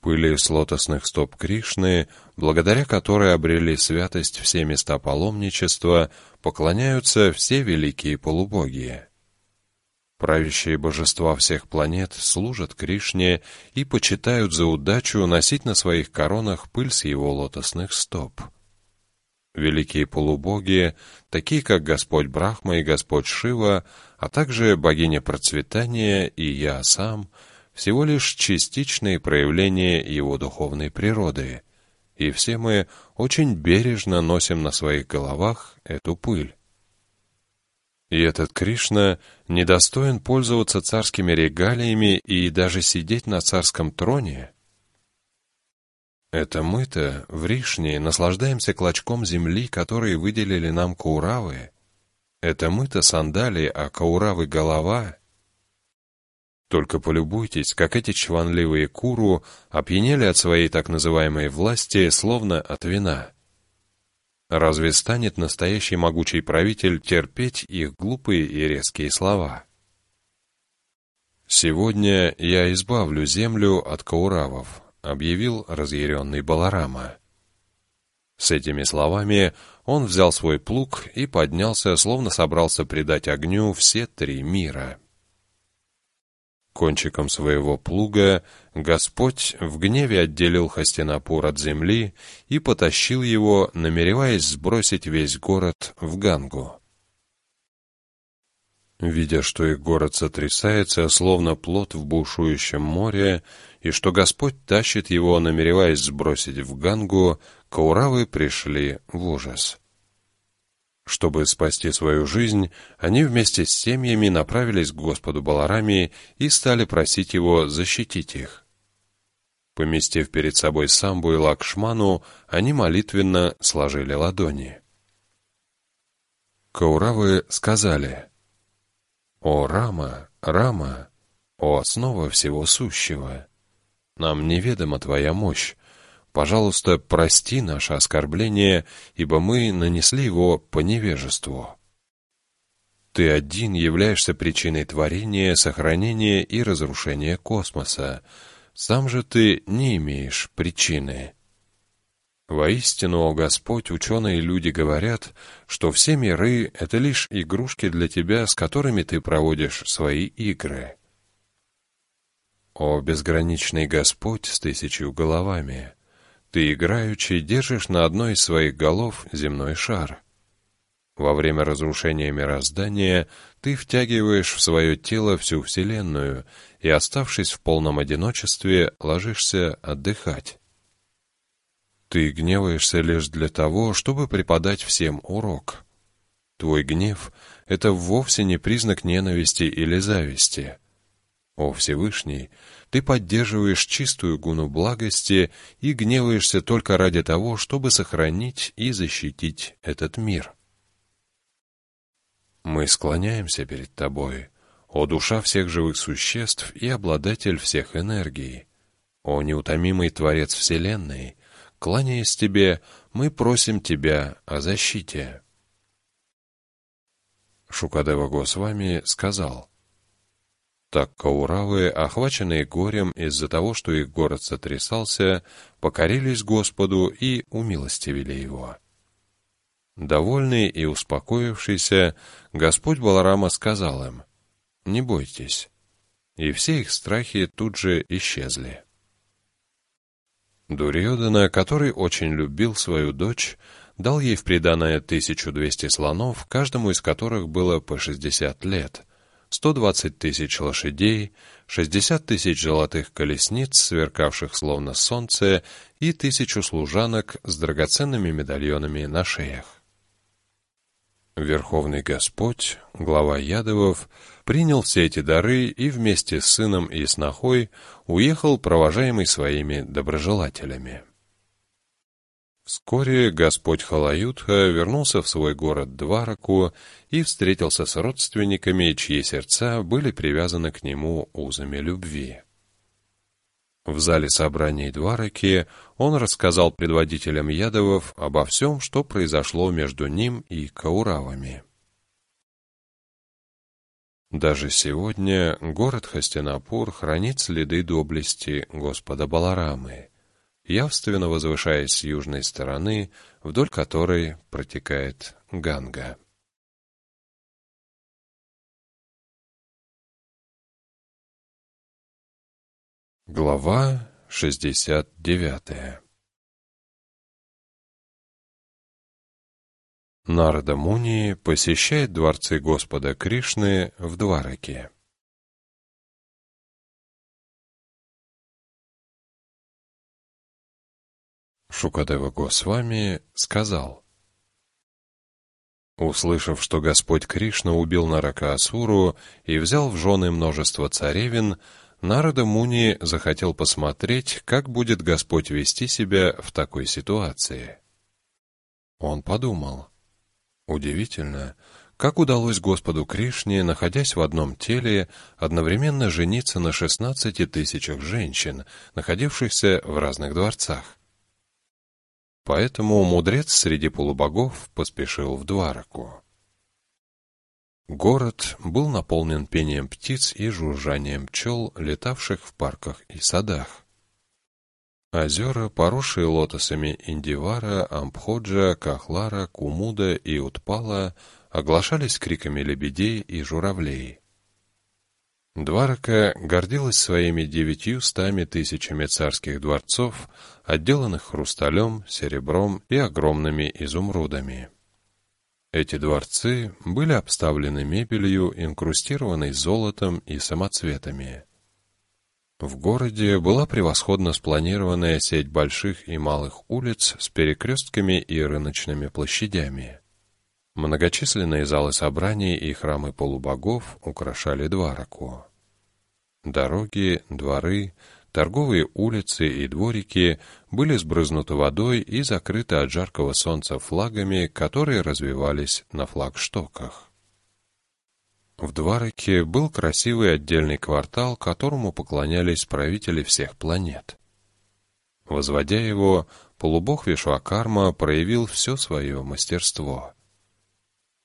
Пыли с лотосных стоп Кришны, благодаря которой обрели святость все места паломничества, поклоняются все великие полубоги. Правящие божества всех планет служат Кришне и почитают за удачу носить на своих коронах пыль с его лотосных стоп. Великие полубоги, такие как Господь Брахма и Господь Шива, а также богиня процветания и я сам, всего лишь частичные проявления его духовной природы, и все мы очень бережно носим на своих головах эту пыль. И этот Кришна недостоин пользоваться царскими регалиями и даже сидеть на царском троне? Это мы-то в Ришне наслаждаемся клочком земли, который выделили нам Кауравы. Это мы-то сандали, а Кауравы — голова. Только полюбуйтесь, как эти чванливые куру опьянели от своей так называемой власти, словно от вина. Разве станет настоящий могучий правитель терпеть их глупые и резкие слова? «Сегодня я избавлю землю от кауравов», — объявил разъяренный Баларама. С этими словами он взял свой плуг и поднялся, словно собрался предать огню все три мира. Кончиком своего плуга Господь в гневе отделил Хастинапур от земли и потащил его, намереваясь сбросить весь город в Гангу. Видя, что их город сотрясается, словно плот в бушующем море, и что Господь тащит его, намереваясь сбросить в Гангу, Кауравы пришли в ужас. Чтобы спасти свою жизнь, они вместе с семьями направились к Господу Баларами и стали просить его защитить их. Поместив перед собой Самбу и Лакшману, они молитвенно сложили ладони. Кауравы сказали, «О Рама, Рама, о основа всего сущего! Нам неведома Твоя мощь, Пожалуйста, прости наше оскорбление, ибо мы нанесли его по невежеству. Ты один являешься причиной творения, сохранения и разрушения космоса. Сам же ты не имеешь причины. Воистину, о Господь, ученые люди говорят, что все миры — это лишь игрушки для тебя, с которыми ты проводишь свои игры. О безграничный Господь с тысячью головами! Ты играючи держишь на одной из своих голов земной шар. Во время разрушения мироздания ты втягиваешь в свое тело всю Вселенную и, оставшись в полном одиночестве, ложишься отдыхать. Ты гневаешься лишь для того, чтобы преподать всем урок. Твой гнев — это вовсе не признак ненависти или зависти. О Всевышний, ты поддерживаешь чистую гуну благости и гневаешься только ради того, чтобы сохранить и защитить этот мир. Мы склоняемся перед тобой, о душа всех живых существ и обладатель всех энергий, о неутомимый Творец Вселенной, кланяясь тебе, мы просим тебя о защите. Шукадева Госвами сказал, так Кауравы, охваченные горем из-за того, что их город сотрясался, покорились Господу и умилостивили его. Довольный и успокоившийся, Господь Баларама сказал им, «Не бойтесь». И все их страхи тут же исчезли. Дурьодана, который очень любил свою дочь, дал ей в приданое 1200 слонов, каждому из которых было по 60 лет — 120 тысяч лошадей, 60 тысяч золотых колесниц, сверкавших словно солнце, и тысячу служанок с драгоценными медальонами на шеях. Верховный Господь, глава Ядовов, принял все эти дары и вместе с сыном и снохой уехал, провожаемый своими доброжелателями. Вскоре Господь Халаютха вернулся в свой город Двараку и встретился с родственниками, чьи сердца были привязаны к нему узами любви. В зале собраний Двараки он рассказал предводителям Ядовов обо всем, что произошло между ним и Кауравами. Даже сегодня город Хастинапур хранит следы доблести Господа Баларамы — явственно возвышаясь с южной стороны, вдоль которой протекает Ганга. Глава 69 Нарада Муни посещает дворцы Господа Кришны в Двараке. Шукадева Госвами сказал, Услышав, что Господь Кришна убил Нарака Асуру и взял в жены множество царевин, Нарада Муни захотел посмотреть, как будет Господь вести себя в такой ситуации. Он подумал, удивительно, как удалось Господу Кришне, находясь в одном теле, одновременно жениться на шестнадцати тысячах женщин, находившихся в разных дворцах. Поэтому мудрец среди полубогов поспешил в Двараку. Город был наполнен пением птиц и жужжанием пчел, летавших в парках и садах. Озера, поросшие лотосами Индивара, Амбходжа, Кахлара, Кумуда и Утпала, оглашались криками лебедей и журавлей. Дварака гордилась своими девятью стами тысячами царских дворцов, отделанных хрусталем, серебром и огромными изумрудами. Эти дворцы были обставлены мебелью, инкрустированной золотом и самоцветами. В городе была превосходно спланированная сеть больших и малых улиц с перекрестками и рыночными площадями. Многочисленные залы собраний и храмы полубогов украшали Двараку. Дороги, дворы, торговые улицы и дворики были сбрызнуты водой и закрыты от жаркого солнца флагами, которые развивались на флагштоках. В Двараке был красивый отдельный квартал, которому поклонялись правители всех планет. Возводя его, полубог Вишвакарма проявил все свое мастерство.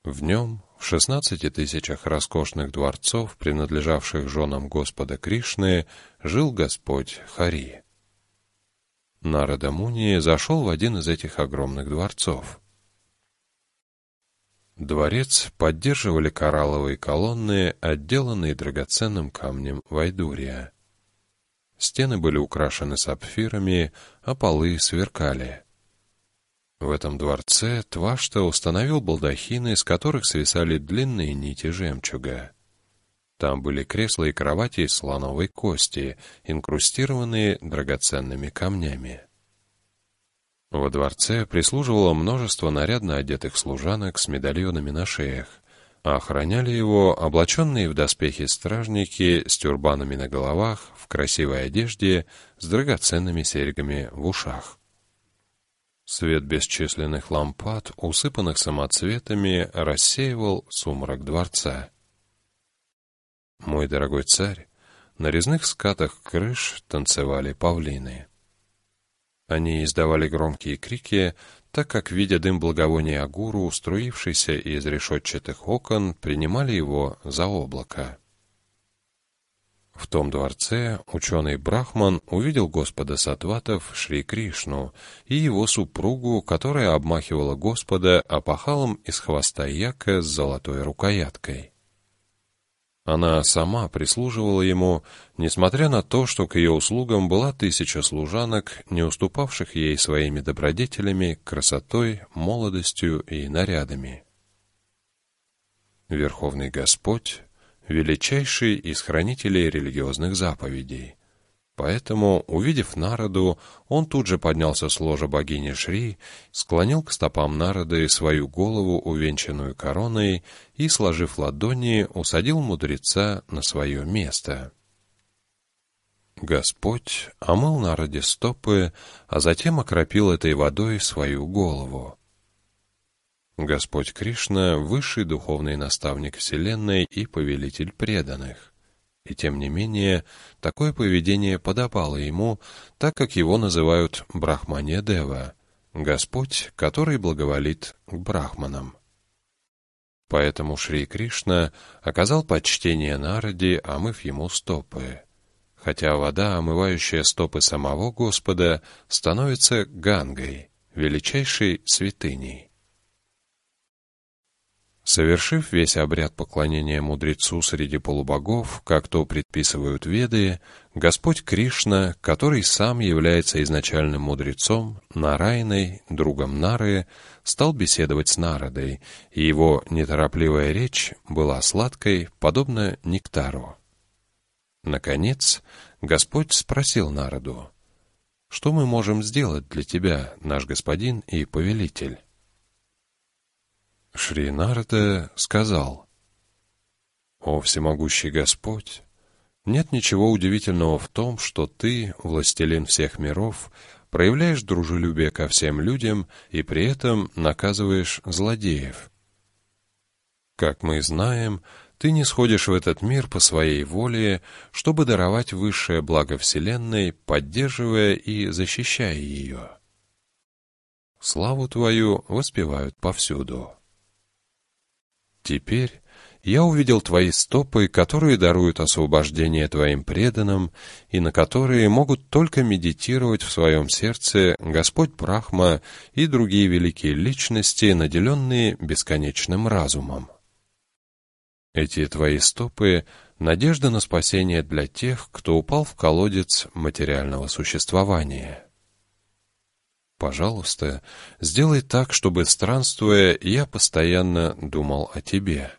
В нем, в шестнадцати тысячах роскошных дворцов, принадлежавших женам Господа Кришны, жил Господь Хари. Нарада Муни зашел в один из этих огромных дворцов. Дворец поддерживали коралловые колонны, отделанные драгоценным камнем Вайдурия. Стены были украшены сапфирами, а полы сверкали. В этом дворце Твашта установил балдахины, из которых свисали длинные нити жемчуга. Там были кресла и кровати из слоновой кости, инкрустированные драгоценными камнями. Во дворце прислуживало множество нарядно одетых служанок с медальонами на шеях, а охраняли его облаченные в доспехи стражники с тюрбанами на головах, в красивой одежде, с драгоценными серьгами в ушах. Свет бесчисленных лампад, усыпанных самоцветами, рассеивал сумрак дворца. Мой дорогой царь, на резных скатах крыш танцевали павлины. Они издавали громкие крики, так как, видя дым благовония Агуру, струившийся из решетчатых окон, принимали его за облако. В том дворце ученый Брахман увидел Господа Сатватов Шри Кришну и его супругу, которая обмахивала Господа опахалом из хвоста яка с золотой рукояткой. Она сама прислуживала ему, несмотря на то, что к ее услугам была тысяча служанок, не уступавших ей своими добродетелями, красотой, молодостью и нарядами. Верховный Господь — величайший из хранителей религиозных заповедей — Поэтому, увидев Нараду, он тут же поднялся с ложа богини Шри, склонил к стопам Нарады свою голову, увенчанную короной, и, сложив ладони, усадил мудреца на свое место. Господь омыл Нараде стопы, а затем окропил этой водой свою голову. Господь Кришна — высший духовный наставник Вселенной и повелитель преданных. И тем не менее, такое поведение подобало ему, так как его называют Брахмане Дева, Господь, который благоволит к брахманам. Поэтому Шри Кришна оказал почтение Нараде, омыв ему стопы. Хотя вода, омывающая стопы самого Господа, становится Гангой, величайшей святыней. Совершив весь обряд поклонения мудрецу среди полубогов, как то предписывают веды, Господь Кришна, который сам является изначальным мудрецом, Нарайной, другом Нары, стал беседовать с Народой, и его неторопливая речь была сладкой, подобно нектару. Наконец, Господь спросил Народу, «Что мы можем сделать для тебя, наш господин и повелитель?» Шри Нарада сказал, «О всемогущий Господь, нет ничего удивительного в том, что ты, властелин всех миров, проявляешь дружелюбие ко всем людям и при этом наказываешь злодеев. Как мы знаем, ты не сходишь в этот мир по своей воле, чтобы даровать высшее благо Вселенной, поддерживая и защищая ее. Славу твою воспевают повсюду. Теперь я увидел твои стопы, которые даруют освобождение твоим преданным, и на которые могут только медитировать в своем сердце Господь Брахма и другие великие личности, наделенные бесконечным разумом. Эти твои стопы — надежда на спасение для тех, кто упал в колодец материального существования. Пожалуйста, сделай так, чтобы, странствуя, я постоянно думал о тебе.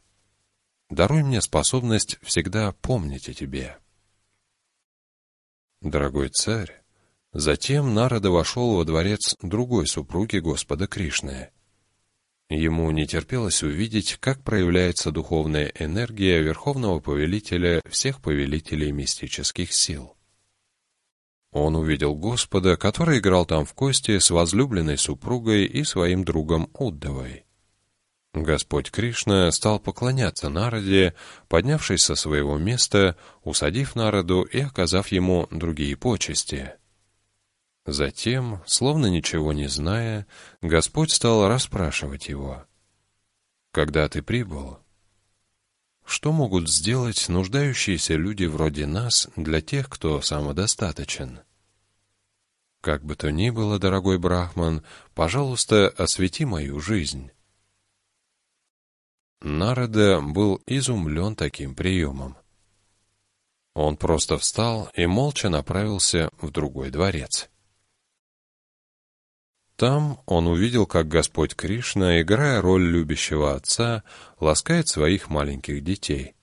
Даруй мне способность всегда помнить о тебе. Дорогой царь, затем Нарада вошел во дворец другой супруги Господа Кришны. Ему не терпелось увидеть, как проявляется духовная энергия Верховного Повелителя всех повелителей мистических сил. Он увидел Господа, который играл там в кости с возлюбленной супругой и своим другом Уддавой. Господь Кришна стал поклоняться Нараде, поднявшись со своего места, усадив Нараду и оказав ему другие почести. Затем, словно ничего не зная, Господь стал расспрашивать его. «Когда ты прибыл?» Что могут сделать нуждающиеся люди вроде нас для тех, кто самодостаточен? Как бы то ни было, дорогой Брахман, пожалуйста, освети мою жизнь. Нарада был изумлен таким приемом. Он просто встал и молча направился в другой дворец. Там он увидел, как Господь Кришна, играя роль любящего отца, ласкает своих маленьких детей.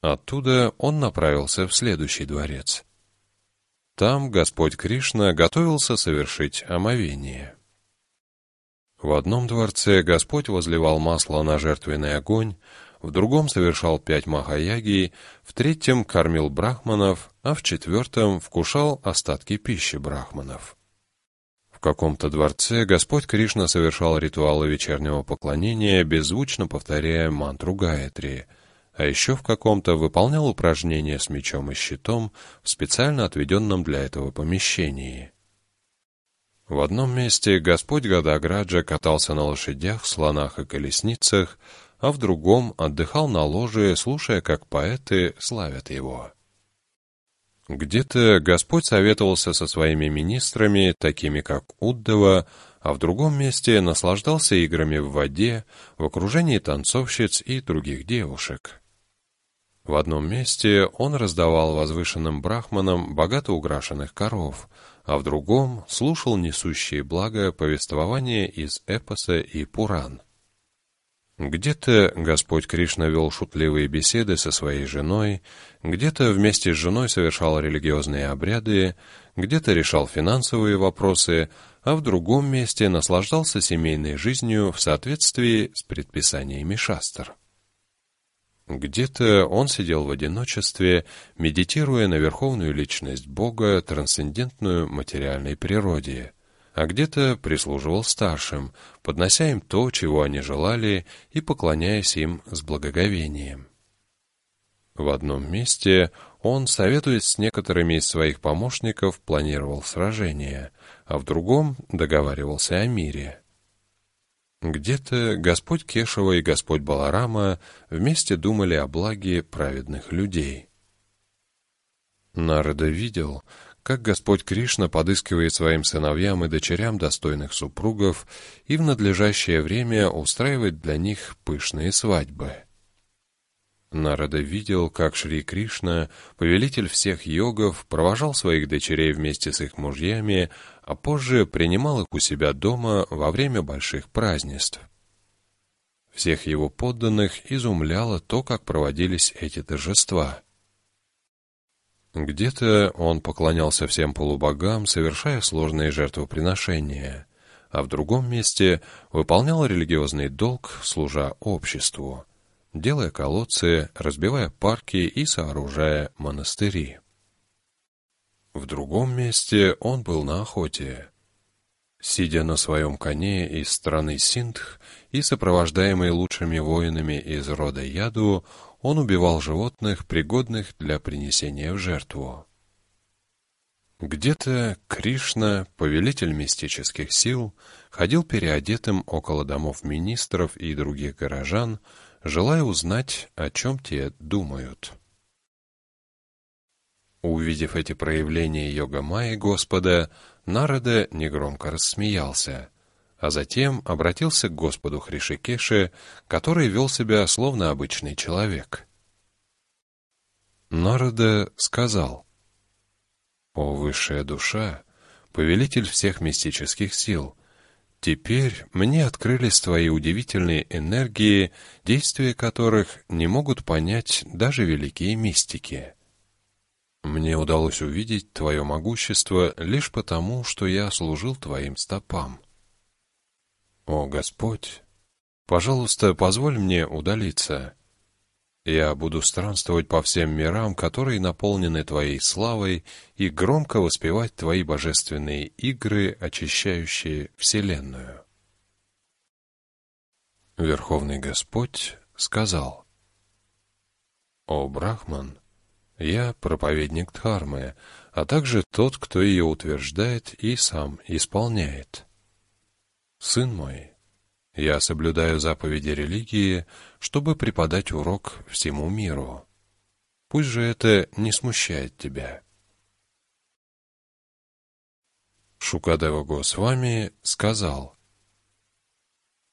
Оттуда он направился в следующий дворец. Там Господь Кришна готовился совершить омовение. В одном дворце Господь возливал масло на жертвенный огонь, в другом совершал пять махаяги, в третьем кормил брахманов, а в четвертом вкушал остатки пищи брахманов каком-то дворце Господь Кришна совершал ритуалы вечернего поклонения, беззвучно повторяя мантру Гаятри, а еще в каком-то выполнял упражнения с мечом и щитом в специально отведенном для этого помещении. В одном месте Господь Гадаграджа катался на лошадях, слонах и колесницах, а в другом отдыхал на ложе, слушая, как поэты славят его. Где-то Господь советовался со своими министрами, такими как Уддова, а в другом месте наслаждался играми в воде, в окружении танцовщиц и других девушек. В одном месте он раздавал возвышенным брахманам богато украшенных коров, а в другом слушал несущие благо повествования из эпоса и Пуран. Где-то Господь Кришна вел шутливые беседы со своей женой, где-то вместе с женой совершал религиозные обряды, где-то решал финансовые вопросы, а в другом месте наслаждался семейной жизнью в соответствии с предписаниями шастр. Где-то он сидел в одиночестве, медитируя на верховную личность Бога, трансцендентную материальной природе – а где-то прислуживал старшим, поднося им то, чего они желали, и поклоняясь им с благоговением. В одном месте он, советуясь с некоторыми из своих помощников, планировал сражение, а в другом договаривался о мире. Где-то Господь Кешева и Господь Баларама вместе думали о благе праведных людей. Нарада видел, как Господь Кришна подыскивает своим сыновьям и дочерям достойных супругов и в надлежащее время устраивает для них пышные свадьбы. Нарада видел, как Шри Кришна, повелитель всех йогов, провожал своих дочерей вместе с их мужьями, а позже принимал их у себя дома во время больших празднеств. Всех его подданных изумляло то, как проводились эти торжества – где-то он поклонялся всем полубогам, совершая сложные жертвоприношения, а в другом месте выполнял религиозный долг, служа обществу, делая колодцы, разбивая парки и сооружая монастыри. В другом месте он был на охоте. Сидя на своем коне из страны Синдх и сопровождаемый лучшими воинами из рода Яду, он убивал животных, пригодных для принесения в жертву. Где-то Кришна, повелитель мистических сил, ходил переодетым около домов министров и других горожан, желая узнать, о чем те думают. Увидев эти проявления йога Майи Господа, Нарада негромко рассмеялся, а затем обратился к Господу Хришикеше, который вел себя словно обычный человек. Народа сказал, «О высшая душа, повелитель всех мистических сил, теперь мне открылись твои удивительные энергии, действия которых не могут понять даже великие мистики». Мне удалось увидеть твое могущество лишь потому, что я служил твоим стопам. «О, Господь, пожалуйста, позволь мне удалиться. Я буду странствовать по всем мирам, которые наполнены Твоей славой, и громко воспевать Твои божественные игры, очищающие Вселенную». Верховный Господь сказал, «О, Брахман, я проповедник Дхармы, а также тот, кто ее утверждает и сам исполняет». «Сын мой, я соблюдаю заповеди религии, чтобы преподать урок всему миру. Пусть же это не смущает тебя». Шукадева Госвами сказал,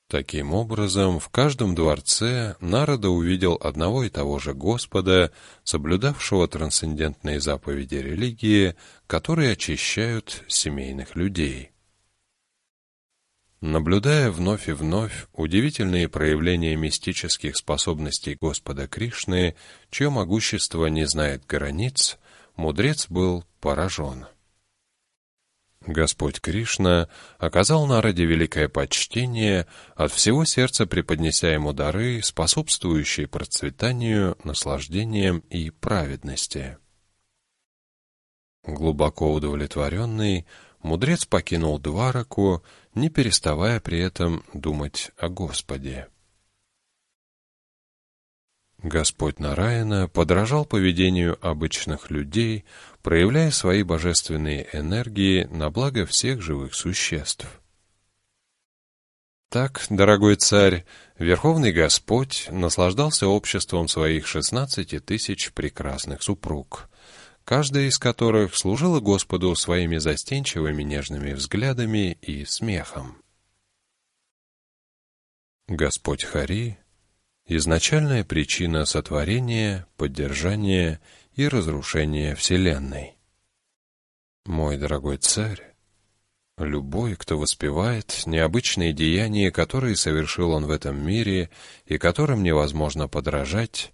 Таким образом, в каждом дворце Народа увидел одного и того же Господа, соблюдавшего трансцендентные заповеди религии, которые очищают семейных людей. Наблюдая вновь и вновь удивительные проявления мистических способностей Господа Кришны, чье могущество не знает границ, мудрец был поражен. Господь Кришна оказал Нараде великое почтение, от всего сердца преподнеся ему дары, способствующие процветанию, наслаждениям и праведности. Глубоко удовлетворенный, мудрец покинул Двараку, не переставая при этом думать о Господе. Господь Нараяна подражал поведению обычных людей, проявляя свои божественные энергии на благо всех живых существ. Так, дорогой царь, Верховный Господь наслаждался обществом своих шестнадцати тысяч прекрасных супруг, каждая из которых служила Господу своими застенчивыми нежными взглядами и смехом. Господь Хари — изначальная причина сотворения, поддержания и разрушения Вселенной. Мой дорогой царь, любой, кто воспевает необычные деяния, которые совершил он в этом мире и которым невозможно подражать,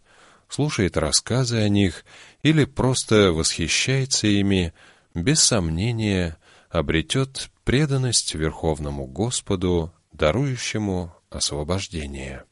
слушает рассказы о них или просто восхищается ими, без сомнения обретет преданность Верховному Господу, дарующему освобождение.